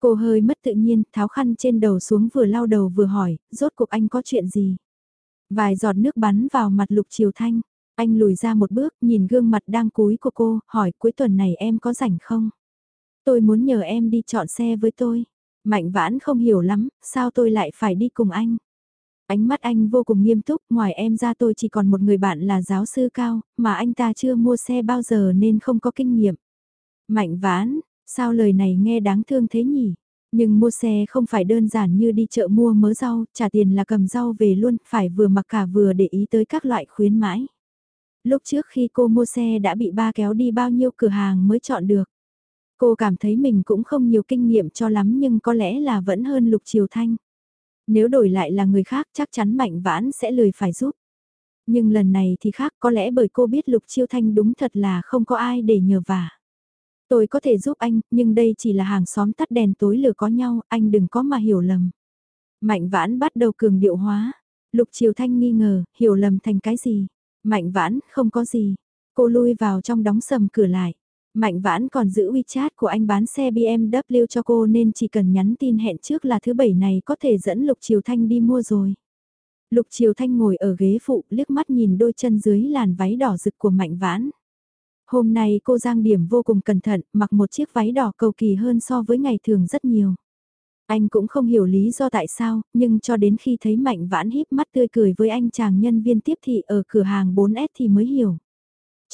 S1: Cô hơi mất tự nhiên, tháo khăn trên đầu xuống vừa lau đầu vừa hỏi, rốt cuộc anh có chuyện gì? Vài giọt nước bắn vào mặt Lục Triều Thanh. Anh lùi ra một bước, nhìn gương mặt đang cúi của cô, hỏi cuối tuần này em có rảnh không? Tôi muốn nhờ em đi chọn xe với tôi. Mạnh vãn không hiểu lắm, sao tôi lại phải đi cùng anh? Ánh mắt anh vô cùng nghiêm túc, ngoài em ra tôi chỉ còn một người bạn là giáo sư cao, mà anh ta chưa mua xe bao giờ nên không có kinh nghiệm. Mạnh vãn, sao lời này nghe đáng thương thế nhỉ? Nhưng mua xe không phải đơn giản như đi chợ mua mớ rau, trả tiền là cầm rau về luôn, phải vừa mặc cả vừa để ý tới các loại khuyến mãi. Lúc trước khi cô mua xe đã bị ba kéo đi bao nhiêu cửa hàng mới chọn được. Cô cảm thấy mình cũng không nhiều kinh nghiệm cho lắm nhưng có lẽ là vẫn hơn Lục Triều Thanh. Nếu đổi lại là người khác chắc chắn Mạnh Vãn sẽ lười phải giúp. Nhưng lần này thì khác có lẽ bởi cô biết Lục Chiêu Thanh đúng thật là không có ai để nhờ vả. Tôi có thể giúp anh, nhưng đây chỉ là hàng xóm tắt đèn tối lửa có nhau, anh đừng có mà hiểu lầm. Mạnh Vãn bắt đầu cường điệu hóa. Lục chiêu Thanh nghi ngờ, hiểu lầm thành cái gì? Mạnh Vãn, không có gì. Cô lui vào trong đóng sầm cửa lại. Mạnh vãn còn giữ WeChat của anh bán xe BMW cho cô nên chỉ cần nhắn tin hẹn trước là thứ bảy này có thể dẫn Lục Triều Thanh đi mua rồi. Lục Triều Thanh ngồi ở ghế phụ liếc mắt nhìn đôi chân dưới làn váy đỏ rực của Mạnh vãn. Hôm nay cô Giang Điểm vô cùng cẩn thận, mặc một chiếc váy đỏ cầu kỳ hơn so với ngày thường rất nhiều. Anh cũng không hiểu lý do tại sao, nhưng cho đến khi thấy Mạnh Vãn híp mắt tươi cười với anh chàng nhân viên tiếp thị ở cửa hàng 4S thì mới hiểu.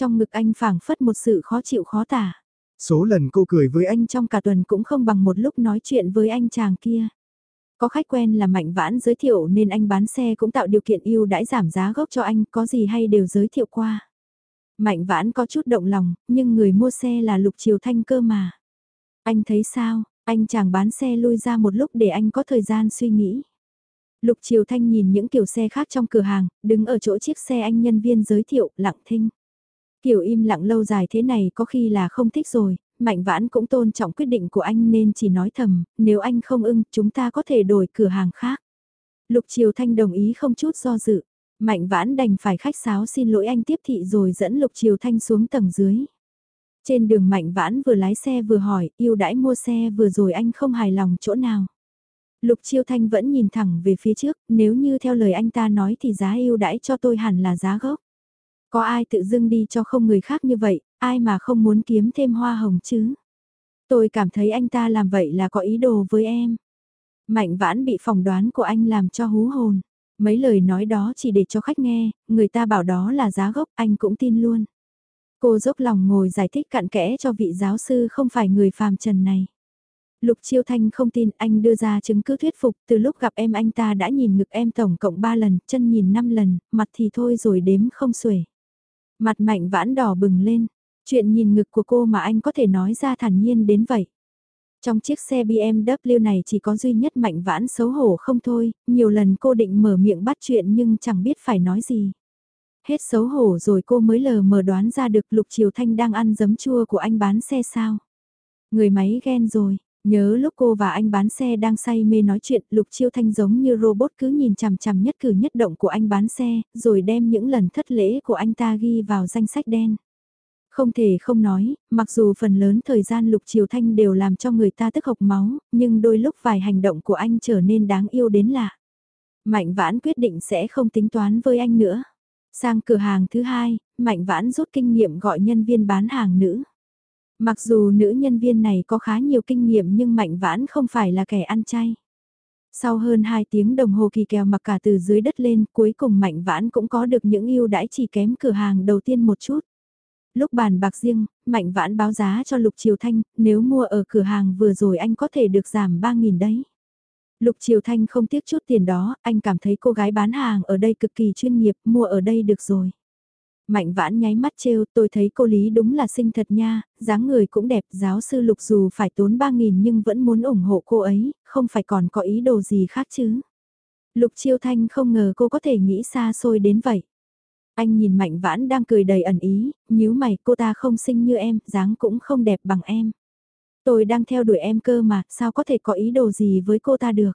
S1: Trong ngực anh phảng phất một sự khó chịu khó tả.
S2: Số lần cô cười với anh
S1: trong cả tuần cũng không bằng một lúc nói chuyện với anh chàng kia. Có khách quen là Mạnh Vãn giới thiệu nên anh bán xe cũng tạo điều kiện ưu đãi giảm giá gốc cho anh, có gì hay đều giới thiệu qua. Mạnh Vãn có chút động lòng, nhưng người mua xe là Lục Triều Thanh cơ mà. Anh thấy sao, anh chàng bán xe lui ra một lúc để anh có thời gian suy nghĩ. Lục Triều Thanh nhìn những kiểu xe khác trong cửa hàng, đứng ở chỗ chiếc xe anh nhân viên giới thiệu, lặng thinh. Kiểu im lặng lâu dài thế này có khi là không thích rồi, Mạnh Vãn cũng tôn trọng quyết định của anh nên chỉ nói thầm, nếu anh không ưng, chúng ta có thể đổi cửa hàng khác. Lục Triều Thanh đồng ý không chút do dự. Mạnh Vãn đành phải khách sáo xin lỗi anh tiếp thị rồi dẫn Lục Triều Thanh xuống tầng dưới. Trên đường Mạnh Vãn vừa lái xe vừa hỏi, yêu đãi mua xe vừa rồi anh không hài lòng chỗ nào. Lục Chiêu Thanh vẫn nhìn thẳng về phía trước, nếu như theo lời anh ta nói thì giá yêu đãi cho tôi hẳn là giá gốc. Có ai tự dưng đi cho không người khác như vậy, ai mà không muốn kiếm thêm hoa hồng chứ? Tôi cảm thấy anh ta làm vậy là có ý đồ với em. Mạnh vãn bị phỏng đoán của anh làm cho hú hồn. Mấy lời nói đó chỉ để cho khách nghe, người ta bảo đó là giá gốc, anh cũng tin luôn. Cô dốc lòng ngồi giải thích cặn kẽ cho vị giáo sư không phải người phàm trần này. Lục Chiêu Thanh không tin anh đưa ra chứng cứ thuyết phục từ lúc gặp em anh ta đã nhìn ngực em tổng cộng 3 lần, chân nhìn 5 lần, mặt thì thôi rồi đếm không xuể. Mặt mạnh vãn đỏ bừng lên, chuyện nhìn ngực của cô mà anh có thể nói ra thản nhiên đến vậy. Trong chiếc xe BMW này chỉ có duy nhất mạnh vãn xấu hổ không thôi, nhiều lần cô định mở miệng bắt chuyện nhưng chẳng biết phải nói gì. Hết xấu hổ rồi cô mới lờ mờ đoán ra được Lục Triều Thanh đang ăn giấm chua của anh bán xe sao. Người máy ghen rồi, nhớ lúc cô và anh bán xe đang say mê nói chuyện Lục Chiêu Thanh giống như robot cứ nhìn chằm chằm nhất cử nhất động của anh bán xe, rồi đem những lần thất lễ của anh ta ghi vào danh sách đen. Không thể không nói, mặc dù phần lớn thời gian Lục chiêu Thanh đều làm cho người ta tức hộc máu, nhưng đôi lúc vài hành động của anh trở nên đáng yêu đến lạ. Mạnh Vãn quyết định sẽ không tính toán với anh nữa. Sang cửa hàng thứ hai, Mạnh Vãn rút kinh nghiệm gọi nhân viên bán hàng nữ. Mặc dù nữ nhân viên này có khá nhiều kinh nghiệm nhưng Mạnh Vãn không phải là kẻ ăn chay. Sau hơn 2 tiếng đồng hồ kỳ kèo mặc cả từ dưới đất lên, cuối cùng Mạnh Vãn cũng có được những ưu đãi chỉ kém cửa hàng đầu tiên một chút. Lúc bàn bạc riêng, Mạnh Vãn báo giá cho Lục Triều Thanh, nếu mua ở cửa hàng vừa rồi anh có thể được giảm 3.000 đấy. Lục Triều Thanh không tiếc chút tiền đó, anh cảm thấy cô gái bán hàng ở đây cực kỳ chuyên nghiệp, mua ở đây được rồi. Mạnh vãn nháy mắt trêu, tôi thấy cô Lý đúng là xinh thật nha, dáng người cũng đẹp, giáo sư Lục dù phải tốn 3.000 nhưng vẫn muốn ủng hộ cô ấy, không phải còn có ý đồ gì khác chứ. Lục Chiêu Thanh không ngờ cô có thể nghĩ xa xôi đến vậy. Anh nhìn Mạnh Vãn đang cười đầy ẩn ý, nhíu mày cô ta không xinh như em, dáng cũng không đẹp bằng em. Tôi đang theo đuổi em cơ mà, sao có thể có ý đồ gì với cô ta được.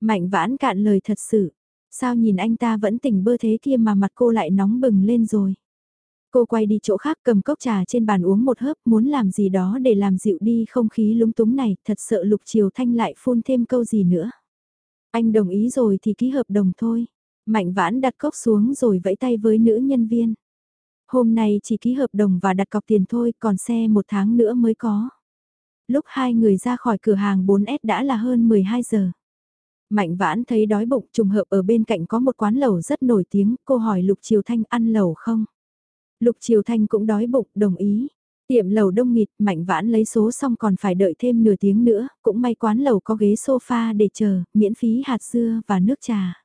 S1: Mạnh Vãn cạn lời thật sự, sao nhìn anh ta vẫn tỉnh bơ thế kia mà mặt cô lại nóng bừng lên rồi. Cô quay đi chỗ khác cầm cốc trà trên bàn uống một hớp muốn làm gì đó để làm dịu đi không khí lúng túng này, thật sợ Lục Triều Thanh lại phun thêm câu gì nữa. Anh đồng ý rồi thì ký hợp đồng thôi. Mạnh vãn đặt cốc xuống rồi vẫy tay với nữ nhân viên. Hôm nay chỉ ký hợp đồng và đặt cọc tiền thôi, còn xe một tháng nữa mới có. Lúc hai người ra khỏi cửa hàng 4S đã là hơn 12 giờ. Mạnh vãn thấy đói bụng trùng hợp ở bên cạnh có một quán lẩu rất nổi tiếng, cô hỏi Lục Triều Thanh ăn lẩu không? Lục Triều Thanh cũng đói bụng, đồng ý. Tiệm lẩu đông nghịt, Mạnh Vãn lấy số xong còn phải đợi thêm nửa tiếng nữa, cũng may quán lẩu có ghế sofa để chờ, miễn phí hạt dưa và nước trà.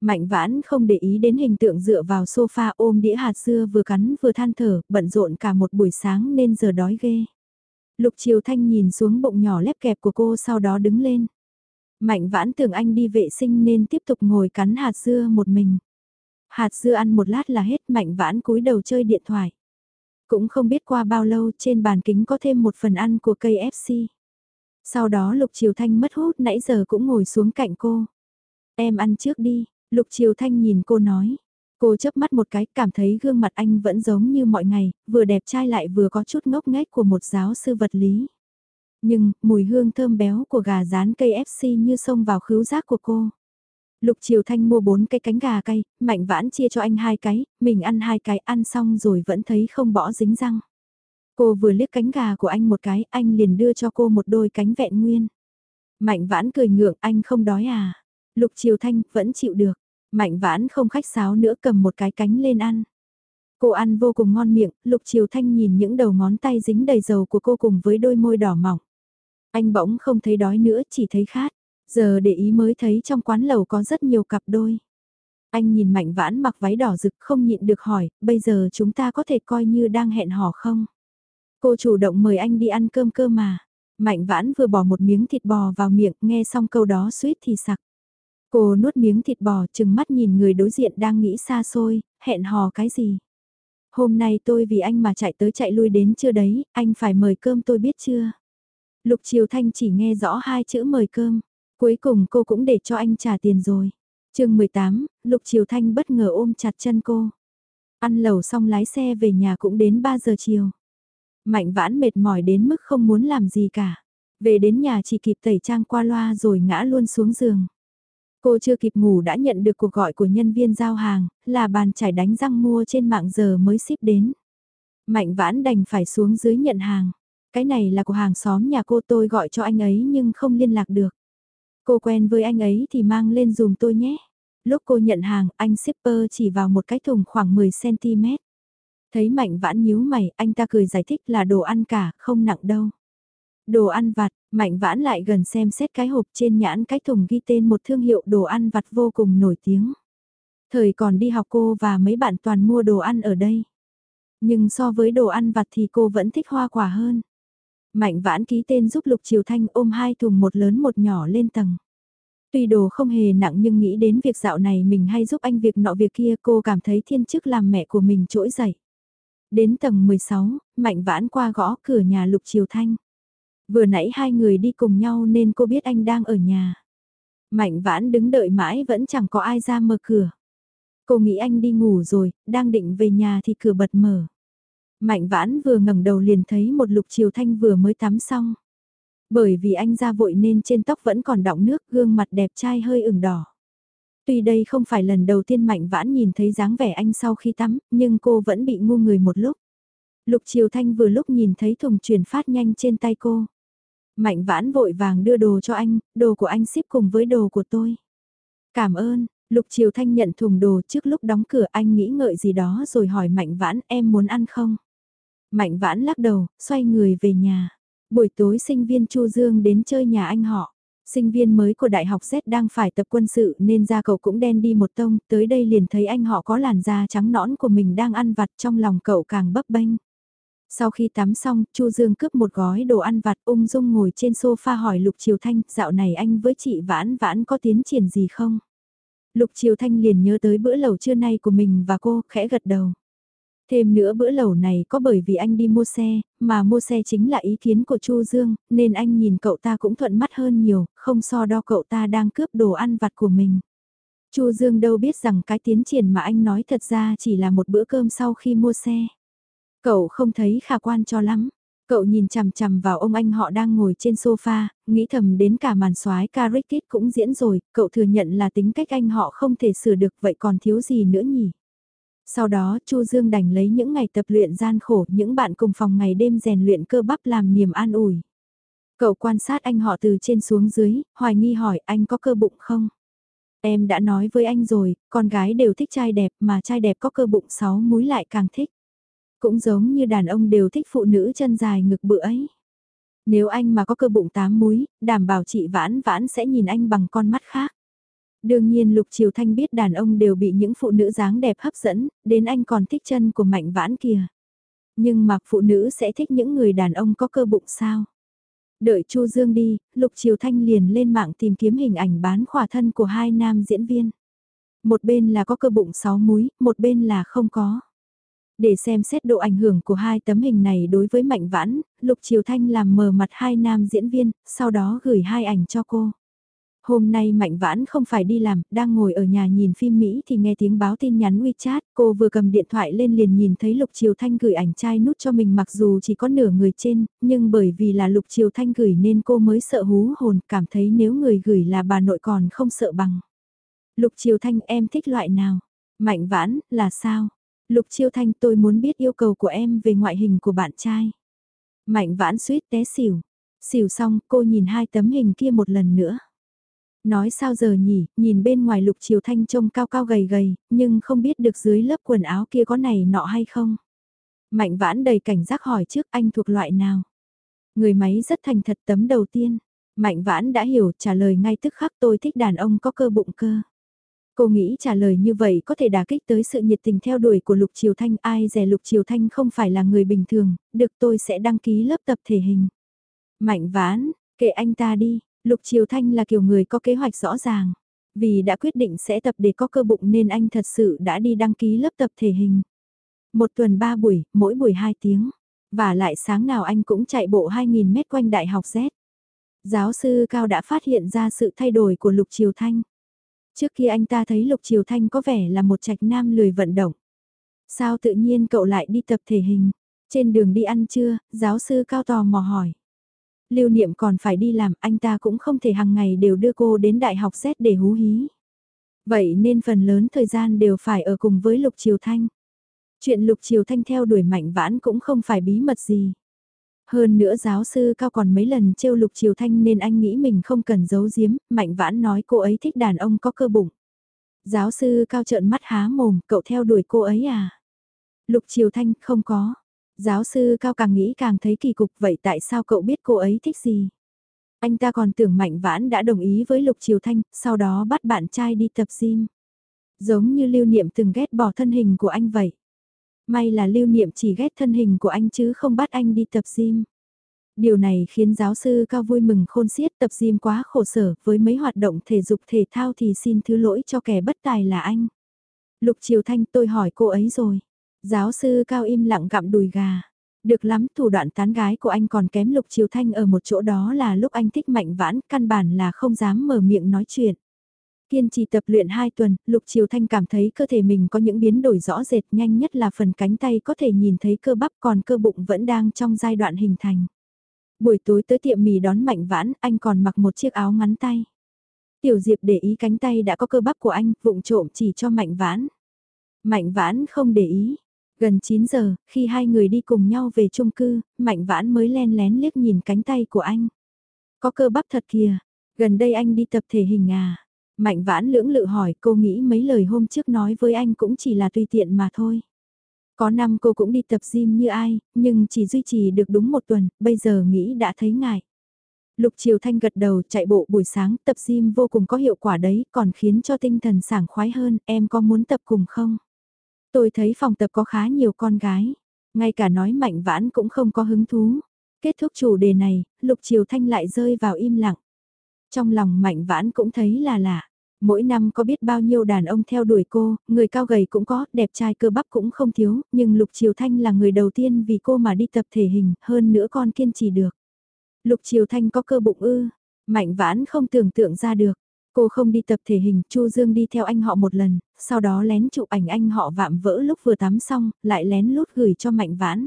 S1: Mạnh vãn không để ý đến hình tượng dựa vào sofa ôm đĩa hạt dưa vừa cắn vừa than thở, bận rộn cả một buổi sáng nên giờ đói ghê. Lục Triều Thanh nhìn xuống bụng nhỏ lép kẹp của cô sau đó đứng lên. Mạnh vãn tưởng anh đi vệ sinh nên tiếp tục ngồi cắn hạt dưa một mình. Hạt dưa ăn một lát là hết mạnh vãn cúi đầu chơi điện thoại. Cũng không biết qua bao lâu trên bàn kính có thêm một phần ăn của cây FC. Sau đó Lục Triều Thanh mất hút nãy giờ cũng ngồi xuống cạnh cô. Em ăn trước đi, Lục Triều Thanh nhìn cô nói. Cô chớp mắt một cái cảm thấy gương mặt anh vẫn giống như mọi ngày, vừa đẹp trai lại vừa có chút ngốc nghếch của một giáo sư vật lý. Nhưng, mùi hương thơm béo của gà rán cây FC như xông vào khứu giác của cô. Lục Triều Thanh mua bốn cái cánh gà cay, Mạnh Vãn chia cho anh hai cái, mình ăn hai cái ăn xong rồi vẫn thấy không bỏ dính răng. Cô vừa liếc cánh gà của anh một cái, anh liền đưa cho cô một đôi cánh vẹn nguyên. Mạnh Vãn cười ngượng, anh không đói à? Lục Triều Thanh vẫn chịu được. Mạnh Vãn không khách sáo nữa cầm một cái cánh lên ăn. Cô ăn vô cùng ngon miệng, Lục Triều Thanh nhìn những đầu ngón tay dính đầy dầu của cô cùng với đôi môi đỏ mỏng. Anh bỗng không thấy đói nữa, chỉ thấy khát. Giờ để ý mới thấy trong quán lầu có rất nhiều cặp đôi. Anh nhìn Mạnh Vãn mặc váy đỏ rực không nhịn được hỏi, bây giờ chúng ta có thể coi như đang hẹn hò không? Cô chủ động mời anh đi ăn cơm cơ mà. Mạnh Vãn vừa bỏ một miếng thịt bò vào miệng, nghe xong câu đó suýt thì sặc. Cô nuốt miếng thịt bò chừng mắt nhìn người đối diện đang nghĩ xa xôi, hẹn hò cái gì? Hôm nay tôi vì anh mà chạy tới chạy lui đến chưa đấy, anh phải mời cơm tôi biết chưa? Lục Triều Thanh chỉ nghe rõ hai chữ mời cơm, cuối cùng cô cũng để cho anh trả tiền rồi. chương 18, Lục Triều Thanh bất ngờ ôm chặt chân cô. Ăn lẩu xong lái xe về nhà cũng đến 3 giờ chiều. Mạnh vãn mệt mỏi đến mức không muốn làm gì cả. Về đến nhà chỉ kịp tẩy trang qua loa rồi ngã luôn xuống giường. Cô chưa kịp ngủ đã nhận được cuộc gọi của nhân viên giao hàng, là bàn chải đánh răng mua trên mạng giờ mới ship đến. Mạnh vãn đành phải xuống dưới nhận hàng. Cái này là của hàng xóm nhà cô tôi gọi cho anh ấy nhưng không liên lạc được. Cô quen với anh ấy thì mang lên dùm tôi nhé. Lúc cô nhận hàng, anh shipper chỉ vào một cái thùng khoảng 10cm. Thấy mạnh vãn nhíu mày, anh ta cười giải thích là đồ ăn cả, không nặng đâu. Đồ ăn vặt, mạnh vãn lại gần xem xét cái hộp trên nhãn cái thùng ghi tên một thương hiệu đồ ăn vặt vô cùng nổi tiếng. Thời còn đi học cô và mấy bạn toàn mua đồ ăn ở đây. Nhưng so với đồ ăn vặt thì cô vẫn thích hoa quả hơn. Mạnh vãn ký tên giúp Lục Triều Thanh ôm hai thùng một lớn một nhỏ lên tầng. Tuy đồ không hề nặng nhưng nghĩ đến việc dạo này mình hay giúp anh việc nọ việc kia cô cảm thấy thiên chức làm mẹ của mình trỗi dậy. Đến tầng 16, Mạnh vãn qua gõ cửa nhà Lục Triều Thanh. Vừa nãy hai người đi cùng nhau nên cô biết anh đang ở nhà. Mạnh vãn đứng đợi mãi vẫn chẳng có ai ra mở cửa. Cô nghĩ anh đi ngủ rồi, đang định về nhà thì cửa bật mở. Mạnh vãn vừa ngẩng đầu liền thấy một lục triều thanh vừa mới tắm xong. Bởi vì anh ra vội nên trên tóc vẫn còn đọng nước gương mặt đẹp trai hơi ửng đỏ. Tuy đây không phải lần đầu tiên Mạnh Vãn nhìn thấy dáng vẻ anh sau khi tắm, nhưng cô vẫn bị ngu người một lúc. Lục Triều Thanh vừa lúc nhìn thấy thùng chuyển phát nhanh trên tay cô. Mạnh Vãn vội vàng đưa đồ cho anh, đồ của anh ship cùng với đồ của tôi. Cảm ơn, Lục Triều Thanh nhận thùng đồ trước lúc đóng cửa anh nghĩ ngợi gì đó rồi hỏi Mạnh Vãn em muốn ăn không? Mạnh Vãn lắc đầu, xoay người về nhà. Buổi tối sinh viên Chu Dương đến chơi nhà anh họ. Sinh viên mới của Đại học Z đang phải tập quân sự nên da cậu cũng đen đi một tông, tới đây liền thấy anh họ có làn da trắng nõn của mình đang ăn vặt trong lòng cậu càng bấp bênh. Sau khi tắm xong, Chu Dương cướp một gói đồ ăn vặt ung dung ngồi trên sofa hỏi Lục Triều Thanh, dạo này anh với chị Vãn Vãn có tiến triển gì không? Lục Triều Thanh liền nhớ tới bữa lẩu trưa nay của mình và cô, khẽ gật đầu. Thêm nữa bữa lẩu này có bởi vì anh đi mua xe, mà mua xe chính là ý kiến của Chu Dương, nên anh nhìn cậu ta cũng thuận mắt hơn nhiều, không so đo cậu ta đang cướp đồ ăn vặt của mình. Chu Dương đâu biết rằng cái tiến triển mà anh nói thật ra chỉ là một bữa cơm sau khi mua xe. Cậu không thấy khả quan cho lắm. Cậu nhìn chằm chằm vào ông anh họ đang ngồi trên sofa, nghĩ thầm đến cả màn soái Karikit cũng diễn rồi, cậu thừa nhận là tính cách anh họ không thể sửa được vậy còn thiếu gì nữa nhỉ? Sau đó Chu Dương đành lấy những ngày tập luyện gian khổ những bạn cùng phòng ngày đêm rèn luyện cơ bắp làm niềm an ủi. Cậu quan sát anh họ từ trên xuống dưới, hoài nghi hỏi anh có cơ bụng không? Em đã nói với anh rồi, con gái đều thích trai đẹp mà trai đẹp có cơ bụng sáu múi lại càng thích. Cũng giống như đàn ông đều thích phụ nữ chân dài ngực bự ấy. Nếu anh mà có cơ bụng tám múi, đảm bảo chị vãn vãn sẽ nhìn anh bằng con mắt khác. Đương nhiên Lục Triều Thanh biết đàn ông đều bị những phụ nữ dáng đẹp hấp dẫn, đến anh còn thích chân của mạnh vãn kìa. Nhưng mà phụ nữ sẽ thích những người đàn ông có cơ bụng sao? Đợi Chu Dương đi, Lục Triều Thanh liền lên mạng tìm kiếm hình ảnh bán khỏa thân của hai nam diễn viên. Một bên là có cơ bụng sáu múi, một bên là không có. Để xem xét độ ảnh hưởng của hai tấm hình này đối với Mạnh Vãn, Lục Triều Thanh làm mờ mặt hai nam diễn viên, sau đó gửi hai ảnh cho cô. Hôm nay Mạnh Vãn không phải đi làm, đang ngồi ở nhà nhìn phim Mỹ thì nghe tiếng báo tin nhắn WeChat, cô vừa cầm điện thoại lên liền nhìn thấy Lục Triều Thanh gửi ảnh trai nút cho mình mặc dù chỉ có nửa người trên, nhưng bởi vì là Lục Triều Thanh gửi nên cô mới sợ hú hồn, cảm thấy nếu người gửi là bà nội còn không sợ bằng. Lục Triều Thanh em thích loại nào? Mạnh Vãn, là sao? Lục Triều Thanh tôi muốn biết yêu cầu của em về ngoại hình của bạn trai. Mạnh Vãn suýt té xỉu. Xỉu xong cô nhìn hai tấm hình kia một lần nữa. Nói sao giờ nhỉ, nhìn bên ngoài Lục Triều Thanh trông cao cao gầy gầy, nhưng không biết được dưới lớp quần áo kia có này nọ hay không. Mạnh vãn đầy cảnh giác hỏi trước anh thuộc loại nào. Người máy rất thành thật tấm đầu tiên. Mạnh vãn đã hiểu trả lời ngay tức khắc tôi thích đàn ông có cơ bụng cơ. Cô nghĩ trả lời như vậy có thể đả kích tới sự nhiệt tình theo đuổi của Lục Triều Thanh. Ai dè Lục Triều Thanh không phải là người bình thường, được tôi sẽ đăng ký lớp tập thể hình. Mạnh vãn, kệ anh ta đi, Lục Triều Thanh là kiểu người có kế hoạch rõ ràng. Vì đã quyết định sẽ tập để có cơ bụng nên anh thật sự đã đi đăng ký lớp tập thể hình. Một tuần ba buổi, mỗi buổi 2 tiếng. Và lại sáng nào anh cũng chạy bộ 2.000 mét quanh Đại học Z. Giáo sư Cao đã phát hiện ra sự thay đổi của Lục Triều Thanh. Trước kia anh ta thấy Lục Triều Thanh có vẻ là một trạch nam lười vận động. Sao tự nhiên cậu lại đi tập thể hình? Trên đường đi ăn trưa, giáo sư Cao tò mò hỏi. Lưu niệm còn phải đi làm, anh ta cũng không thể hàng ngày đều đưa cô đến đại học xét để hú hí. Vậy nên phần lớn thời gian đều phải ở cùng với Lục Triều Thanh. Chuyện Lục Triều Thanh theo đuổi mạnh vãn cũng không phải bí mật gì. Hơn nữa giáo sư cao còn mấy lần trêu Lục Triều Thanh nên anh nghĩ mình không cần giấu giếm, mạnh vãn nói cô ấy thích đàn ông có cơ bụng. Giáo sư cao trợn mắt há mồm, cậu theo đuổi cô ấy à? Lục Triều Thanh không có. Giáo sư cao càng nghĩ càng thấy kỳ cục vậy tại sao cậu biết cô ấy thích gì? Anh ta còn tưởng Mạnh Vãn đã đồng ý với Lục Triều Thanh, sau đó bắt bạn trai đi tập gym. Giống như lưu niệm từng ghét bỏ thân hình của anh vậy. May là lưu niệm chỉ ghét thân hình của anh chứ không bắt anh đi tập gym. Điều này khiến giáo sư cao vui mừng khôn xiết tập gym quá khổ sở với mấy hoạt động thể dục thể thao thì xin thứ lỗi cho kẻ bất tài là anh. Lục Triều Thanh tôi hỏi cô ấy rồi. Giáo sư cao im lặng gặm đùi gà. Được lắm, thủ đoạn tán gái của anh còn kém Lục Triều Thanh ở một chỗ đó là lúc anh thích mạnh vãn, căn bản là không dám mở miệng nói chuyện. Kiên trì tập luyện 2 tuần, Lục Triều Thanh cảm thấy cơ thể mình có những biến đổi rõ rệt nhanh nhất là phần cánh tay có thể nhìn thấy cơ bắp còn cơ bụng vẫn đang trong giai đoạn hình thành. Buổi tối tới tiệm mì đón Mạnh Vãn, anh còn mặc một chiếc áo ngắn tay. Tiểu Diệp để ý cánh tay đã có cơ bắp của anh, vụng trộm chỉ cho Mạnh Vãn. Mạnh Vãn không để ý. Gần 9 giờ, khi hai người đi cùng nhau về chung cư, Mạnh Vãn mới len lén liếc nhìn cánh tay của anh. Có cơ bắp thật kìa, gần đây anh đi tập thể hình à? Mạnh vãn lưỡng lự hỏi cô nghĩ mấy lời hôm trước nói với anh cũng chỉ là tùy tiện mà thôi. Có năm cô cũng đi tập gym như ai, nhưng chỉ duy trì được đúng một tuần, bây giờ nghĩ đã thấy ngại. Lục Triều Thanh gật đầu chạy bộ buổi sáng tập gym vô cùng có hiệu quả đấy, còn khiến cho tinh thần sảng khoái hơn, em có muốn tập cùng không? Tôi thấy phòng tập có khá nhiều con gái, ngay cả nói mạnh vãn cũng không có hứng thú. Kết thúc chủ đề này, Lục Triều Thanh lại rơi vào im lặng. Trong lòng mạnh vãn cũng thấy là lạ. Mỗi năm có biết bao nhiêu đàn ông theo đuổi cô, người cao gầy cũng có, đẹp trai cơ bắp cũng không thiếu, nhưng Lục Triều Thanh là người đầu tiên vì cô mà đi tập thể hình, hơn nữa con kiên trì được. Lục Triều Thanh có cơ bụng ư, mạnh vãn không tưởng tượng ra được. Cô không đi tập thể hình, Chu Dương đi theo anh họ một lần, sau đó lén chụp ảnh anh họ vạm vỡ lúc vừa tắm xong, lại lén lút gửi cho Mạnh Vãn.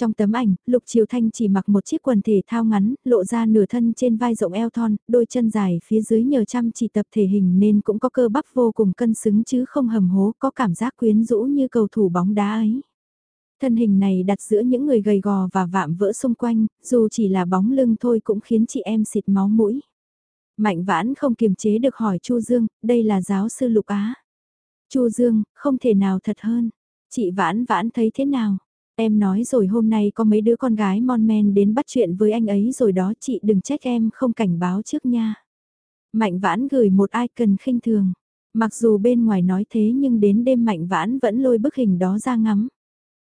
S1: Trong tấm ảnh, Lục Triều Thanh chỉ mặc một chiếc quần thể thao ngắn, lộ ra nửa thân trên vai rộng eo thon, đôi chân dài phía dưới nhờ chăm chỉ tập thể hình nên cũng có cơ bắp vô cùng cân xứng chứ không hầm hố, có cảm giác quyến rũ như cầu thủ bóng đá ấy. Thân hình này đặt giữa những người gầy gò và vạm vỡ xung quanh, dù chỉ là bóng lưng thôi cũng khiến chị em xịt máu mũi. Mạnh vãn không kiềm chế được hỏi Chu Dương, đây là giáo sư Lục Á. Chu Dương, không thể nào thật hơn. Chị vãn vãn thấy thế nào? Em nói rồi hôm nay có mấy đứa con gái mon men đến bắt chuyện với anh ấy rồi đó chị đừng trách em không cảnh báo trước nha. Mạnh vãn gửi một icon khinh thường. Mặc dù bên ngoài nói thế nhưng đến đêm Mạnh Vãn vẫn lôi bức hình đó ra ngắm.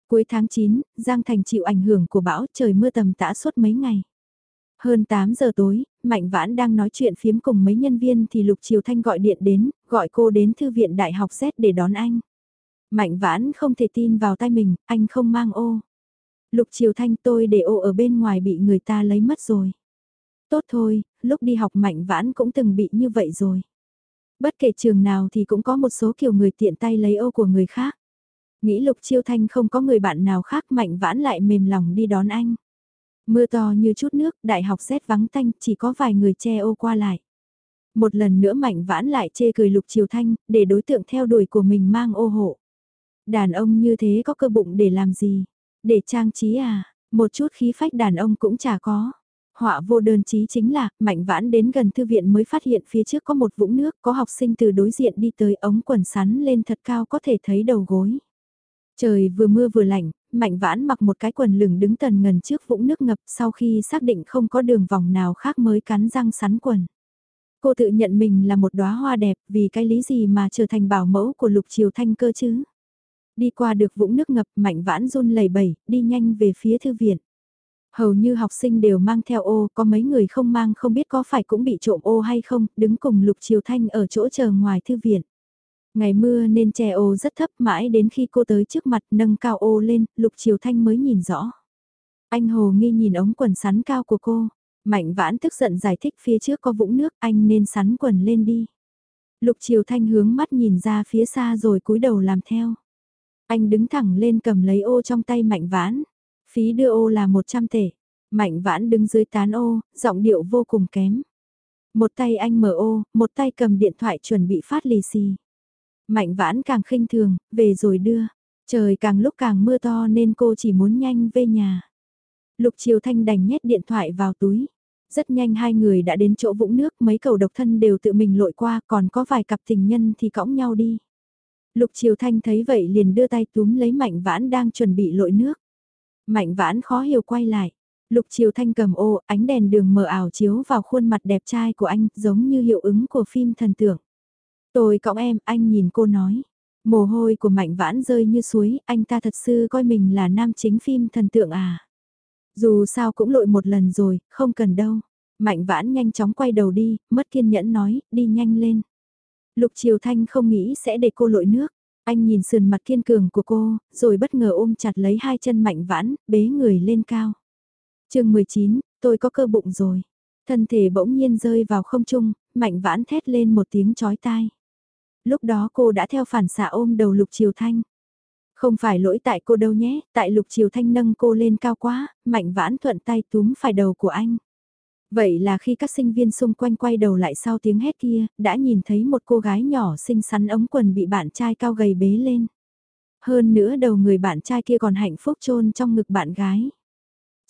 S1: Cuối tháng 9, Giang Thành chịu ảnh hưởng của bão trời mưa tầm tã suốt mấy ngày. Hơn 8 giờ tối, Mạnh Vãn đang nói chuyện phiếm cùng mấy nhân viên thì Lục Triều Thanh gọi điện đến, gọi cô đến thư viện Đại học Z để đón anh. Mạnh vãn không thể tin vào tay mình, anh không mang ô. Lục Triều Thanh tôi để ô ở bên ngoài bị người ta lấy mất rồi. Tốt thôi, lúc đi học mạnh vãn cũng từng bị như vậy rồi. Bất kể trường nào thì cũng có một số kiểu người tiện tay lấy ô của người khác. Nghĩ Lục Chiêu Thanh không có người bạn nào khác mạnh vãn lại mềm lòng đi đón anh. Mưa to như chút nước, đại học rét vắng tanh, chỉ có vài người che ô qua lại. Một lần nữa mạnh vãn lại chê cười Lục Triều Thanh, để đối tượng theo đuổi của mình mang ô hộ. Đàn ông như thế có cơ bụng để làm gì? Để trang trí à? Một chút khí phách đàn ông cũng chả có. Họa vô đơn chí chính là, Mạnh Vãn đến gần thư viện mới phát hiện phía trước có một vũng nước, có học sinh từ đối diện đi tới ống quần sắn lên thật cao có thể thấy đầu gối. Trời vừa mưa vừa lạnh, Mạnh Vãn mặc một cái quần lửng đứng tần ngần trước vũng nước ngập sau khi xác định không có đường vòng nào khác mới cắn răng sắn quần. Cô tự nhận mình là một đóa hoa đẹp vì cái lý gì mà trở thành bảo mẫu của lục triều thanh cơ chứ. Đi qua được vũng nước ngập Mạnh Vãn run lẩy bẩy, đi nhanh về phía thư viện. Hầu như học sinh đều mang theo ô, có mấy người không mang không biết có phải cũng bị trộm ô hay không, đứng cùng Lục Triều Thanh ở chỗ chờ ngoài thư viện. Ngày mưa nên che ô rất thấp mãi đến khi cô tới trước mặt nâng cao ô lên, Lục Triều Thanh mới nhìn rõ. Anh Hồ nghi nhìn ống quần sắn cao của cô. Mạnh vãn tức giận giải thích phía trước có vũng nước anh nên sắn quần lên đi. Lục Triều Thanh hướng mắt nhìn ra phía xa rồi cúi đầu làm theo. Anh đứng thẳng lên cầm lấy ô trong tay mạnh vãn. Phí đưa ô là 100 tệ. Mạnh vãn đứng dưới tán ô, giọng điệu vô cùng kém. Một tay anh mở ô, một tay cầm điện thoại chuẩn bị phát lì xì. Mạnh vãn càng khinh thường, về rồi đưa. Trời càng lúc càng mưa to nên cô chỉ muốn nhanh về nhà. Lục Triều Thanh đành nhét điện thoại vào túi. Rất nhanh hai người đã đến chỗ vũng nước, mấy cầu độc thân đều tự mình lội qua, còn có vài cặp tình nhân thì cõng nhau đi. Lục Triều Thanh thấy vậy liền đưa tay túm lấy Mạnh Vãn đang chuẩn bị lội nước. Mạnh Vãn khó hiểu quay lại. Lục Triều Thanh cầm ô, ánh đèn đường mờ ảo chiếu vào khuôn mặt đẹp trai của anh, giống như hiệu ứng của phim thần tượng. Tôi cõng em, anh nhìn cô nói. Mồ hôi của Mạnh Vãn rơi như suối, anh ta thật sự coi mình là nam chính phim thần tượng à. Dù sao cũng lội một lần rồi, không cần đâu. Mạnh Vãn nhanh chóng quay đầu đi, mất kiên nhẫn nói, đi nhanh lên. Lục Triều Thanh không nghĩ sẽ để cô lội nước. Anh nhìn sườn mặt kiên cường của cô, rồi bất ngờ ôm chặt lấy hai chân Mạnh Vãn, bế người lên cao. chương 19, tôi có cơ bụng rồi. Thân thể bỗng nhiên rơi vào không trung, Mạnh Vãn thét lên một tiếng chói tai. Lúc đó cô đã theo phản xạ ôm đầu Lục Triều Thanh. Không phải lỗi tại cô đâu nhé, tại Lục Triều Thanh nâng cô lên cao quá, Mạnh Vãn thuận tay túm phải đầu của anh. Vậy là khi các sinh viên xung quanh quay đầu lại sau tiếng hét kia, đã nhìn thấy một cô gái nhỏ xinh xắn ống quần bị bạn trai cao gầy bế lên. Hơn nữa đầu người bạn trai kia còn hạnh phúc chôn trong ngực bạn gái.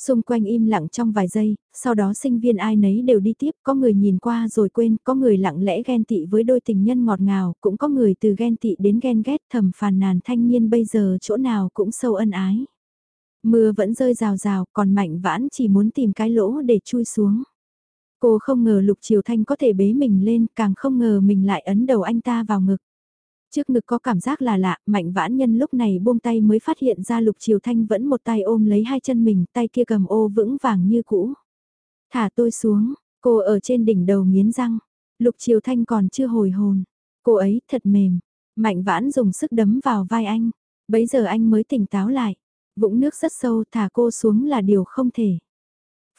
S1: Xung quanh im lặng trong vài giây, sau đó sinh viên ai nấy đều đi tiếp, có người nhìn qua rồi quên, có người lặng lẽ ghen tị với đôi tình nhân ngọt ngào, cũng có người từ ghen tị đến ghen ghét thầm phàn nàn thanh niên bây giờ chỗ nào cũng sâu ân ái. Mưa vẫn rơi rào rào, còn mạnh vãn chỉ muốn tìm cái lỗ để chui xuống. Cô không ngờ Lục Triều Thanh có thể bế mình lên, càng không ngờ mình lại ấn đầu anh ta vào ngực. Trước ngực có cảm giác là lạ, mạnh vãn nhân lúc này buông tay mới phát hiện ra Lục Triều Thanh vẫn một tay ôm lấy hai chân mình, tay kia cầm ô vững vàng như cũ. Thả tôi xuống, cô ở trên đỉnh đầu nghiến răng. Lục Triều Thanh còn chưa hồi hồn. Cô ấy thật mềm. Mạnh vãn dùng sức đấm vào vai anh. Bấy giờ anh mới tỉnh táo lại. Vũng nước rất sâu thả cô xuống là điều không thể.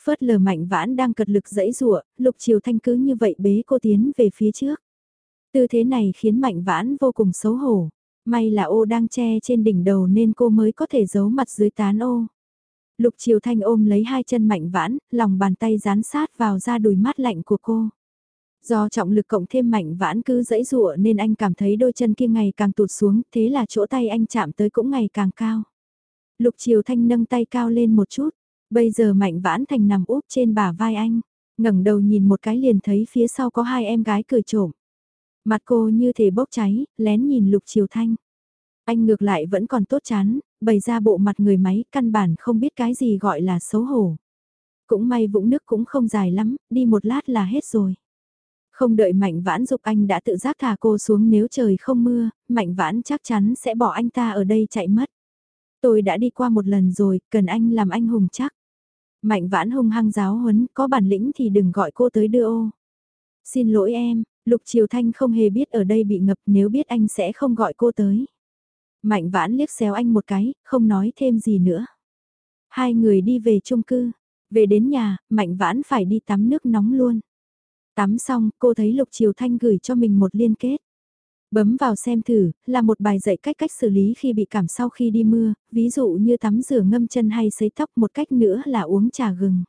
S1: Phớt lờ mạnh vãn đang cật lực dẫy rụa, lục triều thanh cứ như vậy bế cô tiến về phía trước. Tư thế này khiến mạnh vãn vô cùng xấu hổ. May là ô đang che trên đỉnh đầu nên cô mới có thể giấu mặt dưới tán ô. Lục Triều Thanh ôm lấy hai chân mạnh vãn, lòng bàn tay dán sát vào da đùi mát lạnh của cô. Do trọng lực cộng thêm mạnh vãn cứ dẫy rụa nên anh cảm thấy đôi chân kia ngày càng tụt xuống, thế là chỗ tay anh chạm tới cũng ngày càng cao. Lục Triều Thanh nâng tay cao lên một chút, Bây giờ Mạnh Vãn Thành nằm úp trên bả vai anh, ngẩng đầu nhìn một cái liền thấy phía sau có hai em gái cười trộm. Mặt cô như thể bốc cháy, lén nhìn Lục Triều Thanh. Anh ngược lại vẫn còn tốt chán, bày ra bộ mặt người máy, căn bản không biết cái gì gọi là xấu hổ. Cũng may vũng nước cũng không dài lắm, đi một lát là hết rồi. Không đợi Mạnh Vãn dục anh đã tự giác thả cô xuống nếu trời không mưa, Mạnh Vãn chắc chắn sẽ bỏ anh ta ở đây chạy mất. Tôi đã đi qua một lần rồi, cần anh làm anh hùng chắc. Mạnh vãn hung hăng giáo huấn, có bản lĩnh thì đừng gọi cô tới đưa ô. Xin lỗi em, Lục Triều Thanh không hề biết ở đây bị ngập nếu biết anh sẽ không gọi cô tới. Mạnh vãn liếc xéo anh một cái, không nói thêm gì nữa. Hai người đi về chung cư. Về đến nhà, Mạnh vãn phải đi tắm nước nóng luôn. Tắm xong, cô thấy Lục Triều Thanh gửi cho mình một liên kết. Bấm vào xem thử, là một bài dạy cách cách xử lý khi bị cảm sau khi đi mưa, ví dụ như tắm rửa ngâm chân hay sấy tóc một cách nữa là uống trà gừng.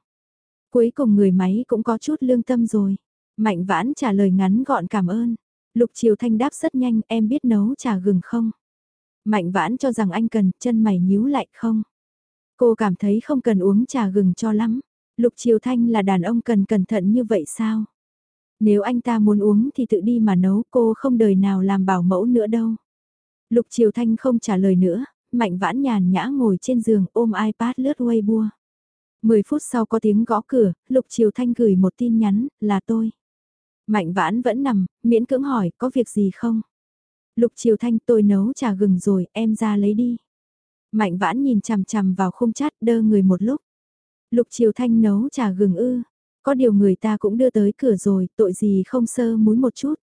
S1: Cuối cùng người máy cũng có chút lương tâm rồi. Mạnh vãn trả lời ngắn gọn cảm ơn. Lục Triều Thanh đáp rất nhanh, em biết nấu trà gừng không? Mạnh vãn cho rằng anh cần, chân mày nhíu lại không? Cô cảm thấy không cần uống trà gừng cho lắm. Lục Triều Thanh là đàn ông cần cẩn thận như vậy sao? Nếu anh ta muốn uống thì tự đi mà nấu cô không đời nào làm bảo mẫu nữa đâu. Lục Triều Thanh không trả lời nữa, Mạnh Vãn nhàn nhã ngồi trên giường ôm iPad lướt Weibo. 10 phút sau có tiếng gõ cửa, Lục Triều Thanh gửi một tin nhắn, là tôi. Mạnh Vãn vẫn nằm, miễn cưỡng hỏi, có việc gì không? Lục Triều Thanh tôi nấu trà gừng rồi, em ra lấy đi. Mạnh Vãn nhìn chằm chằm vào khung chát đơ người một lúc. Lục Triều Thanh nấu trà gừng ư, có điều người ta cũng đưa tới cửa rồi, tội gì không sơ múi một chút.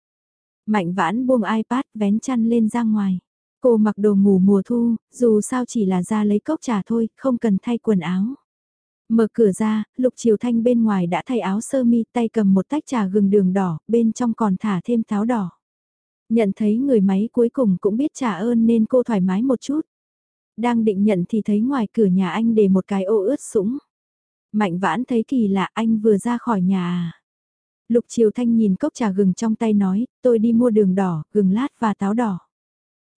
S1: Mạnh Vãn buông iPad vén chăn lên ra ngoài. Cô mặc đồ ngủ mùa thu, dù sao chỉ là ra lấy cốc trà thôi, không cần thay quần áo. Mở cửa ra, Lục Triều Thanh bên ngoài đã thay áo sơ mi tay cầm một tách trà gừng đường đỏ, bên trong còn thả thêm táo đỏ. Nhận thấy người máy cuối cùng cũng biết trả ơn nên cô thoải mái một chút. Đang định nhận thì thấy ngoài cửa nhà anh để một cái ô ướt sũng. Mạnh vãn thấy kỳ lạ anh vừa ra khỏi nhà à. Lục Triều Thanh nhìn cốc trà gừng trong tay nói, tôi đi mua đường đỏ, gừng lát và táo đỏ.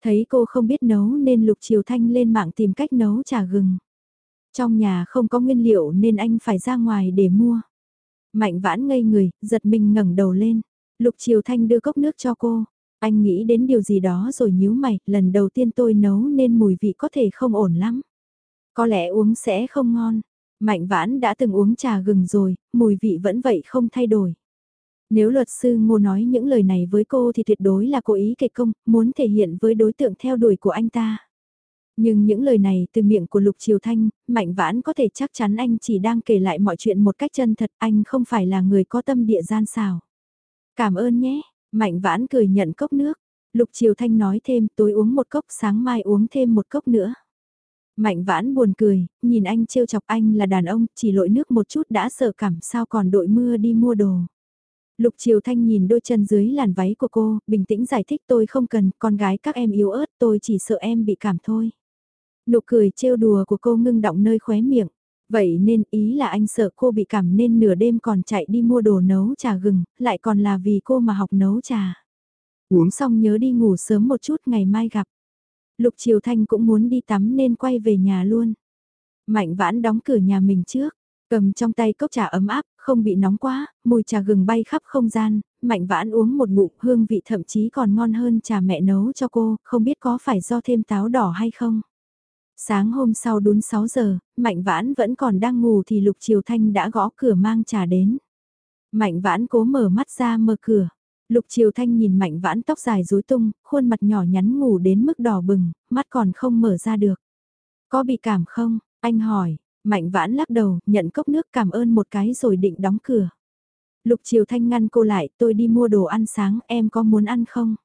S1: Thấy cô không biết nấu nên Lục Triều Thanh lên mạng tìm cách nấu trà gừng. Trong nhà không có nguyên liệu nên anh phải ra ngoài để mua. Mạnh vãn ngây người, giật mình ngẩng đầu lên. Lục Triều Thanh đưa cốc nước cho cô. Anh nghĩ đến điều gì đó rồi nhíu mày, lần đầu tiên tôi nấu nên mùi vị có thể không ổn lắm. Có lẽ uống sẽ không ngon. Mạnh vãn đã từng uống trà gừng rồi, mùi vị vẫn vậy không thay đổi. Nếu luật sư ngô nói những lời này với cô thì tuyệt đối là cố ý kịch công, muốn thể hiện với đối tượng theo đuổi của anh ta. Nhưng những lời này từ miệng của Lục Triều Thanh, Mạnh Vãn có thể chắc chắn anh chỉ đang kể lại mọi chuyện một cách chân thật, anh không phải là người có tâm địa gian xào. Cảm ơn nhé, Mạnh Vãn cười nhận cốc nước. Lục Triều Thanh nói thêm tối uống một cốc sáng mai uống thêm một cốc nữa. Mạnh Vãn buồn cười, nhìn anh trêu chọc anh là đàn ông, chỉ lội nước một chút đã sợ cảm sao còn đội mưa đi mua đồ. Lục Triều Thanh nhìn đôi chân dưới làn váy của cô, bình tĩnh giải thích tôi không cần, con gái các em yếu ớt tôi chỉ sợ em bị cảm thôi. Nụ cười trêu đùa của cô ngưng động nơi khóe miệng. Vậy nên ý là anh sợ cô bị cảm nên nửa đêm còn chạy đi mua đồ nấu trà gừng, lại còn là vì cô mà học nấu trà. Uống xong nhớ đi ngủ sớm một chút ngày mai gặp. Lục Triều Thanh cũng muốn đi tắm nên quay về nhà luôn. Mạnh vãn đóng cửa nhà mình trước, cầm trong tay cốc trà ấm áp, không bị nóng quá, mùi trà gừng bay khắp không gian, mạnh vãn uống một ngụm hương vị thậm chí còn ngon hơn trà mẹ nấu cho cô, không biết có phải do thêm táo đỏ hay không. Sáng hôm sau đúng 6 giờ, Mạnh Vãn vẫn còn đang ngủ thì Lục Triều Thanh đã gõ cửa mang trà đến. Mạnh Vãn cố mở mắt ra mở cửa. Lục Triều Thanh nhìn Mạnh Vãn tóc dài rối tung, khuôn mặt nhỏ nhắn ngủ đến mức đỏ bừng, mắt còn không mở ra được. Có bị cảm không? Anh hỏi. Mạnh Vãn lắc đầu, nhận cốc nước cảm ơn một cái rồi định đóng cửa. Lục Triều Thanh ngăn cô lại, tôi đi mua đồ ăn sáng, em có muốn ăn không?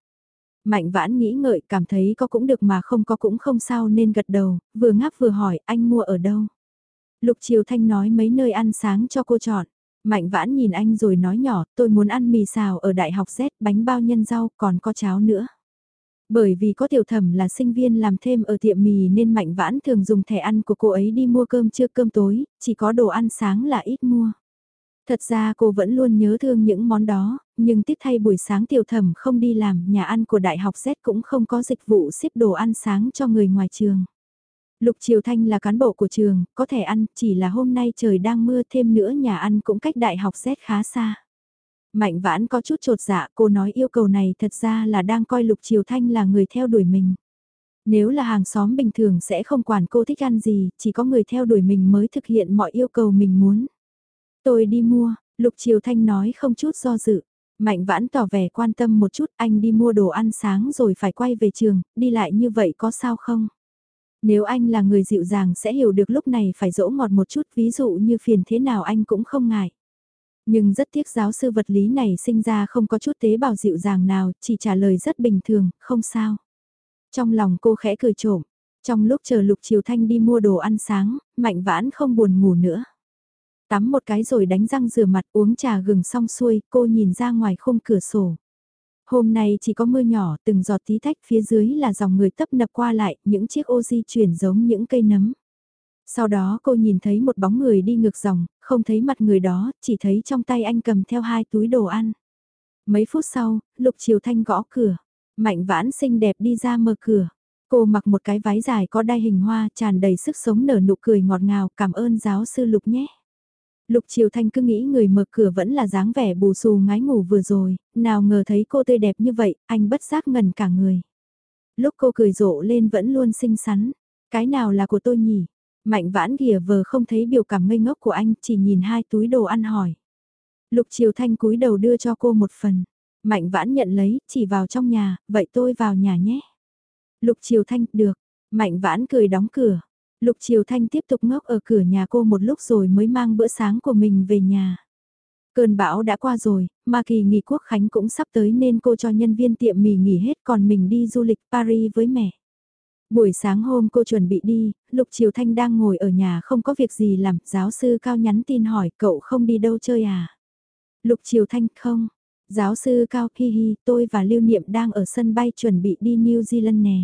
S1: Mạnh vãn nghĩ ngợi cảm thấy có cũng được mà không có cũng không sao nên gật đầu, vừa ngáp vừa hỏi anh mua ở đâu. Lục Triều Thanh nói mấy nơi ăn sáng cho cô chọn. Mạnh vãn nhìn anh rồi nói nhỏ tôi muốn ăn mì xào ở đại học Z bánh bao nhân rau còn có cháo nữa. Bởi vì có tiểu thẩm là sinh viên làm thêm ở tiệm mì nên Mạnh Vãn thường dùng thẻ ăn của cô ấy đi mua cơm trưa cơm tối, chỉ có đồ ăn sáng là ít mua. Thật ra cô vẫn luôn nhớ thương những món đó, nhưng tiếc thay buổi sáng tiểu thẩm không đi làm, nhà ăn của Đại học Z cũng không có dịch vụ ship đồ ăn sáng cho người ngoài trường. Lục Triều Thanh là cán bộ của trường, có thể ăn, chỉ là hôm nay trời đang mưa thêm nữa nhà ăn cũng cách Đại học Z khá xa. Mạnh vãn có chút trột dạ, cô nói yêu cầu này thật ra là đang coi Lục Triều Thanh là người theo đuổi mình. Nếu là hàng xóm bình thường sẽ không quản cô thích ăn gì, chỉ có người theo đuổi mình mới thực hiện mọi yêu cầu mình muốn. Tôi đi mua, Lục Triều Thanh nói không chút do dự. Mạnh vãn tỏ vẻ quan tâm một chút anh đi mua đồ ăn sáng rồi phải quay về trường, đi lại như vậy có sao không? Nếu anh là người dịu dàng sẽ hiểu được lúc này phải dỗ ngọt một chút ví dụ như phiền thế nào anh cũng không ngại. Nhưng rất tiếc giáo sư vật lý này sinh ra không có chút tế bào dịu dàng nào, chỉ trả lời rất bình thường, không sao. Trong lòng cô khẽ cười trộm, trong lúc chờ Lục Triều Thanh đi mua đồ ăn sáng, Mạnh Vãn không buồn ngủ nữa. Tắm một cái rồi đánh răng rửa mặt uống trà gừng xong xuôi, cô nhìn ra ngoài khung cửa sổ. Hôm nay chỉ có mưa nhỏ, từng giọt tí tách phía dưới là dòng người tấp nập qua lại, những chiếc ô di chuyển giống những cây nấm. Sau đó cô nhìn thấy một bóng người đi ngược dòng, không thấy mặt người đó, chỉ thấy trong tay anh cầm theo hai túi đồ ăn. Mấy phút sau, Lục Triều Thanh gõ cửa. Mạnh vãn xinh đẹp đi ra mở cửa. Cô mặc một cái váy dài có đai hình hoa tràn đầy sức sống nở nụ cười ngọt ngào cảm ơn giáo sư Lục nhé. Lục Triều Thanh cứ nghĩ người mở cửa vẫn là dáng vẻ bù xù ngái ngủ vừa rồi, nào ngờ thấy cô tươi đẹp như vậy, anh bất giác ngần cả người. Lúc cô cười rộ lên vẫn luôn xinh xắn, cái nào là của tôi nhỉ? Mạnh vãn ghìa vờ không thấy biểu cảm ngây ngốc của anh, chỉ nhìn hai túi đồ ăn hỏi. Lục Triều Thanh cúi đầu đưa cho cô một phần. Mạnh vãn nhận lấy, chỉ vào trong nhà, vậy tôi vào nhà nhé. Lục Triều Thanh, được. Mạnh vãn cười đóng cửa. Lục Triều Thanh tiếp tục ngốc ở cửa nhà cô một lúc rồi mới mang bữa sáng của mình về nhà. Cơn bão đã qua rồi, mà kỳ nghỉ quốc khánh cũng sắp tới nên cô cho nhân viên tiệm mì nghỉ hết còn mình đi du lịch Paris với mẹ. Buổi sáng hôm cô chuẩn bị đi, Lục Triều Thanh đang ngồi ở nhà không có việc gì làm, giáo sư Cao nhắn tin hỏi cậu không đi đâu chơi à? Lục Triều Thanh không. Giáo sư Cao Hi Hi, tôi và Lưu Niệm đang ở sân bay chuẩn bị đi New Zealand nè.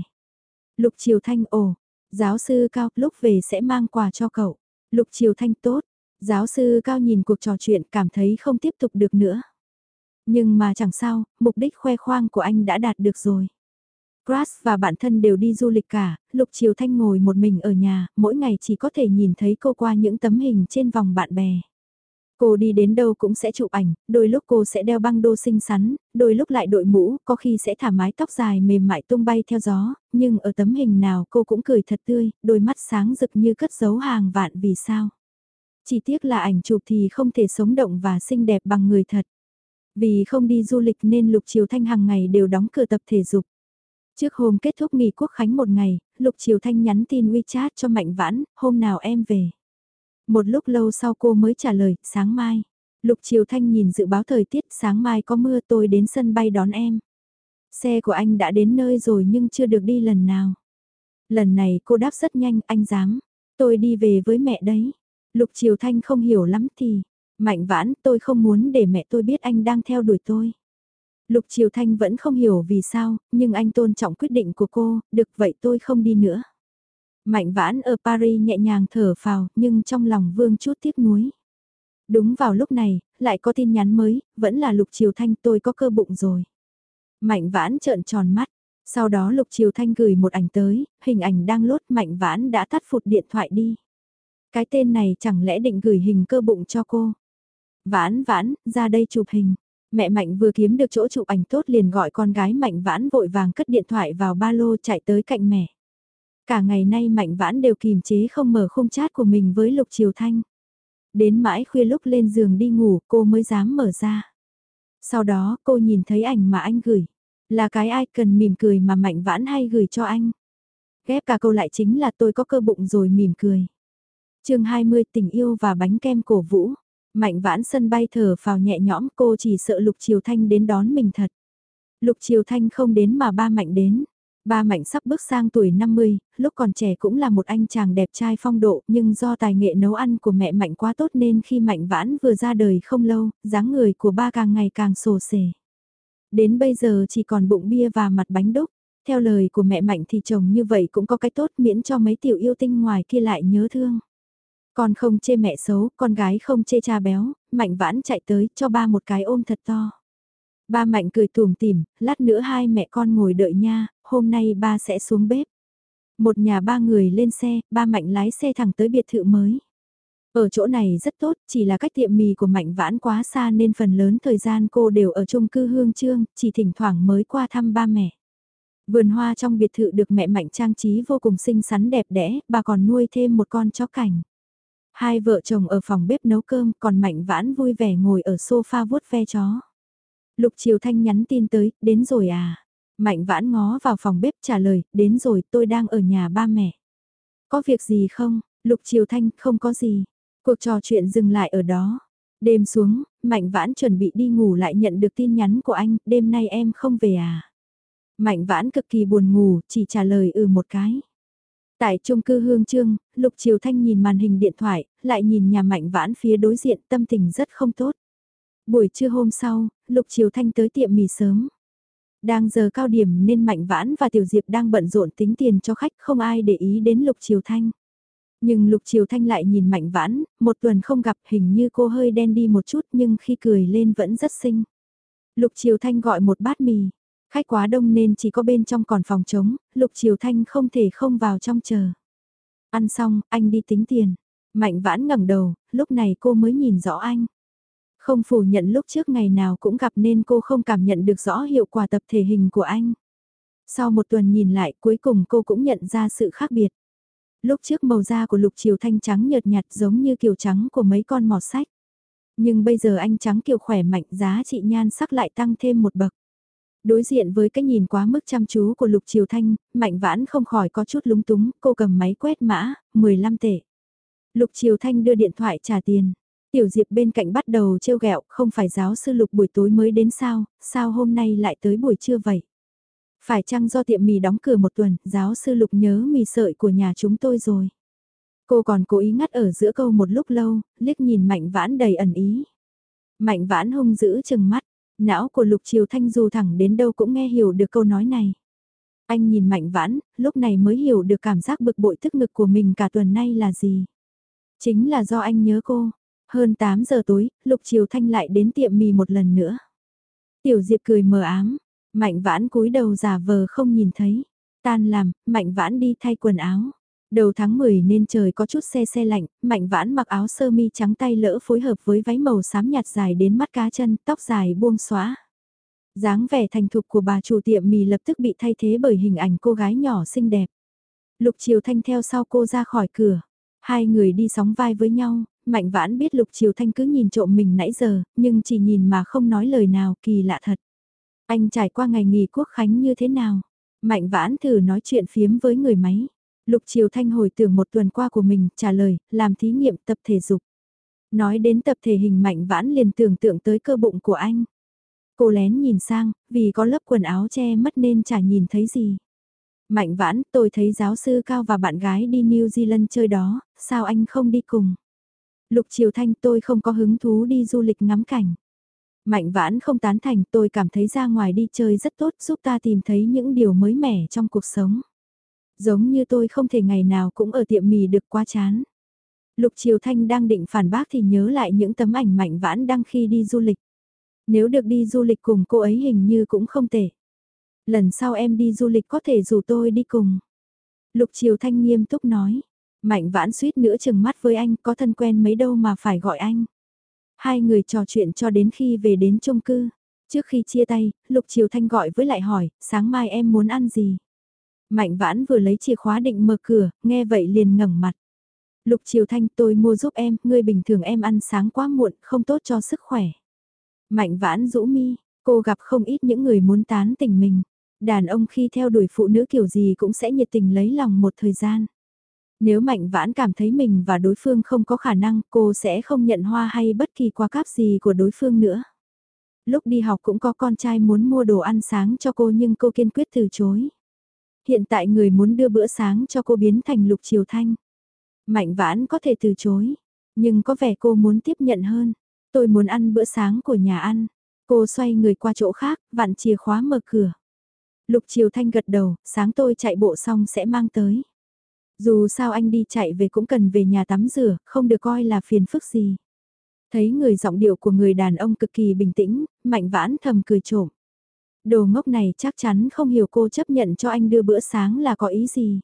S1: Lục Triều Thanh ồ, giáo sư Cao lúc về sẽ mang quà cho cậu. Lục Triều Thanh tốt, giáo sư Cao nhìn cuộc trò chuyện cảm thấy không tiếp tục được nữa. Nhưng mà chẳng sao, mục đích khoe khoang của anh đã đạt được rồi. Grass và bạn thân đều đi du lịch cả, Lục Triều Thanh ngồi một mình ở nhà, mỗi ngày chỉ có thể nhìn thấy cô qua những tấm hình trên vòng bạn bè. Cô đi đến đâu cũng sẽ chụp ảnh, đôi lúc cô sẽ đeo băng đô xinh xắn, đôi lúc lại đội mũ, có khi sẽ thả mái tóc dài mềm mại tung bay theo gió, nhưng ở tấm hình nào cô cũng cười thật tươi, đôi mắt sáng rực như cất giấu hàng vạn vì sao. Chỉ tiếc là ảnh chụp thì không thể sống động và xinh đẹp bằng người thật. Vì không đi du lịch nên Lục Triều Thanh hàng ngày đều đóng cửa tập thể dục. Trước hôm kết thúc nghỉ quốc khánh một ngày, Lục Triều Thanh nhắn tin WeChat cho Mạnh Vãn, hôm nào em về. Một lúc lâu sau cô mới trả lời, sáng mai. Lục Triều Thanh nhìn dự báo thời tiết sáng mai có mưa tôi đến sân bay đón em. Xe của anh đã đến nơi rồi nhưng chưa được đi lần nào. Lần này cô đáp rất nhanh, anh dám. Tôi đi về với mẹ đấy. Lục Triều Thanh không hiểu lắm thì. Mạnh vãn, tôi không muốn để mẹ tôi biết anh đang theo đuổi tôi. Lục Triều Thanh vẫn không hiểu vì sao, nhưng anh tôn trọng quyết định của cô, được vậy tôi không đi nữa. Mạnh vãn ở Paris nhẹ nhàng thở phào, nhưng trong lòng vương chút tiếc nuối. Đúng vào lúc này, lại có tin nhắn mới, vẫn là Lục Triều Thanh tôi có cơ bụng rồi. Mạnh vãn trợn tròn mắt, sau đó Lục Triều Thanh gửi một ảnh tới, hình ảnh đang lốt Mạnh vãn đã tắt phụt điện thoại đi. Cái tên này chẳng lẽ định gửi hình cơ bụng cho cô? Vãn vãn, ra đây chụp hình. Mẹ Mạnh vừa kiếm được chỗ chụp ảnh tốt liền gọi con gái Mạnh vãn vội vàng cất điện thoại vào ba lô chạy tới cạnh mẹ. Cả ngày nay Mạnh Vãn đều kìm chế không mở khung chat của mình với Lục Triều Thanh. Đến mãi khuya lúc lên giường đi ngủ, cô mới dám mở ra. Sau đó, cô nhìn thấy ảnh mà anh gửi. Là cái ai cần mỉm cười mà Mạnh Vãn hay gửi cho anh. Ghép cả câu lại chính là tôi có cơ bụng rồi mỉm cười. chương 20 tình yêu và bánh kem cổ vũ. Mạnh Vãn sân bay thở vào nhẹ nhõm, cô chỉ sợ Lục Triều Thanh đến đón mình thật. Lục Triều Thanh không đến mà ba Mạnh đến. Ba Mạnh sắp bước sang tuổi 50, lúc còn trẻ cũng là một anh chàng đẹp trai phong độ, nhưng do tài nghệ nấu ăn của mẹ Mạnh quá tốt nên khi Mạnh Vãn vừa ra đời không lâu, dáng người của ba càng ngày càng sồ sề. Đến bây giờ chỉ còn bụng bia và mặt bánh đúc. Theo lời của mẹ Mạnh thì chồng như vậy cũng có cái tốt miễn cho mấy tiểu yêu tinh ngoài kia lại nhớ thương. Con không chê mẹ xấu, con gái không chê cha béo, Mạnh Vãn chạy tới cho ba một cái ôm thật to. Ba Mạnh cười tùm tìm, lát nữa hai mẹ con ngồi đợi nha, hôm nay ba sẽ xuống bếp. Một nhà ba người lên xe, ba Mạnh lái xe thẳng tới biệt thự mới. Ở chỗ này rất tốt, chỉ là cách tiệm mì của Mạnh vãn quá xa nên phần lớn thời gian cô đều ở chung cư Hương Trương, chỉ thỉnh thoảng mới qua thăm ba mẹ. Vườn hoa trong biệt thự được mẹ Mạnh trang trí vô cùng xinh xắn đẹp đẽ, bà còn nuôi thêm một con chó cảnh. Hai vợ chồng ở phòng bếp nấu cơm, còn Mạnh vãn vui vẻ ngồi ở sofa vuốt ve chó. Lục Triều Thanh nhắn tin tới, đến rồi à? Mạnh vãn ngó vào phòng bếp trả lời, đến rồi tôi đang ở nhà ba mẹ. Có việc gì không? Lục Triều Thanh không có gì. Cuộc trò chuyện dừng lại ở đó. Đêm xuống, Mạnh vãn chuẩn bị đi ngủ lại nhận được tin nhắn của anh, đêm nay em không về à? Mạnh vãn cực kỳ buồn ngủ, chỉ trả lời ừ một cái. Tại trung cư Hương Trương, Lục Triều Thanh nhìn màn hình điện thoại, lại nhìn nhà Mạnh vãn phía đối diện tâm tình rất không tốt. Buổi trưa hôm sau, Lục Triều Thanh tới tiệm mì sớm. Đang giờ cao điểm nên Mạnh Vãn và Tiểu Diệp đang bận rộn tính tiền cho khách không ai để ý đến Lục Triều Thanh. Nhưng Lục Triều Thanh lại nhìn Mạnh Vãn, một tuần không gặp hình như cô hơi đen đi một chút nhưng khi cười lên vẫn rất xinh. Lục Triều Thanh gọi một bát mì. Khách quá đông nên chỉ có bên trong còn phòng trống, Lục Triều Thanh không thể không vào trong chờ. Ăn xong, anh đi tính tiền. Mạnh vãn ngẩng đầu, lúc này cô mới nhìn rõ anh. Không phủ nhận lúc trước ngày nào cũng gặp nên cô không cảm nhận được rõ hiệu quả tập thể hình của anh. Sau một tuần nhìn lại cuối cùng cô cũng nhận ra sự khác biệt. Lúc trước màu da của lục chiều thanh trắng nhợt nhạt giống như kiểu trắng của mấy con mọt sách. Nhưng bây giờ anh trắng kiểu khỏe mạnh giá trị nhan sắc lại tăng thêm một bậc. Đối diện với cái nhìn quá mức chăm chú của Lục Triều Thanh, Mạnh Vãn không khỏi có chút lúng túng, cô cầm máy quét mã, 15 tệ. Lục Triều Thanh đưa điện thoại trả tiền. Tiểu Diệp bên cạnh bắt đầu trêu ghẹo, không phải giáo sư Lục buổi tối mới đến sao, sao hôm nay lại tới buổi trưa vậy? Phải chăng do tiệm mì đóng cửa một tuần, giáo sư Lục nhớ mì sợi của nhà chúng tôi rồi. Cô còn cố ý ngắt ở giữa câu một lúc lâu, liếc nhìn Mạnh Vãn đầy ẩn ý. Mạnh Vãn hung dữ chừng mắt, não của Lục Triều Thanh dù thẳng đến đâu cũng nghe hiểu được câu nói này. Anh nhìn Mạnh Vãn, lúc này mới hiểu được cảm giác bực bội tức ngực của mình cả tuần nay là gì. Chính là do anh nhớ cô. Hơn 8 giờ tối, Lục Triều Thanh lại đến tiệm mì một lần nữa. Tiểu Diệp cười mờ ám, Mạnh Vãn cúi đầu giả vờ không nhìn thấy. Tan làm, Mạnh Vãn đi thay quần áo. Đầu tháng 10 nên trời có chút xe xe lạnh, Mạnh Vãn mặc áo sơ mi trắng tay lỡ phối hợp với váy màu xám nhạt dài đến mắt cá chân, tóc dài buông xóa. dáng vẻ thành thục của bà chủ tiệm mì lập tức bị thay thế bởi hình ảnh cô gái nhỏ xinh đẹp. Lục Triều Thanh theo sau cô ra khỏi cửa. Hai người đi sóng vai với nhau, Mạnh Vãn biết Lục Triều Thanh cứ nhìn trộm mình nãy giờ, nhưng chỉ nhìn mà không nói lời nào kỳ lạ thật. Anh trải qua ngày nghỉ quốc khánh như thế nào? Mạnh Vãn thử nói chuyện phiếm với người máy. Lục Triều Thanh hồi tưởng một tuần qua của mình, trả lời, làm thí nghiệm tập thể dục. Nói đến tập thể hình Mạnh Vãn liền tưởng tượng tới cơ bụng của anh. Cô lén nhìn sang, vì có lớp quần áo che mất nên chả nhìn thấy gì. Mạnh vãn, tôi thấy giáo sư Cao và bạn gái đi New Zealand chơi đó, sao anh không đi cùng? Lục Triều Thanh, tôi không có hứng thú đi du lịch ngắm cảnh. Mạnh vãn không tán thành, tôi cảm thấy ra ngoài đi chơi rất tốt, giúp ta tìm thấy những điều mới mẻ trong cuộc sống. Giống như tôi không thể ngày nào cũng ở tiệm mì được quá chán. Lục Triều Thanh đang định phản bác thì nhớ lại những tấm ảnh mạnh vãn đăng khi đi du lịch. Nếu được đi du lịch cùng cô ấy hình như cũng không tệ. Lần sau em đi du lịch có thể rủ tôi đi cùng. Lục Triều Thanh nghiêm túc nói. Mạnh vãn suýt nữa chừng mắt với anh có thân quen mấy đâu mà phải gọi anh. Hai người trò chuyện cho đến khi về đến chung cư. Trước khi chia tay, Lục Triều Thanh gọi với lại hỏi, sáng mai em muốn ăn gì? Mạnh vãn vừa lấy chìa khóa định mở cửa, nghe vậy liền ngẩng mặt. Lục Triều Thanh tôi mua giúp em, ngươi bình thường em ăn sáng quá muộn, không tốt cho sức khỏe. Mạnh vãn rũ mi, cô gặp không ít những người muốn tán tình mình. Đàn ông khi theo đuổi phụ nữ kiểu gì cũng sẽ nhiệt tình lấy lòng một thời gian. Nếu Mạnh Vãn cảm thấy mình và đối phương không có khả năng, cô sẽ không nhận hoa hay bất kỳ quà cáp gì của đối phương nữa. Lúc đi học cũng có con trai muốn mua đồ ăn sáng cho cô nhưng cô kiên quyết từ chối. Hiện tại người muốn đưa bữa sáng cho cô biến thành lục triều thanh. Mạnh Vãn có thể từ chối, nhưng có vẻ cô muốn tiếp nhận hơn. Tôi muốn ăn bữa sáng của nhà ăn. Cô xoay người qua chỗ khác, vặn chìa khóa mở cửa. Lục Triều Thanh gật đầu, sáng tôi chạy bộ xong sẽ mang tới. Dù sao anh đi chạy về cũng cần về nhà tắm rửa, không được coi là phiền phức gì. Thấy người giọng điệu của người đàn ông cực kỳ bình tĩnh, mạnh vãn thầm cười trộm. Đồ ngốc này chắc chắn không hiểu cô chấp nhận cho anh đưa bữa sáng là có ý gì.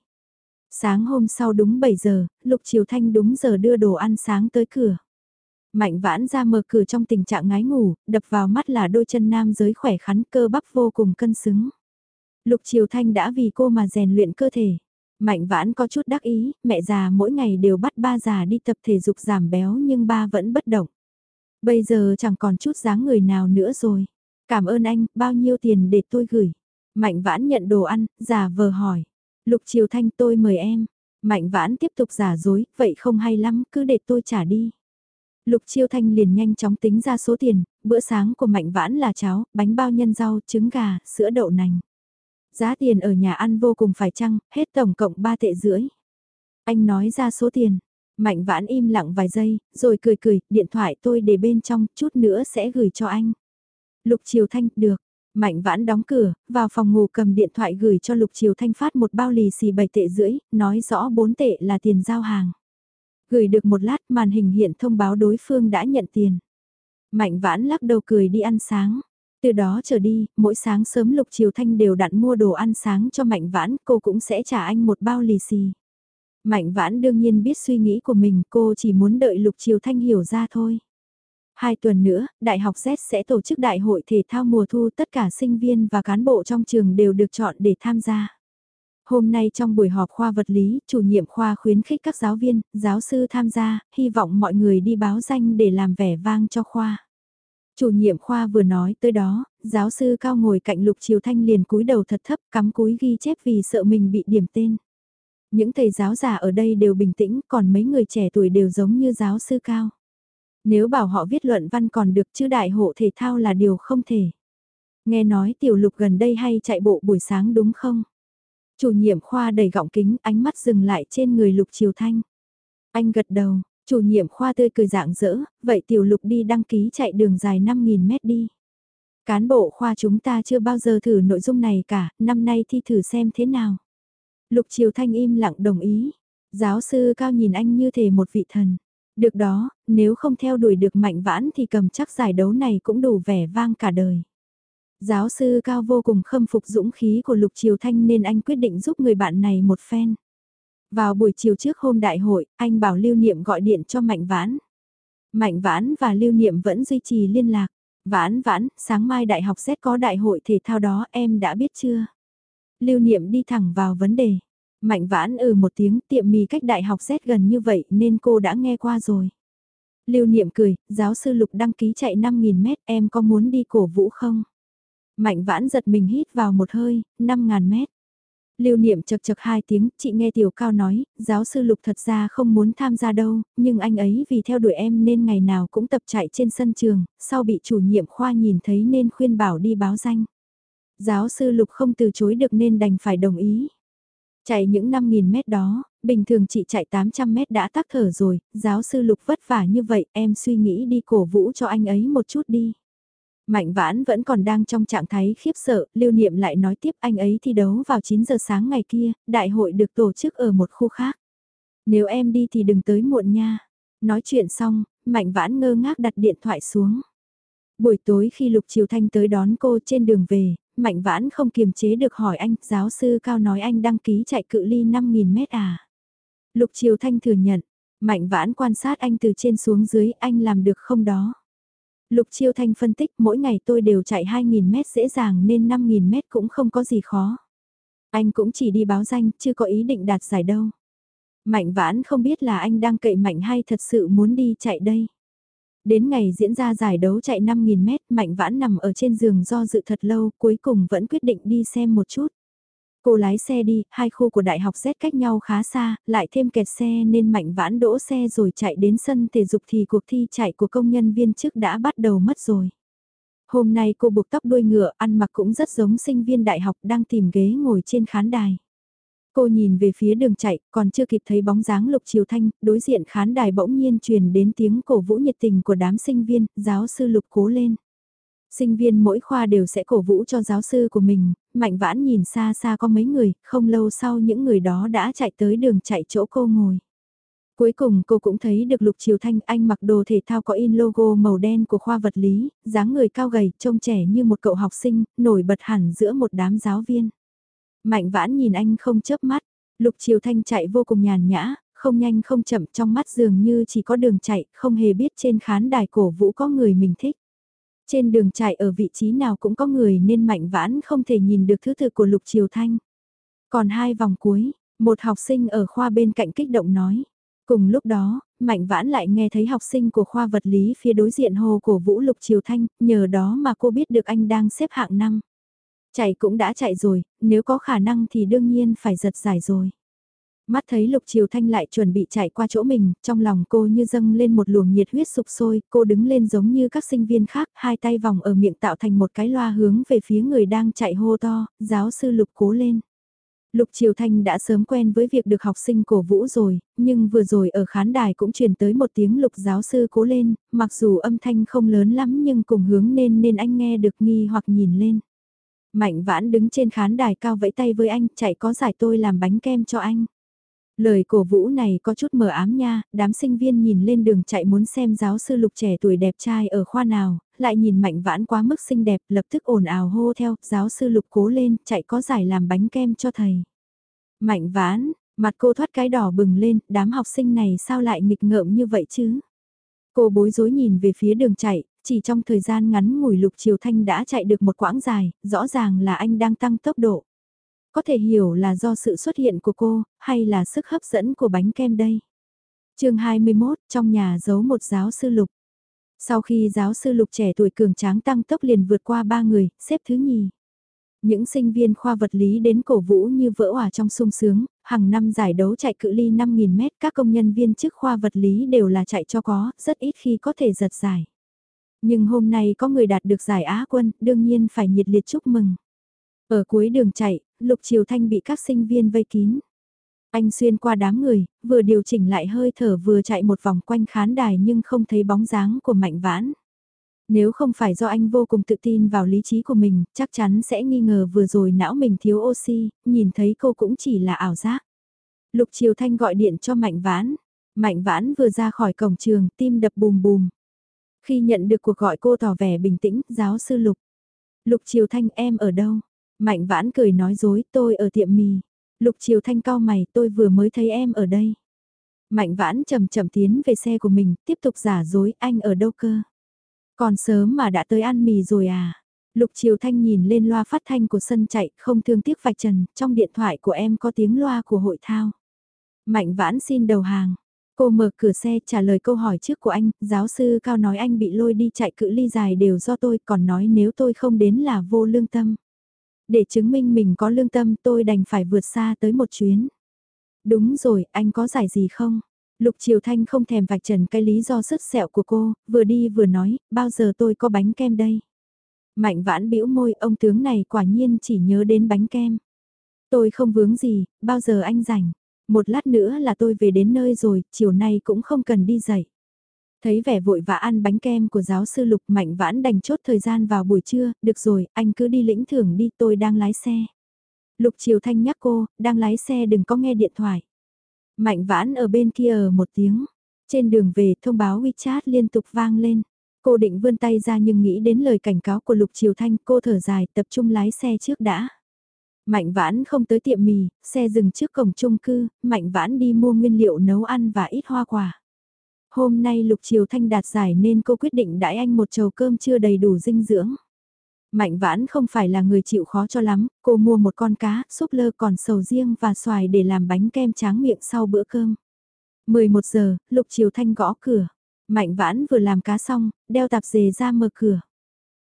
S1: Sáng hôm sau đúng 7 giờ, Lục Triều Thanh đúng giờ đưa đồ ăn sáng tới cửa. Mạnh vãn ra mở cửa trong tình trạng ngái ngủ, đập vào mắt là đôi chân nam giới khỏe khắn cơ bắp vô cùng cân xứng. Lục Triều Thanh đã vì cô mà rèn luyện cơ thể. Mạnh vãn có chút đắc ý, mẹ già mỗi ngày đều bắt ba già đi tập thể dục giảm béo nhưng ba vẫn bất động. Bây giờ chẳng còn chút dáng người nào nữa rồi. Cảm ơn anh, bao nhiêu tiền để tôi gửi. Mạnh vãn nhận đồ ăn, già vờ hỏi. Lục Triều Thanh tôi mời em. Mạnh vãn tiếp tục giả dối, vậy không hay lắm, cứ để tôi trả đi. Lục Chiêu Thanh liền nhanh chóng tính ra số tiền, bữa sáng của Mạnh Vãn là cháo, bánh bao nhân rau, trứng gà, sữa đậu nành. Giá tiền ở nhà ăn vô cùng phải chăng, hết tổng cộng 3 tệ rưỡi. Anh nói ra số tiền. Mạnh vãn im lặng vài giây, rồi cười cười, điện thoại tôi để bên trong, chút nữa sẽ gửi cho anh. Lục Triều Thanh, được. Mạnh vãn đóng cửa, vào phòng ngủ cầm điện thoại gửi cho Lục Triều Thanh phát một bao lì xì 7 tệ rưỡi, nói rõ 4 tệ là tiền giao hàng. Gửi được một lát màn hình hiện thông báo đối phương đã nhận tiền. Mạnh vãn lắc đầu cười đi ăn sáng. Từ đó trở đi, mỗi sáng sớm Lục Triều Thanh đều đặn mua đồ ăn sáng cho Mạnh Vãn, cô cũng sẽ trả anh một bao lì xì. Mạnh vãn đương nhiên biết suy nghĩ của mình, cô chỉ muốn đợi Lục Triều Thanh hiểu ra thôi. Hai tuần nữa, Đại học Z sẽ tổ chức đại hội thể thao mùa thu tất cả sinh viên và cán bộ trong trường đều được chọn để tham gia. Hôm nay trong buổi họp khoa vật lý, chủ nhiệm khoa khuyến khích các giáo viên, giáo sư tham gia, hy vọng mọi người đi báo danh để làm vẻ vang cho khoa. Chủ nhiệm khoa vừa nói tới đó, giáo sư cao ngồi cạnh Lục Triều Thanh liền cúi đầu thật thấp cắm cúi ghi chép vì sợ mình bị điểm tên. Những thầy giáo già ở đây đều bình tĩnh, còn mấy người trẻ tuổi đều giống như giáo sư cao. Nếu bảo họ viết luận văn còn được chứ đại hộ thể thao là điều không thể. Nghe nói tiểu lục gần đây hay chạy bộ buổi sáng đúng không? Chủ nhiệm khoa đầy gọng kính ánh mắt dừng lại trên người lục triều thanh. Anh gật đầu, chủ nhiệm khoa tươi cười dạng dỡ, vậy tiểu lục đi đăng ký chạy đường dài 5.000 mét đi. Cán bộ khoa chúng ta chưa bao giờ thử nội dung này cả, năm nay thi thử xem thế nào. Lục Triều Thanh im lặng đồng ý. Giáo sư cao nhìn anh như thể một vị thần. Được đó, nếu không theo đuổi được mạnh vãn thì cầm chắc giải đấu này cũng đủ vẻ vang cả đời. Giáo sư cao vô cùng khâm phục dũng khí của Lục Triều Thanh nên anh quyết định giúp người bạn này một phen. Vào buổi chiều trước hôm đại hội, anh bảo Lưu Niệm gọi điện cho Mạnh Vãn. Mạnh Vãn và Lưu Niệm vẫn duy trì liên lạc. Vãn Vãn, sáng mai đại học xét có đại hội thể thao đó em đã biết chưa? Lưu Niệm đi thẳng vào vấn đề. Mạnh vãn ừ một tiếng tiệm mì cách đại học xét gần như vậy nên cô đã nghe qua rồi. Lưu Niệm cười, giáo sư Lục đăng ký chạy 5.000 mét em có muốn đi cổ vũ không? Mạnh vãn giật mình hít vào một hơi, 5.000 mét. Lưu Niệm chật chật hai tiếng, chị nghe Tiểu Cao nói, giáo sư Lục thật ra không muốn tham gia đâu, nhưng anh ấy vì theo đuổi em nên ngày nào cũng tập chạy trên sân trường, sau bị chủ nhiệm khoa nhìn thấy nên khuyên bảo đi báo danh. Giáo sư Lục không từ chối được nên đành phải đồng ý. Chạy những 5.000 mét đó, bình thường chị chạy 800 mét đã tắc thở rồi, giáo sư Lục vất vả như vậy, em suy nghĩ đi cổ vũ cho anh ấy một chút đi. Mạnh vãn vẫn còn đang trong trạng thái khiếp sợ, lưu niệm lại nói tiếp anh ấy thi đấu vào 9 giờ sáng ngày kia, đại hội được tổ chức ở một khu khác. Nếu em đi thì đừng tới muộn nha. Nói chuyện xong, mạnh vãn ngơ ngác đặt điện thoại xuống. Buổi tối khi Lục Triều Thanh tới đón cô trên đường về, Mạnh Vãn không kiềm chế được hỏi anh, giáo sư Cao nói anh đăng ký chạy cự ly 5.000 mét à. Lục Triều Thanh thừa nhận, Mạnh Vãn quan sát anh từ trên xuống dưới, anh làm được không đó. Lục Chiêu Thanh phân tích mỗi ngày tôi đều chạy 2.000 mét dễ dàng nên 5.000 mét cũng không có gì khó. Anh cũng chỉ đi báo danh, chưa có ý định đạt giải đâu. Mạnh vãn không biết là anh đang cậy mạnh hay thật sự muốn đi chạy đây. Đến ngày diễn ra giải đấu chạy 5.000 mét, Mạnh Vãn nằm ở trên giường do dự thật lâu, cuối cùng vẫn quyết định đi xem một chút. Cô lái xe đi, hai khu của đại học Z cách nhau khá xa, lại thêm kẹt xe nên Mạnh Vãn đỗ xe rồi chạy đến sân thể dục thì cuộc thi chạy của công nhân viên chức đã bắt đầu mất rồi. Hôm nay cô buộc tóc đuôi ngựa, ăn mặc cũng rất giống sinh viên đại học đang tìm ghế ngồi trên khán đài. Cô nhìn về phía đường chạy, còn chưa kịp thấy bóng dáng Lục Triều Thanh, đối diện khán đài bỗng nhiên truyền đến tiếng cổ vũ nhiệt tình của đám sinh viên, giáo sư Lục cố lên. Sinh viên mỗi khoa đều sẽ cổ vũ cho giáo sư của mình, mạnh vãn nhìn xa xa có mấy người, không lâu sau những người đó đã chạy tới đường chạy chỗ cô ngồi. Cuối cùng cô cũng thấy được Lục Triều Thanh anh mặc đồ thể thao có in logo màu đen của khoa vật lý, dáng người cao gầy, trông trẻ như một cậu học sinh, nổi bật hẳn giữa một đám giáo viên. Mạnh vãn nhìn anh không chớp mắt, Lục Triều Thanh chạy vô cùng nhàn nhã, không nhanh không chậm trong mắt dường như chỉ có đường chạy, không hề biết trên khán đài cổ vũ có người mình thích. Trên đường chạy ở vị trí nào cũng có người nên mạnh vãn không thể nhìn được thứ tự của Lục Triều Thanh. Còn hai vòng cuối, một học sinh ở khoa bên cạnh kích động nói. Cùng lúc đó, Mạnh Vãn lại nghe thấy học sinh của khoa vật lý phía đối diện hồ cổ vũ Lục Triều Thanh, nhờ đó mà cô biết được anh đang xếp hạng năm. Chạy cũng đã chạy rồi, nếu có khả năng thì đương nhiên phải giật giải rồi. Mắt thấy Lục Triều Thanh lại chuẩn bị chạy qua chỗ mình, trong lòng cô như dâng lên một luồng nhiệt huyết sục sôi, cô đứng lên giống như các sinh viên khác, hai tay vòng ở miệng tạo thành một cái loa hướng về phía người đang chạy hô to, giáo sư Lục cố lên. Lục Triều Thanh đã sớm quen với việc được học sinh cổ vũ rồi, nhưng vừa rồi ở khán đài cũng truyền tới một tiếng lục giáo sư cố lên, mặc dù âm thanh không lớn lắm nhưng cùng hướng nên nên anh nghe được nghi hoặc nhìn lên. Mạnh vãn đứng trên khán đài cao vẫy tay với anh, chạy có giải tôi làm bánh kem cho anh. Lời cổ vũ này có chút mờ ám nha, đám sinh viên nhìn lên đường chạy muốn xem giáo sư lục trẻ tuổi đẹp trai ở khoa nào, lại nhìn mạnh vãn quá mức xinh đẹp, lập tức ồn ào hô theo, giáo sư lục cố lên, chạy có giải làm bánh kem cho thầy. Mạnh vãn, Mặt cô thoát cái đỏ bừng lên, đám học sinh này sao lại nghịch ngợm như vậy chứ? Cô bối rối nhìn về phía đường chạy, chỉ trong thời gian ngắn ngủi Lục Triều Thanh đã chạy được một quãng dài, rõ ràng là anh đang tăng tốc độ. Có thể hiểu là do sự xuất hiện của cô, hay là sức hấp dẫn của bánh kem đây. chương 21, trong nhà giấu một giáo sư Lục. Sau khi giáo sư Lục trẻ tuổi cường tráng tăng tốc liền vượt qua ba người, xếp thứ nhì. Những sinh viên khoa vật lý đến cổ vũ như vỡ hòa trong sung sướng, hàng năm giải đấu chạy cự ly 5.000m các công nhân viên chức khoa vật lý đều là chạy cho có, rất ít khi có thể giật giải. Nhưng hôm nay có người đạt được giải Á quân, đương nhiên phải nhiệt liệt chúc mừng. Ở cuối đường chạy, Lục Triều Thanh bị các sinh viên vây kín. Anh xuyên qua đám người, vừa điều chỉnh lại hơi thở vừa chạy một vòng quanh khán đài nhưng không thấy bóng dáng của Mạnh Vãn. Nếu không phải do anh vô cùng tự tin vào lý trí của mình, chắc chắn sẽ nghi ngờ vừa rồi não mình thiếu oxy, nhìn thấy cô cũng chỉ là ảo giác. Lục Triều Thanh gọi điện cho Mạnh Vãn. Mạnh Vãn vừa ra khỏi cổng trường, tim đập bùm bùm. Khi nhận được cuộc gọi cô tỏ vẻ bình tĩnh, giáo sư Lục. Lục Triều Thanh em ở đâu? Mạnh Vãn cười nói dối, tôi ở tiệm mì. Lục Triều Thanh cao mày, tôi vừa mới thấy em ở đây. Mạnh Vãn chậm chậm tiến về xe của mình, tiếp tục giả dối, anh ở đâu cơ? Còn sớm mà đã tới ăn mì rồi à? Lục Triều Thanh nhìn lên loa phát thanh của sân chạy, không thương tiếc vạch trần, trong điện thoại của em có tiếng loa của hội thao. Mạnh vãn xin đầu hàng. Cô mở cửa xe trả lời câu hỏi trước của anh, giáo sư Cao nói anh bị lôi đi chạy cự ly dài đều do tôi, còn nói nếu tôi không đến là vô lương tâm. Để chứng minh mình có lương tâm tôi đành phải vượt xa tới một chuyến. Đúng rồi, anh có giải gì không? Lục Triều Thanh không thèm vạch trần cái lý do sứt sẹo của cô, vừa đi vừa nói, bao giờ tôi có bánh kem đây? Mạnh vãn bĩu môi, ông tướng này quả nhiên chỉ nhớ đến bánh kem. Tôi không vướng gì, bao giờ anh rảnh? Một lát nữa là tôi về đến nơi rồi, chiều nay cũng không cần đi dậy. Thấy vẻ vội vã ăn bánh kem của giáo sư Lục Mạnh Vãn đành chốt thời gian vào buổi trưa, được rồi, anh cứ đi lĩnh thưởng đi, tôi đang lái xe. Lục Triều Thanh nhắc cô, đang lái xe đừng có nghe điện thoại. Mạnh vãn ở bên kia ở một tiếng. Trên đường về thông báo WeChat liên tục vang lên. Cô định vươn tay ra nhưng nghĩ đến lời cảnh cáo của Lục Triều Thanh cô thở dài tập trung lái xe trước đã. Mạnh vãn không tới tiệm mì, xe dừng trước cổng chung cư, mạnh vãn đi mua nguyên liệu nấu ăn và ít hoa quả. Hôm nay Lục Triều Thanh đạt giải nên cô quyết định đãi anh một chầu cơm chưa đầy đủ dinh dưỡng. Mạnh vãn không phải là người chịu khó cho lắm, cô mua một con cá, súp lơ còn sầu riêng và xoài để làm bánh kem tráng miệng sau bữa cơm. 11 giờ, Lục Triều Thanh gõ cửa. Mạnh vãn vừa làm cá xong, đeo tạp dề ra mở cửa.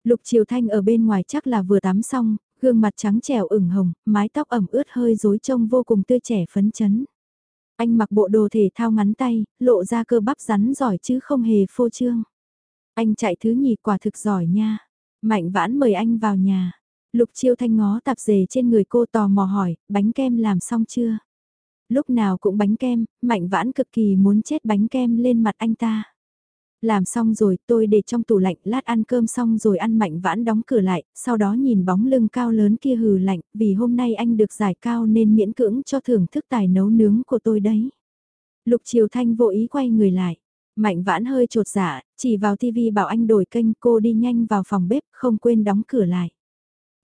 S1: Lục Triều Thanh ở bên ngoài chắc là vừa tắm xong, gương mặt trắng trẻo ửng hồng, mái tóc ẩm ướt hơi rối trông vô cùng tươi trẻ phấn chấn. Anh mặc bộ đồ thể thao ngắn tay, lộ ra cơ bắp rắn giỏi chứ không hề phô trương. Anh chạy thứ nhì quả thực giỏi nha. Mạnh vãn mời anh vào nhà. Lục chiêu thanh ngó tạp dề trên người cô tò mò hỏi, bánh kem làm xong chưa? Lúc nào cũng bánh kem, mạnh vãn cực kỳ muốn chết bánh kem lên mặt anh ta. Làm xong rồi tôi để trong tủ lạnh lát ăn cơm xong rồi ăn mạnh vãn đóng cửa lại, sau đó nhìn bóng lưng cao lớn kia hừ lạnh, vì hôm nay anh được giải cao nên miễn cưỡng cho thưởng thức tài nấu nướng của tôi đấy. Lục Triều Thanh vô ý quay người lại. Mạnh vãn hơi trột dạ, chỉ vào tivi bảo anh đổi kênh cô đi nhanh vào phòng bếp, không quên đóng cửa lại.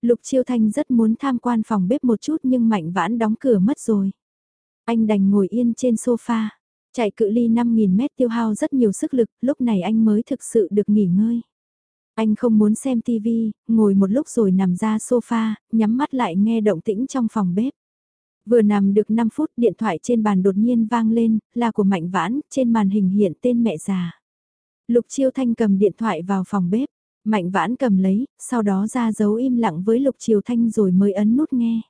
S1: Lục Chiêu Thanh rất muốn tham quan phòng bếp một chút nhưng Mạnh vãn đóng cửa mất rồi. Anh đành ngồi yên trên sofa, chạy cự ly 5.000 mét tiêu hao rất nhiều sức lực, lúc này anh mới thực sự được nghỉ ngơi. Anh không muốn xem tivi, ngồi một lúc rồi nằm ra sofa, nhắm mắt lại nghe động tĩnh trong phòng bếp. Vừa nằm được 5 phút điện thoại trên bàn đột nhiên vang lên, là của Mạnh Vãn, trên màn hình hiện tên mẹ già. Lục Chiêu Thanh cầm điện thoại vào phòng bếp, Mạnh Vãn cầm lấy, sau đó ra dấu im lặng với Lục Chiêu Thanh rồi mới ấn nút nghe.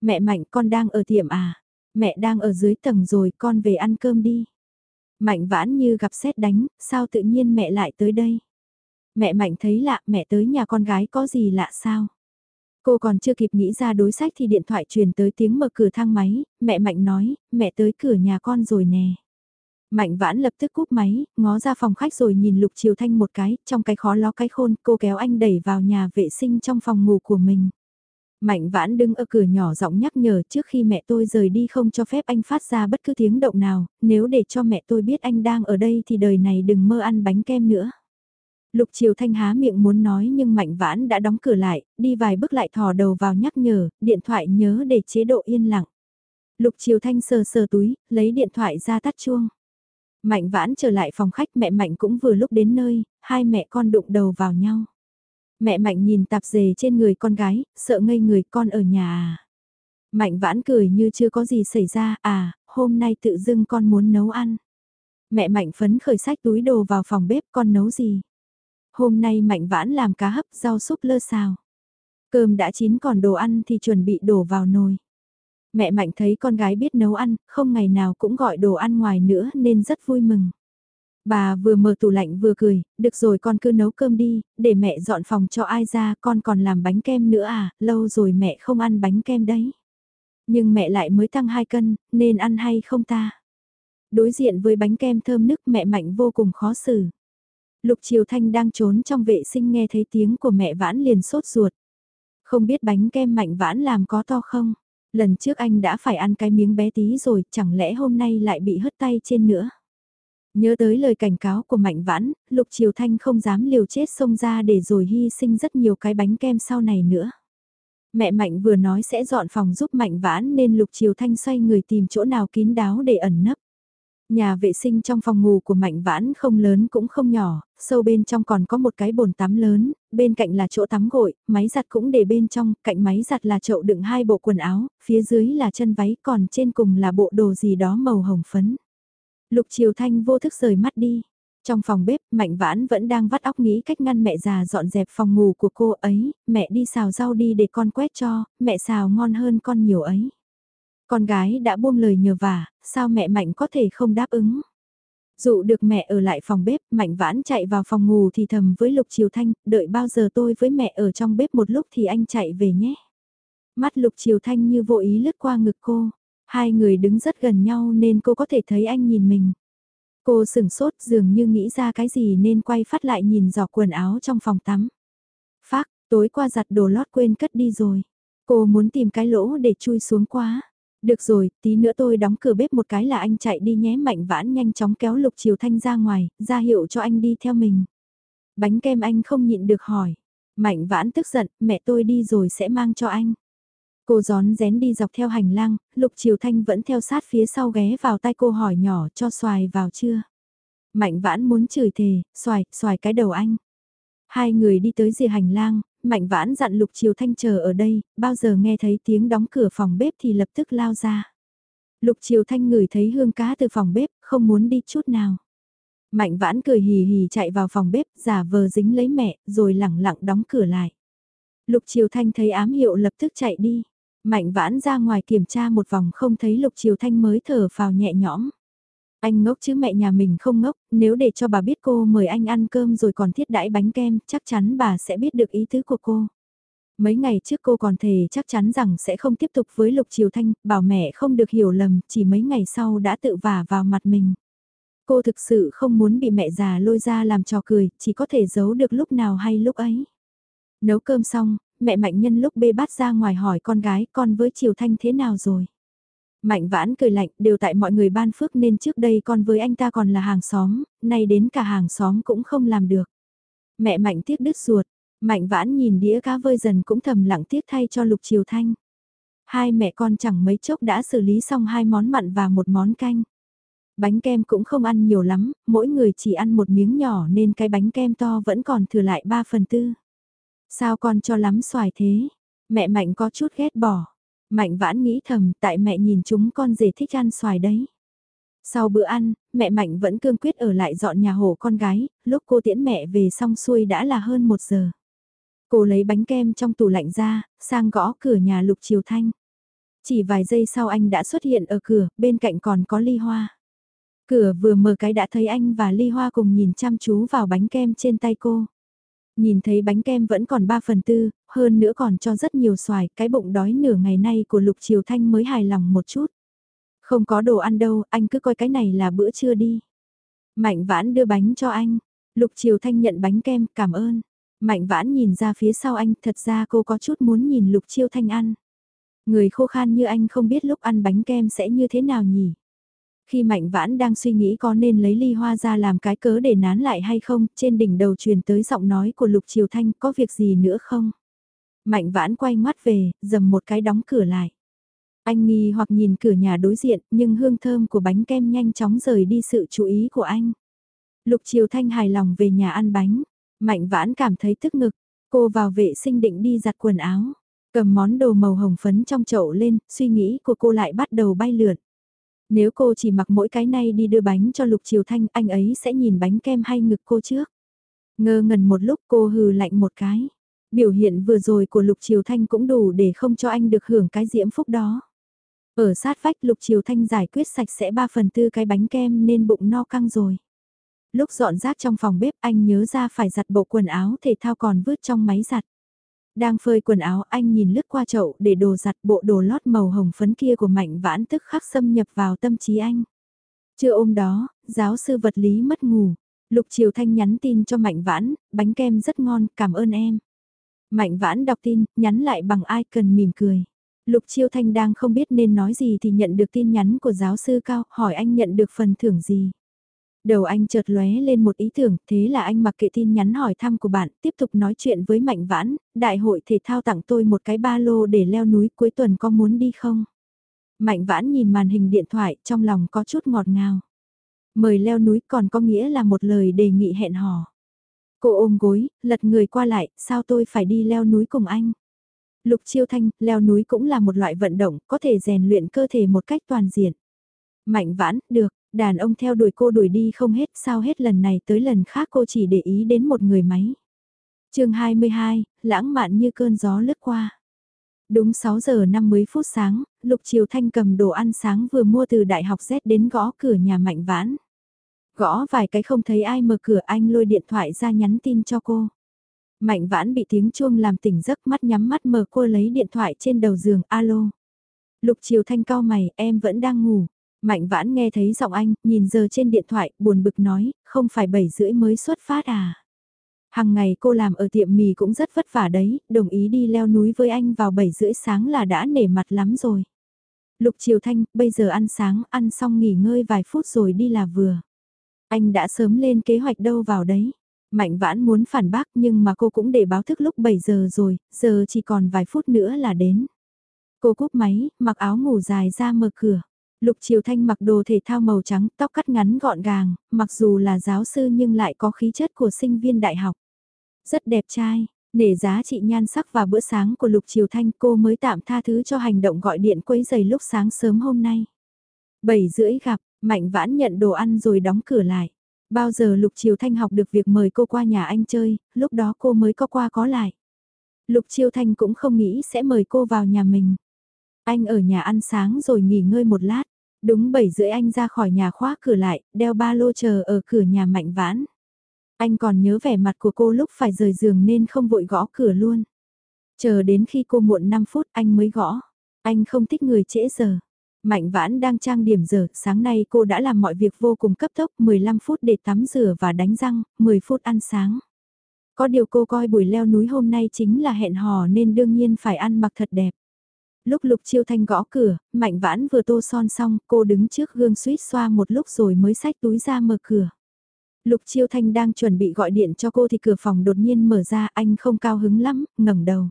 S1: Mẹ Mạnh con đang ở tiệm à? Mẹ đang ở dưới tầng rồi con về ăn cơm đi. Mạnh Vãn như gặp xét đánh, sao tự nhiên mẹ lại tới đây? Mẹ Mạnh thấy lạ mẹ tới nhà con gái có gì lạ sao? Cô còn chưa kịp nghĩ ra đối sách thì điện thoại truyền tới tiếng mở cửa thang máy, mẹ Mạnh nói, mẹ tới cửa nhà con rồi nè. Mạnh vãn lập tức cúp máy, ngó ra phòng khách rồi nhìn Lục Triều Thanh một cái, trong cái khó ló cái khôn, cô kéo anh đẩy vào nhà vệ sinh trong phòng ngủ của mình. Mạnh vãn đứng ở cửa nhỏ giọng nhắc nhở trước khi mẹ tôi rời đi không cho phép anh phát ra bất cứ tiếng động nào, nếu để cho mẹ tôi biết anh đang ở đây thì đời này đừng mơ ăn bánh kem nữa. Lục Triều Thanh há miệng muốn nói nhưng Mạnh Vãn đã đóng cửa lại, đi vài bước lại thò đầu vào nhắc nhở, điện thoại nhớ để chế độ yên lặng. Lục Triều Thanh sờ sờ túi, lấy điện thoại ra tắt chuông. Mạnh vãn trở lại phòng khách mẹ Mạnh cũng vừa lúc đến nơi, hai mẹ con đụng đầu vào nhau. Mẹ Mạnh nhìn tạp dề trên người con gái, sợ ngây người con ở nhà à. Mạnh vãn cười như chưa có gì xảy ra, à, hôm nay tự dưng con muốn nấu ăn. Mẹ Mạnh phấn khởi sách túi đồ vào phòng bếp con nấu gì. Hôm nay Mạnh vãn làm cá hấp rau súp lơ xào. Cơm đã chín còn đồ ăn thì chuẩn bị đổ vào nồi. Mẹ Mạnh thấy con gái biết nấu ăn, không ngày nào cũng gọi đồ ăn ngoài nữa nên rất vui mừng. Bà vừa mở tủ lạnh vừa cười, được rồi con cứ nấu cơm đi, để mẹ dọn phòng cho ai ra, con còn làm bánh kem nữa à, lâu rồi mẹ không ăn bánh kem đấy. Nhưng mẹ lại mới tăng 2 cân, nên ăn hay không ta? Đối diện với bánh kem thơm nức mẹ Mạnh vô cùng khó xử. Lục Triều Thanh đang trốn trong vệ sinh nghe thấy tiếng của mẹ Vãn liền sốt ruột. Không biết bánh kem Mạnh Vãn làm có to không? Lần trước anh đã phải ăn cái miếng bé tí rồi, chẳng lẽ hôm nay lại bị hất tay trên nữa? Nhớ tới lời cảnh cáo của Mạnh Vãn, Lục Triều Thanh không dám liều chết xông ra để rồi hy sinh rất nhiều cái bánh kem sau này nữa. Mẹ Mạnh vừa nói sẽ dọn phòng giúp Mạnh Vãn nên Lục Triều Thanh xoay người tìm chỗ nào kín đáo để ẩn nấp. Nhà vệ sinh trong phòng ngủ của Mạnh Vãn không lớn cũng không nhỏ, sâu bên trong còn có một cái bồn tắm lớn, bên cạnh là chỗ tắm gội, máy giặt cũng để bên trong, cạnh máy giặt là chậu đựng hai bộ quần áo, phía dưới là chân váy còn trên cùng là bộ đồ gì đó màu hồng phấn. Lục Triều Thanh vô thức rời mắt đi. Trong phòng bếp, Mạnh Vãn vẫn đang vắt óc nghĩ cách ngăn mẹ già dọn dẹp phòng ngủ của cô ấy, mẹ đi xào rau đi để con quét cho, mẹ xào ngon hơn con nhiều ấy. Con gái đã buông lời nhờ vả, sao mẹ Mạnh có thể không đáp ứng? Dụ được mẹ ở lại phòng bếp, Mạnh Vãn chạy vào phòng ngủ thì thầm với Lục Triều Thanh, đợi bao giờ tôi với mẹ ở trong bếp một lúc thì anh chạy về nhé. Mắt Lục Triều Thanh như vô ý lướt qua ngực cô, hai người đứng rất gần nhau nên cô có thể thấy anh nhìn mình. Cô sửng sốt dường như nghĩ ra cái gì nên quay phát lại nhìn giỏ quần áo trong phòng tắm. Phác, tối qua giặt đồ lót quên cất đi rồi. Cô muốn tìm cái lỗ để chui xuống quá. Được rồi, tí nữa tôi đóng cửa bếp một cái là anh chạy đi nhé mạnh vãn nhanh chóng kéo lục chiều thanh ra ngoài, ra hiệu cho anh đi theo mình. Bánh kem anh không nhịn được hỏi. Mạnh vãn tức giận, mẹ tôi đi rồi sẽ mang cho anh. Cô gión rén đi dọc theo hành lang, lục chiều thanh vẫn theo sát phía sau ghé vào tay cô hỏi nhỏ cho xoài vào chưa. Mạnh vãn muốn chửi thề, xoài, xoài cái đầu anh. Hai người đi tới rìa hành lang, Mạnh vãn dặn Lục Triều Thanh chờ ở đây, bao giờ nghe thấy tiếng đóng cửa phòng bếp thì lập tức lao ra. Lục Triều Thanh ngửi thấy hương cá từ phòng bếp, không muốn đi chút nào. Mạnh vãn cười hì hì chạy vào phòng bếp, giả vờ dính lấy mẹ, rồi lẳng lặng đóng cửa lại. Lục Triều Thanh thấy ám hiệu lập tức chạy đi. Mạnh vãn ra ngoài kiểm tra một vòng không thấy Lục Triều Thanh mới thở vào nhẹ nhõm. Anh ngốc chứ mẹ nhà mình không ngốc, nếu để cho bà biết cô mời anh ăn cơm rồi còn thiết đãi bánh kem, chắc chắn bà sẽ biết được ý tứ của cô. Mấy ngày trước cô còn thề chắc chắn rằng sẽ không tiếp tục với Lục Triều Thanh, bảo mẹ không được hiểu lầm, chỉ mấy ngày sau đã tự vả vào mặt mình. Cô thực sự không muốn bị mẹ già lôi ra làm trò cười, chỉ có thể giấu được lúc nào hay lúc ấy. Nấu cơm xong, mẹ Mạnh Nhân lúc bê bát ra ngoài hỏi con gái con với Triều Thanh thế nào rồi. Mạnh vãn cười lạnh, đều tại mọi người ban phước nên trước đây con với anh ta còn là hàng xóm, nay đến cả hàng xóm cũng không làm được. Mẹ Mạnh tiếc đứt ruột, Mạnh vãn nhìn đĩa cá vơi dần cũng thầm lặng tiếc thay cho Lục Triều Thanh. Hai mẹ con chẳng mấy chốc đã xử lý xong hai món mặn và một món canh. Bánh kem cũng không ăn nhiều lắm, mỗi người chỉ ăn một miếng nhỏ nên cái bánh kem to vẫn còn thừa lại 3 phần tư. Sao con cho lắm xoài thế? Mẹ Mạnh có chút ghét bỏ. Mạnh vãn nghĩ thầm tại mẹ nhìn chúng con dễ thích ăn xoài đấy. Sau bữa ăn, mẹ Mạnh vẫn cương quyết ở lại dọn nhà hổ con gái, lúc cô tiễn mẹ về xong xuôi đã là hơn một giờ. Cô lấy bánh kem trong tủ lạnh ra, sang gõ cửa nhà Lục Triều Thanh. Chỉ vài giây sau anh đã xuất hiện ở cửa, bên cạnh còn có ly hoa. Cửa vừa mở cái đã thấy anh và ly hoa cùng nhìn chăm chú vào bánh kem trên tay cô. Nhìn thấy bánh kem vẫn còn 3 phần tư, hơn nữa còn cho rất nhiều xoài, cái bụng đói nửa ngày nay của Lục Triều Thanh mới hài lòng một chút. Không có đồ ăn đâu, anh cứ coi cái này là bữa trưa đi. Mạnh vãn đưa bánh cho anh. Lục Triều Thanh nhận bánh kem, cảm ơn. Mạnh vãn nhìn ra phía sau anh, thật ra cô có chút muốn nhìn Lục Triều Thanh ăn. Người khô khan như anh không biết lúc ăn bánh kem sẽ như thế nào nhỉ? Khi Mạnh Vãn đang suy nghĩ có nên lấy ly hoa ra làm cái cớ để nán lại hay không, trên đỉnh đầu truyền tới giọng nói của Lục Triều Thanh có việc gì nữa không? Mạnh Vãn quay mắt về, dầm một cái đóng cửa lại. Anh nghi hoặc nhìn cửa nhà đối diện, nhưng hương thơm của bánh kem nhanh chóng rời đi sự chú ý của anh. Lục Triều Thanh hài lòng về nhà ăn bánh. Mạnh vãn cảm thấy tức ngực. Cô vào vệ sinh định đi giặt quần áo. Cầm món đồ màu hồng phấn trong chậu lên, suy nghĩ của cô lại bắt đầu bay lượn. Nếu cô chỉ mặc mỗi cái này đi đưa bánh cho Lục Triều Thanh, anh ấy sẽ nhìn bánh kem hay ngực cô trước. Ngơ ngẩn một lúc cô hừ lạnh một cái. Biểu hiện vừa rồi của Lục Triều Thanh cũng đủ để không cho anh được hưởng cái diễm phúc đó. Ở sát vách Lục Triều Thanh giải quyết sạch sẽ 3 phần tư cái bánh kem nên bụng no căng rồi. Lúc dọn rác trong phòng bếp anh nhớ ra phải giặt bộ quần áo thể thao còn vứt trong máy giặt. Đang phơi quần áo anh nhìn lướt qua chậu để đồ giặt bộ đồ lót màu hồng phấn kia của mạnh vãn tức khắc xâm nhập vào tâm trí anh. Chưa ôm đó, giáo sư vật lý mất ngủ. Lục Triều Thanh nhắn tin cho Mạnh Vãn, bánh kem rất ngon, cảm ơn em. Mạnh Vãn đọc tin, nhắn lại bằng ai cần mỉm cười. Lục Chiêu Thanh đang không biết nên nói gì thì nhận được tin nhắn của giáo sư Cao, hỏi anh nhận được phần thưởng gì. Đầu anh chợt lóe lên một ý tưởng, thế là anh mặc kệ tin nhắn hỏi thăm của bạn, tiếp tục nói chuyện với Mạnh Vãn, đại hội thể thao tặng tôi một cái ba lô để leo núi cuối tuần có muốn đi không? Mạnh Vãn nhìn màn hình điện thoại, trong lòng có chút ngọt ngào. Mời leo núi còn có nghĩa là một lời đề nghị hẹn hò. Cô ôm gối, lật người qua lại, sao tôi phải đi leo núi cùng anh? Lục Chiêu Thanh, leo núi cũng là một loại vận động, có thể rèn luyện cơ thể một cách toàn diện. Mạnh vãn, được, đàn ông theo đuổi cô đuổi đi không hết, sao hết lần này tới lần khác cô chỉ để ý đến một người máy. chương 22, lãng mạn như cơn gió lướt qua. Đúng 6 giờ 50 phút sáng, Lục Triều Thanh cầm đồ ăn sáng vừa mua từ đại học Z đến gõ cửa nhà Mạnh Vãn. Gõ vài cái không thấy ai mở cửa anh lôi điện thoại ra nhắn tin cho cô. Mạnh vãn bị tiếng chuông làm tỉnh giấc mắt nhắm mắt mở cô lấy điện thoại trên đầu giường, alo. Lục Triều Thanh cao mày, em vẫn đang ngủ. Mạnh vãn nghe thấy giọng anh, nhìn giờ trên điện thoại, buồn bực nói, không phải 7 rưỡi mới xuất phát à. Hằng ngày cô làm ở tiệm mì cũng rất vất vả đấy, đồng ý đi leo núi với anh vào 7 rưỡi sáng là đã nể mặt lắm rồi. Lục Triều Thanh, bây giờ ăn sáng, ăn xong nghỉ ngơi vài phút rồi đi là vừa. Anh đã sớm lên kế hoạch đâu vào đấy. Mạnh vãn muốn phản bác nhưng mà cô cũng để báo thức lúc 7 giờ rồi, giờ chỉ còn vài phút nữa là đến. Cô cúp máy, mặc áo ngủ dài ra mở cửa. Lục Triều Thanh mặc đồ thể thao màu trắng, tóc cắt ngắn gọn gàng, mặc dù là giáo sư nhưng lại có khí chất của sinh viên đại học. Rất đẹp trai, nể giá trị nhan sắc và bữa sáng của Lục Triều Thanh cô mới tạm tha thứ cho hành động gọi điện quấy giày lúc sáng sớm hôm nay. 7 rưỡi gặp, Mạnh Vãn nhận đồ ăn rồi đóng cửa lại. Bao giờ Lục Triều Thanh học được việc mời cô qua nhà anh chơi, lúc đó cô mới có qua có lại. Lục Triều Thanh cũng không nghĩ sẽ mời cô vào nhà mình. Anh ở nhà ăn sáng rồi nghỉ ngơi một lát. Đúng 7 rưỡi anh ra khỏi nhà khóa cửa lại, đeo ba lô chờ ở cửa nhà Mạnh Vãn. Anh còn nhớ vẻ mặt của cô lúc phải rời giường nên không vội gõ cửa luôn. Chờ đến khi cô muộn 5 phút anh mới gõ. Anh không thích người trễ giờ. Mạnh vãn đang trang điểm giờ, sáng nay cô đã làm mọi việc vô cùng cấp tốc, 15 phút để tắm rửa và đánh răng, 10 phút ăn sáng. Có điều cô coi buổi leo núi hôm nay chính là hẹn hò nên đương nhiên phải ăn mặc thật đẹp. Lúc Lục Chiêu Thanh gõ cửa, Mạnh Vãn vừa tô son xong, cô đứng trước gương suýt xoa một lúc rồi mới xách túi ra mở cửa. Lục Chiêu Thanh đang chuẩn bị gọi điện cho cô thì cửa phòng đột nhiên mở ra, anh không cao hứng lắm, ngẩng đầu.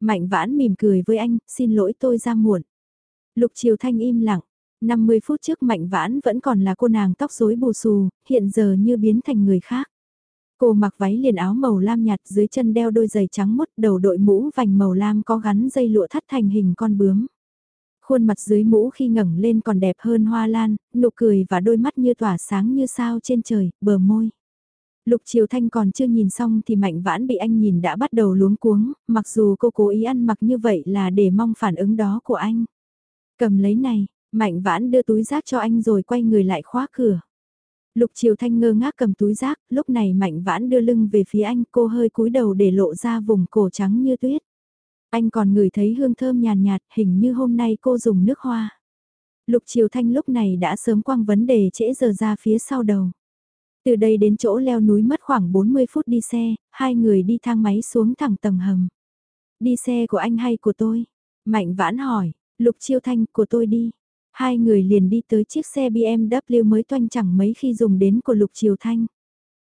S1: Mạnh Vãn mỉm cười với anh, xin lỗi tôi ra muộn. Lục chiêu Thanh im lặng. 50 phút trước Mạnh Vãn vẫn còn là cô nàng tóc rối bù xù, hiện giờ như biến thành người khác. Cô mặc váy liền áo màu lam nhạt dưới chân đeo đôi giày trắng mốt đầu đội mũ vành màu lam có gắn dây lụa thắt thành hình con bướm. Khuôn mặt dưới mũ khi ngẩng lên còn đẹp hơn hoa lan, nụ cười và đôi mắt như tỏa sáng như sao trên trời, bờ môi. Lục Triều Thanh còn chưa nhìn xong thì Mạnh Vãn bị anh nhìn đã bắt đầu luống cuống, mặc dù cô cố ý ăn mặc như vậy là để mong phản ứng đó của anh. Cầm lấy này, Mạnh Vãn đưa túi rác cho anh rồi quay người lại khóa cửa. Lục Triều Thanh ngơ ngác cầm túi rác, lúc này Mạnh Vãn đưa lưng về phía anh, cô hơi cúi đầu để lộ ra vùng cổ trắng như tuyết. Anh còn ngửi thấy hương thơm nhàn nhạt, hình như hôm nay cô dùng nước hoa. Lục Triều Thanh lúc này đã sớm quăng vấn đề trễ giờ ra phía sau đầu. Từ đây đến chỗ leo núi mất khoảng 40 phút đi xe, hai người đi thang máy xuống thẳng tầng hầm. Đi xe của anh hay của tôi? Mạnh Vãn hỏi, Lục Chiêu Thanh của tôi đi. Hai người liền đi tới chiếc xe BMW mới toanh chẳng mấy khi dùng đến của Lục Triều Thanh.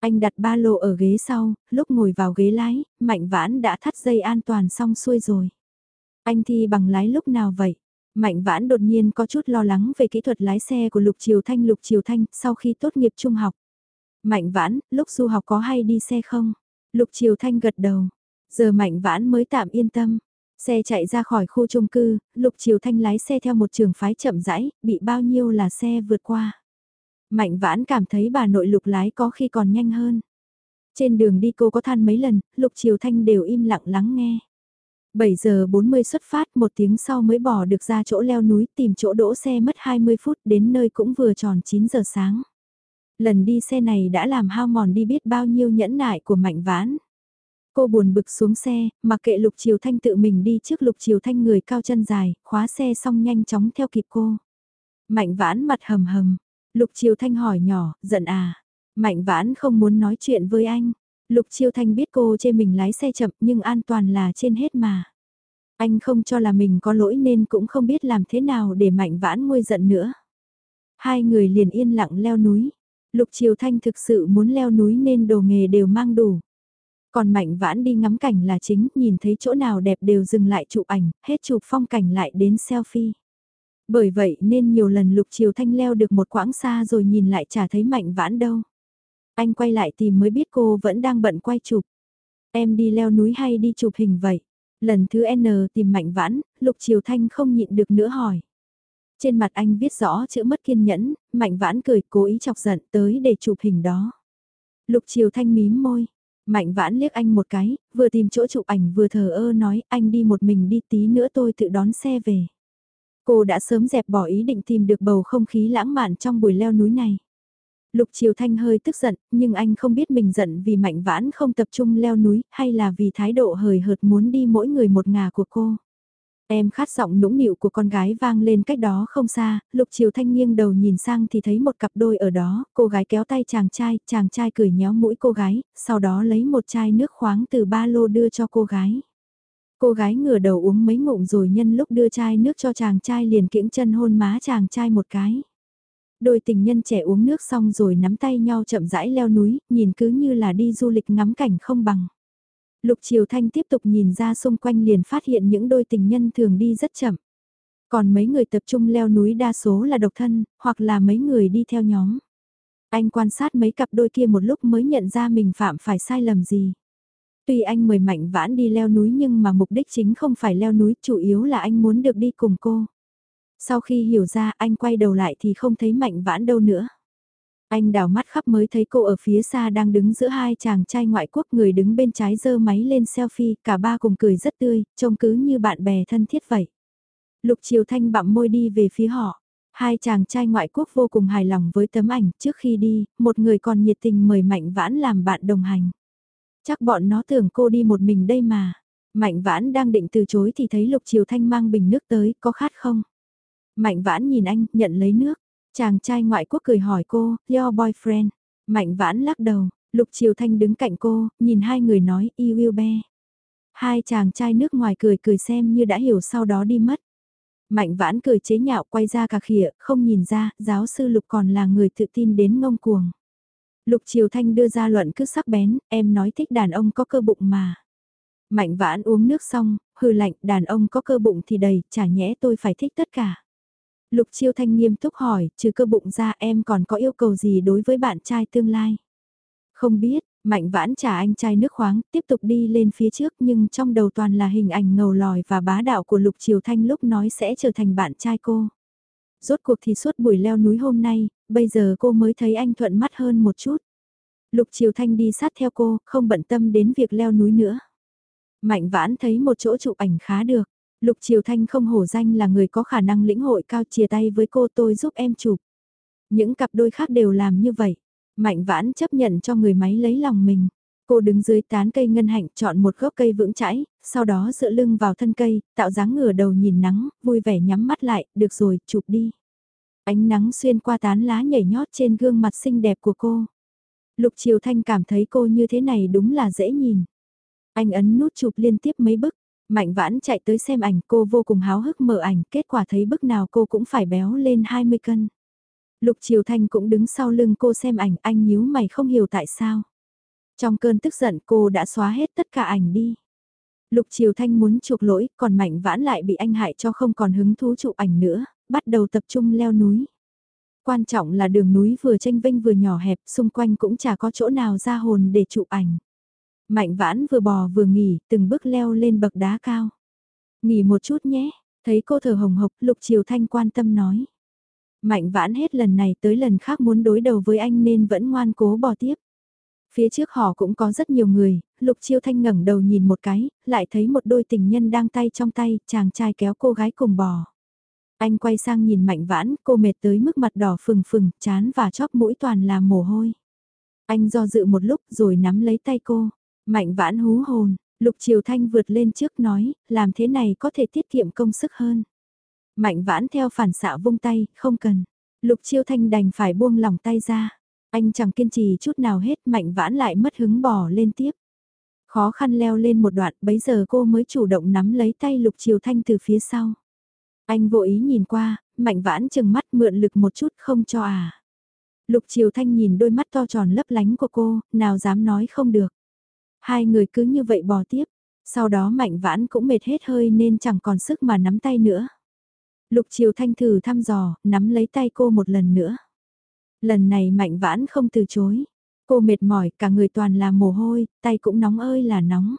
S1: Anh đặt ba lô ở ghế sau, lúc ngồi vào ghế lái, Mạnh Vãn đã thắt dây an toàn xong xuôi rồi. Anh thi bằng lái lúc nào vậy? Mạnh vãn đột nhiên có chút lo lắng về kỹ thuật lái xe của Lục Triều Thanh Lục Triều Thanh sau khi tốt nghiệp trung học. Mạnh vãn, lúc du học có hay đi xe không? Lục Triều Thanh gật đầu. Giờ Mạnh vãn mới tạm yên tâm. Xe chạy ra khỏi khu chung cư, Lục Triều Thanh lái xe theo một trường phái chậm rãi, bị bao nhiêu là xe vượt qua. Mạnh vãn cảm thấy bà nội lục lái có khi còn nhanh hơn. Trên đường đi cô có than mấy lần, Lục Triều Thanh đều im lặng lắng nghe. 7 giờ 40 xuất phát, một tiếng sau mới bỏ được ra chỗ leo núi tìm chỗ đỗ xe mất 20 phút đến nơi cũng vừa tròn 9 giờ sáng. Lần đi xe này đã làm hao mòn đi biết bao nhiêu nhẫn nại của Mạnh Vãn. Cô buồn bực xuống xe, mặc kệ Lục Triều Thanh tự mình đi trước Lục Triều Thanh người cao chân dài, khóa xe xong nhanh chóng theo kịp cô. Mạnh Vãn mặt hầm hầm, Lục Triều Thanh hỏi nhỏ, giận à? Mạnh Vãn không muốn nói chuyện với anh. Lục Chiêu Thanh biết cô chê mình lái xe chậm nhưng an toàn là trên hết mà. Anh không cho là mình có lỗi nên cũng không biết làm thế nào để Mạnh Vãn nguôi giận nữa. Hai người liền yên lặng leo núi. Lục Triều Thanh thực sự muốn leo núi nên đồ nghề đều mang đủ. Còn Mạnh Vãn đi ngắm cảnh là chính, nhìn thấy chỗ nào đẹp đều dừng lại chụp ảnh, hết chụp phong cảnh lại đến selfie. Bởi vậy nên nhiều lần Lục Triều Thanh leo được một quãng xa rồi nhìn lại chả thấy Mạnh Vãn đâu. Anh quay lại tìm mới biết cô vẫn đang bận quay chụp. Em đi leo núi hay đi chụp hình vậy? Lần thứ N tìm Mạnh Vãn, Lục Triều Thanh không nhịn được nữa hỏi. Trên mặt anh viết rõ chữ mất kiên nhẫn, Mạnh Vãn cười cố ý chọc giận tới để chụp hình đó. Lục Triều Thanh mím môi. Mạnh Vãn liếc anh một cái, vừa tìm chỗ chụp ảnh vừa thờ ơ nói anh đi một mình đi tí nữa tôi tự đón xe về. Cô đã sớm dẹp bỏ ý định tìm được bầu không khí lãng mạn trong buổi leo núi này. Lục Triều Thanh hơi tức giận, nhưng anh không biết mình giận vì Mạnh Vãn không tập trung leo núi, hay là vì thái độ hời hợt muốn đi mỗi người một ngà của cô. Em khát giọng nũng nịu của con gái vang lên cách đó không xa, Lục Triều Thanh nghiêng đầu nhìn sang thì thấy một cặp đôi ở đó, cô gái kéo tay chàng trai, chàng trai cười nhéo mũi cô gái, sau đó lấy một chai nước khoáng từ ba lô đưa cho cô gái. Cô gái ngửa đầu uống mấy ngụm rồi nhân lúc đưa chai nước cho chàng trai liền kiễng chân hôn má chàng trai một cái. Đôi tình nhân trẻ uống nước xong rồi nắm tay nhau chậm rãi leo núi, nhìn cứ như là đi du lịch ngắm cảnh không bằng. Lục Triều Thanh tiếp tục nhìn ra xung quanh liền phát hiện những đôi tình nhân thường đi rất chậm. Còn mấy người tập trung leo núi đa số là độc thân, hoặc là mấy người đi theo nhóm. Anh quan sát mấy cặp đôi kia một lúc mới nhận ra mình phạm phải sai lầm gì. Tuy anh mời Mạnh Vãn đi leo núi nhưng mà mục đích chính không phải leo núi, chủ yếu là anh muốn được đi cùng cô. Sau khi hiểu ra anh quay đầu lại thì không thấy mạnh vãn đâu nữa. Anh đào mắt khắp mới thấy cô ở phía xa đang đứng giữa hai chàng trai ngoại quốc người đứng bên trái giơ máy lên selfie, cả ba cùng cười rất tươi, trông cứ như bạn bè thân thiết vậy. Lục Triều Thanh bặm môi đi về phía họ. Hai chàng trai ngoại quốc vô cùng hài lòng với tấm ảnh, trước khi đi, một người còn nhiệt tình mời Mạnh Vãn làm bạn đồng hành. Chắc bọn nó tưởng cô đi một mình đây mà. Mạnh Vãn đang định từ chối thì thấy Lục Triều Thanh mang bình nước tới, có khát không? Mạnh vãn nhìn anh, nhận lấy nước. Chàng trai ngoại quốc cười hỏi cô, your boyfriend. Mạnh vãn lắc đầu, Lục Triều Thanh đứng cạnh cô, nhìn hai người nói, yêu will be. Hai chàng trai nước ngoài cười cười xem như đã hiểu sau đó đi mất. Mạnh vãn cười chế nhạo quay ra cà khịa, không nhìn ra, giáo sư Lục còn là người tự tin đến ngông cuồng. Lục Triều Thanh đưa ra luận cứ sắc bén, em nói thích đàn ông có cơ bụng mà. Mạnh vãn uống nước xong, hư lạnh, đàn ông có cơ bụng thì đầy, chả nhẽ tôi phải thích tất cả. Lục Chiêu Thanh nghiêm túc hỏi, trừ cơ bụng ra em còn có yêu cầu gì đối với bạn trai tương lai? Không biết, Mạnh vãn trả anh trai nước khoáng, tiếp tục đi lên phía trước nhưng trong đầu toàn là hình ảnh ngầu lòi và bá đạo của Lục Chiêu Thanh lúc nói sẽ trở thành bạn trai cô. Rốt cuộc thì suốt buổi leo núi hôm nay, bây giờ cô mới thấy anh thuận mắt hơn một chút. Lục Chiêu Thanh đi sát theo cô, không bận tâm đến việc leo núi nữa. Mạnh vãn thấy một chỗ chụp ảnh khá được. Lục Triều Thanh không hổ danh là người có khả năng lĩnh hội cao chia tay với cô tôi giúp em chụp. Những cặp đôi khác đều làm như vậy. Mạnh vãn chấp nhận cho người máy lấy lòng mình. Cô đứng dưới tán cây ngân hạnh chọn một gốc cây vững chãi, sau đó dựa lưng vào thân cây, tạo dáng ngửa đầu nhìn nắng, vui vẻ nhắm mắt lại, được rồi, chụp đi. Ánh nắng xuyên qua tán lá nhảy nhót trên gương mặt xinh đẹp của cô. Lục Triều Thanh cảm thấy cô như thế này đúng là dễ nhìn. Anh ấn nút chụp liên tiếp mấy bức, Mạnh vãn chạy tới xem ảnh cô vô cùng háo hức mở ảnh, kết quả thấy bức nào cô cũng phải béo lên 20 cân. Lục Triều Thanh cũng đứng sau lưng cô xem ảnh, anh nhíu mày không hiểu tại sao. Trong cơn tức giận cô đã xóa hết tất cả ảnh đi. Lục Triều Thanh muốn chuộc lỗi, còn Mạnh Vãn lại bị anh hại cho không còn hứng thú chụp ảnh nữa, bắt đầu tập trung leo núi. Quan trọng là đường núi vừa tranh vinh vừa nhỏ hẹp, xung quanh cũng chả có chỗ nào ra hồn để chụp ảnh. Mạnh Vãn vừa bò vừa nghỉ, từng bước leo lên bậc đá cao. Nghỉ một chút nhé, thấy cô thở hồng hộc, Lục Triều Thanh quan tâm nói. Mạnh Vãn hết lần này tới lần khác muốn đối đầu với anh nên vẫn ngoan cố bò tiếp. Phía trước họ cũng có rất nhiều người, Lục Chiêu Thanh ngẩng đầu nhìn một cái, lại thấy một đôi tình nhân đang tay trong tay, chàng trai kéo cô gái cùng bò. Anh quay sang nhìn Mạnh Vãn, cô mệt tới mức mặt đỏ phừng phừng, chán và chóp mũi toàn là mồ hôi. Anh do dự một lúc rồi nắm lấy tay cô. Mạnh Vãn hú hồn, Lục Triều Thanh vượt lên trước nói, làm thế này có thể tiết kiệm công sức hơn. Mạnh Vãn theo phản xạ vung tay, không cần. Lục Chiêu Thanh đành phải buông lỏng tay ra. Anh chẳng kiên trì chút nào hết mạnh vãn lại mất hứng bỏ lên tiếp. Khó khăn leo lên một đoạn bấy giờ cô mới chủ động nắm lấy tay Lục Triều Thanh từ phía sau. Anh vô ý nhìn qua, mạnh vãn chừng mắt mượn lực một chút không cho à. Lục Triều Thanh nhìn đôi mắt to tròn lấp lánh của cô, nào dám nói không được. Hai người cứ như vậy bò tiếp, sau đó mạnh vãn cũng mệt hết hơi nên chẳng còn sức mà nắm tay nữa. Lục Triều Thanh thử thăm dò, nắm lấy tay cô một lần nữa. Lần này mạnh vãn không từ chối. Cô mệt mỏi, cả người toàn là mồ hôi, tay cũng nóng ơi là nóng.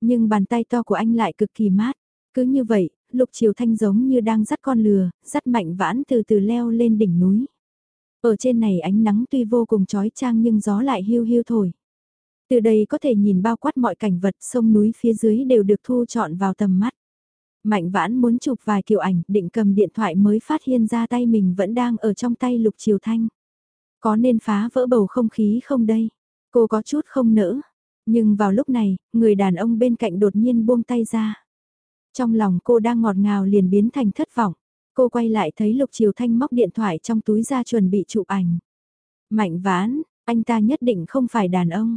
S1: Nhưng bàn tay to của anh lại cực kỳ mát. Cứ như vậy, Lục Triều Thanh giống như đang dắt con lừa, dắt mạnh vãn từ từ leo lên đỉnh núi. Ở trên này ánh nắng tuy vô cùng chói chang nhưng gió lại hiu hiu thổi. Từ đây có thể nhìn bao quát mọi cảnh vật sông núi phía dưới đều được thu trọn vào tầm mắt. Mạnh vãn muốn chụp vài kiểu ảnh, định cầm điện thoại mới phát hiện ra tay mình vẫn đang ở trong tay Lục Triều Thanh. Có nên phá vỡ bầu không khí không đây? Cô có chút không nỡ. Nhưng vào lúc này, người đàn ông bên cạnh đột nhiên buông tay ra. Trong lòng cô đang ngọt ngào liền biến thành thất vọng. Cô quay lại thấy Lục Triều Thanh móc điện thoại trong túi ra chuẩn bị chụp ảnh. Mạnh vãn, anh ta nhất định không phải đàn ông.